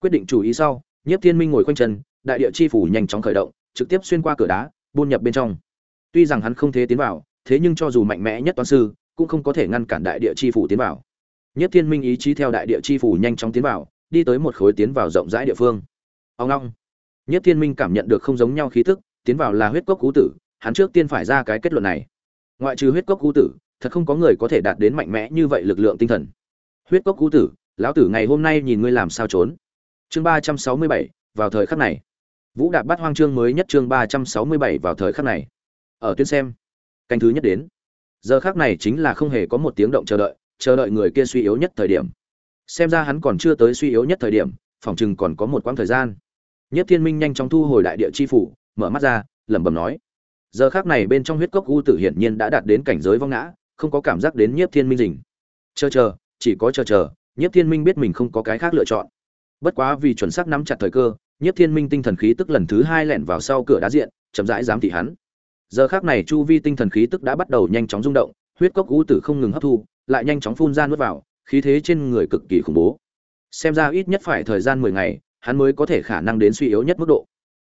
Quyết định chủ ý sau, nhiếp thiên minh ngồi quanh chân, đại địa chi phủ nhanh chóng khởi động, trực tiếp xuyên qua cửa đá buôn nhập bên trong. Tuy rằng hắn không thể tiến vào, thế nhưng cho dù mạnh mẽ nhất toán sư, cũng không có thể ngăn cản đại địa chi phủ tiến vào. Nhất thiên minh ý chí theo đại địa chi phủ nhanh chóng tiến vào, đi tới một khối tiến vào rộng rãi địa phương. Ông long nhất thiên minh cảm nhận được không giống nhau khí tức, tiến vào là huyết cốc cú tử, hắn trước tiên phải ra cái kết luận này. Ngoại trừ huyết cốc cú tử, thật không có người có thể đạt đến mạnh mẽ như vậy lực lượng tinh thần. Huyết cốc cú tử, lão tử ngày hôm nay nhìn ngươi làm sao trốn? Chương ba trăm sáu mươi bảy, vào thời khắc này vũ đạp bắt hoang chương mới nhất chương ba trăm sáu mươi bảy vào thời khắc này. Ở tuyến xem, canh thứ nhất đến. Giờ khắc này chính là không hề có một tiếng động chờ đợi chờ đợi người kia suy yếu nhất thời điểm. Xem ra hắn còn chưa tới suy yếu nhất thời điểm, phòng chừng còn có một quãng thời gian. Nhất thiên minh nhanh chóng thu hồi đại địa chi phủ, mở mắt ra, lẩm bẩm nói. Giờ khắc này bên trong huyết cốc u tử hiển nhiên đã đạt đến cảnh giới vong ngã, không có cảm giác đến nhiếp thiên minh rình. chờ chờ, chỉ có chờ chờ nhiếp thiên minh biết mình không có cái khác lựa chọn. Bất quá vì chuẩn xác nắm chặt thời cơ nhiếp thiên minh tinh thần khí tức lần thứ hai lẻn vào sau cửa đá diện, chậm rãi giám thị hắn. Giờ khác này chu vi tinh thần khí tức đã bắt đầu nhanh chóng rung động, huyết cốc u tử không ngừng hấp thu, lại nhanh chóng phun ra nuốt vào, khí thế trên người cực kỳ khủng bố. Xem ra ít nhất phải thời gian mười ngày, hắn mới có thể khả năng đến suy yếu nhất mức độ.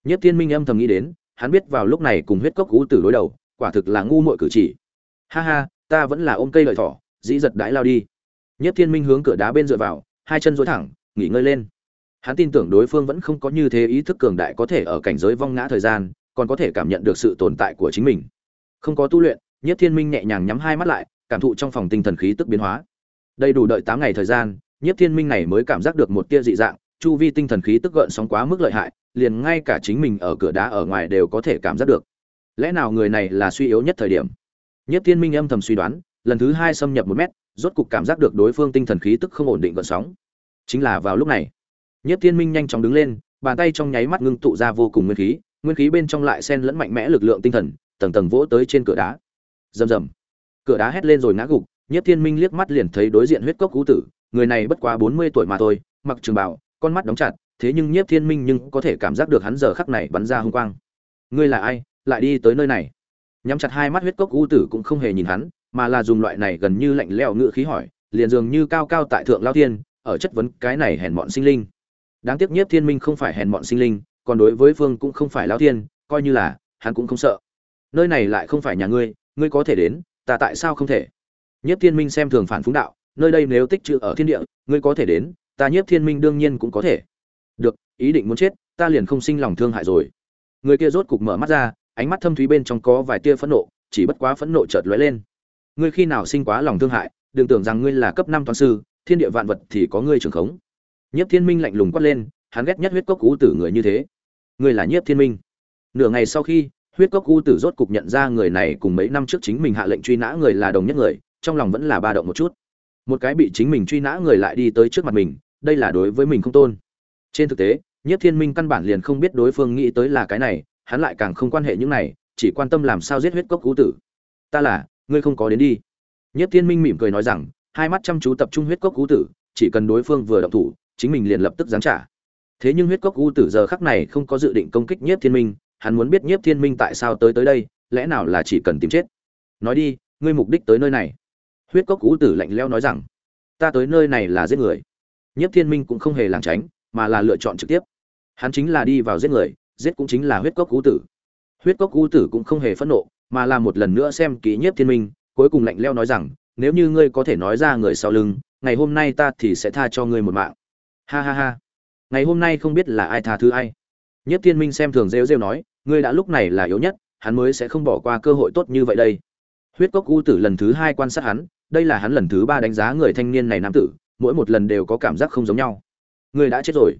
Nhất thiên minh âm thầm nghĩ đến, hắn biết vào lúc này cùng huyết cốc u tử đối đầu, quả thực là ngu muội cử chỉ. Ha ha, ta vẫn là ôm cây lợi thỏ, dĩ giật đãi lao đi. Nhất thiên minh hướng cửa đá bên dựa vào, hai chân dối thẳng, nghỉ ngơi lên hắn tin tưởng đối phương vẫn không có như thế ý thức cường đại có thể ở cảnh giới vong ngã thời gian, còn có thể cảm nhận được sự tồn tại của chính mình. Không có tu luyện nhất thiên minh nhẹ nhàng nhắm hai mắt lại, cảm thụ trong phòng tinh thần khí tức biến hóa. Đầy đủ đợi tám ngày thời gian nhất thiên minh này mới cảm giác được một tia dị dạng, chu vi tinh thần khí tức gợn sóng quá mức lợi hại, liền ngay cả chính mình ở cửa đá ở ngoài đều có thể cảm giác được. Lẽ nào người này là suy yếu nhất thời điểm? Nhất thiên minh âm thầm suy đoán, lần thứ hai xâm nhập một mét, rốt cục cảm giác được đối phương tinh thần khí tức không ổn định gợn sóng. Chính là vào lúc này nhất thiên minh nhanh chóng đứng lên, bàn tay trong nháy mắt ngưng tụ ra vô cùng nguyên khí nguyên khí bên trong lại xen lẫn mạnh mẽ lực lượng tinh thần, tầng tầng vỗ tới trên cửa đá. Rầm rầm. Cửa đá hét lên rồi ngã gục nhất thiên minh liếc mắt liền thấy đối diện huyết cốc cú tử, người này bất quá bốn mươi tuổi mà thôi, mặc trường bảo con mắt đóng chặt, thế nhưng nhất thiên minh nhưng có thể cảm giác được hắn giờ khắc này bắn ra hung quang. Ngươi là ai? Lại đi tới nơi này. Nhắm chặt hai mắt huyết cốc cú tử cũng không hề nhìn hắn, mà là dùng loại này gần như lạnh lẽo ngựa khí hỏi, liền dường như cao cao tại thượng lao thiên, ở chất vấn cái này hèn mọn sinh linh đáng tiếc nhất thiên minh không phải hèn mọn sinh linh, còn đối với phương cũng không phải lao thiên, coi như là, hắn cũng không sợ. Nơi này lại không phải nhà ngươi ngươi có thể đến, ta tại sao không thể? Nhất thiên minh xem thường phản phúng đạo, nơi đây nếu tích trữ ở thiên địa, ngươi có thể đến, ta nhất thiên minh đương nhiên cũng có thể. Được, ý định muốn chết, ta liền không sinh lòng thương hại rồi. Người kia rốt cục mở mắt ra, ánh mắt thâm thúy bên trong có vài tia phẫn nộ, chỉ bất quá phẫn nộ chợt lóe lên. Ngươi khi nào sinh quá lòng thương hại, đừng tưởng rằng ngươi là cấp năm toán sư, thiên địa vạn vật thì có ngươi trưởng khống nhiếp thiên minh lạnh lùng quát lên, hắn ghét nhất huyết cốc cú tử người như thế. Ngươi là nhiếp thiên minh. Nửa ngày sau khi, huyết cốc cú tử rốt cục nhận ra người này cùng mấy năm trước chính mình hạ lệnh truy nã người là đồng nhất người, trong lòng vẫn là ba động một chút. Một cái bị chính mình truy nã người lại đi tới trước mặt mình, đây là đối với mình không tôn. Trên thực tế, nhiếp thiên minh căn bản liền không biết đối phương nghĩ tới là cái này, hắn lại càng không quan hệ những này, chỉ quan tâm làm sao giết huyết cốc cú tử. Ta là, ngươi không có đến đi. Nhiếp thiên minh mỉm cười nói rằng, hai mắt chăm chú tập trung huyết cốc cú tử, chỉ cần đối phương vừa động thủ chính mình liền lập tức giáng trả. Thế nhưng huyết cốc u tử giờ khắc này không có dự định công kích nhiếp thiên minh, hắn muốn biết nhiếp thiên minh tại sao tới tới đây, lẽ nào là chỉ cần tìm chết? Nói đi, ngươi mục đích tới nơi này. Huyết cốc u tử lạnh leo nói rằng, ta tới nơi này là giết người. Nhiếp thiên minh cũng không hề lảng tránh, mà là lựa chọn trực tiếp. Hắn chính là đi vào giết người, giết cũng chính là huyết cốc u tử. Huyết cốc u tử cũng không hề phẫn nộ, mà là một lần nữa xem ký nhiếp thiên minh, cuối cùng lạnh leo nói rằng, nếu như ngươi có thể nói ra người sau lưng, ngày hôm nay ta thì sẽ tha cho ngươi một mạng ha ha ha. Ngày hôm nay không biết là ai tha thứ ai. Nhất thiên minh xem thường rêu rêu nói, ngươi đã lúc này là yếu nhất, hắn mới sẽ không bỏ qua cơ hội tốt như vậy đây. Huyết cốc u tử lần thứ hai quan sát hắn, đây là hắn lần thứ ba đánh giá người thanh niên này nam tử, mỗi một lần đều có cảm giác không giống nhau. Ngươi đã chết rồi.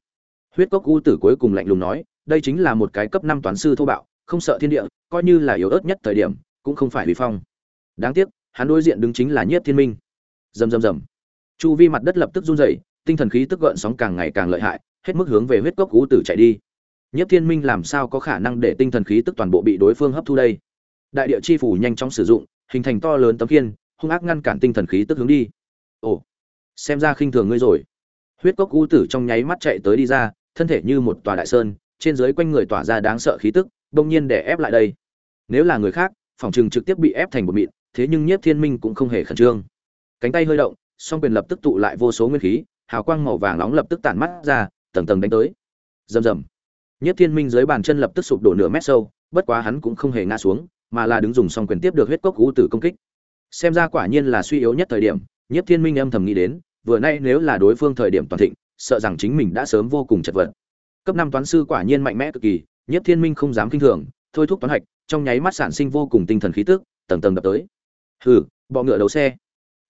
Huyết cốc u tử cuối cùng lạnh lùng nói, đây chính là một cái cấp năm toán sư thô bạo, không sợ thiên địa, coi như là yếu ớt nhất thời điểm, cũng không phải vì phong. Đáng tiếc, hắn đối diện đứng chính là nhiếp thiên minh. Rầm rầm rầm. Chu vi mặt đất lập tức run rẩy tinh thần khí tức gợn sóng càng ngày càng lợi hại hết mức hướng về huyết cốc cú tử chạy đi. Nhiếp thiên minh làm sao có khả năng để tinh thần khí tức toàn bộ bị đối phương hấp thu đây? Đại địa chi phủ nhanh chóng sử dụng hình thành to lớn tấm khiên, hung ác ngăn cản tinh thần khí tức hướng đi. Ồ xem ra khinh thường ngươi rồi. Huyết cốc cú tử trong nháy mắt chạy tới đi ra thân thể như một tòa đại sơn trên dưới quanh người tỏa ra đáng sợ khí tức bỗng nhiên để ép lại đây. Nếu là người khác phòng chừng trực tiếp bị ép thành một mịn thế nhưng nhiếp thiên minh cũng không hề khẩn trương. Cánh tay hơi động song quyền lập tức tụ lại vô số nguyên khí hào quang màu vàng nóng lập tức tản mắt ra, tầng tầng đánh tới. Rầm rầm. Nhất thiên minh dưới bàn chân lập tức sụp đổ nửa mét sâu, bất quá hắn cũng không hề ngã xuống, mà là đứng dùng song quyền tiếp được huyết cốc u tử công kích. Xem ra quả nhiên là suy yếu nhất thời điểm Nhất thiên minh âm thầm nghĩ đến, vừa nay nếu là đối phương thời điểm toàn thịnh, sợ rằng chính mình đã sớm vô cùng chật vật. Cấp năm toán sư quả nhiên mạnh mẽ cực kỳ Nhất thiên minh không dám kinh thường, thôi thúc toán hạch, trong nháy mắt sản sinh vô cùng tinh thần khí tức, tầng tầng đập tới. Hừ, bọ ngựa đầu xe.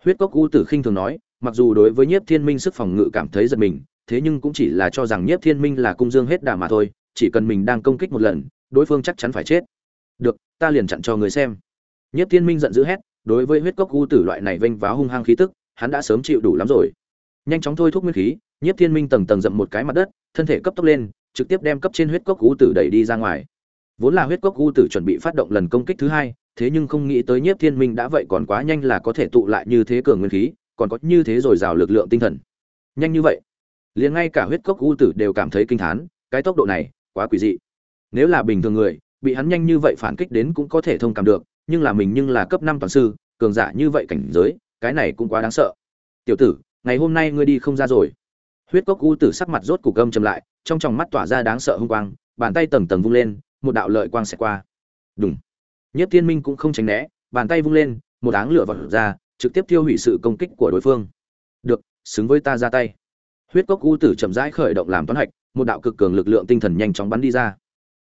Huyết cốc u tử khinh thường nói mặc dù đối với nhiếp thiên minh sức phòng ngự cảm thấy giật mình, thế nhưng cũng chỉ là cho rằng nhiếp thiên minh là cung dương hết đà mà thôi, chỉ cần mình đang công kích một lần, đối phương chắc chắn phải chết. Được, ta liền chặn cho người xem. Nhiếp thiên minh giận dữ hét, đối với huyết cốc u tử loại này vênh váo hung hăng khí tức, hắn đã sớm chịu đủ lắm rồi. Nhanh chóng thôi thúc nguyên khí, nhiếp thiên minh tầng tầng dậm một cái mặt đất, thân thể cấp tốc lên, trực tiếp đem cấp trên huyết cốc u tử đẩy đi ra ngoài. Vốn là huyết cốc u tử chuẩn bị phát động lần công kích thứ hai, thế nhưng không nghĩ tới nhiếp thiên minh đã vậy còn quá nhanh là có thể tụ lại như thế cường nguyên khí còn có như thế rồi rào lực lượng tinh thần. Nhanh như vậy, liền ngay cả huyết cốc u tử đều cảm thấy kinh thán, cái tốc độ này quá quỷ dị. Nếu là bình thường người, bị hắn nhanh như vậy phản kích đến cũng có thể thông cảm được, nhưng là mình nhưng là cấp năm toàn sư, cường giả như vậy cảnh giới, cái này cũng quá đáng sợ. Tiểu tử, ngày hôm nay ngươi đi không ra rồi. Huyết cốc u tử sắc mặt rốt cục gâm chầm lại, trong tròng mắt tỏa ra đáng sợ hung quang, bàn tay tầng tầng vung lên, một đạo lợi quang sẽ qua. Đúng nhất thiên minh cũng không tránh né, bàn tay vung lên, một áng lửa vật ra trực tiếp tiêu hủy sự công kích của đối phương. Được, xứng với ta ra tay. Huyết cốc u tử chậm rãi khởi động làm toán hạch, một đạo cực cường lực lượng tinh thần nhanh chóng bắn đi ra.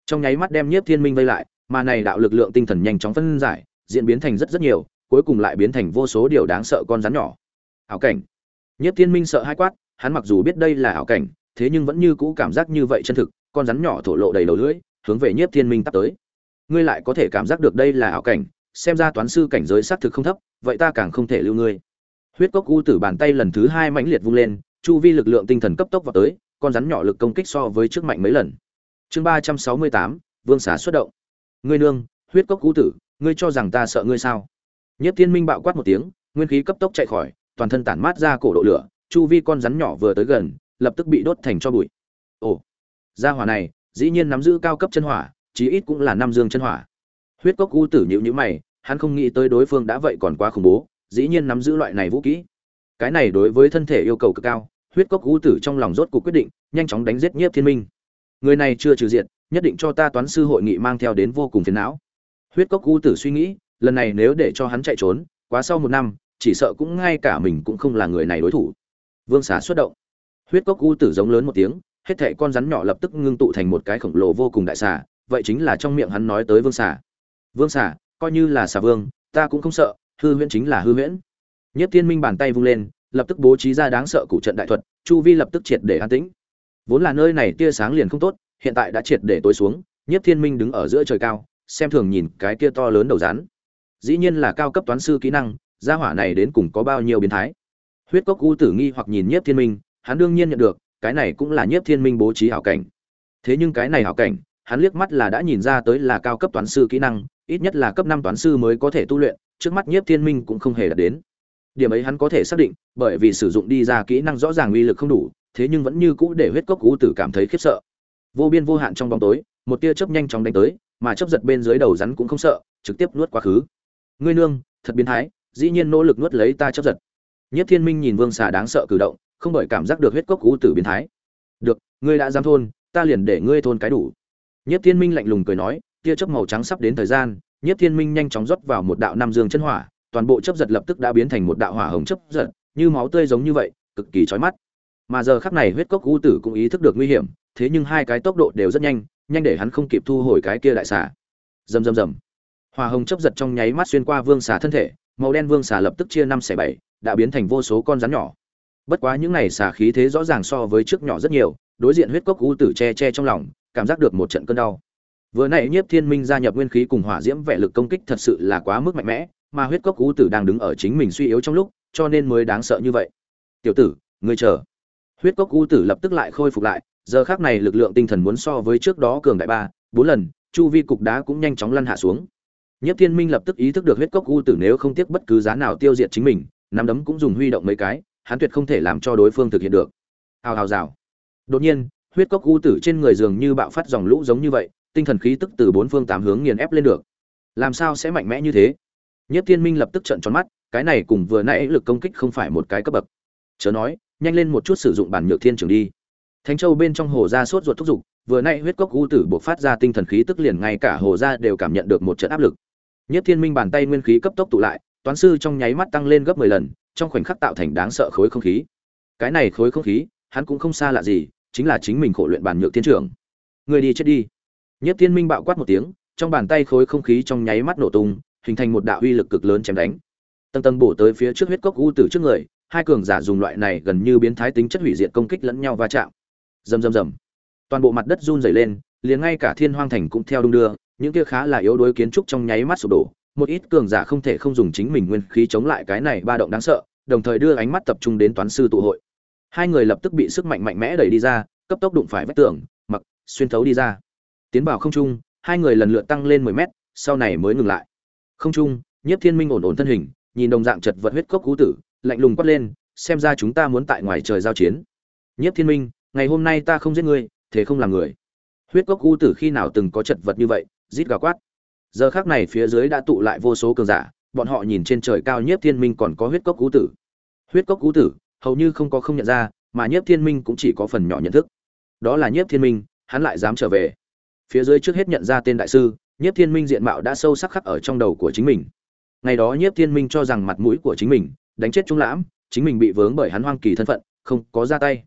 Trong nháy mắt đem nhiếp thiên minh vây lại, mà này đạo lực lượng tinh thần nhanh chóng phân giải, diễn biến thành rất rất nhiều, cuối cùng lại biến thành vô số điều đáng sợ con rắn nhỏ. Ảo cảnh. Nhiếp thiên minh sợ hai quát, hắn mặc dù biết đây là ảo cảnh, thế nhưng vẫn như cũ cảm giác như vậy chân thực, con rắn nhỏ thổ lộ đầy đầu lưỡi, hướng về nhiếp thiên minh tắt tới. Ngươi lại có thể cảm giác được đây là ảo cảnh xem ra toán sư cảnh giới xác thực không thấp, vậy ta càng không thể lưu ngươi. Huyết cốc u tử bàn tay lần thứ hai mãnh liệt vung lên, chu vi lực lượng tinh thần cấp tốc vào tới, con rắn nhỏ lực công kích so với trước mạnh mấy lần. Chương ba trăm sáu mươi tám, vương xá xuất động. Ngươi nương, huyết cốc u tử, ngươi cho rằng ta sợ ngươi sao? Nhất thiên minh bạo quát một tiếng, nguyên khí cấp tốc chạy khỏi, toàn thân tản mát ra cổ độ lửa, chu vi con rắn nhỏ vừa tới gần, lập tức bị đốt thành cho bụi. Ồ, gia hỏa này, dĩ nhiên nắm giữ cao cấp chân hỏa, chí ít cũng là năm dương chân hỏa huyết cốc u tử nhữ nhữ mày, hắn không nghĩ tới đối phương đã vậy còn quá khủng bố, dĩ nhiên nắm giữ loại này vũ kỹ cái này đối với thân thể yêu cầu cực cao, huyết cốc u tử trong lòng rốt cuộc quyết định, nhanh chóng đánh giết nhiếp thiên minh. Người này chưa trừ diện nhất định cho ta toán sư hội nghị mang theo đến vô cùng phiền não. Huyết cốc u tử suy nghĩ, lần này nếu để cho hắn chạy trốn, quá sau một năm, chỉ sợ cũng ngay cả mình cũng không là người này đối thủ. Vương xá xuất động. Huyết cốc u tử giống lớn một tiếng, hết thệ con rắn nhỏ lập tức ngưng tụ thành một cái khổng lồ vô cùng đại xà, vậy chính là trong miệng hắn nói tới vương xà vương xả coi như là xả vương, ta cũng không sợ, hư huyễn chính là hư huyễn. Nhất thiên minh bàn tay vung lên, lập tức bố trí ra đáng sợ cụ trận đại thuật, chu vi lập tức triệt để an tĩnh. Vốn là nơi này tia sáng liền không tốt, hiện tại đã triệt để tối xuống, nhất thiên minh đứng ở giữa trời cao, xem thường nhìn cái kia to lớn đầu rắn. Dĩ nhiên là cao cấp toán sư kỹ năng, gia hỏa này đến cùng có bao nhiêu biến thái. Huyết cốc u tử nghi hoặc nhìn nhiếp thiên minh, hắn đương nhiên nhận được, cái này cũng là nhiếp thiên minh bố trí hảo cảnh. Thế nhưng cái này hảo cảnh hắn liếc mắt là đã nhìn ra tới là cao cấp toán sư kỹ năng, ít nhất là cấp năm toán sư mới có thể tu luyện, trước mắt nhiếp thiên minh cũng không hề đạt đến. Điểm ấy hắn có thể xác định, bởi vì sử dụng đi ra kỹ năng rõ ràng uy lực không đủ, thế nhưng vẫn như cũ để huyết cốc cú tử cảm thấy khiếp sợ. Vô biên vô hạn trong bóng tối, một tia chớp nhanh chóng đánh tới, mà chớp giật bên dưới đầu rắn cũng không sợ, trực tiếp nuốt quá khứ. Ngươi nương, thật biến thái, dĩ nhiên nỗ lực nuốt lấy ta chớp giật. Nhiếp thiên minh nhìn vương xà đáng sợ cử động, không bởi cảm giác được huyết cốc cú tử biến thái. Được, ngươi đã dám thôn, ta liền để ngươi thôn cái đủ nhất thiên minh lạnh lùng cười nói, tia chớp màu trắng sắp đến thời gian nhất thiên minh nhanh chóng rót vào một đạo nam dương chân hỏa, toàn bộ chớp giật lập tức đã biến thành một đạo hỏa hồng chớp giật, như máu tươi giống như vậy, cực kỳ chói mắt. Mà giờ khắc này huyết cốc u tử cũng ý thức được nguy hiểm, thế nhưng hai cái tốc độ đều rất nhanh nhanh để hắn không kịp thu hồi cái kia đại xà. Rầm rầm rầm. Hỏa hồng chớp giật trong nháy mắt xuyên qua vương xà thân thể, màu đen vương xà lập tức chia năm xẻ bảy, đã biến thành vô số con rắn nhỏ. Bất quá những này xà khí thế rõ ràng so với trước nhỏ rất nhiều, đối diện huyết cốc u tử che che trong lòng cảm giác được một trận cơn đau. Vừa nãy nhiếp thiên minh gia nhập nguyên khí cùng hỏa diễm vẻ lực công kích thật sự là quá mức mạnh mẽ, mà huyết cốc u tử đang đứng ở chính mình suy yếu trong lúc, cho nên mới đáng sợ như vậy. Tiểu tử, ngươi chờ. Huyết cốc u tử lập tức lại khôi phục lại, giờ khác này lực lượng tinh thần muốn so với trước đó cường đại ba, bốn lần, chu vi cục đá cũng nhanh chóng lăn hạ xuống. Nhiếp thiên minh lập tức ý thức được huyết cốc u tử nếu không tiếc bất cứ giá nào tiêu diệt chính mình, nắm đấm cũng dùng huy động mấy cái, hắn tuyệt không thể làm cho đối phương thực hiện được. Hào hào rào. Đột nhiên huyết cốc u tử trên người dường như bạo phát dòng lũ giống như vậy, tinh thần khí tức từ bốn phương tám hướng nghiền ép lên được. Làm sao sẽ mạnh mẽ như thế? Nhất thiên minh lập tức trợn tròn mắt, cái này cùng vừa nãy lực công kích không phải một cái cấp bậc. Chớ nói, nhanh lên một chút sử dụng bản nhược thiên trường đi. Thánh châu bên trong hồ ra sốt ruột thúc giục, vừa nãy huyết cốc u tử buộc phát ra tinh thần khí tức liền ngay cả hồ ra đều cảm nhận được một trận áp lực. Nhất thiên minh bàn tay nguyên khí cấp tốc tụ lại, toán sư trong nháy mắt tăng lên gấp mười lần, trong khoảnh khắc tạo thành đáng sợ khối không khí. Cái này khối không khí, hắn cũng không xa lạ gì chính là chính mình khổ luyện bản nhược thiên trưởng. Người đi chết đi. Nhất thiên minh bạo quát một tiếng, trong bàn tay khối không khí trong nháy mắt nổ tung, hình thành một đạo uy lực cực lớn chém đánh. Tầng tầng bổ tới phía trước huyết cốc u tử trước người, hai cường giả dùng loại này gần như biến thái tính chất hủy diệt công kích lẫn nhau va chạm. Rầm rầm rầm. Toàn bộ mặt đất run rẩy lên, liền ngay cả thiên hoang thành cũng theo đung đưa, những kia khá là yếu đuối kiến trúc trong nháy mắt sụp đổ. Một ít cường giả không thể không dùng chính mình nguyên khí chống lại cái này ba động đáng sợ, đồng thời đưa ánh mắt tập trung đến toán sư tụ hội hai người lập tức bị sức mạnh mạnh mẽ đẩy đi ra, cấp tốc đụng phải vách tường, mặc, xuyên thấu đi ra. Tiến vào không trung, hai người lần lượt tăng lên mười mét, sau này mới ngừng lại. Không trung, nhiếp thiên minh ổn ổn thân hình, nhìn đồng dạng chật vật huyết cốc cú tử, lạnh lùng quát lên, xem ra chúng ta muốn tại ngoài trời giao chiến. Nhiếp thiên minh, ngày hôm nay ta không giết ngươi, thế không làm người. Huyết cốc cú tử khi nào từng có chật vật như vậy, rít gà quát. Giờ khác này phía dưới đã tụ lại vô số cường giả, bọn họ nhìn trên trời cao nhiếp thiên minh còn có huyết cốc cú tử. Huyết cốc cú tử hầu như không có không nhận ra, mà nhiếp thiên minh cũng chỉ có phần nhỏ nhận thức. Đó là nhiếp thiên minh, hắn lại dám trở về. Phía dưới trước hết nhận ra tên đại sư, nhiếp thiên minh diện mạo đã sâu sắc khắc ở trong đầu của chính mình. Ngày đó nhiếp thiên minh cho rằng mặt mũi của chính mình, đánh chết trung lãm, chính mình bị vướng bởi hắn hoang kỳ thân phận, không có ra tay.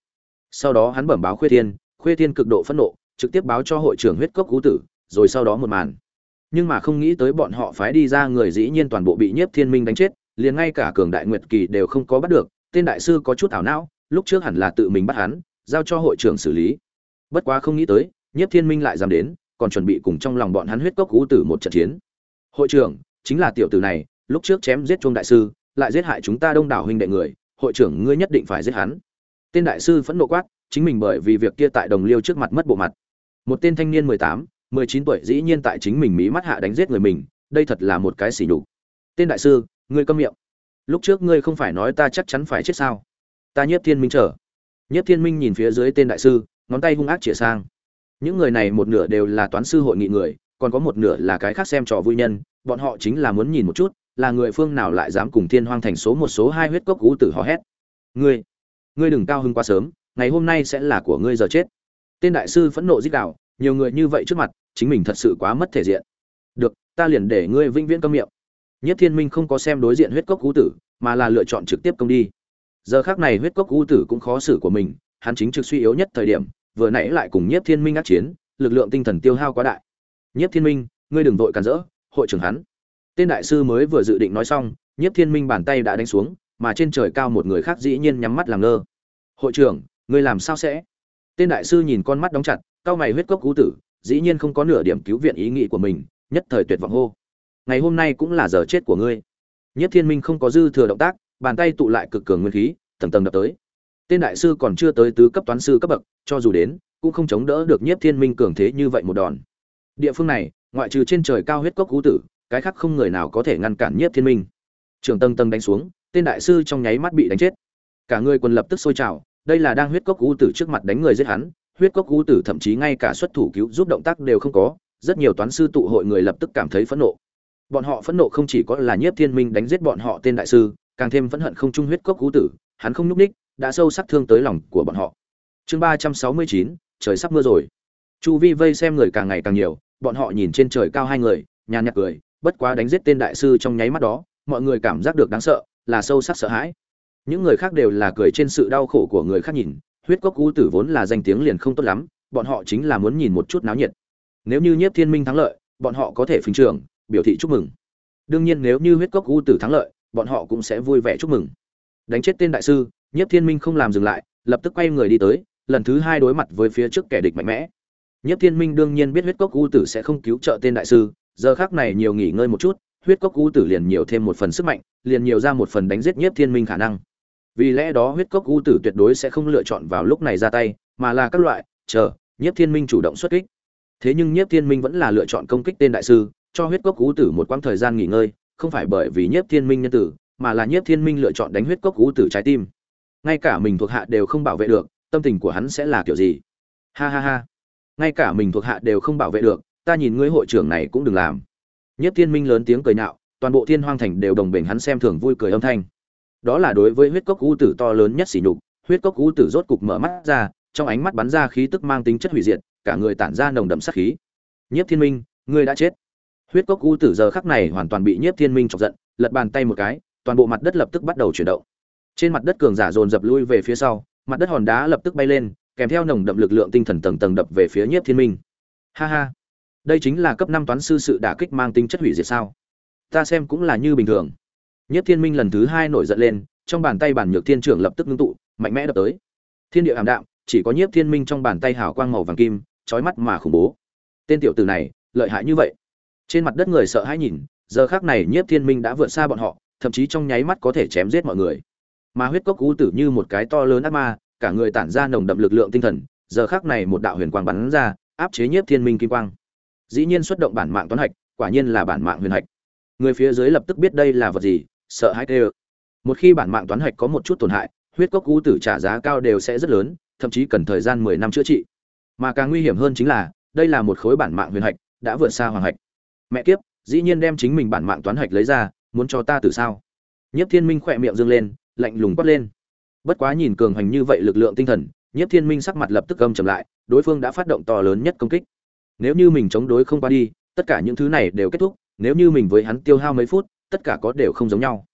Sau đó hắn bẩm báo khuê thiên khuê thiên cực độ phẫn nộ, trực tiếp báo cho hội trưởng huyết cốc cú tử, rồi sau đó một màn. Nhưng mà không nghĩ tới bọn họ phái đi ra người dĩ nhiên toàn bộ bị nhiếp thiên minh đánh chết, liền ngay cả cường đại nguyệt kỳ đều không có bắt được tên đại sư có chút ảo não, lúc trước hẳn là tự mình bắt hắn, giao cho hội trưởng xử lý. Bất quá không nghĩ tới, nhiếp thiên minh lại dám đến, còn chuẩn bị cùng trong lòng bọn hắn huyết cốc cú tử một trận chiến. Hội trưởng, chính là tiểu tử này, lúc trước chém giết chuông đại sư, lại giết hại chúng ta đông đảo huynh đệ người, hội trưởng ngươi nhất định phải giết hắn. Tên đại sư phẫn nộ quát, chính mình bởi vì việc kia tại đồng liêu trước mặt mất bộ mặt. Một tên thanh niên mười tám, mười chín tuổi dĩ nhiên tại chính mình mí mắt hạ đánh giết người mình, đây thật là một cái xỉ nhục. Tên đại sư, ngươi câm miệng lúc trước ngươi không phải nói ta chắc chắn phải chết sao? Ta nhiếp thiên minh trở nhiếp thiên minh nhìn phía dưới tên đại sư, ngón tay hung ác chĩa sang. Những người này một nửa đều là toán sư hội nghị người, còn có một nửa là cái khác xem trò vui nhân, bọn họ chính là muốn nhìn một chút, là người phương nào lại dám cùng thiên hoang thành số một số hai huyết cốc cú tử hò hét. Ngươi ngươi đừng cao hưng quá sớm, ngày hôm nay sẽ là của ngươi giờ chết. Tên đại sư phẫn nộ dích đạo nhiều người như vậy trước mặt, chính mình thật sự quá mất thể diện. Được, ta liền để ngươi vĩnh viễn câm miệng nhất thiên minh không có xem đối diện huyết cốc cú tử, mà là lựa chọn trực tiếp công đi. Giờ khắc này huyết cốc cú tử cũng khó xử của mình, hắn chính trực suy yếu nhất thời điểm, vừa nãy lại cùng nhất thiên minh ác chiến, lực lượng tinh thần tiêu hao quá đại. Nhiếp thiên minh, ngươi đừng vội cản rỡ, hội trưởng hắn. Tên đại sư mới vừa dự định nói xong nhiếp thiên minh bàn tay đã đánh xuống, mà trên trời cao một người khác dĩ nhiên nhắm mắt làm ngơ. Hội trưởng, ngươi làm sao sẽ? Tên đại sư nhìn con mắt đóng chặt cao mày huyết cốc cú tử, dĩ nhiên không có nửa điểm cứu viện ý nghĩ của mình, nhất thời tuyệt vọng hô ngày hôm nay cũng là giờ chết của ngươi. Nhất thiên minh không có dư thừa động tác, bàn tay tụ lại cực cường nguyên khí, tầng tầng đập tới. Tên đại sư còn chưa tới tứ cấp toán sư cấp bậc, cho dù đến, cũng không chống đỡ được nhiếp thiên minh cường thế như vậy một đòn. Địa phương này, ngoại trừ trên trời cao huyết cốc cú tử, cái khác không người nào có thể ngăn cản nhiếp thiên minh. Trường tầng tầng đánh xuống, tên đại sư trong nháy mắt bị đánh chết. Cả người quân lập tức sôi trào, đây là đang huyết cốc cú tử trước mặt đánh người giết hắn, huyết cốc cú tử thậm chí ngay cả xuất thủ cứu giúp động tác đều không có, rất nhiều toán sư tụ hội người lập tức cảm thấy phẫn nộ bọn họ phẫn nộ không chỉ có là nhiếp thiên minh đánh giết bọn họ tên đại sư, càng thêm phẫn hận không trung huyết cốc cú tử, hắn không nhúc ních đã sâu sắc thương tới lòng của bọn họ. Chương ba trăm sáu mươi chín, trời sắp mưa rồi. Chu vi vây xem người càng ngày càng nhiều, bọn họ nhìn trên trời cao hai người, nhàn nhạt cười, bất quá đánh giết tên đại sư trong nháy mắt đó, mọi người cảm giác được đáng sợ, là sâu sắc sợ hãi. Những người khác đều là cười trên sự đau khổ của người khác nhìn, huyết cốc cú tử vốn là danh tiếng liền không tốt lắm, bọn họ chính là muốn nhìn một chút náo nhiệt. Nếu như nhiếp thiên minh thắng lợi, bọn họ có thể phình trường biểu thị chúc mừng. Đương nhiên nếu như huyết cốc u tử thắng lợi, bọn họ cũng sẽ vui vẻ chúc mừng. Đánh chết tên đại sư, nhiếp thiên minh không làm dừng lại, lập tức quay người đi tới, lần thứ hai đối mặt với phía trước kẻ địch mạnh mẽ. Nhiếp thiên minh đương nhiên biết huyết cốc u tử sẽ không cứu trợ tên đại sư, giờ khác này nhiều nghỉ ngơi một chút, huyết cốc u tử liền nhiều thêm một phần sức mạnh, liền nhiều ra một phần đánh giết nhiếp thiên minh khả năng. Vì lẽ đó huyết cốc u tử tuyệt đối sẽ không lựa chọn vào lúc này ra tay, mà là các loại, chờ, nhiếp thiên minh chủ động xuất kích. Thế nhưng nhiếp thiên minh vẫn là lựa chọn công kích tên đại sư cho huyết cốc cú tử một quãng thời gian nghỉ ngơi, không phải bởi vì nhiếp thiên minh nhân tử, mà là nhiếp thiên minh lựa chọn đánh huyết cốc cú tử trái tim. Ngay cả mình thuộc hạ đều không bảo vệ được, tâm tình của hắn sẽ là kiểu gì? Ha ha ha. Ngay cả mình thuộc hạ đều không bảo vệ được, ta nhìn ngươi hội trưởng này cũng đừng làm. Nhất thiên minh lớn tiếng cười nhạo, toàn bộ thiên hoang thành đều đồng bình hắn xem thường vui cười âm thanh. Đó là đối với huyết cốc cú tử to lớn nhất sỉ nhục, huyết cốc cú tử rốt cục mở mắt ra, trong ánh mắt bắn ra khí tức mang tính chất hủy diệt, cả người tản ra nồng đậm sát khí. Nhất thiên minh, ngươi đã chết huyết cốc u tử giờ khắc này hoàn toàn bị Nhiếp thiên minh chọc giận, lật bàn tay một cái, toàn bộ mặt đất lập tức bắt đầu chuyển động. Trên mặt đất cường giả dồn dập lui về phía sau, mặt đất hòn đá lập tức bay lên, kèm theo nồng đậm lực lượng tinh thần tầng tầng đập về phía nhiếp thiên minh. Ha ha, đây chính là cấp năm toán sư sự đả kích mang tính chất hủy diệt sao? Ta xem cũng là như bình thường. Nhiếp thiên minh lần thứ hai nổi giận lên, trong bàn tay bản nhược thiên trưởng lập tức ngưng tụ, mạnh mẽ đập tới. Thiên địa ảm đạm, chỉ có nhiếp thiên minh trong bàn tay hào quang màu vàng kim trói mắt mà khủng bố. Tên tiểu tử này, lợi hại như vậy trên mặt đất người sợ hãi nhìn, giờ khác này nhiếp thiên minh đã vượt xa bọn họ, thậm chí trong nháy mắt có thể chém giết mọi người. Mà huyết cốc cú tử như một cái to lớn ác ma, cả người tản ra nồng đậm lực lượng tinh thần, giờ khác này một đạo huyền quang bắn ra, áp chế nhiếp thiên minh kim quang. Dĩ nhiên xuất động bản mạng toán hạch, quả nhiên là bản mạng huyền hạch. Người phía dưới lập tức biết đây là vật gì, sợ hãi tê một khi bản mạng toán hạch có một chút tổn hại, huyết cốc cú tử trả giá cao đều sẽ rất lớn, thậm chí cần thời gian mười năm chữa trị. Mà càng nguy hiểm hơn chính là, đây là một khối bản mạng huyền hạch, đã vượt xa hoàng hạch mẹ kiếp dĩ nhiên đem chính mình bản mạng toán hạch lấy ra muốn cho ta từ sao Nhiếp Thiên Minh khỏe miệng dương lên, lạnh lùng quát lên. Bất quá nhìn cường hành như vậy lực lượng tinh thần, Nhiếp Thiên Minh sắc mặt lập tức gầm trầm lại, đối phương đã phát động to lớn nhất công kích. Nếu như mình chống đối không qua đi, tất cả những thứ này đều kết thúc, nếu như mình với hắn tiêu hao mấy phút, tất cả có đều không giống nhau.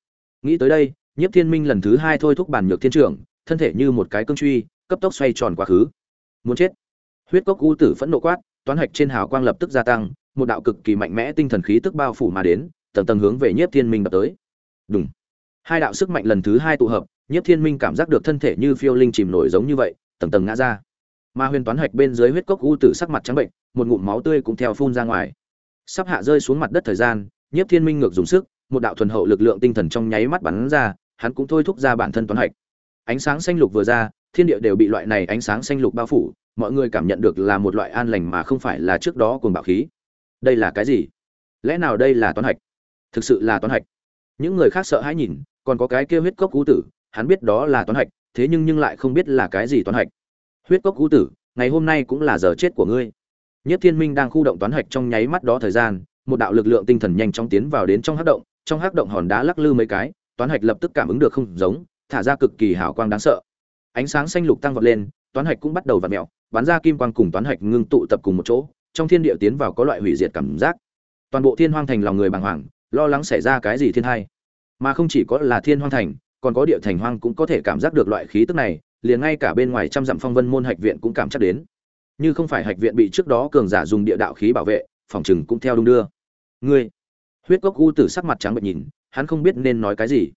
Nghĩ tới đây, Nhiếp Thiên Minh lần thứ hai thôi thúc bản nhược thiên trưởng, thân thể như một cái cương truy, cấp tốc xoay tròn quá khứ. Muốn chết. Huyết cốc u tử phẫn nộ quát, toán hạch trên hào quang lập tức gia tăng, một đạo cực kỳ mạnh mẽ tinh thần khí tức bao phủ mà đến, tầng tầng hướng về Nhiếp Thiên Minh đập tới. Đùng. Hai đạo sức mạnh lần thứ hai tụ hợp nhất thiên minh cảm giác được thân thể như phiêu linh chìm nổi giống như vậy tầng tầng ngã ra. Mà huyền toán hạch bên dưới huyết cốc u tử sắc mặt trắng bệnh một ngụm máu tươi cũng theo phun ra ngoài. Sắp hạ rơi xuống mặt đất thời gian nhất thiên minh ngược dùng sức một đạo thuần hậu lực lượng tinh thần trong nháy mắt bắn ra hắn cũng thôi thúc ra bản thân toán hạch. Ánh sáng xanh lục vừa ra thiên địa đều bị loại này ánh sáng xanh lục bao phủ mọi người cảm nhận được là một loại an lành mà không phải là trước đó cuồng bạo khí đây là cái gì? Lẽ nào đây là toán hạch? Thực sự là toán hạch. Những người khác sợ hãi nhìn, còn có cái kia huyết cốc cú tử, hắn biết đó là toán hạch, thế nhưng nhưng lại không biết là cái gì toán hạch. Huyết cốc cú tử, ngày hôm nay cũng là giờ chết của ngươi. Nhất thiên minh đang khu động toán hạch trong nháy mắt đó thời gian, một đạo lực lượng tinh thần nhanh chóng tiến vào đến trong hắc động, trong hắc động hòn đá lắc lư mấy cái, toán hạch lập tức cảm ứng được không giống, thả ra cực kỳ hào quang đáng sợ. Ánh sáng xanh lục tăng vọt lên, toán hạch cũng bắt đầu vặn mẹo bắn ra kim quang cùng toán hạch ngưng tụ tập cùng một chỗ trong thiên địa tiến vào có loại hủy diệt cảm giác. Toàn bộ thiên hoang thành lòng người bàng hoàng, lo lắng xảy ra cái gì thiên hai mà không chỉ có là thiên hoang thành, còn có địa thành hoang cũng có thể cảm giác được loại khí tức này, liền ngay cả bên ngoài trăm dặm phong vân môn hạch viện cũng cảm chắc đến. Như không phải hạch viện bị trước đó cường giả dùng địa đạo khí bảo vệ, phòng chừng cũng theo đung đưa. Ngươi, huyết cốc u tử sắc mặt trắng bệch nhìn, hắn không biết nên nói cái gì.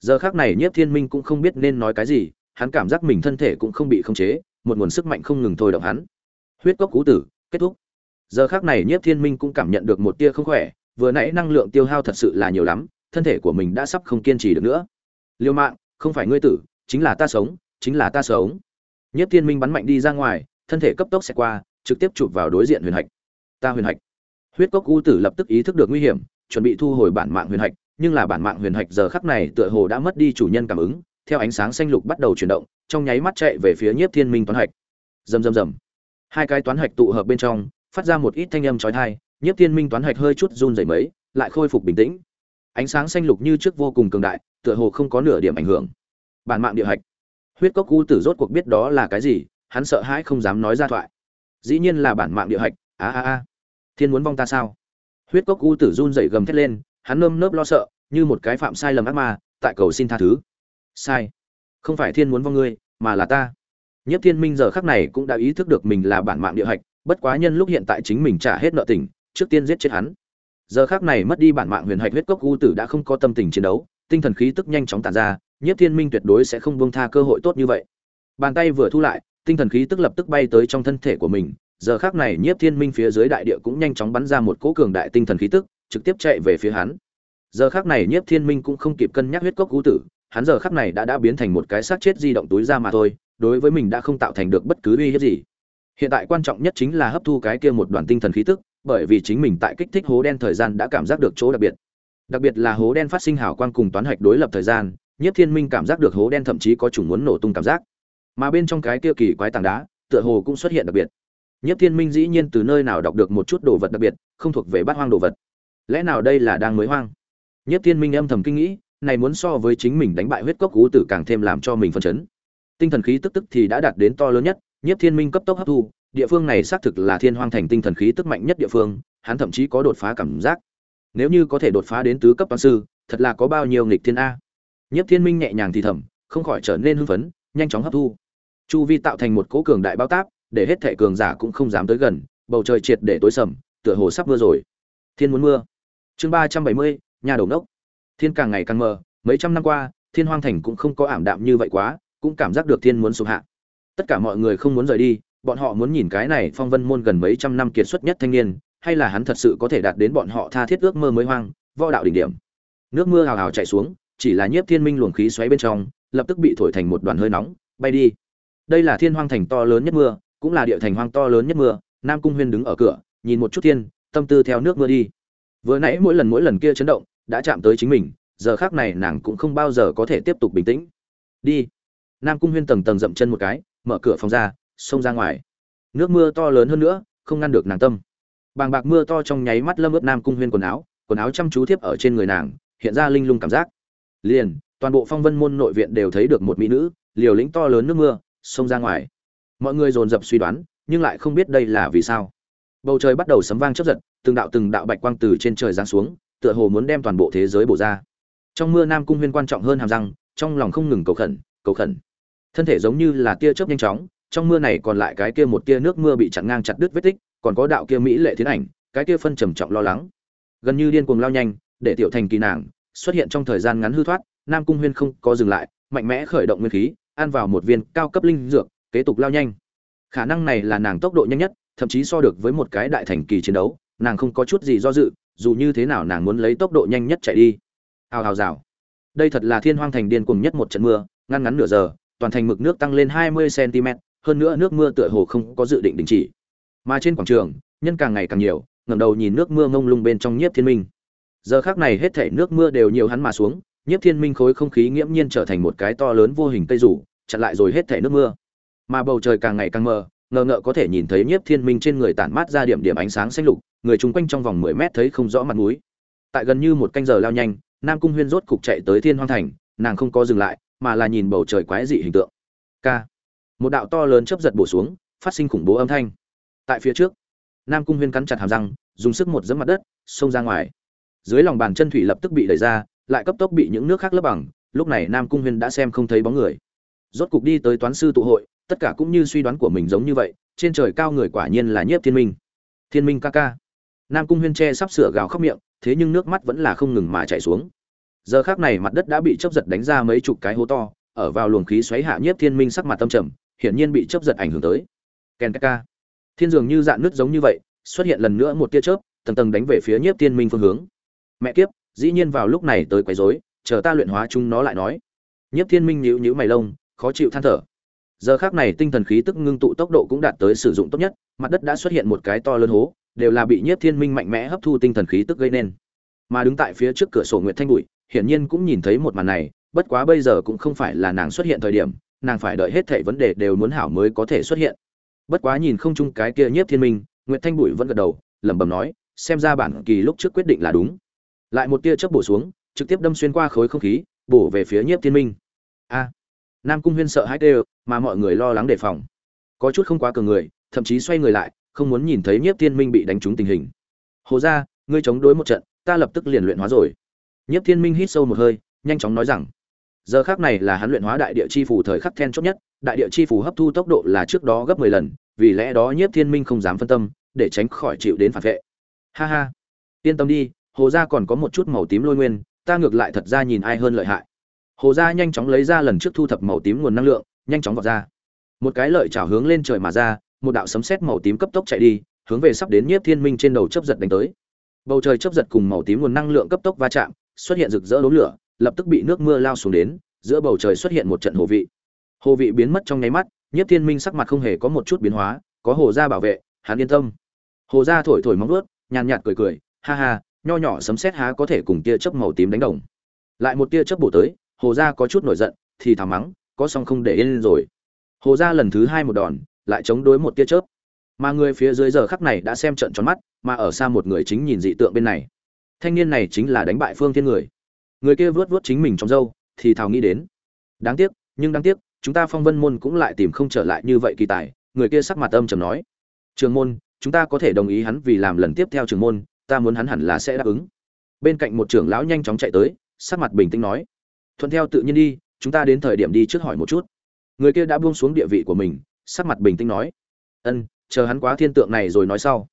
Giờ khác này nhiếp thiên minh cũng không biết nên nói cái gì, hắn cảm giác mình thân thể cũng không bị khống chế, một nguồn sức mạnh không ngừng thôi động hắn. Huyết cốc u tử, kết thúc giờ khác này nhiếp thiên minh cũng cảm nhận được một tia không khỏe, vừa nãy năng lượng tiêu hao thật sự là nhiều lắm, thân thể của mình đã sắp không kiên trì được nữa. Liêu mạng, không phải ngươi tử, chính là ta sống, chính là ta sống. Nhiếp thiên minh bắn mạnh đi ra ngoài, thân thể cấp tốc xẹt qua, trực tiếp chụp vào đối diện huyền hạch. Ta huyền hạch. Huyết cốc u tử lập tức ý thức được nguy hiểm, chuẩn bị thu hồi bản mạng huyền hạch, nhưng là bản mạng huyền hạch giờ khắc này tựa hồ đã mất đi chủ nhân cảm ứng, theo ánh sáng xanh lục bắt đầu chuyển động, trong nháy mắt chạy về phía nhiếp thiên minh toán hạch. Rầm rầm rầm. Hai cái toán hạch tụ hợp bên trong phát ra một ít thanh âm chói tai, nhiếp thiên minh toán hạch hơi chút run rẩy mấy, lại khôi phục bình tĩnh. Ánh sáng xanh lục như trước vô cùng cường đại, tựa hồ không có nửa điểm ảnh hưởng. Bản mạng địa hạch. Huyết cốc u tử rốt cuộc biết đó là cái gì, hắn sợ hãi không dám nói ra thoại. Dĩ nhiên là bản mạng địa hạch, a a a. Thiên muốn vong ta sao? Huyết cốc u tử run rẩy gầm thét lên, hắn nơm nớp lo sợ, như một cái phạm sai lầm ác ma, tại cầu xin tha thứ. Sai. Không phải thiên muốn vong ngươi, mà là ta. Nhất thiên minh giờ khắc này cũng đã ý thức được mình là bản mạng địa hạch bất quá nhân lúc hiện tại chính mình trả hết nợ tình, trước tiên giết chết hắn. Giờ khắc này mất đi bản mạng huyền hạch huyết cốc u tử đã không có tâm tình chiến đấu, tinh thần khí tức nhanh chóng tàn ra, Nhiếp thiên minh tuyệt đối sẽ không buông tha cơ hội tốt như vậy. Bàn tay vừa thu lại, tinh thần khí tức lập tức bay tới trong thân thể của mình, giờ khắc này nhiếp thiên minh phía dưới đại địa cũng nhanh chóng bắn ra một cỗ cường đại tinh thần khí tức, trực tiếp chạy về phía hắn. Giờ khắc này nhiếp thiên minh cũng không kịp cân nhắc huyết cốc u tử, hắn giờ khắc này đã đã biến thành một cái xác chết di động túi ra mà thôi, đối với mình đã không tạo thành được bất cứ uy hiếp gì hiện tại quan trọng nhất chính là hấp thu cái kia một đoàn tinh thần khí tức, bởi vì chính mình tại kích thích hố đen thời gian đã cảm giác được chỗ đặc biệt. Đặc biệt là hố đen phát sinh hào quang cùng toán hạch đối lập thời gian Nhất thiên minh cảm giác được hố đen thậm chí có chủng muốn nổ tung cảm giác. Mà bên trong cái kia kỳ quái tảng đá, tựa hồ cũng xuất hiện đặc biệt. Nhất thiên minh dĩ nhiên từ nơi nào đọc được một chút đồ vật đặc biệt, không thuộc về bát hoang đồ vật. Lẽ nào đây là đang mới hoang? Nhất thiên minh âm thầm kinh nghĩ, này muốn so với chính mình đánh bại huyết cốc cú tử càng thêm làm cho mình phân chấn. Tinh thần khí tức tức thì đã đạt đến to lớn nhất nhất thiên minh cấp tốc hấp thu, địa phương này xác thực là thiên hoang thành tinh thần khí tức mạnh nhất địa phương, hắn thậm chí có đột phá cảm giác. Nếu như có thể đột phá đến tứ cấp toán sư, thật là có bao nhiêu nghịch thiên a. Nhất thiên minh nhẹ nhàng thì thầm, không khỏi trở nên hưng phấn, nhanh chóng hấp thu. Chu vi tạo thành một cố cường đại bao táp, để hết thể cường giả cũng không dám tới gần, bầu trời triệt để tối sầm, tựa hồ sắp mưa rồi. Thiên muốn mưa. Chương ba trăm bảy mươi, nhà đầu đốc thiên càng ngày càng mờ, mấy trăm năm qua, thiên hoang thành cũng không có ảm đạm như vậy quá, cũng cảm giác được thiên muốn sụp hạ tất cả mọi người không muốn rời đi, bọn họ muốn nhìn cái này phong vân môn gần mấy trăm năm kiệt xuất nhất thanh niên, hay là hắn thật sự có thể đạt đến bọn họ tha thiết ước mơ mới hoang, võ đạo đỉnh điểm. Nước mưa hào hào chạy xuống, chỉ là nhiếp thiên minh luồng khí xoáy bên trong, lập tức bị thổi thành một đoàn hơi nóng, bay đi. Đây là thiên hoang thành to lớn nhất mưa, cũng là địa thành hoang to lớn nhất mưa, nam cung huyên đứng ở cửa, nhìn một chút thiên, tâm tư theo nước mưa đi. Vừa nãy mỗi lần mỗi lần kia chấn động, đã chạm tới chính mình, giờ khác này nàng cũng không bao giờ có thể tiếp tục bình tĩnh. Đi. Nam cung huyên tầng tầng dậm chân một cái mở cửa phòng ra, xông ra ngoài. Nước mưa to lớn hơn nữa, không ngăn được nàng tâm. Bàng bạc mưa to trong nháy mắt lâm ướt nam cung huyên quần áo quần áo chăm chú thiếp ở trên người nàng, hiện ra linh lung cảm giác. Liền, toàn bộ phong vân môn nội viện đều thấy được một mỹ nữ, liều lĩnh to lớn nước mưa, xông ra ngoài. Mọi người dồn dập suy đoán, nhưng lại không biết đây là vì sao. Bầu trời bắt đầu sấm vang chớp giật, từng đạo từng đạo bạch quang từ trên trời giáng xuống, tựa hồ muốn đem toàn bộ thế giới bổ ra. Trong mưa nam cung huyên quan trọng hơn hàm răng, trong lòng không ngừng cầu khẩn cầu khẩn thân thể giống như là tia chớp nhanh chóng, trong mưa này còn lại cái kia một tia nước mưa bị chặn ngang chặt đứt vết tích, còn có đạo kia mỹ lệ thiến ảnh, cái kia phân trầm trọng lo lắng. Gần như điên cuồng lao nhanh, để tiểu thành kỳ nàng xuất hiện trong thời gian ngắn hư thoát, nam cung huyên không có dừng lại, mạnh mẽ khởi động nguyên khí, ăn vào một viên cao cấp linh dược, kế tục lao nhanh. Khả năng này là nàng tốc độ nhanh nhất, thậm chí so được với một cái đại thành kỳ chiến đấu, nàng không có chút gì do dự, dù như thế nào nàng muốn lấy tốc độ nhanh nhất chạy đi. Hào hào rào. Đây thật là thiên hoang thành điên cuồng nhất một trận mưa, ngăn ngắn nửa giờ toàn thành mực nước tăng lên 20 cm, hơn nữa nước mưa tựa hồ không có dự định đình chỉ. Mà trên quảng trường, nhân càng ngày càng nhiều, ngẩng đầu nhìn nước mưa ngông lung bên trong nhiếp thiên minh. Giờ khắc này hết thảy nước mưa đều nhiều hắn mà xuống, nhiếp thiên minh khối không khí nghiễm nhiên trở thành một cái to lớn vô hình cây rủ, chặn lại rồi hết thảy nước mưa. Mà bầu trời càng ngày càng mờ, ngờ ngợ có thể nhìn thấy nhiếp thiên minh trên người tản mát ra điểm điểm ánh sáng xanh lục, người chung quanh trong vòng mười mét thấy không rõ mặt mũi. Tại gần như một canh giờ lao nhanh, nam cung huyên rốt cục chạy tới thiên hoang thành, nàng không có dừng lại mà là nhìn bầu trời quái dị hình tượng. K. Một đạo to lớn chớp giật bổ xuống, phát sinh khủng bố âm thanh. Tại phía trước, nam cung huyên cắn chặt hàm răng, dùng sức một dẫm mặt đất, xông ra ngoài. Dưới lòng bàn chân thủy lập tức bị đẩy ra, lại cấp tốc bị những nước khác lấp bằng, lúc này nam cung huyên đã xem không thấy bóng người. Rốt cục đi tới toán sư tụ hội, tất cả cũng như suy đoán của mình giống như vậy, trên trời cao người quả nhiên là nhiếp thiên minh. Thiên minh ca ca. Nam cung huyên che sắp sửa gào khóc miệng, thế nhưng nước mắt vẫn là không ngừng mà chảy xuống giờ khác này mặt đất đã bị chấp giật đánh ra mấy chục cái hố to, ở vào luồng khí xoáy hạ nhiếp thiên minh sắc mặt tâm trầm, hiển nhiên bị chấp giật ảnh hưởng tới. Ken ka thiên dường như dạn nước giống như vậy, xuất hiện lần nữa một tia chớp, tầng tầng đánh về phía nhiếp thiên minh phương hướng. Mẹ kiếp, dĩ nhiên vào lúc này tới quấy rối, chờ ta luyện hóa chúng nó lại nói. Nhiếp thiên minh nhíu nhíu mày lông, khó chịu than thở. Giờ khác này tinh thần khí tức ngưng tụ tốc độ cũng đạt tới sử dụng tốt nhất, mặt đất đã xuất hiện một cái to lớn hố, đều là bị nhiếp thiên minh mạnh mẽ hấp thu tinh thần khí tức gây nên. Mà đứng tại phía trước cửa sổ nguyệt thanh bụi hiển nhiên cũng nhìn thấy một màn này, bất quá bây giờ cũng không phải là nàng xuất hiện thời điểm, nàng phải đợi hết thảy vấn đề đều muốn hảo mới có thể xuất hiện. Bất quá nhìn không chung cái kia nhiếp thiên minh, nguyệt thanh bụi vẫn gật đầu, lẩm bẩm nói, xem ra bản kỳ lúc trước quyết định là đúng. Lại một tia chớp bổ xuống, trực tiếp đâm xuyên qua khối không khí, bổ về phía nhiếp thiên minh. A, nam cung huyên sợ hãi đều mà mọi người lo lắng đề phòng. Có chút không quá cường người, thậm chí xoay người lại, không muốn nhìn thấy nhiếp thiên minh bị đánh trúng tình hình. Hồ ra ngươi chống đối một trận, ta lập tức liền luyện hóa rồi nhiếp thiên minh hít sâu một hơi, nhanh chóng nói rằng, giờ khắc này là hắn luyện hóa đại địa chi Phù thời khắc then chốt nhất, đại địa chi Phù hấp thu tốc độ là trước đó gấp mười lần, vì lẽ đó nhiếp thiên minh không dám phân tâm, để tránh khỏi chịu đến phản vệ. Ha ha, yên tâm đi, hồ gia còn có một chút màu tím lôi nguyên, ta ngược lại thật ra nhìn ai hơn lợi hại. Hồ gia nhanh chóng lấy ra lần trước thu thập màu tím nguồn năng lượng, nhanh chóng vọt ra. Một cái lợi chảo hướng lên trời mà ra, một đạo sấm sét màu tím cấp tốc chạy đi, hướng về sắp đến nhiếp thiên minh trên đầu chớp giật đánh tới. Bầu trời chớp giật cùng màu tím nguồn năng lượng cấp tốc va chạm xuất hiện rực rỡ đốm lửa, lập tức bị nước mưa lao xuống đến, giữa bầu trời xuất hiện một trận hồ vị. Hồ vị biến mất trong nháy mắt, nhiếp thiên minh sắc mặt không hề có một chút biến hóa, có hồ gia bảo vệ, hắn yên tâm. Hồ gia thổi thổi móng vuốt, nhàn nhạt cười cười, ha ha, nho nhỏ sấm sét há có thể cùng tia chớp màu tím đánh đồng. Lại một tia chớp bổ tới, hồ gia có chút nổi giận, thì thầm mắng, có xong không để yên rồi. Hồ gia lần thứ hai một đòn, lại chống đối một tia chớp. Mà người phía dưới giờ khắc này đã xem trận tròn mắt, mà ở xa một người chính nhìn dị tượng bên này thanh niên này chính là đánh bại phương thiên người. Người kia vớt vớt chính mình trong dâu thì thào nghĩ đến. Đáng tiếc, nhưng đáng tiếc, chúng ta phong vân môn cũng lại tìm không trở lại như vậy kỳ tài, người kia sắc mặt âm trầm nói. Trường môn, chúng ta có thể đồng ý hắn vì làm lần tiếp theo trường môn, ta muốn hắn hẳn là sẽ đáp ứng. Bên cạnh một trưởng lão nhanh chóng chạy tới, sắc mặt bình tĩnh nói. Thuận theo tự nhiên đi, chúng ta đến thời điểm đi trước hỏi một chút. Người kia đã buông xuống địa vị của mình, sắc mặt bình tĩnh nói. Ân, chờ hắn quá thiên tượng này rồi nói sau.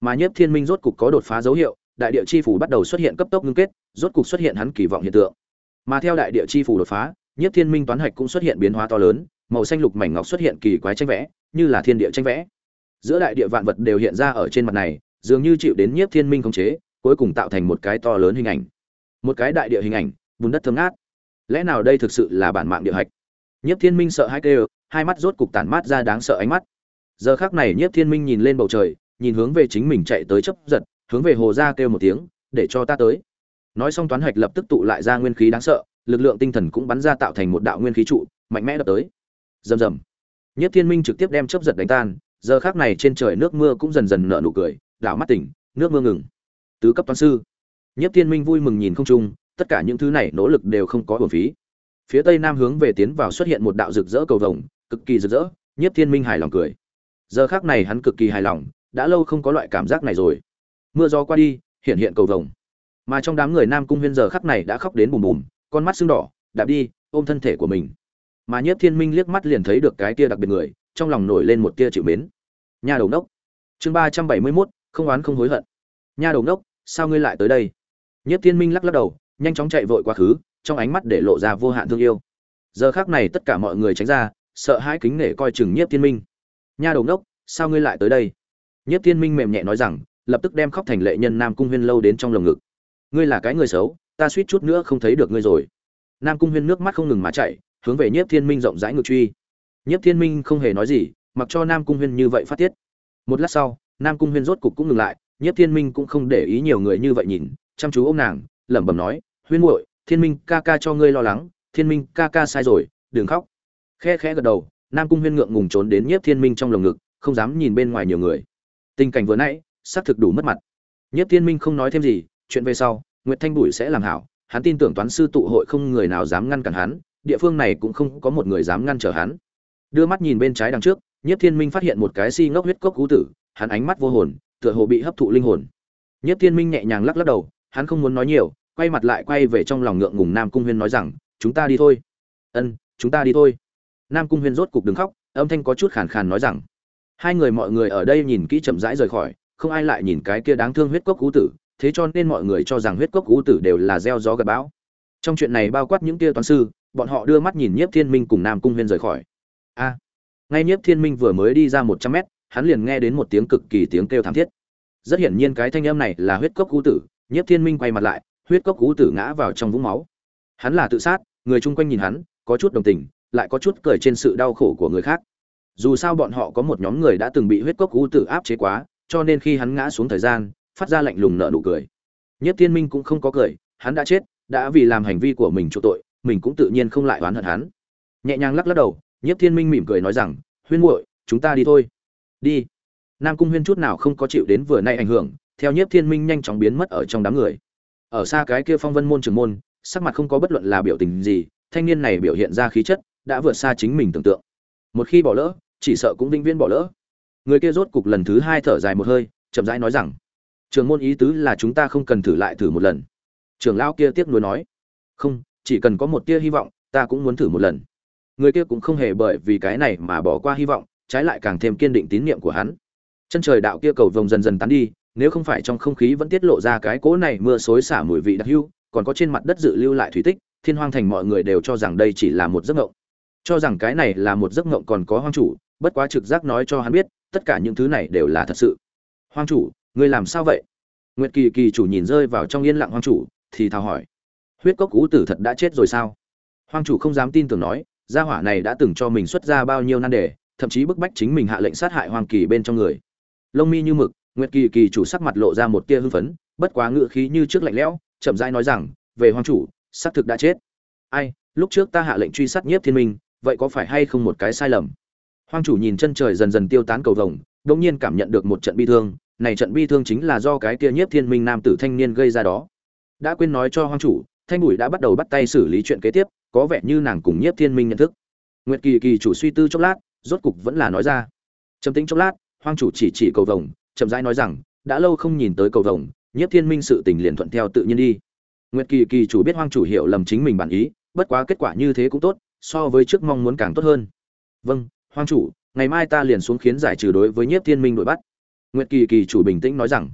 Mà nhất thiên minh rốt cục có đột phá dấu hiệu đại địa chi phủ bắt đầu xuất hiện cấp tốc ngưng kết, rốt cục xuất hiện hắn kỳ vọng hiện tượng. Mà theo đại địa chi phủ đột phá, nhiếp thiên minh toán hạch cũng xuất hiện biến hóa to lớn, màu xanh lục mảnh ngọc xuất hiện kỳ quái tranh vẽ, như là thiên địa tranh vẽ. Giữa đại địa vạn vật đều hiện ra ở trên mặt này, dường như chịu đến nhiếp thiên minh khống chế, cuối cùng tạo thành một cái to lớn hình ảnh. Một cái đại địa hình ảnh, bùn đất thơm ngát. Lẽ nào đây thực sự là bản mạng địa hạch? Nhiếp thiên minh sợ hãi kêu, hai mắt rốt cục tản mát ra đáng sợ ánh mắt. Giờ khắc này nhiếp thiên minh nhìn lên bầu trời, nhìn hướng về chính mình chạy tới chớp giật hướng về hồ ra kêu một tiếng, để cho ta tới. Nói xong toán hạch lập tức tụ lại ra nguyên khí đáng sợ, lực lượng tinh thần cũng bắn ra tạo thành một đạo nguyên khí trụ, mạnh mẽ đập tới. Rầm rầm. Nhất thiên minh trực tiếp đem chấp giật đánh tan, giờ khác này trên trời nước mưa cũng dần dần nở nụ cười, đảo mắt tỉnh, nước mưa ngừng. Tứ cấp toán sư. Nhất thiên minh vui mừng nhìn không trung, tất cả những thứ này nỗ lực đều không có hồn phí. Phía tây nam hướng về tiến vào xuất hiện một đạo rực rỡ cầu vồng, cực kỳ rực rỡ nhất thiên minh hài lòng cười. Giờ khác này hắn cực kỳ hài lòng, đã lâu không có loại cảm giác này rồi mưa gió qua đi, hiện hiện cầu vồng. Mà trong đám người nam cung huyên giờ khắc này đã khóc đến bùm bùm, con mắt sưng đỏ, đạp đi, ôm thân thể của mình. Mà nhất thiên minh liếc mắt liền thấy được cái tia đặc biệt người, trong lòng nổi lên một tia chịu mến. Nhà đầu nốc chương ba trăm bảy mươi mốt, không oán không hối hận. Nhà đầu nốc sao ngươi lại tới đây? Nhất thiên minh lắc lắc đầu, nhanh chóng chạy vội quá khứ, trong ánh mắt để lộ ra vô hạn thương yêu. Giờ khác này tất cả mọi người tránh ra, sợ hãi kính nể coi chừng nhiếp thiên minh. Nha đầu nốc sao ngươi lại tới đây? Nhiếp thiên minh mềm nhẹ nói rằng lập tức đem khóc thành lệ nhân nam cung huyên lâu đến trong lồng ngực. Ngươi là cái người xấu, ta suýt chút nữa không thấy được ngươi rồi. Nam cung huyên nước mắt không ngừng mà chạy hướng về nhiếp thiên minh rộng rãi ngược truy. Nhiếp thiên minh không hề nói gì, mặc cho nam cung huyên như vậy phát tiết. Một lát sau, nam cung huyên rốt cục cũng ngừng lại, nhiếp thiên minh cũng không để ý nhiều người như vậy nhìn, chăm chú ô m nàng, lẩm bẩm nói, huyên muội, thiên minh ca ca cho ngươi lo lắng, thiên minh ca ca sai rồi, đừng khóc. Khe khẽ gật đầu, nam cung huyên ngượng ngùng trốn đến nhiếp thiên minh trong lồng ngực, không dám nhìn bên ngoài nhiều người. Tình cảnh vừa nãy xác thực đủ mất mặt Nhất thiên minh không nói thêm gì chuyện về sau Nguyệt Thanh Bùi sẽ làm hảo, hắn tin tưởng toán sư tụ hội không người nào dám ngăn cản hắn, địa phương này cũng không có một người dám ngăn trở hắn. Đưa mắt nhìn bên trái đằng trước, Nhất Thiên Minh phát hiện một cái si ngốc huyết cốc cú tử, hắn ánh mắt vô hồn, tựa hồ bị hấp thụ linh hồn. Nhất Thiên Minh nhẹ nhàng lắc lắc đầu, hắn không muốn nói nhiều, quay mặt lại quay về trong lòng ngượng ngùng Nam Cung Huyên nói rằng, "Chúng ta đi thôi." "Ân, chúng ta đi thôi." Nam Cung Huyên rốt cục đừng khóc, âm thanh có chút khàn khàn nói rằng. Hai người mọi người ở đây nhìn kỹ chậm rãi rời khỏi, không ai lại nhìn cái kia đáng thương huyết cốc cú tử, thế cho nên mọi người cho rằng huyết cốc cú tử đều là gieo gió gặp bão. Trong chuyện này bao quát những kia toán sư, bọn họ đưa mắt nhìn nhiếp thiên minh cùng nam cung huyên rời khỏi. A, ngay nhiếp thiên minh vừa mới đi ra một trăm mét, hắn liền nghe đến một tiếng cực kỳ tiếng kêu thảm thiết. Rất hiển nhiên cái thanh âm này là huyết cốc cú tử, nhiếp thiên minh quay mặt lại, huyết cốc cú tử ngã vào trong vũng máu. Hắn là tự sát, người chung quanh nhìn hắn, có chút đồng tình, lại có chút cười trên sự đau khổ của người khác. Dù sao bọn họ có một nhóm người đã từng bị huyết cốc cú tử áp chế quá cho nên khi hắn ngã xuống thời gian, phát ra lạnh lùng nợ nụ cười. Nhất thiên minh cũng không có cười, hắn đã chết, đã vì làm hành vi của mình chỗ tội, mình cũng tự nhiên không lại oán hận hắn. Nhẹ nhàng lắc lắc đầu, nhất thiên minh mỉm cười nói rằng, huyên muội, chúng ta đi thôi. Đi. Nam cung huyên chút nào không có chịu đến vừa nay ảnh hưởng, theo nhất thiên minh nhanh chóng biến mất ở trong đám người. Ở xa cái kia phong vân môn trường môn, sắc mặt không có bất luận là biểu tình gì, thanh niên này biểu hiện ra khí chất, đã vượt xa chính mình tưởng tượng. Một khi bỏ lỡ, chỉ sợ cũng vĩnh viễn bỏ lỡ người kia rốt cục lần thứ hai thở dài một hơi, chậm rãi nói rằng, trường môn ý tứ là chúng ta không cần thử lại thử một lần. Trường lão kia tiếc nuối nói, không, chỉ cần có một tia hy vọng, ta cũng muốn thử một lần. Người kia cũng không hề bởi vì cái này mà bỏ qua hy vọng, trái lại càng thêm kiên định tín nhiệm của hắn. Chân trời đạo kia cầu vồng dần dần tán đi, nếu không phải trong không khí vẫn tiết lộ ra cái cỗ này mưa xối xả mùi vị đặc hưu còn có trên mặt đất dự lưu lại thủy tích, thiên hoang thành mọi người đều cho rằng đây chỉ là một giấc ngộng cho rằng cái này là một giấc ngộng còn có hoang chủ bất quá trực giác nói cho hắn biết, tất cả những thứ này đều là thật sự. Hoang chủ, ngươi làm sao vậy? Nguyệt kỳ kỳ chủ nhìn rơi vào trong yên lặng hoang chủ, thì thào hỏi. Huyết cốc cú tử thật đã chết rồi sao? Hoang chủ không dám tin tưởng nói, gia hỏa này đã từng cho mình xuất ra bao nhiêu nan đề, thậm chí bức bách chính mình hạ lệnh sát hại hoàng kỳ bên trong người. Lông mi như mực, nguyệt kỳ kỳ chủ sắc mặt lộ ra một tia hưng phấn, bất quá ngự khí như trước lạnh lẽo, chậm rãi nói rằng, về hoàng chủ, xác thực đã chết. Ai, lúc trước ta hạ lệnh truy sát nhiếp thiên minh, vậy có phải hay không một cái sai lầm? Hoang chủ nhìn chân trời dần dần tiêu tán cầu vồng, đột nhiên cảm nhận được một trận bi thương, này trận bi thương chính là do cái kia Nhiếp Thiên Minh nam tử thanh niên gây ra đó. Đã quên nói cho hoang chủ, Thanh Bùi đã bắt đầu bắt tay xử lý chuyện kế tiếp, có vẻ như nàng cùng Nhiếp Thiên Minh nhận thức. Nguyệt Kỳ Kỳ chủ suy tư chốc lát, rốt cục vẫn là nói ra. Trầm tĩnh chốc lát, hoang chủ chỉ chỉ cầu vồng, chậm rãi nói rằng, đã lâu không nhìn tới cầu vồng, Nhiếp Thiên Minh sự tình liền thuận theo tự nhiên đi. Nguyệt Kỳ Kỳ chủ biết hoang chủ hiểu lầm chính mình bản ý, bất quá kết quả như thế cũng tốt, so với trước mong muốn càng tốt hơn. Vâng, hoang chủ, ngày mai ta liền xuống khiến giải trừ đối với nhiếp thiên minh đuổi bắt. Nguyệt kỳ kỳ chủ bình tĩnh nói rằng,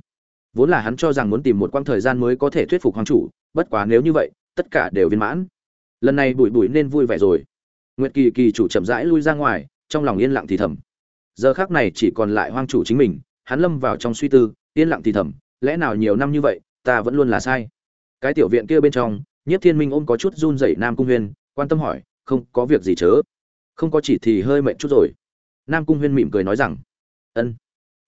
vốn là hắn cho rằng muốn tìm một quãng thời gian mới có thể thuyết phục hoang chủ, bất quá nếu như vậy, tất cả đều viên mãn. Lần này bụi bụi nên vui vẻ rồi. Nguyệt kỳ kỳ chủ chậm rãi lui ra ngoài, trong lòng yên lặng thì thầm. Giờ khác này chỉ còn lại hoang chủ chính mình, hắn lâm vào trong suy tư, yên lặng thì thầm, lẽ nào nhiều năm như vậy, ta vẫn luôn là sai? Cái tiểu viện kia bên trong, nhiếp thiên minh ôm có chút run rẩy nam cung huyên, quan tâm hỏi, không có việc gì chớ? Không có chỉ thì hơi mệt chút rồi. Nam cung huyên mỉm cười nói rằng, ân.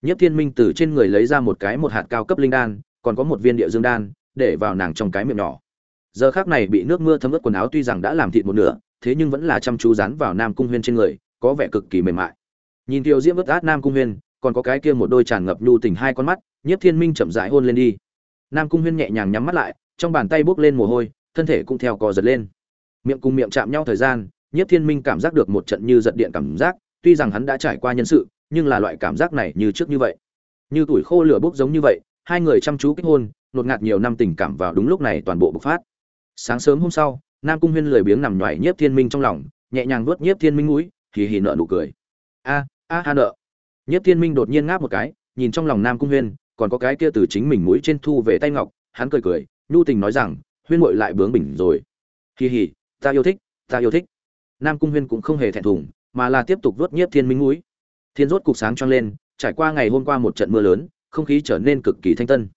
Nhất thiên minh từ trên người lấy ra một cái một hạt cao cấp linh đan, còn có một viên địa dương đan, để vào nàng trong cái miệng nhỏ. Giờ khác này bị nước mưa thấm ướt quần áo tuy rằng đã làm thịt một nửa, thế nhưng vẫn là chăm chú dán vào nam cung huyên trên người, có vẻ cực kỳ mềm mại. Nhìn tiêu diễm ướt át nam cung huyên, còn có cái kia một đôi tràn ngập nhu tình hai con mắt nhất thiên minh chậm rãi hôn lên đi. Nam cung huyên nhẹ nhàng nhắm mắt lại, trong bàn tay bốc lên mồ hôi, thân thể cũng theo cò giật lên. Miệng cùng miệng chạm nhau thời gian Nhiếp Thiên Minh cảm giác được một trận như giật điện cảm giác, tuy rằng hắn đã trải qua nhân sự, nhưng là loại cảm giác này như trước như vậy. Như tuổi khô lửa bốc giống như vậy, hai người chăm chú kết hôn, nột ngạt nhiều năm tình cảm vào đúng lúc này toàn bộ bộc phát. Sáng sớm hôm sau, Nam Cung Huyên lười biếng nằm nhòi Nhiếp Thiên Minh trong lòng, nhẹ nhàng vuốt Nhiếp Thiên Minh mũi, hì hì nở nụ cười. A, a ha nợ. Nhiếp Thiên Minh đột nhiên ngáp một cái, nhìn trong lòng Nam Cung Huyên, còn có cái kia từ chính mình mũi trên thu về tay ngọc, hắn cười cười, nhu tình nói rằng, Huyên muội lại bướng bỉnh rồi. Hì hì, ta yêu thích, ta yêu thích nam cung huyên cũng không hề thẹn thùng, mà là tiếp tục vớt nhiếp thiên minh mũi thiên rốt cục sáng trăng lên, trải qua ngày hôm qua một trận mưa lớn, không khí trở nên cực kỳ thanh tân.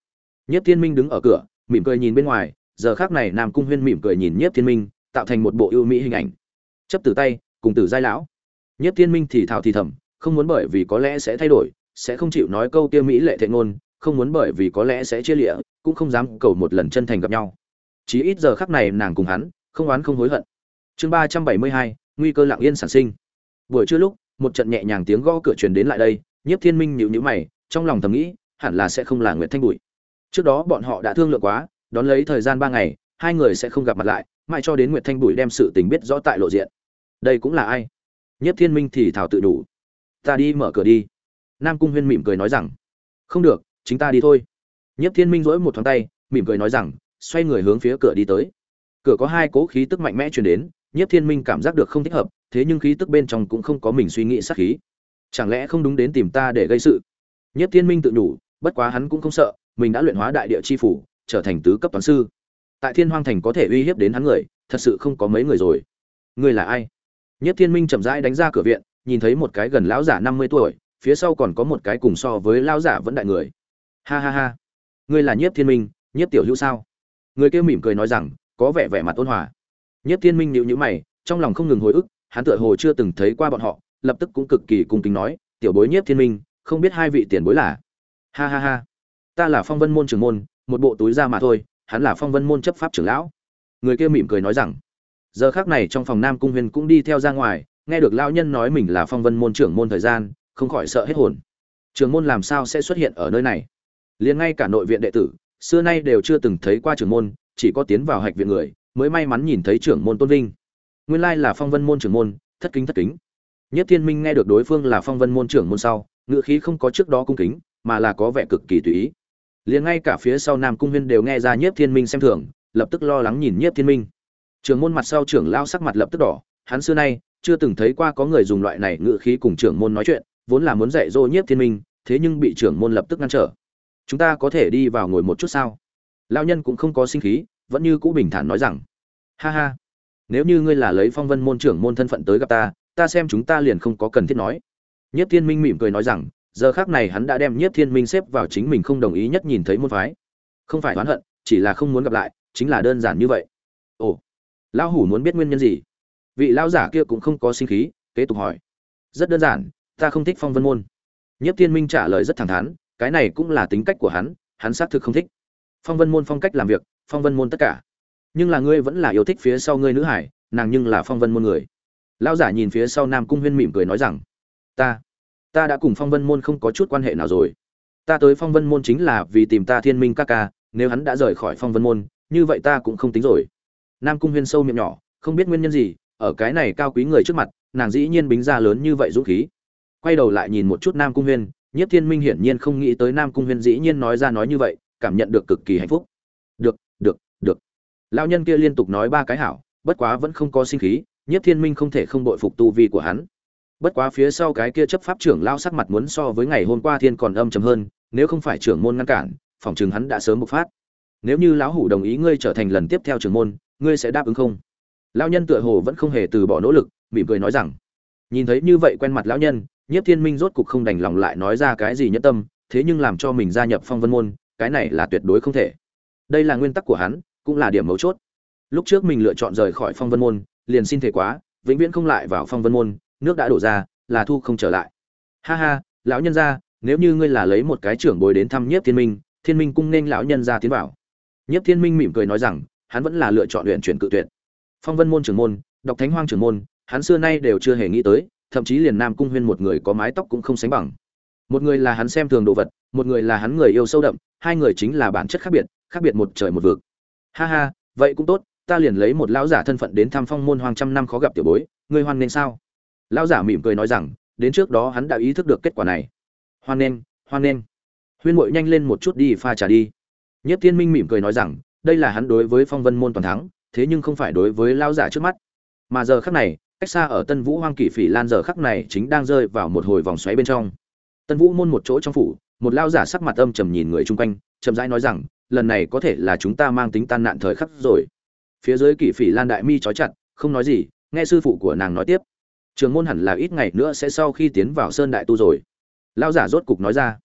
Nhiếp thiên minh đứng ở cửa, mỉm cười nhìn bên ngoài, giờ khác này nam cung huyên mỉm cười nhìn nhiếp thiên minh, tạo thành một bộ ưu mỹ hình ảnh. Chấp từ tay, cùng tử giai lão. Nhiếp thiên minh thì thào thì thầm, không muốn bởi vì có lẽ sẽ thay đổi, sẽ không chịu nói câu kia mỹ lệ thệ ngôn, không muốn bởi vì có lẽ sẽ chia lịa, cũng không dám cầu một lần chân thành gặp nhau. Chỉ ít giờ khắc này nàng cùng hắn, không oán không hối hận chương ba trăm bảy mươi hai, nguy cơ lặng yên sản sinh. Buổi trưa lúc, một trận nhẹ nhàng tiếng gõ cửa truyền đến lại đây, nhiếp thiên minh nhíu nhíu mày, trong lòng thầm nghĩ, hẳn là sẽ không là nguyệt thanh bụi. Trước đó bọn họ đã thương lượng quá, đón lấy thời gian ba ngày, hai người sẽ không gặp mặt lại, mãi cho đến nguyệt thanh bụi đem sự tình biết rõ tại lộ diện. Đây cũng là ai? Nhiếp thiên minh thì thảo tự đủ. Ta đi mở cửa đi. Nam cung huyên mỉm cười nói rằng, không được, chính ta đi thôi. Nhiếp thiên minh dỗi một thoáng tay, mỉm cười nói rằng, xoay người hướng phía cửa đi tới. Cửa có hai cố khí tức mạnh mẽ truyền đến Nhiếp Thiên Minh cảm giác được không thích hợp, thế nhưng khí tức bên trong cũng không có mình suy nghĩ sát khí. Chẳng lẽ không đúng đến tìm ta để gây sự? Nhiếp Thiên Minh tự nhủ, bất quá hắn cũng không sợ mình đã luyện hóa đại địa chi phủ trở thành tứ cấp toán sư. Tại thiên hoang thành có thể uy hiếp đến hắn người thật sự không có mấy người rồi. Ngươi là ai? Nhiếp thiên minh chậm rãi đánh ra cửa viện nhìn thấy một cái gần lão giả năm mươi tuổi phía sau còn có một cái cùng so với lão giả vẫn đại người. Ha ha ha. Ngươi là nhiếp thiên minh nhiếp tiểu hữu sao? Người kia mỉm cười nói rằng có vẻ vẻ mặt ôn hòa nhiếp thiên minh nhíu nhíu mày, trong lòng không ngừng hồi ức, hắn tựa hồ chưa từng thấy qua bọn họ, lập tức cũng cực kỳ cung kính nói, tiểu bối nhiếp thiên minh, không biết hai vị tiền bối là? Ha ha ha. Ta là phong vân môn trưởng môn, một bộ túi ra mà thôi, hắn là phong vân môn chấp pháp trưởng lão. Người kia mỉm cười nói rằng, giờ khác này trong phòng nam cung huyền cũng đi theo ra ngoài, nghe được lão nhân nói mình là phong vân môn trưởng môn thời gian, không khỏi sợ hết hồn. Trưởng môn làm sao sẽ xuất hiện ở nơi này? Liền ngay cả nội viện đệ tử, xưa nay đều chưa từng thấy qua trưởng môn, chỉ có tiến vào hạch viện người mới may mắn nhìn thấy trưởng môn tôn vinh. Nguyên lai là phong vân môn trưởng môn, thất kính thất kính. Nhất thiên minh nghe được đối phương là phong vân môn trưởng môn sau ngựa khí không có trước đó cung kính, mà là có vẻ cực kỳ tùy ý. Liền ngay cả phía sau nam cung huyên đều nghe ra nhiếp thiên minh xem thường, lập tức lo lắng nhìn nhiếp thiên minh. Trưởng môn mặt sau trưởng lao sắc mặt lập tức đỏ, hắn xưa nay chưa từng thấy qua có người dùng loại này ngựa khí cùng trưởng môn nói chuyện, vốn là muốn dạy dỗ nhiếp thiên minh, thế nhưng bị trưởng môn lập tức ngăn trở. Chúng ta có thể đi vào ngồi một chút sao? Lao nhân cũng không có sinh khí vẫn như cũ bình thản nói rằng, ha ha, nếu như ngươi là lấy phong vân môn trưởng môn thân phận tới gặp ta ta xem chúng ta liền không có cần thiết nói. Nhất thiên minh mỉm cười nói rằng, giờ khác này hắn đã đem nhất thiên minh xếp vào chính mình không đồng ý nhất nhìn thấy môn phái. Không phải oán hận, chỉ là không muốn gặp lại, chính là đơn giản như vậy. Ồ, lão hủ muốn biết nguyên nhân gì? Vị lão giả kia cũng không có sinh khí, kế tục hỏi. Rất đơn giản, ta không thích phong vân môn. Nhất thiên minh trả lời rất thẳng thắn, cái này cũng là tính cách của hắn hắn xác thực không thích. Phong vân môn phong cách làm việc phong vân môn tất cả. Nhưng là ngươi vẫn là yêu thích phía sau ngươi nữ hải, nàng nhưng là phong vân môn người. Lão giả nhìn phía sau nam cung huyên mỉm cười nói rằng, ta ta đã cùng phong vân môn không có chút quan hệ nào rồi. Ta tới phong vân môn chính là vì tìm ta thiên minh ca ca, nếu hắn đã rời khỏi phong vân môn, như vậy ta cũng không tính rồi. Nam cung huyên sâu miệng nhỏ, không biết nguyên nhân gì, ở cái này cao quý người trước mặt, nàng dĩ nhiên bính ra lớn như vậy dũng khí. Quay đầu lại nhìn một chút nam cung huyên nhất thiên minh hiển nhiên không nghĩ tới nam cung huyên dĩ nhiên nói ra nói như vậy, cảm nhận được cực kỳ hạnh phúc lão nhân kia liên tục nói ba cái hảo, bất quá vẫn không có sinh khí nhất thiên minh không thể không bội phục tu vi của hắn. Bất quá phía sau cái kia chấp pháp trưởng lao sắc mặt muốn so với ngày hôm qua thiên còn âm trầm hơn, nếu không phải trưởng môn ngăn cản, phòng chừng hắn đã sớm bộc phát. Nếu như lão hủ đồng ý ngươi trở thành lần tiếp theo trưởng môn, ngươi sẽ đáp ứng không? Lão nhân tựa hồ vẫn không hề từ bỏ nỗ lực, mỉm cười nói rằng, nhìn thấy như vậy quen mặt lão nhân, nhiếp thiên minh rốt cục không đành lòng lại nói ra cái gì nhất tâm, thế nhưng làm cho mình gia nhập phong vân môn, cái này là tuyệt đối không thể. Đây là nguyên tắc của hắn cũng là điểm mấu chốt. Lúc trước mình lựa chọn rời khỏi phong vân môn, liền xin thể quá, vĩnh viễn không lại vào phong vân môn, nước đã đổ ra, là thu không trở lại. Ha ha, lão nhân gia, nếu như ngươi là lấy một cái trưởng bồi đến thăm nhiếp thiên minh thiên minh cung nên lão nhân gia tiến vào. Nhiếp thiên minh mỉm cười nói rằng, hắn vẫn là lựa chọn luyện chuyển cự tuyệt. Phong vân môn trưởng môn đọc thánh hoang trưởng môn, hắn xưa nay đều chưa hề nghĩ tới, thậm chí liền nam cung huyên một người có mái tóc cũng không sánh bằng. Một người là hắn xem thường đồ vật, một người là hắn người yêu sâu đậm, hai người chính là bản chất khác biệt khác biệt một trời một vực ha ha, vậy cũng tốt, ta liền lấy một lão giả thân phận đến thăm phong môn hoàng trăm năm khó gặp tiểu bối, ngươi hoan nên sao? Lão giả mỉm cười nói rằng, đến trước đó hắn đã ý thức được kết quả này. Hoan nên hoan nên huyên mội nhanh lên một chút đi pha trà đi. Nhất thiên minh mỉm cười nói rằng, đây là hắn đối với phong vân môn toàn thắng, thế nhưng không phải đối với lão giả trước mắt. Mà giờ khắc này, cách xa ở tân vũ hoang kỷ phỉ lan giờ khắc này chính đang rơi vào một hồi vòng xoáy bên trong. Tân vũ môn một chỗ trong phủ, một lao giả sắc mặt âm trầm nhìn người chung quanh, chậm rãi nói rằng lần này có thể là chúng ta mang tính tan nạn thời khắc rồi. Phía dưới kỷ phỉ lan đại mi trói chặt, không nói gì, nghe sư phụ của nàng nói tiếp. Trường môn hẳn là ít ngày nữa sẽ sau khi tiến vào sơn đại tu rồi. Lao giả rốt cục nói ra.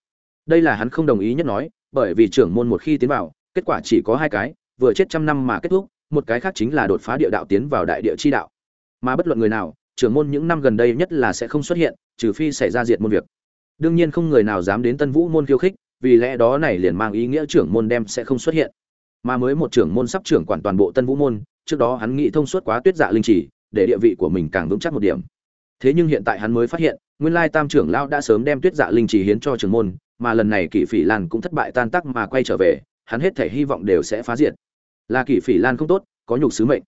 Đây là hắn không đồng ý nhất nói, bởi vì trưởng môn một khi tiến vào, kết quả chỉ có hai cái, vừa chết trăm năm mà kết thúc, một cái khác chính là đột phá địa đạo tiến vào đại địa chi đạo. Mà bất luận người nào, trưởng môn những năm gần đây nhất là sẽ không xuất hiện, trừ phi xảy ra diệt môn việc. Đương nhiên không người nào dám đến tân vũ môn khiêu khích vì lẽ đó này liền mang ý nghĩa trưởng môn đem sẽ không xuất hiện. Mà mới một trưởng môn sắp trưởng quản toàn bộ tân vũ môn, trước đó hắn nghĩ thông suốt quá tuyết dạ linh chỉ, để địa vị của mình càng vững chắc một điểm. Thế nhưng hiện tại hắn mới phát hiện, nguyên lai tam trưởng lão đã sớm đem tuyết dạ linh chỉ hiến cho trưởng môn, mà lần này kỷ phỉ lan cũng thất bại tan tác mà quay trở về, hắn hết thể hy vọng đều sẽ phá diệt. Là kỷ phỉ lan không tốt, có nhục sứ mệnh.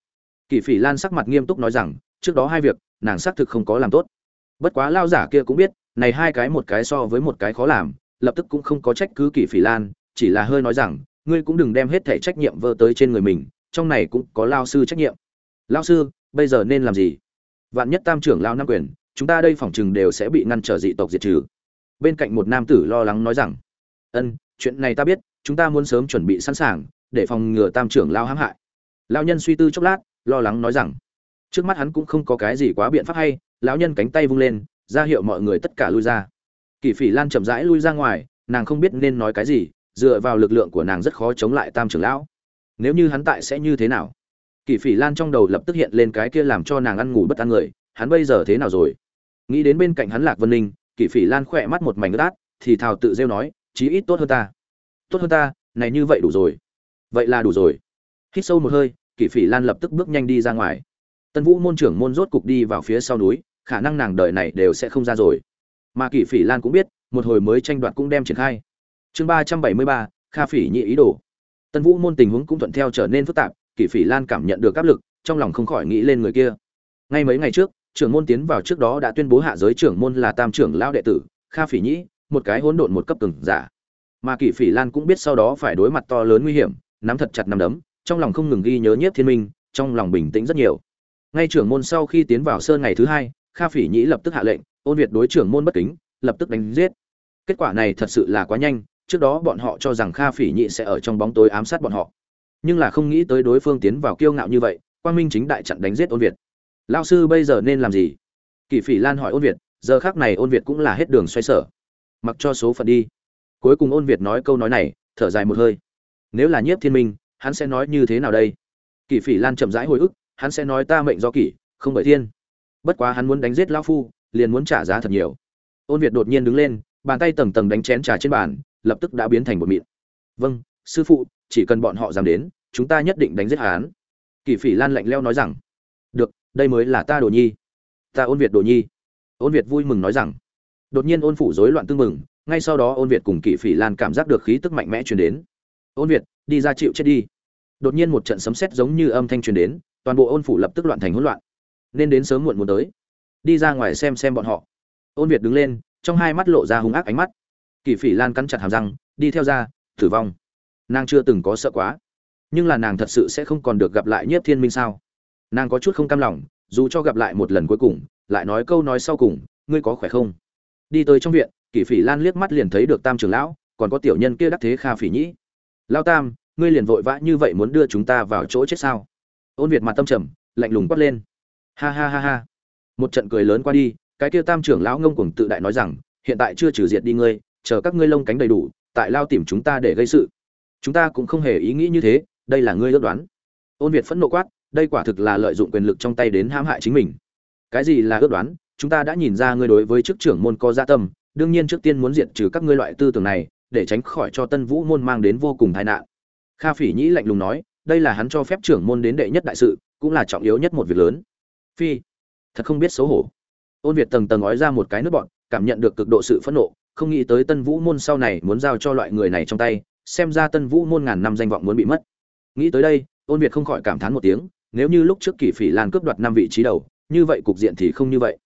Kỷ phỉ lan sắc mặt nghiêm túc nói rằng, trước đó hai việc, nàng xác thực không có làm tốt. Bất quá lao giả kia cũng biết, này hai cái một cái so với một cái khó làm lập tức cũng không có trách cứ kỷ phỉ lan, chỉ là hơi nói rằng, ngươi cũng đừng đem hết thể trách nhiệm vơ tới trên người mình, trong này cũng có lao sư trách nhiệm. Lao sư, bây giờ nên làm gì? Vạn nhất tam trưởng lao nam quyền, chúng ta đây phỏng chừng đều sẽ bị ngăn trở dị tộc diệt trừ. Bên cạnh một nam tử lo lắng nói rằng, ân, chuyện này ta biết, chúng ta muốn sớm chuẩn bị sẵn sàng, để phòng ngừa tam trưởng lao hãm hại. Lao nhân suy tư chốc lát, lo lắng nói rằng, trước mắt hắn cũng không có cái gì quá biện pháp hay. Lão nhân cánh tay vung lên, ra hiệu mọi người tất cả lui ra. Kỷ phỉ lan chậm rãi lui ra ngoài, nàng không biết nên nói cái gì, dựa vào lực lượng của nàng rất khó chống lại tam trưởng lão. Nếu như hắn tại sẽ như thế nào? Kỷ phỉ lan trong đầu lập tức hiện lên cái kia làm cho nàng ăn ngủ bất an người, hắn bây giờ thế nào rồi? Nghĩ đến bên cạnh hắn lạc vân ninh Kỷ phỉ lan khỏe mắt một mảnh ướt thì thào tự rêu nói, chí ít tốt hơn ta. Tốt hơn ta, này như vậy đủ rồi. Vậy là đủ rồi. Hít sâu một hơi Kỷ phỉ lan lập tức bước nhanh đi ra ngoài. Tân vũ môn trưởng môn rốt cục đi vào phía sau núi, khả năng nàng đời này đều sẽ không ra rồi mà Kỷ phỉ lan cũng biết, một hồi mới tranh đoạt cũng đem triển khai. Chương ba trăm bảy mươi ba, kha phỉ nhị ý đồ. Tân vũ môn tình huống cũng thuận theo trở nên phức tạp, Kỷ phỉ lan cảm nhận được áp lực, trong lòng không khỏi nghĩ lên người kia. Ngay mấy ngày trước, trưởng môn tiến vào trước đó đã tuyên bố hạ giới trưởng môn là tam trưởng lao đệ tử, kha phỉ nhĩ một cái hỗn độn một cấp từng giả. Mà Kỷ phỉ lan cũng biết sau đó phải đối mặt to lớn nguy hiểm, nắm thật chặt nắm đấm, trong lòng không ngừng ghi nhớ nhiếp thiên minh, trong lòng bình tĩnh rất nhiều. Ngay trưởng môn sau khi tiến vào sơn ngày thứ hai, kha phỉ nhĩ lập tức hạ lệnh ôn việt đối trưởng môn bất kính, lập tức đánh giết. Kết quả này thật sự là quá nhanh, trước đó bọn họ cho rằng kha phỉ Nhị sẽ ở trong bóng tối ám sát bọn họ. Nhưng là không nghĩ tới đối phương tiến vào kiêu ngạo như vậy, quang minh chính đại chặn đánh giết ôn việt. Lao sư bây giờ nên làm gì? Kỳ phỉ lan hỏi ôn việt, giờ khác này ôn việt cũng là hết đường xoay sở. Mặc cho số phận đi. Cuối cùng ôn việt nói câu nói này, thở dài một hơi. Nếu là nhiếp thiên minh, hắn sẽ nói như thế nào đây? Kỳ phỉ lan chậm rãi hồi ức, hắn sẽ nói ta mệnh do kỷ, không bởi thiên. Bất quá hắn muốn đánh giết lão phu liền muốn trả giá thật nhiều. Ôn việt đột nhiên đứng lên, bàn tay tầng tầng đánh chén trà trên bàn, lập tức đã biến thành một mịn. Vâng sư phụ, chỉ cần bọn họ dám đến, chúng ta nhất định đánh giết hắn. Kỳ phỉ lan lạnh leo nói rằng. Được, đây mới là ta đồ nhi. Ta ôn việt đồ nhi. Ôn việt vui mừng nói rằng. Đột nhiên ôn phủ rối loạn tương mừng ngay sau đó ôn việt cùng kỷ phỉ lan cảm giác được khí tức mạnh mẽ truyền đến. Ôn việt, đi ra chịu chết đi. Đột nhiên một trận sấm sét giống như âm thanh truyền đến, toàn bộ ôn phủ lập tức loạn thành hỗn loạn. Nên đến sớm muộn muốn tới đi ra ngoài xem xem bọn họ. Ôn việt đứng lên, trong hai mắt lộ ra hung ác ánh mắt. Kỷ phỉ lan cắn chặt hàm răng, đi theo ra, tử vong. Nàng chưa từng có sợ quá. Nhưng là nàng thật sự sẽ không còn được gặp lại nhiếp thiên minh sao? Nàng có chút không cam lòng, dù cho gặp lại một lần cuối cùng, lại nói câu nói sau cùng, ngươi có khỏe không? Đi tới trong viện kỷ phỉ lan liếc mắt liền thấy được tam trưởng lão, còn có tiểu nhân kia đắc thế kha phỉ nhĩ. Lao tam, ngươi liền vội vã như vậy muốn đưa chúng ta vào chỗ chết sao? Ôn việt mặt tâm trầm, lạnh lùng quát lên. Ha ha ha ha một trận cười lớn qua đi, cái kia tam trưởng lão ngông cuồng tự đại nói rằng, hiện tại chưa trừ diệt đi ngươi, chờ các ngươi lông cánh đầy đủ, tại lao tìm chúng ta để gây sự. Chúng ta cũng không hề ý nghĩ như thế, đây là ngươi ước đoán. Ôn việt phẫn nộ quát, đây quả thực là lợi dụng quyền lực trong tay đến hãm hại chính mình. Cái gì là ước đoán? Chúng ta đã nhìn ra ngươi đối với chức trưởng môn có gia tâm, đương nhiên trước tiên muốn diệt trừ các ngươi loại tư tưởng này, để tránh khỏi cho tân vũ môn mang đến vô cùng tai nạn. Kha phỉ nhĩ lạnh lùng nói, đây là hắn cho phép trưởng môn đến đệ nhất đại sự, cũng là trọng yếu nhất một việc lớn. Phi thật không biết xấu hổ. Ôn việt tầng tầng nói ra một cái nước bọn, cảm nhận được cực độ sự phẫn nộ, không nghĩ tới tân vũ môn sau này muốn giao cho loại người này trong tay, xem ra tân vũ môn ngàn năm danh vọng muốn bị mất. Nghĩ tới đây, ôn việt không khỏi cảm thán một tiếng, nếu như lúc trước kỷ phỉ lan cướp đoạt năm vị trí đầu, như vậy cục diện thì không như vậy.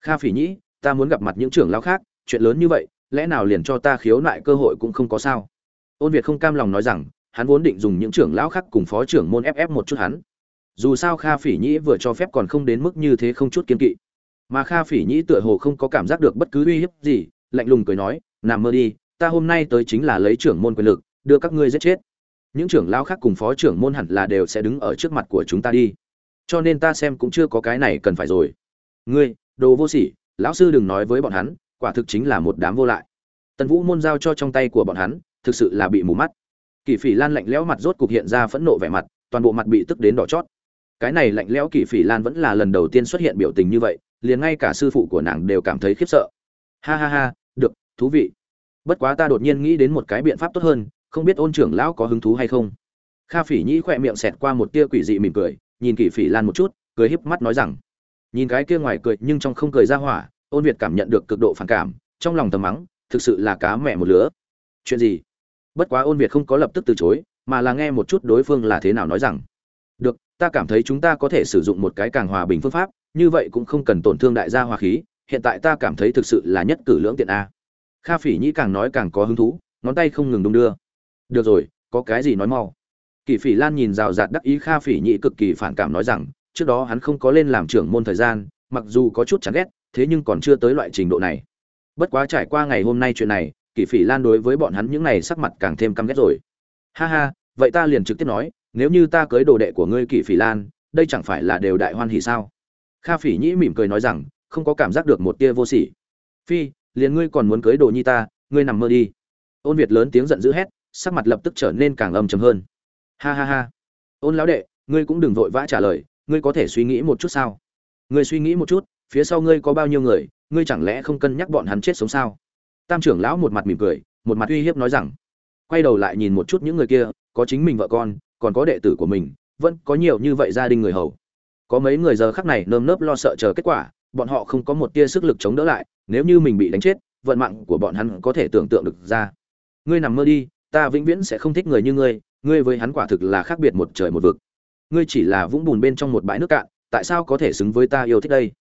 Kha phỉ nhĩ, ta muốn gặp mặt những trưởng lão khác, chuyện lớn như vậy, lẽ nào liền cho ta khiếu nại cơ hội cũng không có sao? Ôn việt không cam lòng nói rằng, hắn vốn định dùng những trưởng lão khác cùng phó trưởng môn ff một chút hắn dù sao kha phỉ nhĩ vừa cho phép còn không đến mức như thế không chút kiên kỵ. Mà kha phỉ nhĩ tựa hồ không có cảm giác được bất cứ uy hiếp gì, lạnh lùng cười nói, nằm mơ đi, ta hôm nay tới chính là lấy trưởng môn quyền lực, đưa các ngươi giết chết. Những trưởng lão khác cùng phó trưởng môn hẳn là đều sẽ đứng ở trước mặt của chúng ta đi. Cho nên ta xem cũng chưa có cái này cần phải rồi. Ngươi, đồ vô sỉ, lão sư đừng nói với bọn hắn, quả thực chính là một đám vô lại. Tần vũ môn giao cho trong tay của bọn hắn, thực sự là bị mù mắt. Kỷ phỉ lan lạnh lẽo mặt rốt cục hiện ra phẫn nộ vẻ mặt, toàn bộ mặt bị tức đến đỏ chót cái này lạnh lẽo kỳ phỉ lan vẫn là lần đầu tiên xuất hiện biểu tình như vậy, liền ngay cả sư phụ của nàng đều cảm thấy khiếp sợ. Ha ha ha, được, thú vị. Bất quá ta đột nhiên nghĩ đến một cái biện pháp tốt hơn, không biết ôn trưởng lão có hứng thú hay không. Kha phỉ nhĩ khỏe miệng xẹt qua một tia quỷ dị mỉm cười, nhìn kỳ phỉ lan một chút, cười híp mắt nói rằng, nhìn cái kia ngoài cười nhưng trong không cười ra hỏa, ôn việt cảm nhận được cực độ phản cảm, trong lòng tầm mắng, thực sự là cá mẹ một lứa. Chuyện gì? Bất quá ôn việt không có lập tức từ chối, mà là nghe một chút đối phương là thế nào nói rằng, được ta cảm thấy chúng ta có thể sử dụng một cái càng hòa bình phương pháp, như vậy cũng không cần tổn thương đại gia hòa khí, hiện tại ta cảm thấy thực sự là nhất cử lưỡng tiện a. Kha phỉ nhĩ càng nói càng có hứng thú, ngón tay không ngừng đung đưa. Được rồi, có cái gì nói mau? Kỳ phỉ lan nhìn rào rạt đắc ý kha phỉ nhĩ cực kỳ phản cảm nói rằng, trước đó hắn không có lên làm trưởng môn thời gian, mặc dù có chút chán ghét, thế nhưng còn chưa tới loại trình độ này. Bất quá trải qua ngày hôm nay chuyện này kỷ phỉ lan đối với bọn hắn những này sắc mặt càng thêm căm ghét rồi. Ha ha, vậy ta liền trực tiếp nói nếu như ta cưới đồ đệ của ngươi kỷ phỉ lan, đây chẳng phải là đều đại hoan hỉ sao? Kha phỉ nhĩ mỉm cười nói rằng, không có cảm giác được một tia vô sỉ. Phi, liền ngươi còn muốn cưới đồ nhi ta, ngươi nằm mơ đi. Ôn việt lớn tiếng giận dữ hét, sắc mặt lập tức trở nên càng âm trầm hơn. Ha ha ha. Ôn lão đệ, ngươi cũng đừng vội vã trả lời, ngươi có thể suy nghĩ một chút sao? Ngươi suy nghĩ một chút, phía sau ngươi có bao nhiêu người, ngươi chẳng lẽ không cân nhắc bọn hắn chết sống sao? Tam trưởng lão một mặt mỉm cười, một mặt uy hiếp nói rằng, quay đầu lại nhìn một chút những người kia, có chính mình vợ con còn có đệ tử của mình, vẫn có nhiều như vậy gia đình người hầu. Có mấy người giờ khắc này nơm nớp lo sợ chờ kết quả, bọn họ không có một tia sức lực chống đỡ lại, nếu như mình bị đánh chết, vận mạng của bọn hắn có thể tưởng tượng được ra. Ngươi nằm mơ đi, ta vĩnh viễn sẽ không thích người như ngươi ngươi với hắn quả thực là khác biệt một trời một vực. Ngươi chỉ là vũng bùn bên trong một bãi nước cạn, tại sao có thể xứng với ta yêu thích đây?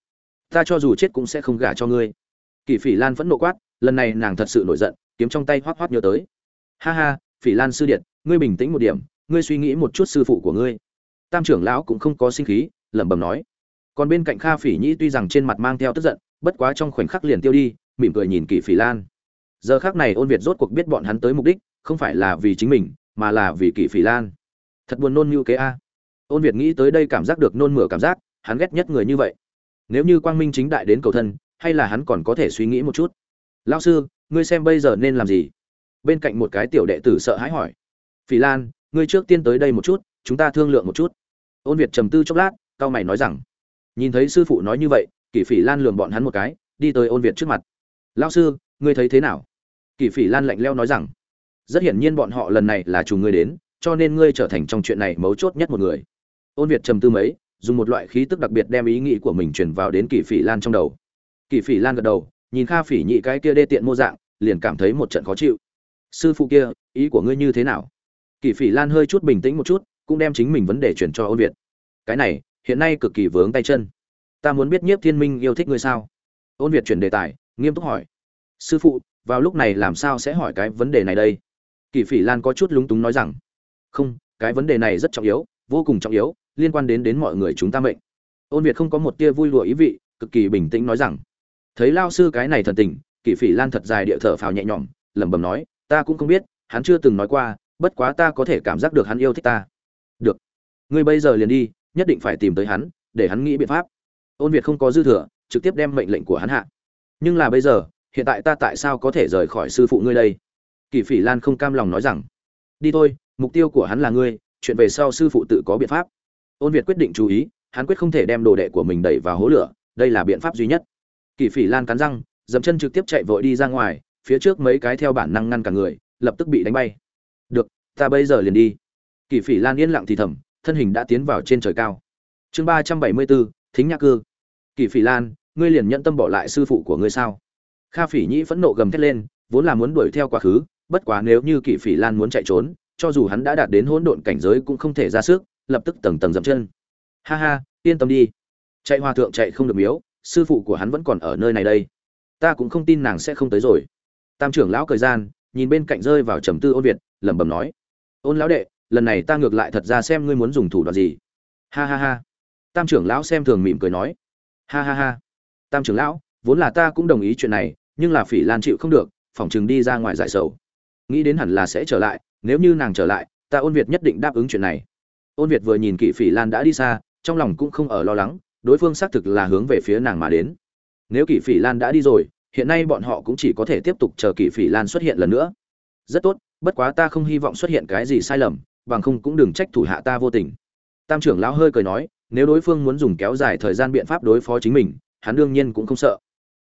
Ta cho dù chết cũng sẽ không gả cho ngươi. Kỳ phỉ lan vẫn nộ quát, lần này nàng thật sự nổi giận, kiếm trong tay hoác hoác nhớ tới. Ha ha, phỉ lan sư điện ngươi bình tĩnh một điểm ngươi suy nghĩ một chút sư phụ của ngươi. Tam trưởng lão cũng không có sinh khí, lẩm bẩm nói. Còn bên cạnh kha phỉ nhĩ tuy rằng trên mặt mang theo tức giận, bất quá trong khoảnh khắc liền tiêu đi, mỉm cười nhìn kỳ phỉ lan. Giờ khác này ôn việt rốt cuộc biết bọn hắn tới mục đích, không phải là vì chính mình, mà là vì kỳ phỉ lan. Thật buồn nôn như kế a. Ôn việt nghĩ tới đây cảm giác được nôn mửa cảm giác, hắn ghét nhất người như vậy. Nếu như quang minh chính đại đến cầu thân, hay là hắn còn có thể suy nghĩ một chút? Lao sư, ngươi xem bây giờ nên làm gì? Bên cạnh một cái tiểu đệ tử sợ hãi hỏi. Phỉ lan ngươi trước tiên tới đây một chút, chúng ta thương lượng một chút. Ôn việt trầm tư chốc lát, cao mày nói rằng, nhìn thấy sư phụ nói như vậy, kỷ phỉ lan lường bọn hắn một cái, đi tới ôn việt trước mặt. Lao sư, ngươi thấy thế nào? Kỷ phỉ lan lạnh leo nói rằng, rất hiển nhiên bọn họ lần này là chủ ngươi đến, cho nên ngươi trở thành trong chuyện này mấu chốt nhất một người. Ôn việt trầm tư mấy, dùng một loại khí tức đặc biệt đem ý nghĩ của mình truyền vào đến kỷ phỉ lan trong đầu. Kỷ phỉ lan gật đầu, nhìn kha phỉ nhị cái kia đê tiện mô dạng, liền cảm thấy một trận khó chịu. Sư phụ kia, ý của ngươi như thế nào? Kỳ phỉ lan hơi chút bình tĩnh một chút, cũng đem chính mình vấn đề chuyển cho ôn việt. Cái này, hiện nay cực kỳ vướng tay chân. Ta muốn biết nhiếp thiên minh yêu thích ngươi sao? Ôn việt chuyển đề tài, nghiêm túc hỏi. Sư phụ, vào lúc này làm sao sẽ hỏi cái vấn đề này đây? Kỳ phỉ lan có chút lúng túng nói rằng. Không, cái vấn đề này rất trọng yếu, vô cùng trọng yếu, liên quan đến đến mọi người chúng ta mệnh. Ôn việt không có một tia vui lụa ý vị, cực kỳ bình tĩnh nói rằng. Thấy lao sư cái này thần tình, kỳ phỉ lan thật dài địa thở phào nhẹ nhõm, lẩm bẩm nói, ta cũng không biết, hắn chưa từng nói qua bất quá ta có thể cảm giác được hắn yêu thích ta. Được. Ngươi bây giờ liền đi, nhất định phải tìm tới hắn, để hắn nghĩ biện pháp. Ôn việt không có dư thừa, trực tiếp đem mệnh lệnh của hắn hạ. Nhưng là bây giờ, hiện tại ta tại sao có thể rời khỏi sư phụ ngươi đây? Kỳ phỉ lan không cam lòng nói rằng, đi thôi, mục tiêu của hắn là ngươi, chuyện về sau sư phụ tự có biện pháp. Ôn việt quyết định chú ý, hắn quyết không thể đem đồ đệ của mình đẩy vào hố lửa, đây là biện pháp duy nhất. Kỳ phỉ lan cắn răng, dậm chân trực tiếp chạy vội đi ra ngoài, phía trước mấy cái theo bản năng ngăn cả người, lập tức bị đánh bay ta bây giờ liền đi. Kỷ phỉ lan yên lặng thì thầm, thân hình đã tiến vào trên trời cao. Chương ba trăm bảy mươi bốn, thính nhạc cư. Kỷ phỉ lan, ngươi liền nhận tâm bỏ lại sư phụ của ngươi sao? Kha phỉ nhĩ phẫn nộ gầm thét lên, vốn là muốn đuổi theo quá khứ, bất quá nếu như Kỷ phỉ lan muốn chạy trốn, cho dù hắn đã đạt đến hỗn độn cảnh giới cũng không thể ra sức, lập tức tầng tầng dậm chân. Ha ha, yên tâm đi. Chạy hòa thượng chạy không được miếu, sư phụ của hắn vẫn còn ở nơi này đây. Ta cũng không tin nàng sẽ không tới rồi. Tam trưởng lão thời gian, nhìn bên cạnh rơi vào trầm tư ôn việt, lẩm bẩm nói ôn lão đệ, lần này ta ngược lại thật ra xem ngươi muốn dùng thủ đoạn gì. Ha ha ha. Tam trưởng lão xem thường mỉm cười nói. Ha ha ha. Tam trưởng lão, vốn là ta cũng đồng ý chuyện này, nhưng là phỉ lan chịu không được phỏng chừng đi ra ngoài giải sầu. Nghĩ đến hẳn là sẽ trở lại, nếu như nàng trở lại, ta ôn việt nhất định đáp ứng chuyện này. Ôn việt vừa nhìn kỵ phỉ lan đã đi xa, trong lòng cũng không ở lo lắng, đối phương xác thực là hướng về phía nàng mà đến. Nếu kỵ phỉ lan đã đi rồi, hiện nay bọn họ cũng chỉ có thể tiếp tục chờ kỵ phỉ lan xuất hiện lần nữa. Rất tốt bất quá ta không hy vọng xuất hiện cái gì sai lầm, bằng không cũng đừng trách thủ hạ ta vô tình. Tam trưởng lão hơi cười nói, nếu đối phương muốn dùng kéo dài thời gian biện pháp đối phó chính mình, hắn đương nhiên cũng không sợ.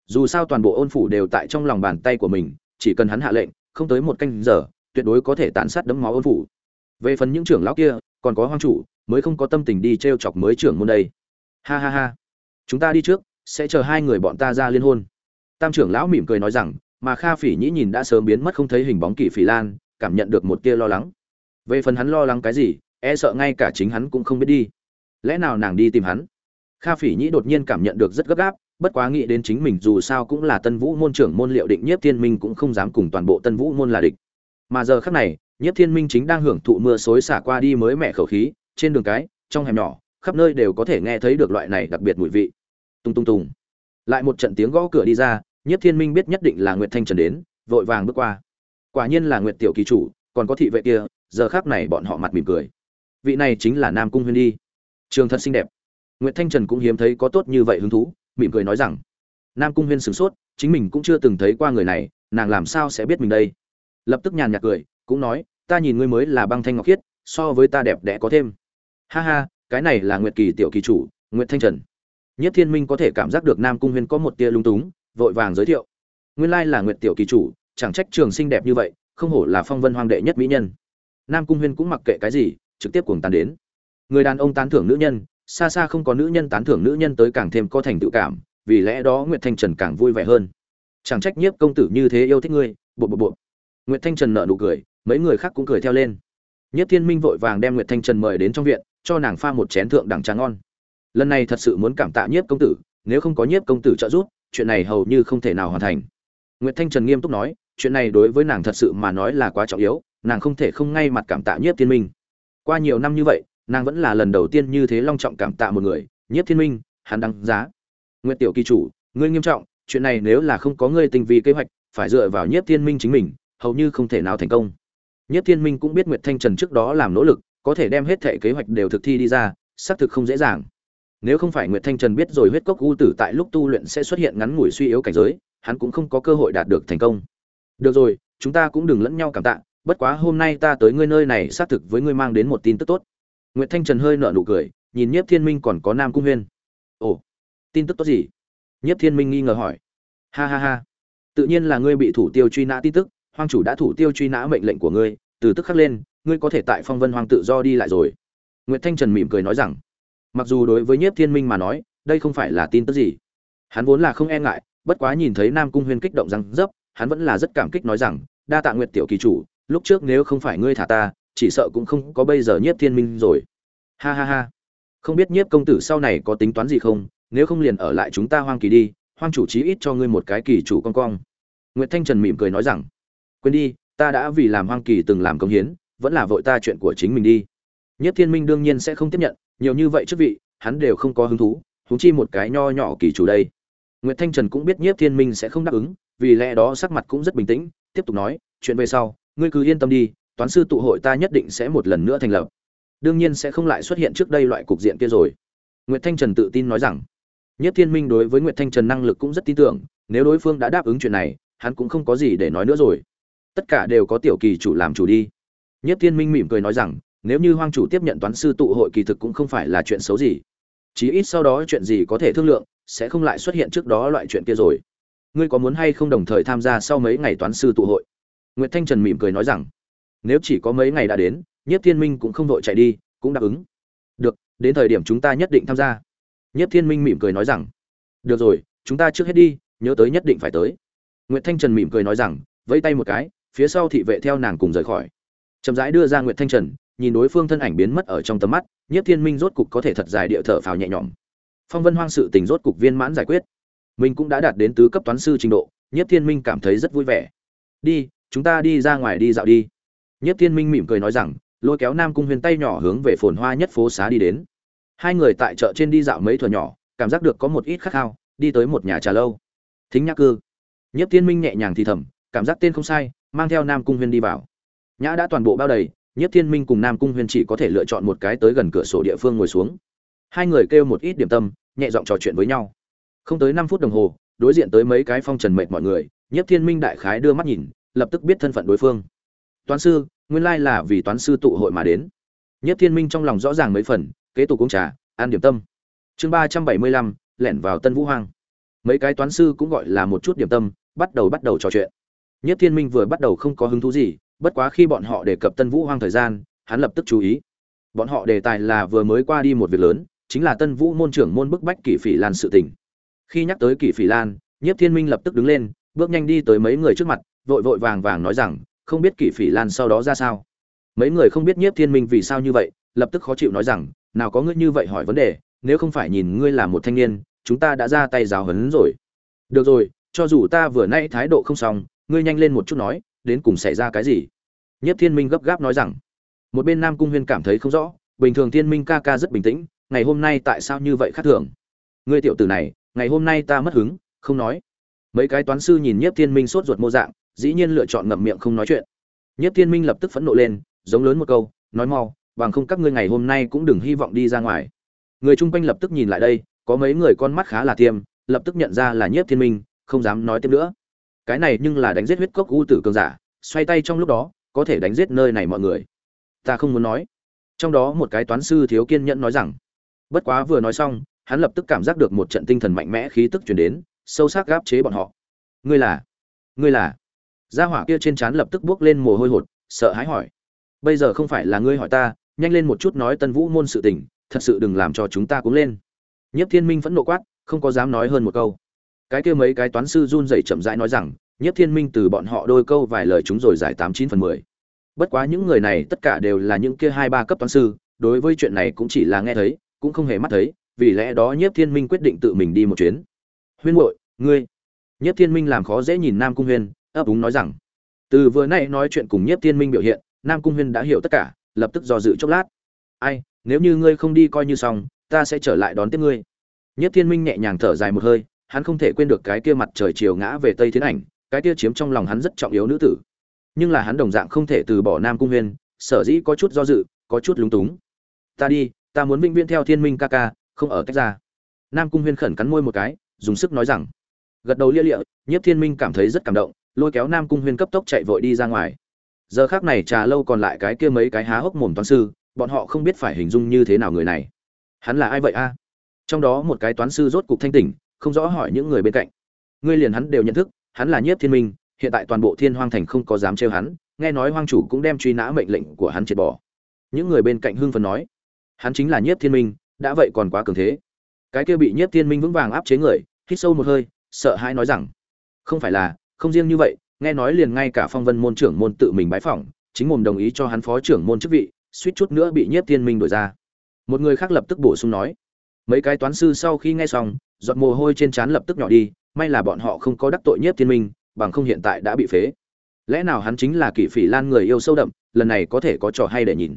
Dù sao toàn bộ ôn phủ đều tại trong lòng bàn tay của mình, chỉ cần hắn hạ lệnh, không tới một canh giờ, tuyệt đối có thể tàn sát đấm máu ôn phủ. Về phần những trưởng lão kia, còn có hoang chủ, mới không có tâm tình đi t r e o chọc mới trưởng môn đây. Ha ha ha. Chúng ta đi trước, sẽ chờ hai người bọn ta ra liên hôn. Tam trưởng lão mỉm cười nói rằng, mà kha phỉ nhĩ nhìn đã sớm biến mất không thấy hình bóng kỷ phỉ lan cảm nhận được một tia lo lắng. Về phần hắn lo lắng cái gì e sợ ngay cả chính hắn cũng không biết đi. Lẽ nào nàng đi tìm hắn? Kha phỉ nhĩ đột nhiên cảm nhận được rất gấp gáp, bất quá nghĩ đến chính mình dù sao cũng là tân vũ môn trưởng môn liệu định nhiếp thiên minh cũng không dám cùng toàn bộ tân vũ môn là địch. Mà giờ khác này, nhiếp thiên minh chính đang hưởng thụ mưa xối xả qua đi mới mẹ khẩu khí, trên đường cái, trong hẻm nhỏ, khắp nơi đều có thể nghe thấy được loại này đặc biệt mùi vị. Tung tung tùng lại một trận tiếng gõ cửa đi ra, nhiếp thiên minh biết nhất định là nguyệt thanh trần đến, vội vàng bước qua quả nhiên là nguyệt tiểu kỳ chủ, còn có thị vệ kia, giờ khác này bọn họ mặt mỉm cười. Vị này chính là nam cung huyên đi. Trường thật xinh đẹp. Nguyệt thanh trần cũng hiếm thấy có tốt như vậy hứng thú, mỉm cười nói rằng, nam cung huyên sửng sốt, chính mình cũng chưa từng thấy qua người này, nàng làm sao sẽ biết mình đây? Lập tức nhàn nhạt cười, cũng nói, ta nhìn ngươi mới là băng thanh ngọc khiết, so với ta đẹp đẽ có thêm. Ha ha, cái này là nguyệt kỳ tiểu kỳ chủ, nguyệt thanh trần. Nhất thiên minh có thể cảm giác được nam cung huyên có một tia lung túng, vội vàng giới thiệu, nguyên lai là nguyệt tiểu kỳ chủ chẳng trách trường xinh đẹp như vậy, không hổ là phong vân hoang đệ nhất mỹ nhân. Nam cung huyên cũng mặc kệ cái gì, trực tiếp cuồng tàn đến. Người đàn ông tán thưởng nữ nhân, xa xa không có nữ nhân tán thưởng nữ nhân tới càng thêm có thành tựu cảm, vì lẽ đó nguyệt thanh trần càng vui vẻ hơn. Chẳng trách nhiếp công tử như thế yêu thích ngươi, bộ bộ bộ. Nguyệt thanh trần nợ nụ cười, mấy người khác cũng cười theo lên. Nhiếp thiên minh vội vàng đem nguyệt thanh trần mời đến trong viện, cho nàng pha một chén thượng đẳng trà ngon. Lần này thật sự muốn cảm tạ nhiếp công tử, nếu không có nhiếp công tử trợ giúp, chuyện này hầu như không thể nào hoàn thành. Nguyệt thanh trần nghiêm túc nói chuyện này đối với nàng thật sự mà nói là quá trọng yếu, nàng không thể không ngay mặt cảm tạ nhiếp thiên minh. Qua nhiều năm như vậy, nàng vẫn là lần đầu tiên như thế long trọng cảm tạ một người, nhiếp thiên minh, hắn đăng giá. Nguyệt tiểu kỳ chủ, ngươi nghiêm trọng, chuyện này nếu là không có ngươi tình vì kế hoạch, phải dựa vào nhiếp thiên minh chính mình, hầu như không thể nào thành công. Nhiếp thiên minh cũng biết nguyệt thanh trần trước đó làm nỗ lực, có thể đem hết thệ kế hoạch đều thực thi đi ra, xác thực không dễ dàng. Nếu không phải nguyệt thanh trần biết rồi huyết cốc u tử tại lúc tu luyện sẽ xuất hiện ngắn ngủi suy yếu cảnh giới, hắn cũng không có cơ hội đạt được thành công được rồi, chúng ta cũng đừng lẫn nhau cảm tạ, bất quá hôm nay ta tới ngươi nơi này xác thực với ngươi mang đến một tin tức tốt. Nguyệt thanh trần hơi nở nụ cười, nhìn nhiếp thiên minh còn có nam cung huyên. Ồ, tin tức tốt gì? Nhiếp thiên minh nghi ngờ hỏi. Ha ha ha. Tự nhiên là ngươi bị thủ tiêu truy nã tin tức, hoang chủ đã thủ tiêu truy nã mệnh lệnh của ngươi, từ tức khắc lên, ngươi có thể tại phong vân hoang tự do đi lại rồi. Nguyệt thanh trần mỉm cười nói rằng, mặc dù đối với nhiếp thiên minh mà nói, đây không phải là tin tức gì. Hắn vốn là không e ngại, bất quá nhìn thấy nam cung huyên kích động răng dấp hắn vẫn là rất cảm kích nói rằng, đa tạ nguyệt tiểu kỳ chủ, lúc trước nếu không phải ngươi thả ta, chỉ sợ cũng không có bây giờ nhiếp thiên minh rồi. Ha ha ha. Không biết nhiếp công tử sau này có tính toán gì không? Nếu không liền ở lại chúng ta hoang kỳ đi, hoang chủ chí ít cho ngươi một cái kỳ chủ con cong. Nguyệt thanh trần mỉm cười nói rằng, quên đi, ta đã vì làm hoang kỳ từng làm công hiến, vẫn là vội ta chuyện của chính mình đi. Nhất thiên minh đương nhiên sẽ không tiếp nhận, nhiều như vậy chức vị, hắn đều không có hứng thú húng chi một cái nho nhỏ kỳ chủ đây. Nguyệt thanh trần cũng biết nhiếp thiên minh sẽ không đáp ứng vì lẽ đó sắc mặt cũng rất bình tĩnh, tiếp tục nói, chuyện về sau, ngươi cứ yên tâm đi, toán sư tụ hội ta nhất định sẽ một lần nữa thành lập. Đương nhiên sẽ không lại xuất hiện trước đây loại cục diện kia rồi. Nguyệt thanh trần tự tin nói rằng, nhất thiên minh đối với nguyệt thanh trần năng lực cũng rất tin tưởng, nếu đối phương đã đáp ứng chuyện này, hắn cũng không có gì để nói nữa rồi. Tất cả đều có tiểu kỳ chủ làm chủ đi. Nhất thiên minh mỉm cười nói rằng, nếu như hoang chủ tiếp nhận toán sư tụ hội kỳ thực cũng không phải là chuyện xấu gì. Chí ít sau đó chuyện gì có thể thương lượng, sẽ không lại xuất hiện trước đó loại chuyện kia rồi ngươi có muốn hay không đồng thời tham gia sau mấy ngày toán sư tụ hội Nguyệt Thanh Trần mỉm cười nói rằng, nếu chỉ có mấy ngày đã đến, Nhất Thiên Minh cũng không vội chạy đi, cũng đáp ứng. Được, đến thời điểm chúng ta nhất định tham gia. Nhất Thiên Minh mỉm cười nói rằng, được rồi, chúng ta trước hết đi, nhớ tới nhất định phải tới. Nguyệt Thanh Trần mỉm cười nói rằng, vẫy tay một cái, phía sau thị vệ theo nàng cùng rời khỏi. Chậm rãi đưa ra Nguyệt Thanh Trần, nhìn đối phương thân ảnh biến mất ở trong tầm mắt, Nhất Thiên Minh rốt cục có thể thật dài địa thở phào nhẹ nhõm. Phong Vân Hoang sự tình rốt cục viên mãn giải quyết. Mình cũng đã đạt đến tứ cấp toán sư trình độ, Nhất Thiên Minh cảm thấy rất vui vẻ. Đi, chúng ta đi ra ngoài đi dạo đi. Nhất thiên minh mỉm cười nói rằng lôi kéo nam cung huyền tay nhỏ hướng về phồn hoa nhất phố xá đi đến. Hai người tại chợ trên đi dạo mấy thuở nhỏ cảm giác được có một ít khát khao đi tới một nhà trà lâu. Thính nhắc cư. Nhất thiên minh nhẹ nhàng thì thầm cảm giác tên không sai mang theo nam cung huyền đi vào. Nhã đã toàn bộ bao đầy nhất thiên minh cùng nam cung huyền chỉ có thể lựa chọn một cái tới gần cửa sổ địa phương ngồi xuống. Hai người kêu một ít điểm tâm nhẹ giọng trò chuyện với nhau không tới năm phút đồng hồ, đối diện tới mấy cái phong trần mệt mọi người nhất thiên minh đại khái đưa mắt nhìn, lập tức biết thân phận đối phương. Toán sư, nguyên lai là vì toán sư tụ hội mà đến. Nhất thiên minh trong lòng rõ ràng mấy phần, kế tục uống trà, an điểm tâm. Chương ba trăm bảy mươi lăm, lẻn vào tân vũ hoang. Mấy cái toán sư cũng gọi là một chút điểm tâm, bắt đầu bắt đầu trò chuyện. Nhất thiên minh vừa bắt đầu không có hứng thú gì, bất quá khi bọn họ đề cập tân vũ hoang thời gian, hắn lập tức chú ý. Bọn họ đề tài là vừa mới qua đi một việc lớn, chính là tân vũ môn trưởng môn bức bách kỷ phỉ lan sự tình khi nhắc tới kỷ phỉ lan, Nhiếp thiên minh lập tức đứng lên, bước nhanh đi tới mấy người trước mặt, vội vội vàng vàng nói rằng, không biết kỷ phỉ lan sau đó ra sao? Mấy người không biết nhiếp thiên minh vì sao như vậy, lập tức khó chịu nói rằng, nào có ngươi như vậy hỏi vấn đề, nếu không phải nhìn ngươi là một thanh niên, chúng ta đã ra tay giáo hấn rồi. Được rồi, cho dù ta vừa nay thái độ không xong, ngươi nhanh lên một chút nói, đến cùng xảy ra cái gì? Nhiếp thiên minh gấp gáp nói rằng, một bên nam cung huyên cảm thấy không rõ, bình thường thiên minh ca ca rất bình tĩnh, ngày hôm nay tại sao như vậy khác thường? Ngươi tiểu tử này ngày hôm nay ta mất hứng, không nói. Mấy cái toán sư nhìn nhiếp thiên minh sốt ruột mô dạng, dĩ nhiên lựa chọn ngậm miệng không nói chuyện. Nhất thiên minh lập tức phẫn nộ lên, giống lớn một câu, nói mau, bằng không các ngươi ngày hôm nay cũng đừng hy vọng đi ra ngoài. Người chung quanh lập tức nhìn lại đây, có mấy người con mắt khá là tiêm, lập tức nhận ra là nhiếp thiên minh, không dám nói tiếp nữa. Cái này nhưng là đánh giết huyết cốc u tử cường giả, xoay tay trong lúc đó, có thể đánh giết nơi này mọi người. Ta không muốn nói. Trong đó một cái toán sư thiếu kiên nhẫn nói rằng, bất quá vừa nói xong hắn lập tức cảm giác được một trận tinh thần mạnh mẽ khí tức truyền đến, sâu sắc gáp chế bọn họ. Ngươi là ngươi là? Gia hỏa kia trên trán lập tức bước lên mồ hôi hột, sợ hãi hỏi. Bây giờ không phải là ngươi hỏi ta, nhanh lên một chút nói tân vũ môn sự tình, thật sự đừng làm cho chúng ta cũng lên. Nhiếp thiên minh phẫn nộ quát, không có dám nói hơn một câu. Cái kia mấy cái toán sư run rẩy chậm rãi nói rằng, Nhiếp thiên minh từ bọn họ đôi câu vài lời chúng rồi giải tám chín phần mười. Bất quá những người này tất cả đều là những kia hai ba cấp toán sư, đối với chuyện này cũng chỉ là nghe thấy, cũng không hề mắt thấy vì lẽ đó nhiếp thiên minh quyết định tự mình đi một chuyến. Huyên muội, ngươi. Nhiếp thiên minh làm khó dễ nhìn nam cung huyên, ấp úng nói rằng, từ vừa nãy nói chuyện cùng nhiếp thiên minh biểu hiện, nam cung huyên đã hiểu tất cả, lập tức do dự chốc lát. Ai, nếu như ngươi không đi coi như xong, ta sẽ trở lại đón tiếp ngươi. Nhiếp thiên minh nhẹ nhàng thở dài một hơi, hắn không thể quên được cái kia mặt trời chiều ngã về tây thiên ảnh, cái kia chiếm trong lòng hắn rất trọng yếu nữ tử. Nhưng là hắn đồng dạng không thể từ bỏ nam cung huyên, sở dĩ có chút do dự, có chút lúng túng. Ta đi, ta muốn vĩnh viễn theo thiên minh ca ca không ở tách ra. Nam cung huyên khẩn cắn môi một cái, dùng sức nói rằng, gật đầu lia lịa, nhiếp thiên minh cảm thấy rất cảm động, lôi kéo nam cung huyên cấp tốc chạy vội đi ra ngoài. Giờ khác này trà lâu còn lại cái kia mấy cái há hốc mồm toán sư, bọn họ không biết phải hình dung như thế nào người này. Hắn là ai vậy a? Trong đó một cái toán sư rốt cục thanh tỉnh, không rõ hỏi những người bên cạnh. Ngươi liền hắn đều nhận thức, hắn là nhiếp thiên minh, hiện tại toàn bộ thiên hoang thành không có dám trêu hắn, nghe nói hoang chủ cũng đem truy nã mệnh lệnh của hắn triệt bỏ. Những người bên cạnh hưng phấn nói, hắn chính là nhiếp thiên minh đã vậy còn quá cường thế. Cái kia bị nhiếp thiên minh vững vàng áp chế người, hít sâu một hơi, sợ hãi nói rằng, không phải là, không riêng như vậy, nghe nói liền ngay cả phong vân môn trưởng môn tự mình bái phỏng, chính mồm đồng ý cho hắn phó trưởng môn chức vị, suýt chút nữa bị nhiếp thiên minh đổi ra. Một người khác lập tức bổ sung nói, mấy cái toán sư sau khi nghe xong, giọt mồ hôi trên trán lập tức nhỏ đi, may là bọn họ không có đắc tội nhiếp thiên minh, bằng không hiện tại đã bị phế. Lẽ nào hắn chính là kỷ phỉ lan người yêu sâu đậm, lần này có thể có trò hay để nhìn?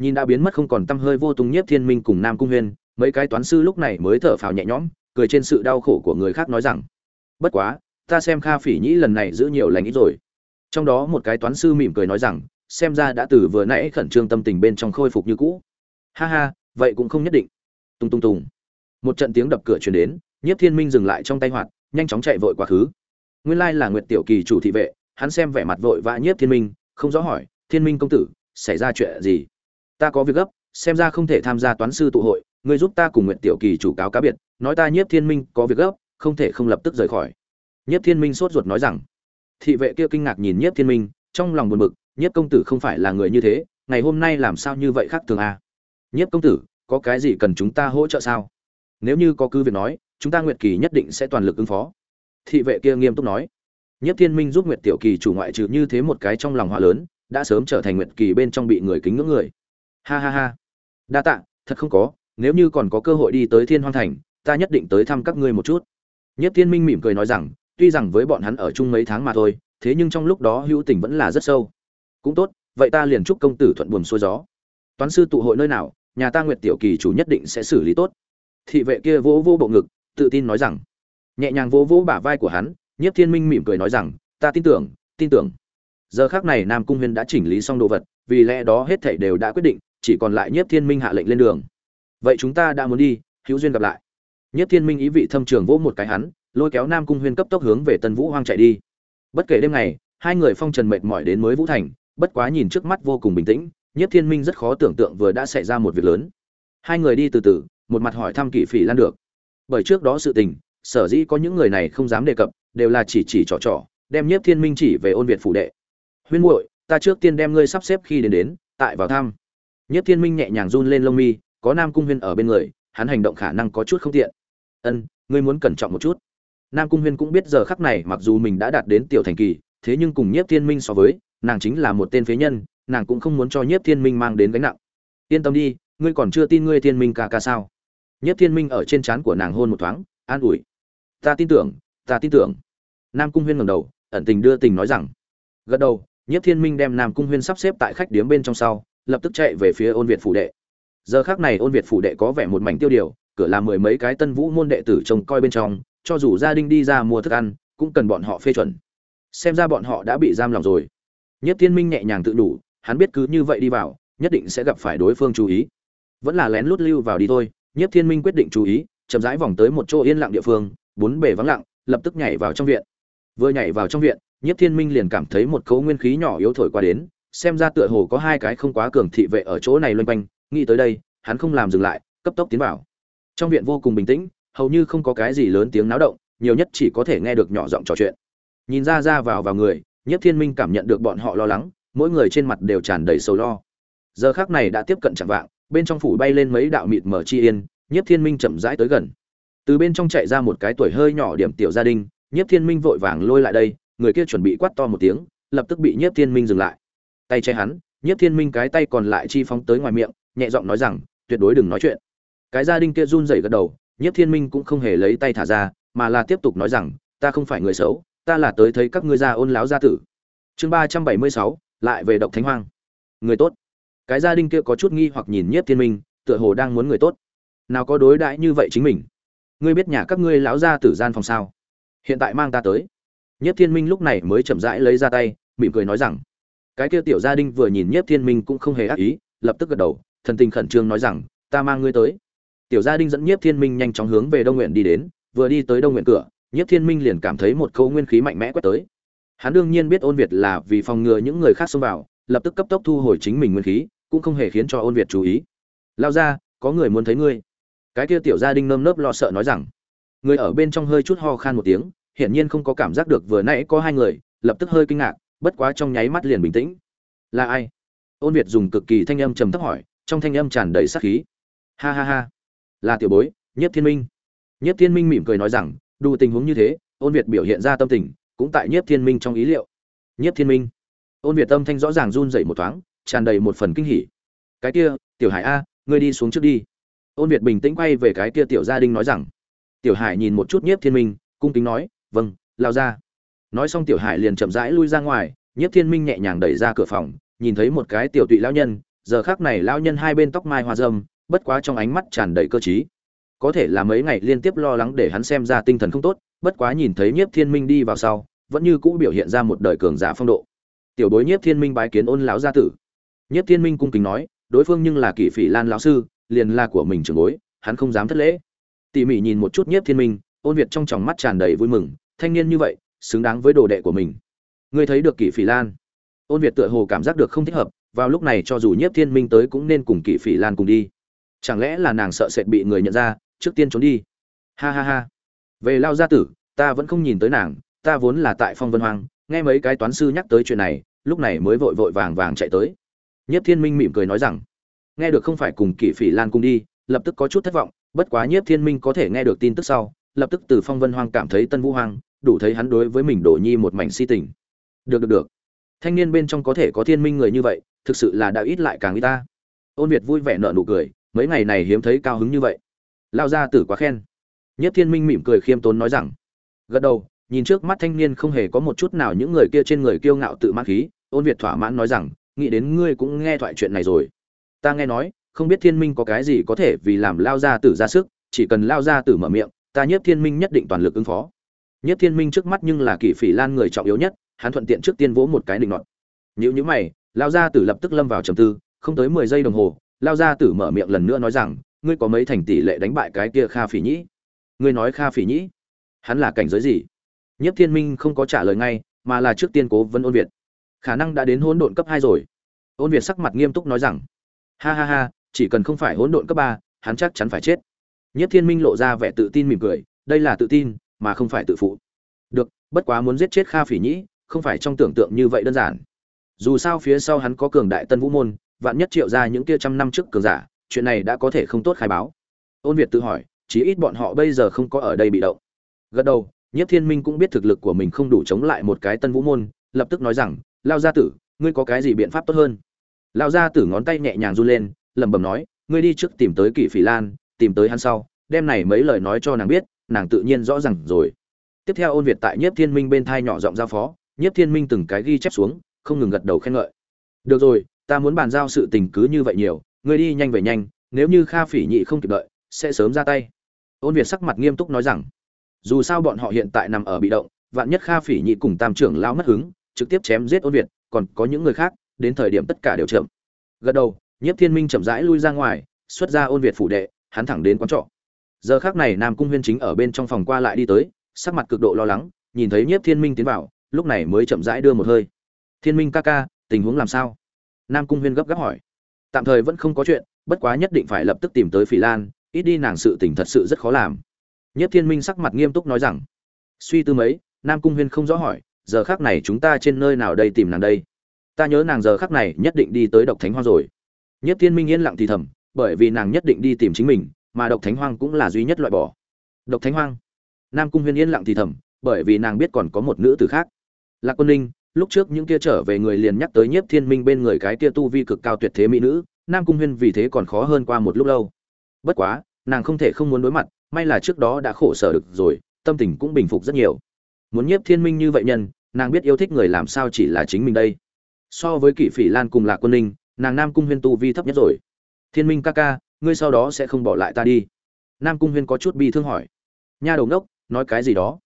Nhìn đã biến mất không còn tâm hơi vô tung nhiếp thiên minh cùng nam cung huyên, mấy cái toán sư lúc này mới thở phào nhẹ nhõm, cười trên sự đau khổ của người khác nói rằng, bất quá, ta xem kha phỉ nhĩ lần này giữ nhiều lành ít rồi. Trong đó một cái toán sư mỉm cười nói rằng, xem ra đã từ vừa nãy khẩn trương tâm tình bên trong khôi phục như cũ. Ha ha, vậy cũng không nhất định. Tung tung tùng một trận tiếng đập cửa truyền đến, nhiếp thiên minh dừng lại trong tay hoạt, nhanh chóng chạy vội quá khứ. Nguyên lai là nguyệt tiểu kỳ chủ thị vệ, hắn xem vẻ mặt vội vã nhiếp thiên minh, không rõ hỏi, thiên minh công tử, xảy ra chuyện gì? Ta có việc gấp, xem ra không thể tham gia toán sư tụ hội, ngươi giúp ta cùng nguyệt tiểu kỳ chủ cáo cá biệt, nói ta nhiếp thiên minh có việc gấp, không thể không lập tức rời khỏi. Nhiếp thiên minh sốt ruột nói rằng, thị vệ kia kinh ngạc nhìn nhiếp thiên minh, trong lòng buồn bực, nhiếp công tử không phải là người như thế, ngày hôm nay làm sao như vậy khác thường à? nhiếp công tử, có cái gì cần chúng ta hỗ trợ sao? Nếu như có cứ việc nói, chúng ta nguyệt kỳ nhất định sẽ toàn lực ứng phó. Thị vệ kia nghiêm túc nói. Nhiếp thiên minh giúp nguyệt tiểu kỳ chủ ngoại trừ như thế một cái trong lòng họa lớn, đã sớm trở thành nguyệt kỳ bên trong bị người kính ngưỡng người ha ha ha. Đa tạ, thật không có, nếu như còn có cơ hội đi tới thiên hoang thành, ta nhất định tới thăm các ngươi một chút. Nhất thiên minh mỉm cười nói rằng, tuy rằng với bọn hắn ở chung mấy tháng mà thôi, thế nhưng trong lúc đó hữu tình vẫn là rất sâu. Cũng tốt, vậy ta liền chúc công tử thuận buồm xuôi gió. Toán sư tụ hội nơi nào, nhà ta nguyệt tiểu kỳ chủ nhất định sẽ xử lý tốt. Thị vệ kia vỗ vỗ bộ ngực, tự tin nói rằng, nhẹ nhàng vỗ vỗ bả vai của hắn, Nhất thiên minh mỉm cười nói rằng, ta tin tưởng tin tưởng. Giờ khác này nam cung huyên đã chỉnh lý xong đồ vật, vì lẽ đó hết thảy đều đã quyết định chỉ còn lại nhiếp thiên minh hạ lệnh lên đường. Vậy chúng ta đã muốn đi, hữu duyên gặp lại. Nhiếp thiên minh ý vị thâm trường vỗ một cái hắn, lôi kéo nam cung huyên cấp tốc hướng về tân vũ hoang chạy đi. Bất kể đêm ngày, hai người phong trần mệt mỏi đến mới vũ thành, bất quá nhìn trước mắt vô cùng bình tĩnh, nhiếp thiên minh rất khó tưởng tượng vừa đã xảy ra một việc lớn. Hai người đi từ từ, một mặt hỏi thăm kỷ phỉ lan được. Bởi trước đó sự tình, sở dĩ có những người này không dám đề cập, đều là chỉ chỉ trò trò, đem nhiếp thiên minh chỉ về ôn việt phủ đệ. Huyên muội, ta trước tiên đem ngươi sắp xếp khi đến đến, tại vào thăm nhiếp thiên minh nhẹ nhàng run lên lông mi, có nam cung huyên ở bên người, hắn hành động khả năng có chút không tiện. Ân, ngươi muốn cẩn trọng một chút. Nam cung huyên cũng biết giờ khắc này mặc dù mình đã đạt đến tiểu thành kỳ, thế nhưng cùng nhiếp thiên minh so với, nàng chính là một tên phế nhân, nàng cũng không muốn cho nhiếp thiên minh mang đến gánh nặng. Yên tâm đi, ngươi còn chưa tin ngươi thiên minh ca ca sao? Nhiếp thiên minh ở trên trán của nàng hôn một thoáng, an ủi. Ta tin tưởng, ta tin tưởng. Nam cung huyên ngẩng đầu, ẩn tình đưa tình nói rằng. Gật đầu, nhiếp thiên minh đem nam cung huyên sắp xếp tại khách điếm bên trong sau lập tức chạy về phía ôn việt phủ đệ. Giờ khác này ôn việt phủ đệ có vẻ một mảnh tiêu điều, cửa là mười mấy cái tân vũ môn đệ tử trông coi bên trong, cho dù gia đình đi ra mua thức ăn, cũng cần bọn họ phê chuẩn. Xem ra bọn họ đã bị giam lòng rồi. Nhất thiên minh nhẹ nhàng tự đủ, hắn biết cứ như vậy đi vào, nhất định sẽ gặp phải đối phương chú ý. Vẫn là lén lút lưu vào đi thôi, nhất thiên minh quyết định chú ý, chậm rãi vòng tới một chỗ yên lặng địa phương, bốn bề vắng lặng, lập tức nhảy vào trong viện. Vừa nhảy vào trong viện, nhất thiên minh liền cảm thấy một cấu nguyên khí nhỏ yếu thổi qua đến xem ra tựa hồ có hai cái không quá cường thị vệ ở chỗ này loanh quanh, nghĩ tới đây, hắn không làm dừng lại, cấp tốc tiến vào. Trong viện vô cùng bình tĩnh, hầu như không có cái gì lớn tiếng náo động, nhiều nhất chỉ có thể nghe được nhỏ giọng trò chuyện. Nhìn ra ra vào vào người, nhất thiên minh cảm nhận được bọn họ lo lắng, mỗi người trên mặt đều tràn đầy sầu lo. Giờ khác này đã tiếp cận chẳng vạng, bên trong phủ bay lên mấy đạo mịt mở chi yên, nhất thiên minh chậm rãi tới gần. Từ bên trong chạy ra một cái tuổi hơi nhỏ điểm tiểu gia đình, nhất thiên minh vội vàng lôi lại đây, người kia chuẩn bị quát to một tiếng, lập tức bị nhất thiên minh dừng lại tay che hắn, nhiếp thiên minh cái tay còn lại chi phóng tới ngoài miệng, nhẹ giọng nói rằng, tuyệt đối đừng nói chuyện. Cái gia đình kia run rẩy gật đầu, nhiếp thiên minh cũng không hề lấy tay thả ra, mà là tiếp tục nói rằng, ta không phải người xấu, ta là tới thấy các ngươi gia ôn láo gia tử. Chương ba trăm bảy mươi sáu, lại về độc thánh hoang. Người tốt. Cái gia đình kia có chút nghi hoặc nhìn nhiếp thiên minh, tựa hồ đang muốn người tốt. Nào có đối đãi như vậy chính mình? Ngươi biết nhà các ngươi lão gia tử gian phòng sao? Hiện tại mang ta tới. Nhiếp thiên minh lúc này mới chậm rãi lấy ra tay, mỉm cười nói rằng cái kia tiểu gia đình vừa nhìn nhiếp thiên minh cũng không hề ác ý, lập tức gật đầu, thần tình khẩn trương nói rằng, ta mang ngươi tới. Tiểu gia đình dẫn nhiếp thiên minh nhanh chóng hướng về đông nguyện đi đến, vừa đi tới đông nguyện cửa, nhiếp thiên minh liền cảm thấy một câu nguyên khí mạnh mẽ quét tới. Hắn đương nhiên biết ôn việt là vì phòng ngừa những người khác xông vào, lập tức cấp tốc thu hồi chính mình nguyên khí, cũng không hề khiến cho ôn việt chú ý. Lao ra có người muốn thấy ngươi. Cái kia tiểu gia đình nơm nớp lo sợ nói rằng. Người ở bên trong hơi chút ho khan một tiếng, hiển nhiên không có cảm giác được vừa nãy có hai người, lập tức hơi kinh ngạc bất quá trong nháy mắt liền bình tĩnh. Là ai? Ôn việt dùng cực kỳ thanh âm trầm thấp hỏi, trong thanh âm tràn đầy sát khí. Ha ha ha. Là tiểu bối, nhất thiên minh. Nhất thiên minh mỉm cười nói rằng, đủ tình huống như thế, ôn việt biểu hiện ra tâm tình, cũng tại nhất thiên minh trong ý liệu. Nhất thiên minh. Ôn việt tâm thanh rõ ràng run rẩy một thoáng, tràn đầy một phần kinh hỉ. Cái kia, tiểu hải a, ngươi đi xuống trước đi. Ôn việt bình tĩnh quay về cái kia tiểu gia đình nói rằng. Tiểu hải nhìn một chút nhiếp thiên minh, cung kính nói vâng lao ra nói xong tiểu hải liền chậm rãi lui ra ngoài, nhiếp thiên minh nhẹ nhàng đẩy ra cửa phòng, nhìn thấy một cái tiểu tụy lão nhân, giờ khác này lão nhân hai bên tóc mai hoa dâm bất quá trong ánh mắt tràn đầy cơ t có thể là mấy ngày liên tiếp lo lắng để hắn xem ra tinh thần không tốt, bất quá nhìn thấy nhiếp thiên minh đi vào sau, vẫn như cũ biểu hiện ra một đời cường giả phong độ. Tiểu bối nhiếp thiên minh bái kiến ôn lão gia tử. Nhiếp thiên minh cung kính nói, đối phương nhưng là kỷ phỉ lan lão sư, liền là của mình trưởng bối, hắn không dám thất lễ. Tỉ mỉ nhìn một chút nhiếp thiên minh, ôn việt trong tròng mắt tràn đầy vui mừng, thanh niên như vậy xứng đáng với đồ đệ của mình. Ngươi thấy được kỷ phỉ lan? Ôn việt tựa hồ cảm giác được không thích hợp, vào lúc này cho dù nhiếp thiên minh tới cũng nên cùng kỷ phỉ lan cùng đi. Chẳng lẽ là nàng sợ sệt bị người nhận ra, trước tiên trốn đi? Ha ha ha. Về lao gia tử, ta vẫn không nhìn tới nàng, ta vốn là tại phong vân hoang, nghe mấy cái toán sư nhắc tới chuyện này, lúc này mới vội vội vàng vàng chạy tới. Nhiếp thiên minh mỉm cười nói rằng, nghe được không phải cùng kỷ phỉ lan cùng đi, lập tức có chút thất vọng, bất quá nhiếp thiên minh có thể nghe được tin tức sau, lập tức từ phong vân hoang cảm thấy tân vũ hoang đủ thấy hắn đối với mình đổ nhi một mảnh si tình. Được được được. Thanh niên bên trong có thể có thiên minh người như vậy, thực sự là đã ít lại càng ít ta. Ôn việt vui vẻ nợ nụ cười, mấy ngày này hiếm thấy cao hứng như vậy. Lao ra tử quá khen. Nhất thiên minh mỉm cười khiêm tốn nói rằng, gật đầu, nhìn trước mắt thanh niên không hề có một chút nào những người kia trên người kiêu ngạo tự mãn khí, ôn việt thỏa mãn nói rằng, nghĩ đến ngươi cũng nghe thoại chuyện này rồi. Ta nghe nói, không biết thiên minh có cái gì có thể vì làm lao ra tử ra sức, chỉ cần lao ra tử mở miệng, ta nhất thiên minh nhất định toàn lực ứng phó nhất thiên minh trước mắt nhưng là kỷ phỉ lan người trọng yếu nhất, hắn thuận tiện trước tiên vỗ một cái định nọt nếu như mày, lao ra tử lập tức lâm vào trầm tư, không tới mười giây đồng hồ, lao ra tử mở miệng lần nữa nói rằng, ngươi có mấy thành tỷ lệ đánh bại cái kia kha phỉ nhĩ? Ngươi nói kha phỉ nhĩ? Hắn là cảnh giới gì? Nhất thiên minh không có trả lời ngay, mà là trước tiên cố vấn ôn việt. Khả năng đã đến hỗn độn cấp hai rồi. Ôn việt sắc mặt nghiêm túc nói rằng, ha ha ha, chỉ cần không phải hỗn độn cấp ba, hắn chắc chắn phải chết. Nhất thiên minh lộ ra vẻ tự tin mỉm cười, đây là tự tin mà không phải tự phụ. Được, bất quá muốn giết chết kha phỉ nhĩ, không phải trong tưởng tượng như vậy đơn giản. Dù sao phía sau hắn có cường đại tân vũ môn, vạn nhất triệu ra những kia trăm năm trước cường giả, chuyện này đã có thể không tốt khai báo. Ôn việt tự hỏi, chí ít bọn họ bây giờ không có ở đây bị động. Gật đầu, nhiếp thiên minh cũng biết thực lực của mình không đủ chống lại một cái tân vũ môn, lập tức nói rằng, lao gia tử, ngươi có cái gì biện pháp tốt hơn? Lao gia tử ngón tay nhẹ nhàng run lên, lẩm bẩm nói, ngươi đi trước tìm tới kỷ phỉ lan, tìm tới hắn sau, đem này mấy lời nói cho nàng biết nàng tự nhiên rõ ràng rồi. Tiếp theo ôn việt tại nhất thiên minh bên thai nhỏ giọng giao phó nhất thiên minh từng cái ghi chép xuống, không ngừng gật đầu khen ngợi. Được rồi, ta muốn bàn giao sự tình cứ như vậy nhiều, ngươi đi nhanh về nhanh, nếu như kha phỉ nhị không kịp đợi, sẽ sớm ra tay. Ôn việt sắc mặt nghiêm túc nói rằng, dù sao bọn họ hiện tại nằm ở bị động, vạn nhất kha phỉ nhị cùng tam trưởng lao mất hứng, trực tiếp chém giết ôn việt, còn có những người khác, đến thời điểm tất cả đều chậm. Gật đầu, nhiếp thiên minh chậm rãi lui ra ngoài, xuất ra ôn việt phủ đệ, hắn thẳng đến quán trọ giờ khác này nam cung huyên chính ở bên trong phòng qua lại đi tới, sắc mặt cực độ lo lắng, nhìn thấy nhiếp thiên minh tiến vào, lúc này mới chậm rãi đưa một hơi. Thiên minh ca ca, tình huống làm sao? Nam cung huyên gấp gáp hỏi. Tạm thời vẫn không có chuyện, bất quá nhất định phải lập tức tìm tới phỉ lan, ít đi nàng sự tình thật sự rất khó làm. Nhất thiên minh sắc mặt nghiêm túc nói rằng. Suy tư mấy, nam cung huyên không rõ hỏi, giờ khác này chúng ta trên nơi nào đây tìm nàng đây? Ta nhớ nàng giờ khác này nhất định đi tới độc thánh hoa rồi. Nhất thiên minh yên lặng thì thầm, bởi vì nàng nhất định đi tìm chính mình mà độc thánh hoang cũng là duy nhất loại bỏ. Độc thánh hoang? Nam cung huyên yên lặng thì thầm, bởi vì nàng biết còn có một nữ tử khác. Lạc quân ninh, lúc trước những kia trở về người liền nhắc tới nhiếp thiên minh bên người cái kia tu vi cực cao tuyệt thế mỹ nữ, nam cung huyên vì thế còn khó hơn qua một lúc lâu. Bất quá, nàng không thể không muốn đối mặt, may là trước đó đã khổ sở được rồi, tâm tình cũng bình phục rất nhiều. Muốn nhiếp thiên minh như vậy nhân, nàng biết yêu thích người làm sao chỉ là chính mình đây. So với kỷ phỉ lan cùng lạc quân ninh, nàng nam cung huyên tu vi thấp nhất rồi. Thiên minh ca ca ngươi sau đó sẽ không bỏ lại ta đi. Nam cung huyên có chút bi thương hỏi. Nha đầu ngốc, nói cái gì đó?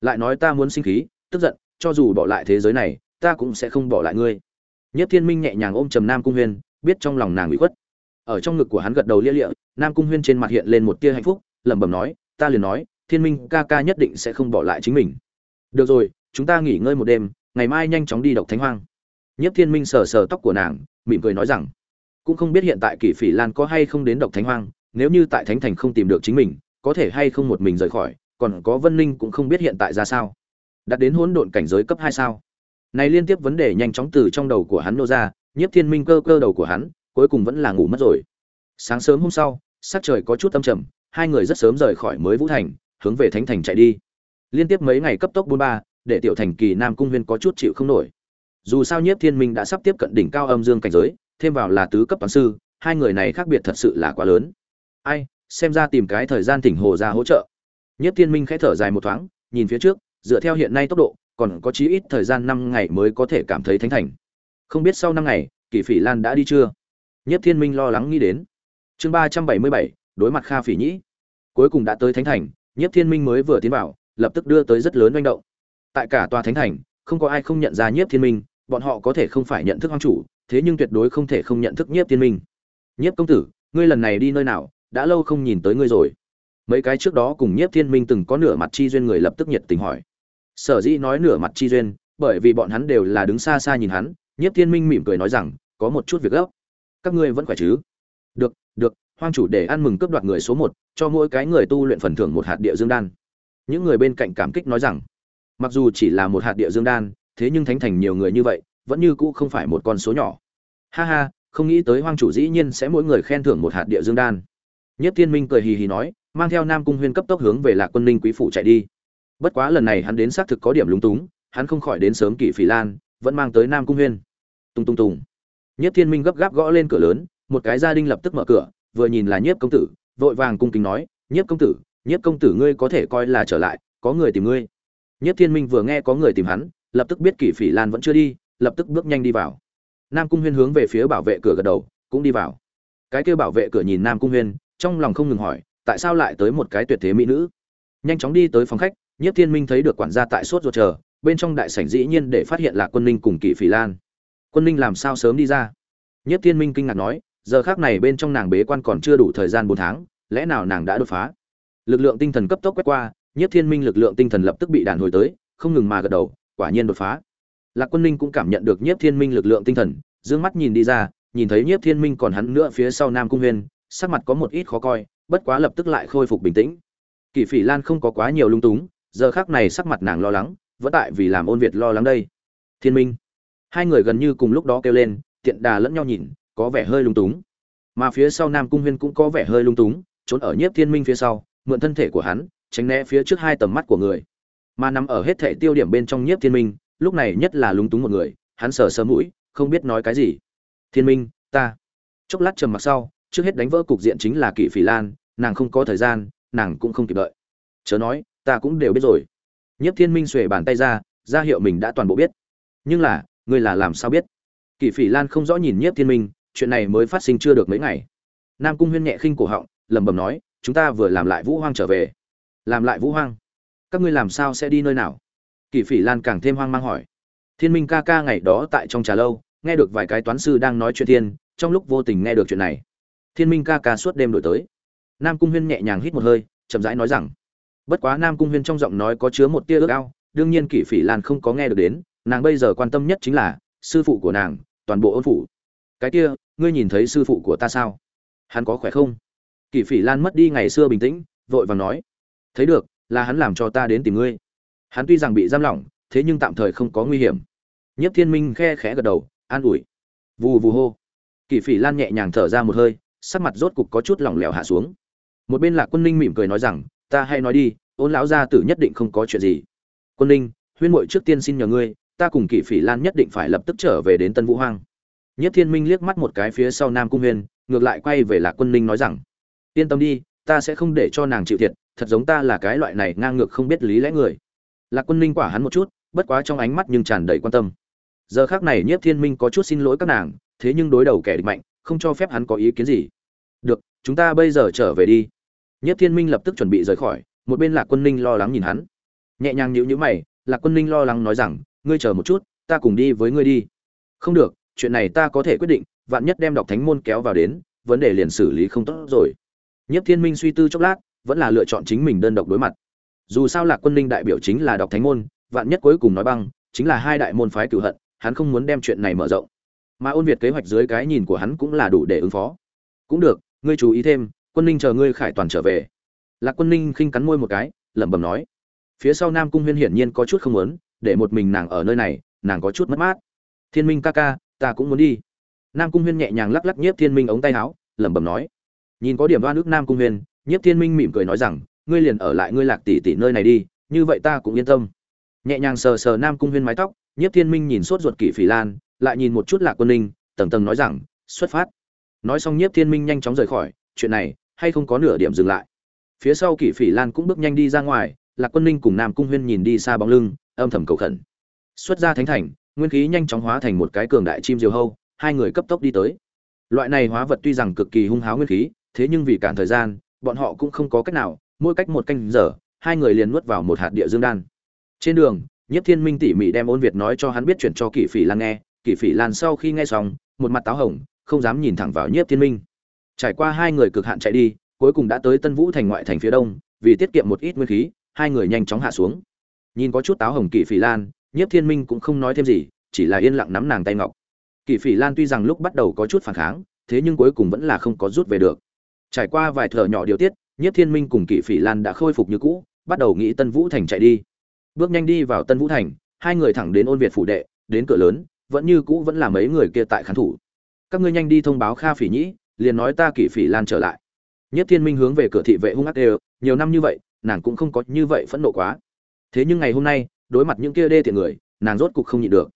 Lại nói ta muốn sinh khí, tức giận, cho dù bỏ lại thế giới này, ta cũng sẽ không bỏ lại ngươi. Nhất thiên minh nhẹ nhàng ôm trầm nam cung huyên, biết trong lòng nàng bị khuất. Ở trong ngực của hắn gật đầu lia lịa, nam cung huyên trên mặt hiện lên một tia hạnh phúc, lẩm bẩm nói, ta liền nói, thiên minh ca ca nhất định sẽ không bỏ lại chính mình. Được rồi, chúng ta nghỉ ngơi một đêm, ngày mai nhanh chóng đi độc thánh hoang. Nhất thiên minh sờ sờ tóc của nàng, mỉm cười nói rằng cũng không biết hiện tại kỷ phỉ lan có hay không đến độc thánh hoang, nếu như tại thánh thành không tìm được chính mình, có thể hay không một mình rời khỏi, còn có vân ninh cũng không biết hiện tại ra sao. Đặt đến hỗn độn cảnh giới cấp hai sao? Này liên tiếp vấn đề nhanh chóng từ trong đầu của hắn nô ra, nhiếp thiên minh cơ cơ đầu của hắn, cuối cùng vẫn là ngủ mất rồi. Sáng sớm hôm sau, sắc trời có chút âm trầm, hai người rất sớm rời khỏi mới vũ thành, hướng về thánh thành chạy đi. Liên tiếp mấy ngày cấp tốc bốn ba, để tiểu thành kỳ nam cung huyên có chút chịu không nổi. Dù sao nhiếp thiên minh đã sắp tiếp cận đỉnh cao âm dương cảnh giới thêm vào là tứ cấp toán sư, hai người này khác biệt thật sự là quá lớn. Ai, xem ra tìm cái thời gian thỉnh hồ ra hỗ trợ. Nhất thiên minh khẽ thở dài một thoáng, nhìn phía trước, dựa theo hiện nay tốc độ, còn có chí ít thời gian năm ngày mới có thể cảm thấy thánh thành. Không biết sau năm ngày Kỷ phỉ lan đã đi chưa? Nhất thiên minh lo lắng nghĩ đến. Chương ba trăm bảy mươi bảy, đối mặt kha phỉ nhĩ. Cuối cùng đã tới thánh thành, nhất thiên minh mới vừa tiến vào, lập tức đưa tới rất lớn manh động. Tại cả tòa thánh thành, không có ai không nhận ra nhiếp thiên minh, bọn họ có thể không phải nhận thức hoang chủ thế nhưng tuyệt đối không thể không nhận thức nhiếp thiên minh. Nhiếp công tử, ngươi lần này đi nơi nào, đã lâu không nhìn tới ngươi rồi. Mấy cái trước đó cùng nhiếp thiên minh từng có nửa mặt chi duyên người lập tức nhiệt tình hỏi. Sở dĩ nói nửa mặt chi duyên, bởi vì bọn hắn đều là đứng xa xa nhìn hắn, nhiếp thiên minh mỉm cười nói rằng, có một chút việc gấp. Các ngươi vẫn khỏe chứ? Được được, hoang chủ để ăn mừng cướp đoạt người số một, cho mỗi cái người tu luyện phần thưởng một hạt địa dương đan. Những người bên cạnh cảm kích nói rằng, mặc dù chỉ là một hạt địa dương đan, thế nhưng thánh thành nhiều người như vậy vẫn như cũ không phải một con số nhỏ. Ha ha, không nghĩ tới hoang chủ dĩ nhiên sẽ mỗi người khen thưởng một hạt địa dương đan. Nhất thiên minh cười hì hì nói, mang theo nam cung huyên cấp tốc hướng về lạc quân ninh quý phủ chạy đi. Bất quá lần này hắn đến xác thực có điểm lúng túng, hắn không khỏi đến sớm kỷ phỉ lan, vẫn mang tới nam cung huyên. Tung tung tùng. Nhất thiên minh gấp gáp gõ lên cửa lớn, một cái gia đình lập tức mở cửa, vừa nhìn là nhiếp công tử, vội vàng cung kính nói, nhiếp công tử, nhiếp công tử ngươi có thể coi là trở lại, có người tìm ngươi. Nhất thiên minh vừa nghe có người tìm hắn, lập tức biết kỷ phỉ lan vẫn chưa đi lập tức bước nhanh đi vào nam cung huyên hướng về phía bảo vệ cửa gật đầu cũng đi vào cái kêu bảo vệ cửa nhìn nam cung huyên trong lòng không ngừng hỏi tại sao lại tới một cái tuyệt thế mỹ nữ nhanh chóng đi tới phòng khách Nhiếp Thiên Minh thấy được quản gia tại sốt ruột chờ, bên trong đại sảnh dĩ nhiên để phát hiện là Quân Ninh cùng Kỷ Phỉ Lan. Quân Ninh làm sao sớm đi ra? Nhiếp Thiên Minh kinh ngạc nói, giờ khắc này bên trong nàng bế quan còn chưa đủ thời gian 4 tháng, lẽ nào nàng đã đột phá? Lực lượng tinh thần cấp tốc quét qua, Nhiếp Thiên Minh lực lượng tinh thần lập tức bị đàn hồi tới, không ngừng mà gật đầu, quả nhiên đột phá. Lạc Quân Ninh cũng cảm nhận được Nhiếp Thiên Minh lực lượng tinh thần, dương mắt nhìn đi ra, nhìn thấy Nhiếp Thiên Minh còn hắn nữa phía sau Nam Cung Huyền, sắc mặt có một ít khó coi, bất quá lập tức lại khôi phục bình tĩnh. Kỷ Phỉ Lan không có quá nhiều lung túng, giờ khắc này sắc mặt nàng lo lắng vẫn tại vì làm ôn việt lo lắng đây. Thiên minh. Hai người gần như cùng lúc đó kêu lên tiện đà lẫn nhau nhìn có vẻ hơi lung túng. Mà phía sau nam cung huyên cũng có vẻ hơi lung túng trốn ở nhiếp thiên minh phía sau mượn thân thể của hắn tránh né phía trước hai tầm mắt của người. Mà nằm ở hết thể tiêu điểm bên trong nhiếp thiên minh lúc này nhất là lúng túng một người, hắn sờ sờ mũi, không biết nói cái gì. Thiên minh, ta. Chốc lát trầm mặc sau, trước hết đánh vỡ cục diện chính là kỵ phỉ lan, nàng không có thời gian, nàng cũng không kịp đợi. Chớ nói, ta cũng đều biết rồi. Nhất thiên minh xuề bàn tay ra ra hiệu mình đã toàn bộ biết. Nhưng là, ngươi là làm sao biết? Kỷ phỉ lan không rõ nhìn nhất thiên minh, chuyện này mới phát sinh chưa được mấy ngày. Nam cung huyên nhẹ khinh cổ họng, lẩm bẩm nói, chúng ta vừa làm lại vũ hoang trở về. Làm lại vũ hoang? Các ngươi làm sao sẽ đi nơi nào? Kỷ Phỉ Lan càng thêm hoang mang hỏi. Thiên Minh ca ca ngày đó tại trong trà lâu, nghe được vài cái toán sư đang nói chuyện thiên, trong lúc vô tình nghe được chuyện này. Thiên Minh ca ca suốt đêm đổi tới. Nam Cung Huyên nhẹ nhàng hít một hơi, chậm rãi nói rằng, bất quá Nam Cung Huyên trong giọng nói có chứa một tia ước ao, đương nhiên Kỷ Phỉ Lan không có nghe được đến, nàng bây giờ quan tâm nhất chính là sư phụ của nàng, toàn bộ ôn phủ. Cái kia, ngươi nhìn thấy sư phụ của ta sao? Hắn có khỏe không? Kỷ Phỉ Lan mất đi ngày xưa bình tĩnh, vội vàng nói, thấy được, là hắn làm cho ta đến tìm ngươi. Hắn tuy rằng bị giam lỏng, thế nhưng tạm thời không có nguy hiểm. Nhất Thiên Minh khe khẽ gật đầu, an ủi. Vù vù hô. Kỷ Phỉ Lan nhẹ nhàng thở ra một hơi, sắc mặt rốt cục có chút lỏng lẻo hạ xuống. Một bên là Quân Ninh mỉm cười nói rằng, ta hay nói đi, ôn lão gia tử nhất định không có chuyện gì. Quân Ninh, huyên Mội trước tiên xin nhờ ngươi, ta cùng Kỷ Phỉ Lan nhất định phải lập tức trở về đến Tân Vũ Hoang. Nhất Thiên Minh liếc mắt một cái phía sau Nam Cung Huyền, ngược lại quay về Lạc Quân Ninh nói rằng, yên tâm đi, ta sẽ không để cho nàng chịu thiệt, thật giống ta là cái loại này ngang ngược không biết lý lẽ người. Lạc Quân Ninh quả hắn một chút, bất quá trong ánh mắt nhưng tràn đầy quan tâm. Giờ khắc này Nhiếp Thiên Minh có chút xin lỗi các nàng, thế nhưng đối đầu kẻ địch mạnh, không cho phép hắn có ý kiến gì. Được, chúng ta bây giờ trở về đi. Nhiếp Thiên Minh lập tức chuẩn bị rời khỏi, một bên Lạc Quân Ninh lo lắng nhìn hắn. Nhẹ nhàng nhíu nhíu mày, Lạc Quân Ninh lo lắng nói rằng, ngươi chờ một chút, ta cùng đi với ngươi đi. Không được, chuyện này ta có thể quyết định, vạn nhất đem đọc thánh môn kéo vào đến, vấn đề liền xử lý không tốt rồi. Nhiếp Thiên Minh suy tư chốc lát, vẫn là lựa chọn chính mình đơn độc đối mặt. Dù sao Lạc Quân Ninh đại biểu chính là đọc thánh môn, vạn nhất cuối cùng nói băng, chính là hai đại môn phái cửu hận, hắn không muốn đem chuyện này mở rộng. Mà ôn Việt kế hoạch dưới cái nhìn của hắn cũng là đủ để ứng phó. Cũng được, ngươi chú ý thêm, Quân Ninh chờ ngươi khải toàn trở về. Lạc Quân Ninh khinh cắn môi một cái, lẩm bẩm nói. Phía sau Nam Cung Huyên hiển nhiên có chút không muốn, để một mình nàng ở nơi này, nàng có chút mất mát. Thiên Minh ca ca, ta cũng muốn đi. Nam Cung Huyên nhẹ nhàng lắc lắc Nhiếp Thiên Minh ống tay áo, lẩm bẩm nói. Nhìn có điểm đoan ước Nam Cung Huyên, Nhiếp Thiên Minh mỉm cười nói rằng, ngươi liền ở lại ngươi Lạc tỷ tỷ nơi này đi, như vậy ta cũng yên tâm. Nhẹ nhàng sờ sờ Nam Cung Huyên mái tóc, Nhiếp Thiên Minh nhìn sốt ruột Kỷ Phỉ Lan, lại nhìn một chút Lạc Quân Ninh, tầng tầng nói rằng, xuất phát. Nói xong Nhiếp Thiên Minh nhanh chóng rời khỏi, chuyện này hay không có nửa điểm dừng lại. Phía sau Kỷ Phỉ Lan cũng bước nhanh đi ra ngoài, Lạc Quân Ninh cùng Nam Cung Huyên nhìn đi xa bóng lưng, âm thầm cầu khẩn. Xuất ra thánh thành, nguyên khí nhanh chóng hóa thành một cái cường đại chim diều hâu, hai người cấp tốc đi tới. Loại này hóa vật tuy rằng cực kỳ hung háo nguyên khí, thế nhưng vì cản thời gian, bọn họ cũng không có cách nào, mỗi cách một canh giờ, hai người liền nuốt vào một hạt địa dương đan. Trên đường, Nhất Thiên Minh tỉ mỉ đem ôn Việt nói cho hắn biết chuyển cho Kỷ Phỉ Lan nghe, Kỷ Phỉ Lan sau khi nghe xong, một mặt táo hồng, không dám nhìn thẳng vào Nhất Thiên Minh. Trải qua hai người cực hạn chạy đi, cuối cùng đã tới Tân Vũ thành ngoại thành phía đông, vì tiết kiệm một ít nguyên khí, hai người nhanh chóng hạ xuống. Nhìn có chút táo hồng Kỷ Phỉ Lan, Nhất Thiên Minh cũng không nói thêm gì, chỉ là yên lặng nắm nàng tay ngọc. Kỷ Phỉ Lan tuy rằng lúc bắt đầu có chút phản kháng, thế nhưng cuối cùng vẫn là không có rút về được. Trải qua vài thở nhỏ điều tiết, Nhất Thiên Minh cùng Kỷ Phỉ Lan đã khôi phục như cũ, bắt đầu nghĩ Tân Vũ thành chạy đi. Bước nhanh đi vào Tân Vũ thành, hai người thẳng đến Ôn Việt phủ đệ, đến cửa lớn, vẫn như cũ vẫn là mấy người kia tại khán thủ. Các ngươi nhanh đi thông báo Kha Phỉ Nhĩ, liền nói ta Kỷ Phỉ Lan trở lại. Nhất Thiên Minh hướng về cửa thị vệ hung ác đều, nhiều năm như vậy, nàng cũng không có như vậy phẫn nộ quá. Thế nhưng ngày hôm nay, đối mặt những kia đê tiện người, nàng rốt cục không nhịn được.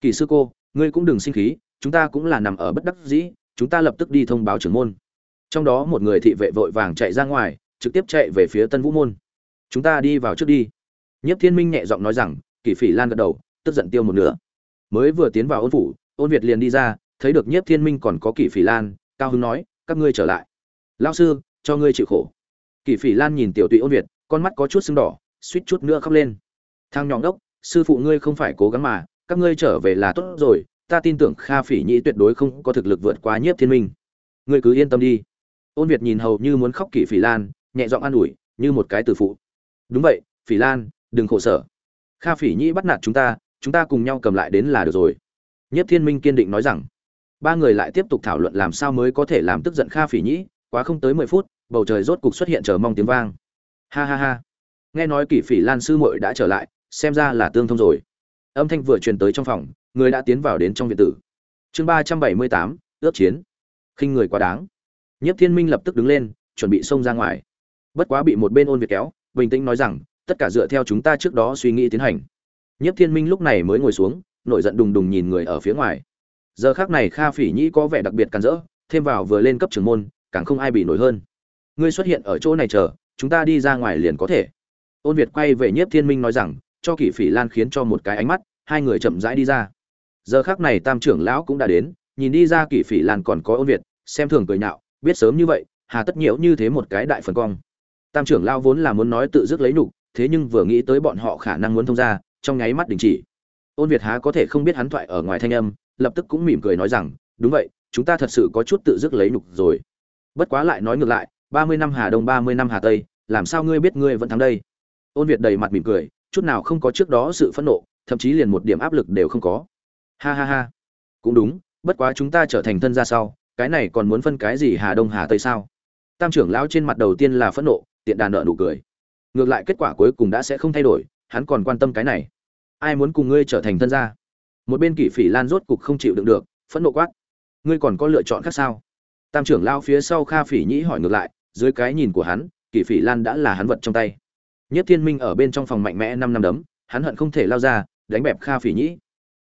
Kỵ sư cô, ngươi cũng đừng sinh khí, chúng ta cũng là nằm ở bất đắc dĩ, chúng ta lập tức đi thông báo trưởng môn trong đó một người thị vệ vội vàng chạy ra ngoài, trực tiếp chạy về phía tân vũ môn. Chúng ta đi vào trước đi. Nhất thiên minh nhẹ giọng nói rằng, kỷ phỉ lan gật đầu, tức giận tiêu một nửa. Mới vừa tiến vào ôn phủ, ôn việt liền đi ra, thấy được nhất thiên minh còn có kỷ phỉ lan, cao hưng nói, các ngươi trở lại. Lao sư, cho ngươi chịu khổ. Kỷ phỉ lan nhìn tiểu tụy ôn việt, con mắt có chút sưng đỏ, suýt chút nữa khóc lên. Thang nhọn đốc, sư phụ ngươi không phải cố gắng mà, các ngươi trở về là tốt rồi, ta tin tưởng kha phỉ nhĩ tuyệt đối không có thực lực vượt qua nhiếp thiên minh. Ngươi cứ yên tâm đi ôn việt nhìn hầu như muốn khóc kỷ phỉ lan, nhẹ giọng an ủi, như một cái từ phụ. Đúng vậy, phỉ lan, đừng khổ sở. Kha phỉ nhĩ bắt nạt chúng ta chúng ta cùng nhau cầm lại đến là được rồi. Nhất thiên minh kiên định nói rằng. Ba người lại tiếp tục thảo luận làm sao mới có thể làm tức giận kha phỉ nhĩ quá không tới mười phút, bầu trời rốt cục xuất hiện chờ mong tiếng vang. Ha ha ha. Nghe nói kỷ phỉ lan sư muội đã trở lại, xem ra là tương thông rồi. Âm thanh vừa truyền tới trong phòng, người đã tiến vào đến trong viện tử. Chương ba trăm bảy mươi tám, ước chiến. Khinh người quá đáng. Nhiếp Thiên Minh lập tức đứng lên, chuẩn bị xông ra ngoài. Bất quá bị một bên ôn Việt kéo, bình tĩnh nói rằng, tất cả dựa theo chúng ta trước đó suy nghĩ tiến hành. Nhiếp Thiên Minh lúc này mới ngồi xuống, nổi giận đùng đùng nhìn người ở phía ngoài. Giờ khắc này Kha Phỉ Nhĩ có vẻ đặc biệt càn rỡ, thêm vào vừa lên cấp trưởng môn, càng không ai bị nổi hơn. Ngươi xuất hiện ở chỗ này chờ, chúng ta đi ra ngoài liền có thể. Ôn Việt quay về Nhiếp Thiên Minh nói rằng, cho Kỷ Phỉ Lan khiến cho một cái ánh mắt, hai người chậm rãi đi ra. Giờ khắc này Tam trưởng lão cũng đã đến, nhìn đi ra Kỷ Phỉ Lan còn có Ôn Việt, xem thường cười nhạo, biết sớm như vậy, hà tất nhiễu như thế một cái đại phần cong. Tam trưởng lao vốn là muốn nói tự dứt lấy nục thế nhưng vừa nghĩ tới bọn họ khả năng muốn thông ra trong nháy mắt đình chỉ. Ôn việt há có thể không biết hắn thoại ở ngoài thanh âm, lập tức cũng mỉm cười nói rằng, đúng vậy, chúng ta thật sự có chút tự dứt lấy nhục rồi. Bất quá lại nói ngược lại, ba mươi năm hà đông, ba mươi năm hà tây, làm sao ngươi biết ngươi vẫn thắng đây? Ôn việt đầy mặt mỉm cười, chút nào không có trước đó sự phẫn nộ, thậm chí liền một điểm áp lực đều không có. Ha ha ha, cũng đúng, bất quá chúng ta trở thành thân ra sau cái này còn muốn phân cái gì hà đông hà tây sao? Tam trưởng lão trên mặt đầu tiên là phẫn nộ, tiện đàn nợ nụ cười. Ngược lại kết quả cuối cùng đã sẽ không thay đổi, hắn còn quan tâm cái này. Ai muốn cùng ngươi trở thành thân gia? Một bên kỷ phỉ lan rốt cục không chịu đựng được, phẫn nộ quát. Ngươi còn có lựa chọn khác sao? Tam trưởng lao phía sau kha phỉ nhĩ hỏi ngược lại, dưới cái nhìn của hắn, kỷ phỉ lan đã là hắn vật trong tay. Nhất thiên minh ở bên trong phòng mạnh mẽ năm năm đấm, hắn hận không thể lao ra, đánh bẹp kha phỉ nhĩ.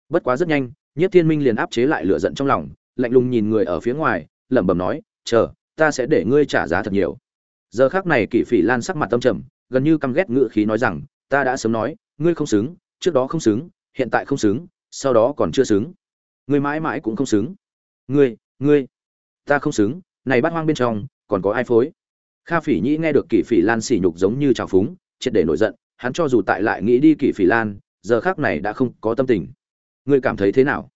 Bất quá rất nhanh, nhất thiên minh liền áp chế lại lửa giận trong lòng lạnh lùng nhìn người ở phía ngoài, lẩm bẩm nói, chờ, ta sẽ để ngươi trả giá thật nhiều. Giờ khác này kỷ phỉ lan sắc mặt tâm trầm, gần như căm ghét ngự khí nói rằng, ta đã sớm nói, ngươi không xứng, trước đó không xứng, hiện tại không xứng, sau đó còn chưa xứng. Ngươi mãi mãi cũng không xứng. Ngươi ngươi, ta không xứng, này bắt hoang bên trong, còn có ai phối? Kha phỉ nhĩ nghe được kỷ phỉ lan sỉ nhục giống như trào phúng, triệt để nổi giận, hắn cho dù tại lại nghĩ đi kỷ phỉ lan, giờ khác này đã không có tâm tình. Ngươi cảm thấy thế nào?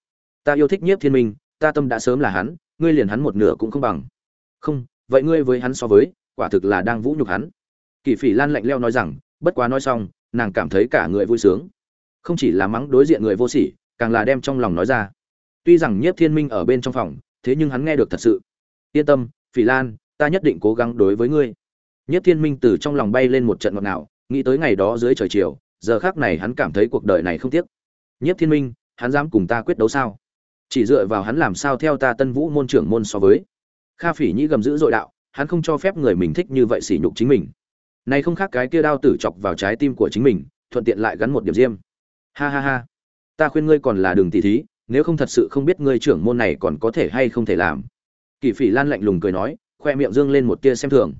Ta yêu thích nhiếp thiên minh ta tâm đã sớm là hắn, ngươi liền hắn một nửa cũng không bằng. Không, vậy ngươi với hắn so với, quả thực là đang vũ nhục hắn. Kỷ phỉ lan lạnh leo nói rằng, bất quá nói xong, nàng cảm thấy cả người vui sướng. Không chỉ là mắng đối diện người vô sỉ, càng là đem trong lòng nói ra. Tuy rằng nhiếp thiên minh ở bên trong phòng, thế nhưng hắn nghe được thật sự. Yên tâm, phỉ lan, ta nhất định cố gắng đối với ngươi. Nhiếp thiên minh từ trong lòng bay lên một trận ngọt ngào, nghĩ tới ngày đó dưới trời chiều, giờ khác này hắn cảm thấy cuộc đời này không tiếc. Nhiếp thiên minh, hắn dám cùng ta quyết đấu sao? Chỉ dựa vào hắn làm sao theo ta tân vũ môn trưởng môn so với. Kha phỉ nhĩ gầm giữ dội đạo, hắn không cho phép người mình thích như vậy sỉ nhục chính mình. Này không khác cái kia đao tử chọc vào trái tim của chính mình, thuận tiện lại gắn một điểm diêm. Ha ha ha. Ta khuyên ngươi còn là đường tỷ thí, nếu không thật sự không biết ngươi trưởng môn này còn có thể hay không thể làm. Kỳ phỉ lan lạnh lùng cười nói, khoe miệng dương lên một tia xem thường.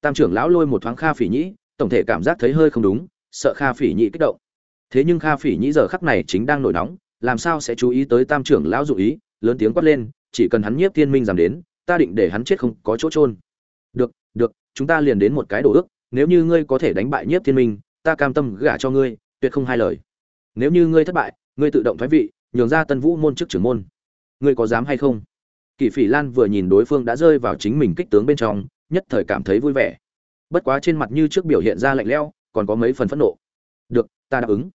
Tam trưởng lão lôi một thoáng kha phỉ nhĩ, tổng thể cảm giác thấy hơi không đúng, sợ kha phỉ nhĩ kích động. Thế nhưng kha phỉ nhĩ giờ khắc này chính đang nổi nóng làm sao sẽ chú ý tới tam trưởng lão dụ ý, lớn tiếng quát lên, chỉ cần hắn nhiếp thiên minh giảm đến, ta định để hắn chết không có chỗ trôn được được, chúng ta liền đến một cái đồ ước, nếu như ngươi có thể đánh bại nhiếp thiên minh, ta cam tâm gả cho ngươi, tuyệt không hai lời. Nếu như ngươi thất bại, ngươi tự động thoái vị, nhường ra tân vũ môn chức trưởng môn. Ngươi có dám hay không? Kỷ phỉ lan vừa nhìn đối phương đã rơi vào chính mình kích tướng bên trong, nhất thời cảm thấy vui vẻ. Bất quá trên mặt như trước biểu hiện ra lạnh lẽo, còn có mấy phần phẫn nộ. Được, ta đáp ứng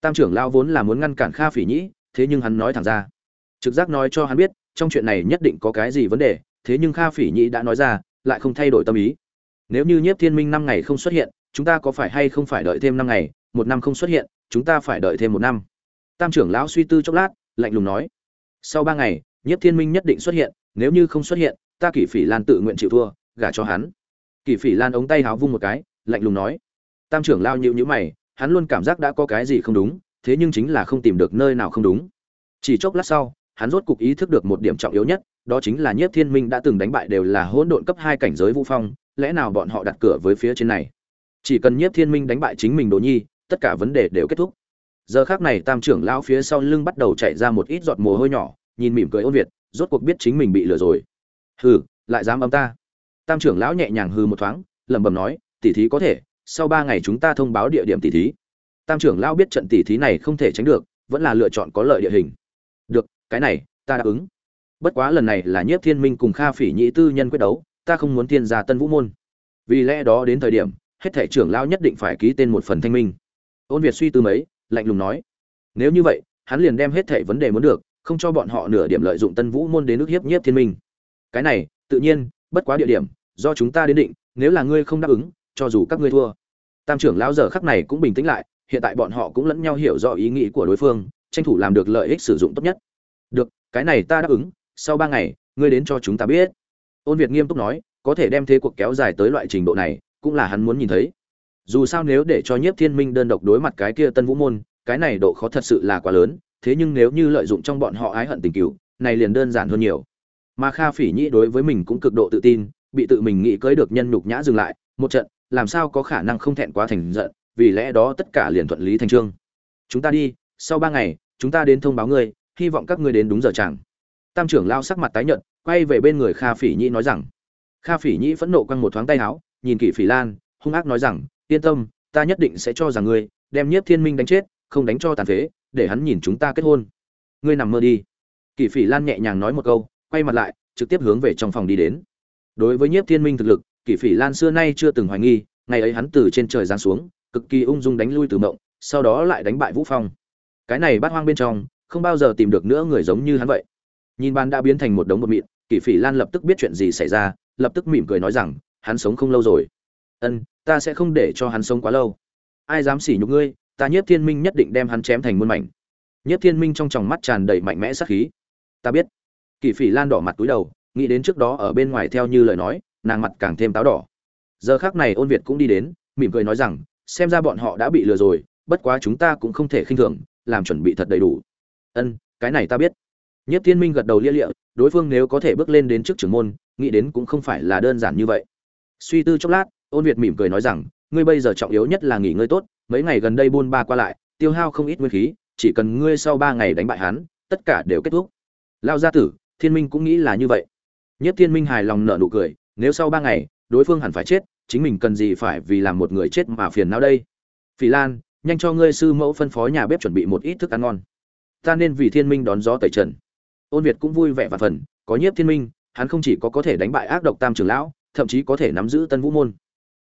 tam trưởng lão vốn là muốn ngăn cản kha phỉ nhĩ, thế nhưng hắn nói thẳng ra. Trực giác nói cho hắn biết, trong chuyện này nhất định có cái gì vấn đề, thế nhưng kha phỉ nhĩ đã nói ra, lại không thay đổi tâm ý. Nếu như nhiếp thiên minh năm ngày không xuất hiện, chúng ta có phải hay không phải đợi thêm năm ngày, một năm không xuất hiện, chúng ta phải đợi thêm một năm. Tam trưởng lão suy tư chốc lát, lạnh lùng nói. Sau ba ngày, nhiếp thiên minh nhất định xuất hiện, nếu như không xuất hiện, ta kỷ phỉ lan tự nguyện chịu thua, gả cho hắn. Kỷ phỉ lan ống tay háo vung một cái, lạnh lùng nói. Tam trưởng lao nhịu nhữ mày hắn luôn cảm giác đã có cái gì không đúng, thế nhưng chính là không tìm được nơi nào không đúng. Chỉ chốc lát sau, hắn rốt cục ý thức được một điểm trọng yếu nhất, đó chính là nhiếp thiên minh đã từng đánh bại đều là hỗn độn cấp hai cảnh giới vũ phong, lẽ nào bọn họ đặt cửa với phía trên này? Chỉ cần nhiếp thiên minh đánh bại chính mình đồ nhi, tất cả vấn đề đều kết thúc. Giờ khác này tam trưởng lão phía sau lưng bắt đầu chạy ra một ít giọt mồ hôi nhỏ, nhìn mỉm cười ôn việt rốt cuộc biết chính mình bị lừa rồi. Hừ, lại dám âm ta? Tam trưởng lão nhẹ nhàng hừ một thoáng, lẩm bẩm nói tỉ thí có thể sau ba ngày chúng ta thông báo địa điểm tỉ thí. Tam trưởng lão biết trận tỉ thí này không thể tránh được, vẫn là lựa chọn có lợi địa hình. Được, cái này, ta đáp ứng. Bất quá lần này là nhiếp thiên minh cùng kha phỉ nhĩ tư nhân quyết đấu, ta không muốn tiên gia tân vũ môn. Vì lẽ đó đến thời điểm, hết thể trưởng lão nhất định phải ký tên một phần thanh minh. Ôn việt suy tư mấy, lạnh lùng nói. Nếu như vậy, hắn liền đem hết thể vấn đề muốn được, không cho bọn họ nửa điểm lợi dụng tân vũ môn đến nước hiếp nhiếp thiên minh. Cái này, tự nhiên, bất quá địa điểm, do chúng ta đến định, nếu là ngươi không đáp ứng cho dù các ngươi thua. Tam trưởng lão giờ khắc này cũng bình tĩnh lại, hiện tại bọn họ cũng lẫn nhau hiểu rõ ý nghĩ của đối phương, tranh thủ làm được lợi ích sử dụng tốt nhất. Được, cái này ta đáp ứng, sau ba ngày, ngươi đến cho chúng ta biết. Ôn việt nghiêm túc nói, có thể đem thế cuộc kéo dài tới loại trình độ này, cũng là hắn muốn nhìn thấy. Dù sao nếu để cho nhiếp thiên minh đơn độc đối mặt cái kia tân vũ môn, cái này độ khó thật sự là quá lớn, thế nhưng nếu như lợi dụng trong bọn họ ái hận tình cựu, này liền đơn giản hơn nhiều. Mà kha phỉ nhĩ đối với mình cũng cực độ tự tin, bị tự mình nghĩ cưới được nhân nhục nhã dừng lại, một trận làm sao có khả năng không thẹn quá thành giận, vì lẽ đó tất cả liền thuận lý thành trương. Chúng ta đi, sau ba ngày, chúng ta đến thông báo ngươi, hy vọng các ngươi đến đúng giờ chẳng. Tam trưởng lao sắc mặt tái nhợt, quay về bên người kha phỉ nhĩ nói rằng. Kha phỉ nhĩ phẫn nộ quăng một thoáng tay áo, nhìn kỷ phỉ lan, hung ác nói rằng, yên tâm, ta nhất định sẽ cho rằng ngươi, đem nhiếp thiên minh đánh chết, không đánh cho tàn phế, để hắn nhìn chúng ta kết hôn. Ngươi nằm mơ đi. Kỷ phỉ lan nhẹ nhàng nói một câu, quay mặt lại, trực tiếp hướng về trong phòng đi đến. Đối với nhiếp thiên minh thực lực kỷ phỉ lan xưa nay chưa từng hoài nghi, ngày ấy hắn từ trên trời giáng xuống, cực kỳ ung dung đánh lui từ mộng, sau đó lại đánh bại vũ phong. Cái này bắt hoang bên trong, không bao giờ tìm được nữa người giống như hắn vậy. Nhìn bàn đã biến thành một đống bột mịn kỷ phỉ lan lập tức biết chuyện gì xảy ra, lập tức mỉm cười nói rằng, hắn sống không lâu rồi. Ân, ta sẽ không để cho hắn sống quá lâu. Ai dám xỉ nhục ngươi, ta nhiếp thiên minh nhất định đem hắn chém thành muôn mảnh. Nhiếp thiên minh trong tròng mắt tràn đầy mạnh mẽ sát khí. Ta biết. Kỷ phỉ lan đỏ mặt túi đầu, nghĩ đến trước đó ở bên ngoài theo như lời nói nàng mặt càng thêm táo đỏ. Giờ khác này ôn việt cũng đi đến, mỉm cười nói rằng, xem ra bọn họ đã bị lừa rồi, bất quá chúng ta cũng không thể khinh thường, làm chuẩn bị thật đầy đủ. Ân, cái này ta biết. Nhất thiên minh gật đầu lia lịa, đối phương nếu có thể bước lên đến trước trưởng môn, nghĩ đến cũng không phải là đơn giản như vậy. Suy tư chốc lát, ôn việt mỉm cười nói rằng, ngươi bây giờ trọng yếu nhất là nghỉ ngơi tốt, mấy ngày gần đây buôn ba qua lại, tiêu hao không ít nguyên khí, chỉ cần ngươi sau ba ngày đánh bại hắn, tất cả đều kết thúc. Lao gia tử, thiên minh cũng nghĩ là như vậy. Nhất thiên minh hài lòng nở nụ cười nếu sau ba ngày, đối phương hẳn phải chết, chính mình cần gì phải vì làm một người chết mà phiền não đây? Phỉ lan, nhanh cho ngươi sư mẫu phân phó nhà bếp chuẩn bị một ít thức ăn ngon. Ta nên vì thiên minh đón gió tẩy trần. Ôn việt cũng vui vẻ và phần, có nhiếp thiên minh, hắn không chỉ có có thể đánh bại ác độc tam trưởng lão, thậm chí có thể nắm giữ tân vũ môn.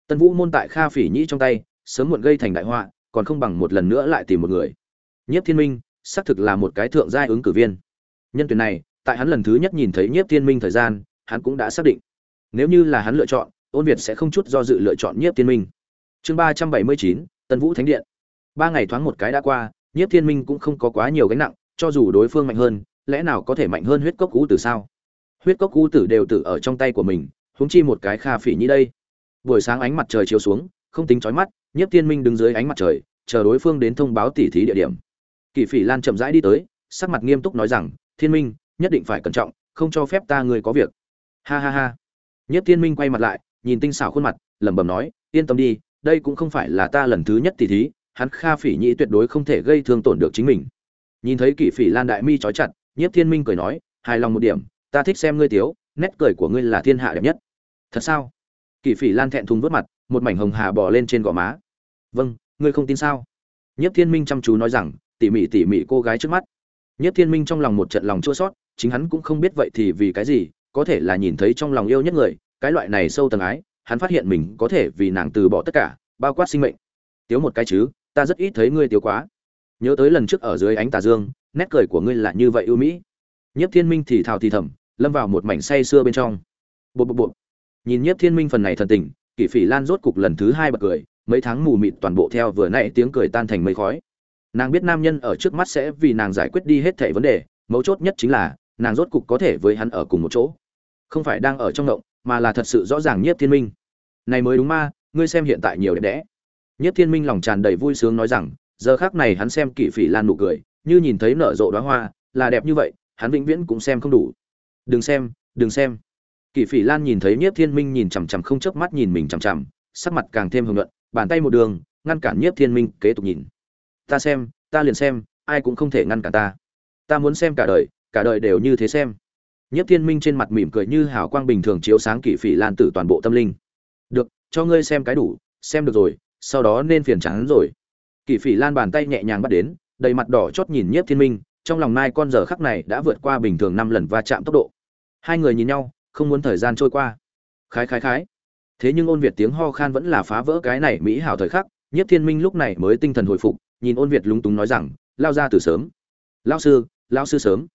Tân vũ môn tại kha phỉ nhĩ trong tay, sớm muộn gây thành đại họa, còn không bằng một lần nữa lại tìm một người. Nhiếp thiên minh, xác thực là một cái thượng giai ứng cử viên. Nhân tuyển này, tại hắn lần thứ nhất nhìn thấy nhiếp thiên minh thời gian, hắn cũng đã xác định nếu như là hắn lựa chọn, ôn việt sẽ không chút do dự lựa chọn nhiếp thiên minh. Chương ba trăm bảy mươi chín tân vũ thánh điện. Ba ngày thoáng một cái đã qua, nhiếp thiên minh cũng không có quá nhiều gánh nặng, cho dù đối phương mạnh hơn, lẽ nào có thể mạnh hơn huyết cốc cũ tử sao? Huyết cốc cũ tử đều tử ở trong tay của mình, huống chi một cái kha phỉ như đây. Buổi sáng ánh mặt trời chiếu xuống, không tính chói mắt, nhiếp thiên minh đứng dưới ánh mặt trời, chờ đối phương đến thông báo tỉ thí địa điểm. Kỳ phỉ lan chậm rãi đi tới, sắc mặt nghiêm túc nói rằng, thiên minh, nhất định phải cẩn trọng, không cho phép ta người có việc. Ha ha ha nhiếp thiên minh quay mặt lại nhìn tinh xảo khuôn mặt lẩm bẩm nói yên tâm đi đây cũng không phải là ta lần thứ nhất tỉ thí hắn kha phỉ nhĩ tuyệt đối không thể gây thương tổn được chính mình. Nhìn thấy kỷ phỉ lan đại mi chói chặt nhiếp thiên minh cười nói hài lòng một điểm ta thích xem ngươi tiếu nét cười của ngươi là thiên hạ đẹp nhất. Thật sao? Kỷ phỉ lan thẹn thùng vớt mặt một mảnh hồng hà bò lên trên gò má. Vâng ngươi không tin sao? Nhiếp thiên minh chăm chú nói rằng tỉ mỉ tỉ mỉ cô gái trước mắt. Nhiếp thiên minh trong lòng một trận lòng chua xót, chính hắn cũng không biết vậy thì vì cái gì có thể là nhìn thấy trong lòng yêu nhất người, cái loại này sâu tầng ái, hắn phát hiện mình có thể vì nàng từ bỏ tất cả, bao quát sinh mệnh. Tiếu một cái chứ, ta rất ít thấy ngươi tiếu quá. Nhớ tới lần trước ở dưới ánh tà dương, nét cười của ngươi là như vậy ưu mỹ. Nhiếp thiên minh thì thào thì thầm, lâm vào một mảnh say sưa bên trong. Bột bột bột nhìn nhiếp thiên minh phần này thần tình, kỷ phỉ lan rốt cục lần thứ hai bật cười, mấy tháng mù mịt toàn bộ theo vừa nãy tiếng cười tan thành mây khói. Nàng biết nam nhân ở trước mắt sẽ vì nàng giải quyết đi hết thảy vấn đề, mấu chốt nhất chính là nàng rốt cục có thể với hắn ở cùng một chỗ. Không phải đang ở trong động mà là thật sự rõ ràng nhiếp thiên minh. Này mới đúng ma, ngươi xem hiện tại nhiều đẹp đẽ. Nhiếp thiên minh lòng tràn đầy vui sướng nói rằng, giờ khác này hắn xem kỷ phỉ lan nụ cười, như nhìn thấy nở rộ đóa hoa, là đẹp như vậy, hắn vĩnh viễn cũng xem không đủ. Đừng xem đừng xem. Kỷ phỉ lan nhìn thấy nhiếp thiên minh nhìn chằm chằm không chớp mắt nhìn mình chằm chằm, sắc mặt càng thêm hưng luận bàn tay một đường, ngăn cản nhiếp thiên minh kế tục nhìn. Ta xem, ta liền xem, ai cũng không thể ngăn cản ta. Ta muốn xem cả đời cả đời đều như thế xem. Nhất thiên minh trên mặt mỉm cười như hào quang bình thường chiếu sáng kỷ phỉ lan tử toàn bộ tâm linh. Được, cho ngươi xem cái đủ, xem được rồi, sau đó nên phiền trắng rồi. Kỷ phỉ lan bàn tay nhẹ nhàng bắt đến, đầy mặt đỏ chót nhìn nhiếp thiên minh, trong lòng nai con giờ khắc này đã vượt qua bình thường năm lần va chạm tốc độ. Hai người nhìn nhau, không muốn thời gian trôi qua. Khái khái khái. Thế nhưng ôn việt tiếng ho khan vẫn là phá vỡ cái này mỹ hảo thời khắc, nhiếp thiên minh lúc này mới tinh thần hồi phục, nhìn ôn việt lúng túng nói rằng, lao ra từ sớm. Lao sư lao sư sớm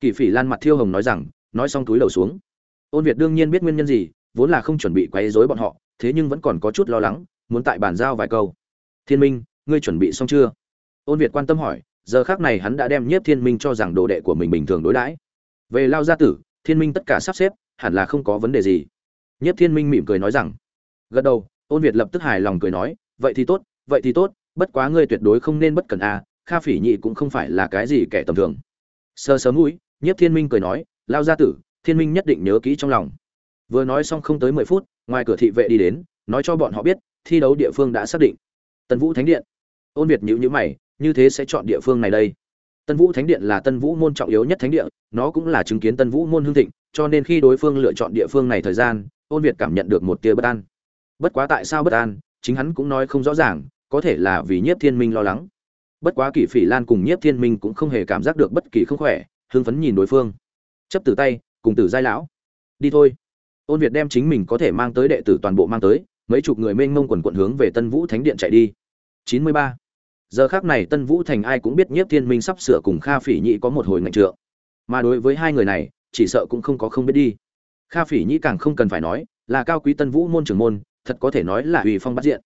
kỳ phỉ lan mặt thiêu hồng nói rằng nói xong túi đầu xuống. Ôn việt đương nhiên biết nguyên nhân gì vốn là không chuẩn bị quấy rối bọn họ thế nhưng vẫn còn có chút lo lắng muốn tại bàn giao vài câu. Thiên minh ngươi chuẩn bị xong chưa? Ôn việt quan tâm hỏi giờ khác này hắn đã đem nhiếp thiên minh cho rằng đồ đệ của mình bình thường đối đãi. Về lao gia tử thiên minh tất cả sắp xếp hẳn là không có vấn đề gì. Nhiếp thiên minh mỉm cười nói rằng. Gật đầu ôn việt lập tức hài lòng cười nói vậy thì tốt vậy thì tốt bất quá ngươi tuyệt đối không nên bất cần a à, kha phỉ nhị cũng không phải là cái gì kẻ tầm thường. Sơ sớm mũi nhiếp thiên minh cười nói, lao gia tử, thiên minh nhất định nhớ kỹ trong lòng. Vừa nói xong không tới mười phút, ngoài cửa thị vệ đi đến, nói cho bọn họ biết, thi đấu địa phương đã xác định. Tân vũ thánh điện. Ôn việt nhíu nhíu mày, như thế sẽ chọn địa phương này đây? Tân vũ thánh điện là tân vũ môn trọng yếu nhất thánh địa, nó cũng là chứng kiến tân vũ môn hương thịnh, cho nên khi đối phương lựa chọn địa phương này thời gian, ôn việt cảm nhận được một tia bất an. Bất quá tại sao bất an, chính hắn cũng nói không rõ ràng, có thể là vì nhiếp thiên minh lo lắng. Bất quá kỷ phỉ lan cùng nhiếp thiên minh cũng không hề cảm giác được bất kỳ không khỏe hưng phấn nhìn đối phương. Chấp từ tay, cùng tử giai lão. Đi thôi. Ôn việt đem chính mình có thể mang tới đệ tử toàn bộ mang tới, mấy chục người mênh mông quần quận hướng về tân vũ thánh điện chạy đi. Chín mươi ba. Giờ khác này tân vũ thành ai cũng biết nhiếp thiên minh sắp sửa cùng kha phỉ nhĩ có một hồi ngạnh trượng. Mà đối với hai người này, chỉ sợ cũng không có không biết đi. Kha phỉ nhĩ càng không cần phải nói, là cao quý tân vũ môn trưởng môn, thật có thể nói là uy phong bắt diện.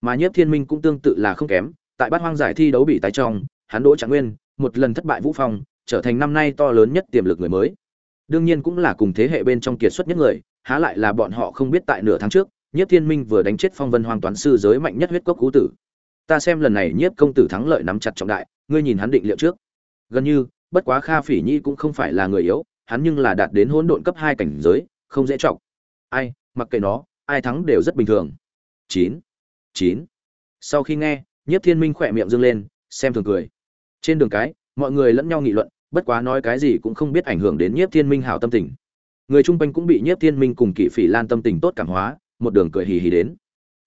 Mà nhiếp thiên minh cũng tương tự là không kém, tại bát hoang giải thi đấu bị tái trong, hắn đỗ trạng nguyên, một lần thất bại vũ phong trở thành năm nay to lớn nhất tiềm lực người mới. Đương nhiên cũng là cùng thế hệ bên trong kiệt xuất nhất người, há lại là bọn họ không biết tại nửa tháng trước, nhiếp thiên minh vừa đánh chết phong vân hoàng toán sư giới mạnh nhất huyết cốc cú tử. Ta xem lần này nhiếp công tử thắng lợi nắm chặt trọng đại, ngươi nhìn hắn định liệu trước. Gần như, bất quá kha phỉ nhi cũng không phải là người yếu, hắn nhưng là đạt đến hỗn độn cấp hai cảnh giới, không dễ trọng ai, mặc kệ nó, ai thắng đều rất bình thường. Chín chín. Sau khi nghe, nhiếp thiên minh khỏe miệng dâng lên, xem thường cười. Trên đường cái, mọi người lẫn nhau nghị luận bất quá nói cái gì cũng không biết ảnh hưởng đến nhiếp thiên minh hảo tâm tình. Người chung quanh cũng bị nhiếp thiên minh cùng kỵ phỉ lan tâm tình tốt cảm hóa, một đường cười hì hì đến.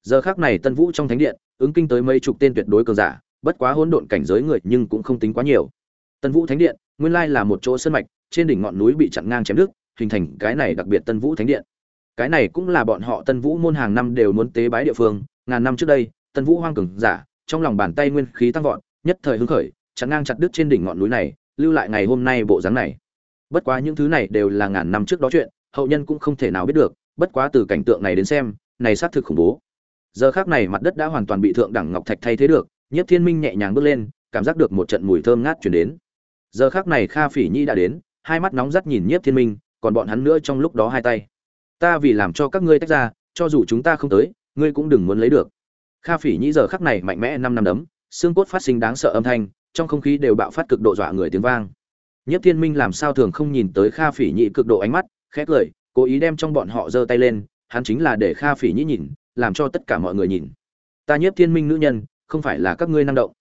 Giờ khác này tân vũ trong thánh điện, ứng kinh tới mấy chục tên tuyệt đối cường giả, bất quá hỗn độn cảnh giới người nhưng cũng không tính quá nhiều. Tân vũ thánh điện, nguyên lai là một chỗ sân mạch, trên đỉnh ngọn núi bị chặn ngang chém đứt, hình thành cái này đặc biệt tân vũ thánh điện. Cái này cũng là bọn họ tân vũ môn hàng năm đều muốn tế bái địa phương, ngàn năm trước đây, tân vũ hoang cường giả, trong lòng bàn tay nguyên khí tăng vọt, nhất thời hứng khởi, chặn ngang chặt đứt trên đỉnh ngọn núi này lưu lại ngày hôm nay bộ dáng này. Bất quá những thứ này đều là ngàn năm trước đó chuyện, hậu nhân cũng không thể nào biết được, bất quá từ cảnh tượng này đến xem, này xác thực khủng bố. Giờ khác này mặt đất đã hoàn toàn bị thượng đẳng ngọc thạch thay thế được, nhiếp thiên minh nhẹ nhàng bước lên, cảm giác được một trận mùi thơm ngát chuyển đến. Giờ khác này kha phỉ nhi đã đến, hai mắt nóng rắt nhìn nhiếp thiên minh, còn bọn hắn nữa trong lúc đó hai tay. Ta vì làm cho các ngươi tách ra, cho dù chúng ta không tới, ngươi cũng đừng muốn lấy được. Kha phỉ nhi giờ khắc này mạnh mẽ năm năm đấm, xương cốt phát sinh đáng sợ âm thanh trong không khí đều bạo phát cực độ dọa người tiếng vang. Nhất thiên minh làm sao thường không nhìn tới kha phỉ nhị cực độ ánh mắt khét lời, cố ý đem trong bọn họ giơ tay lên, hắn chính là để kha phỉ nhị nhìn, làm cho tất cả mọi người nhìn. Ta nhiếp thiên minh nữ nhân, không phải là các ngươi năng động.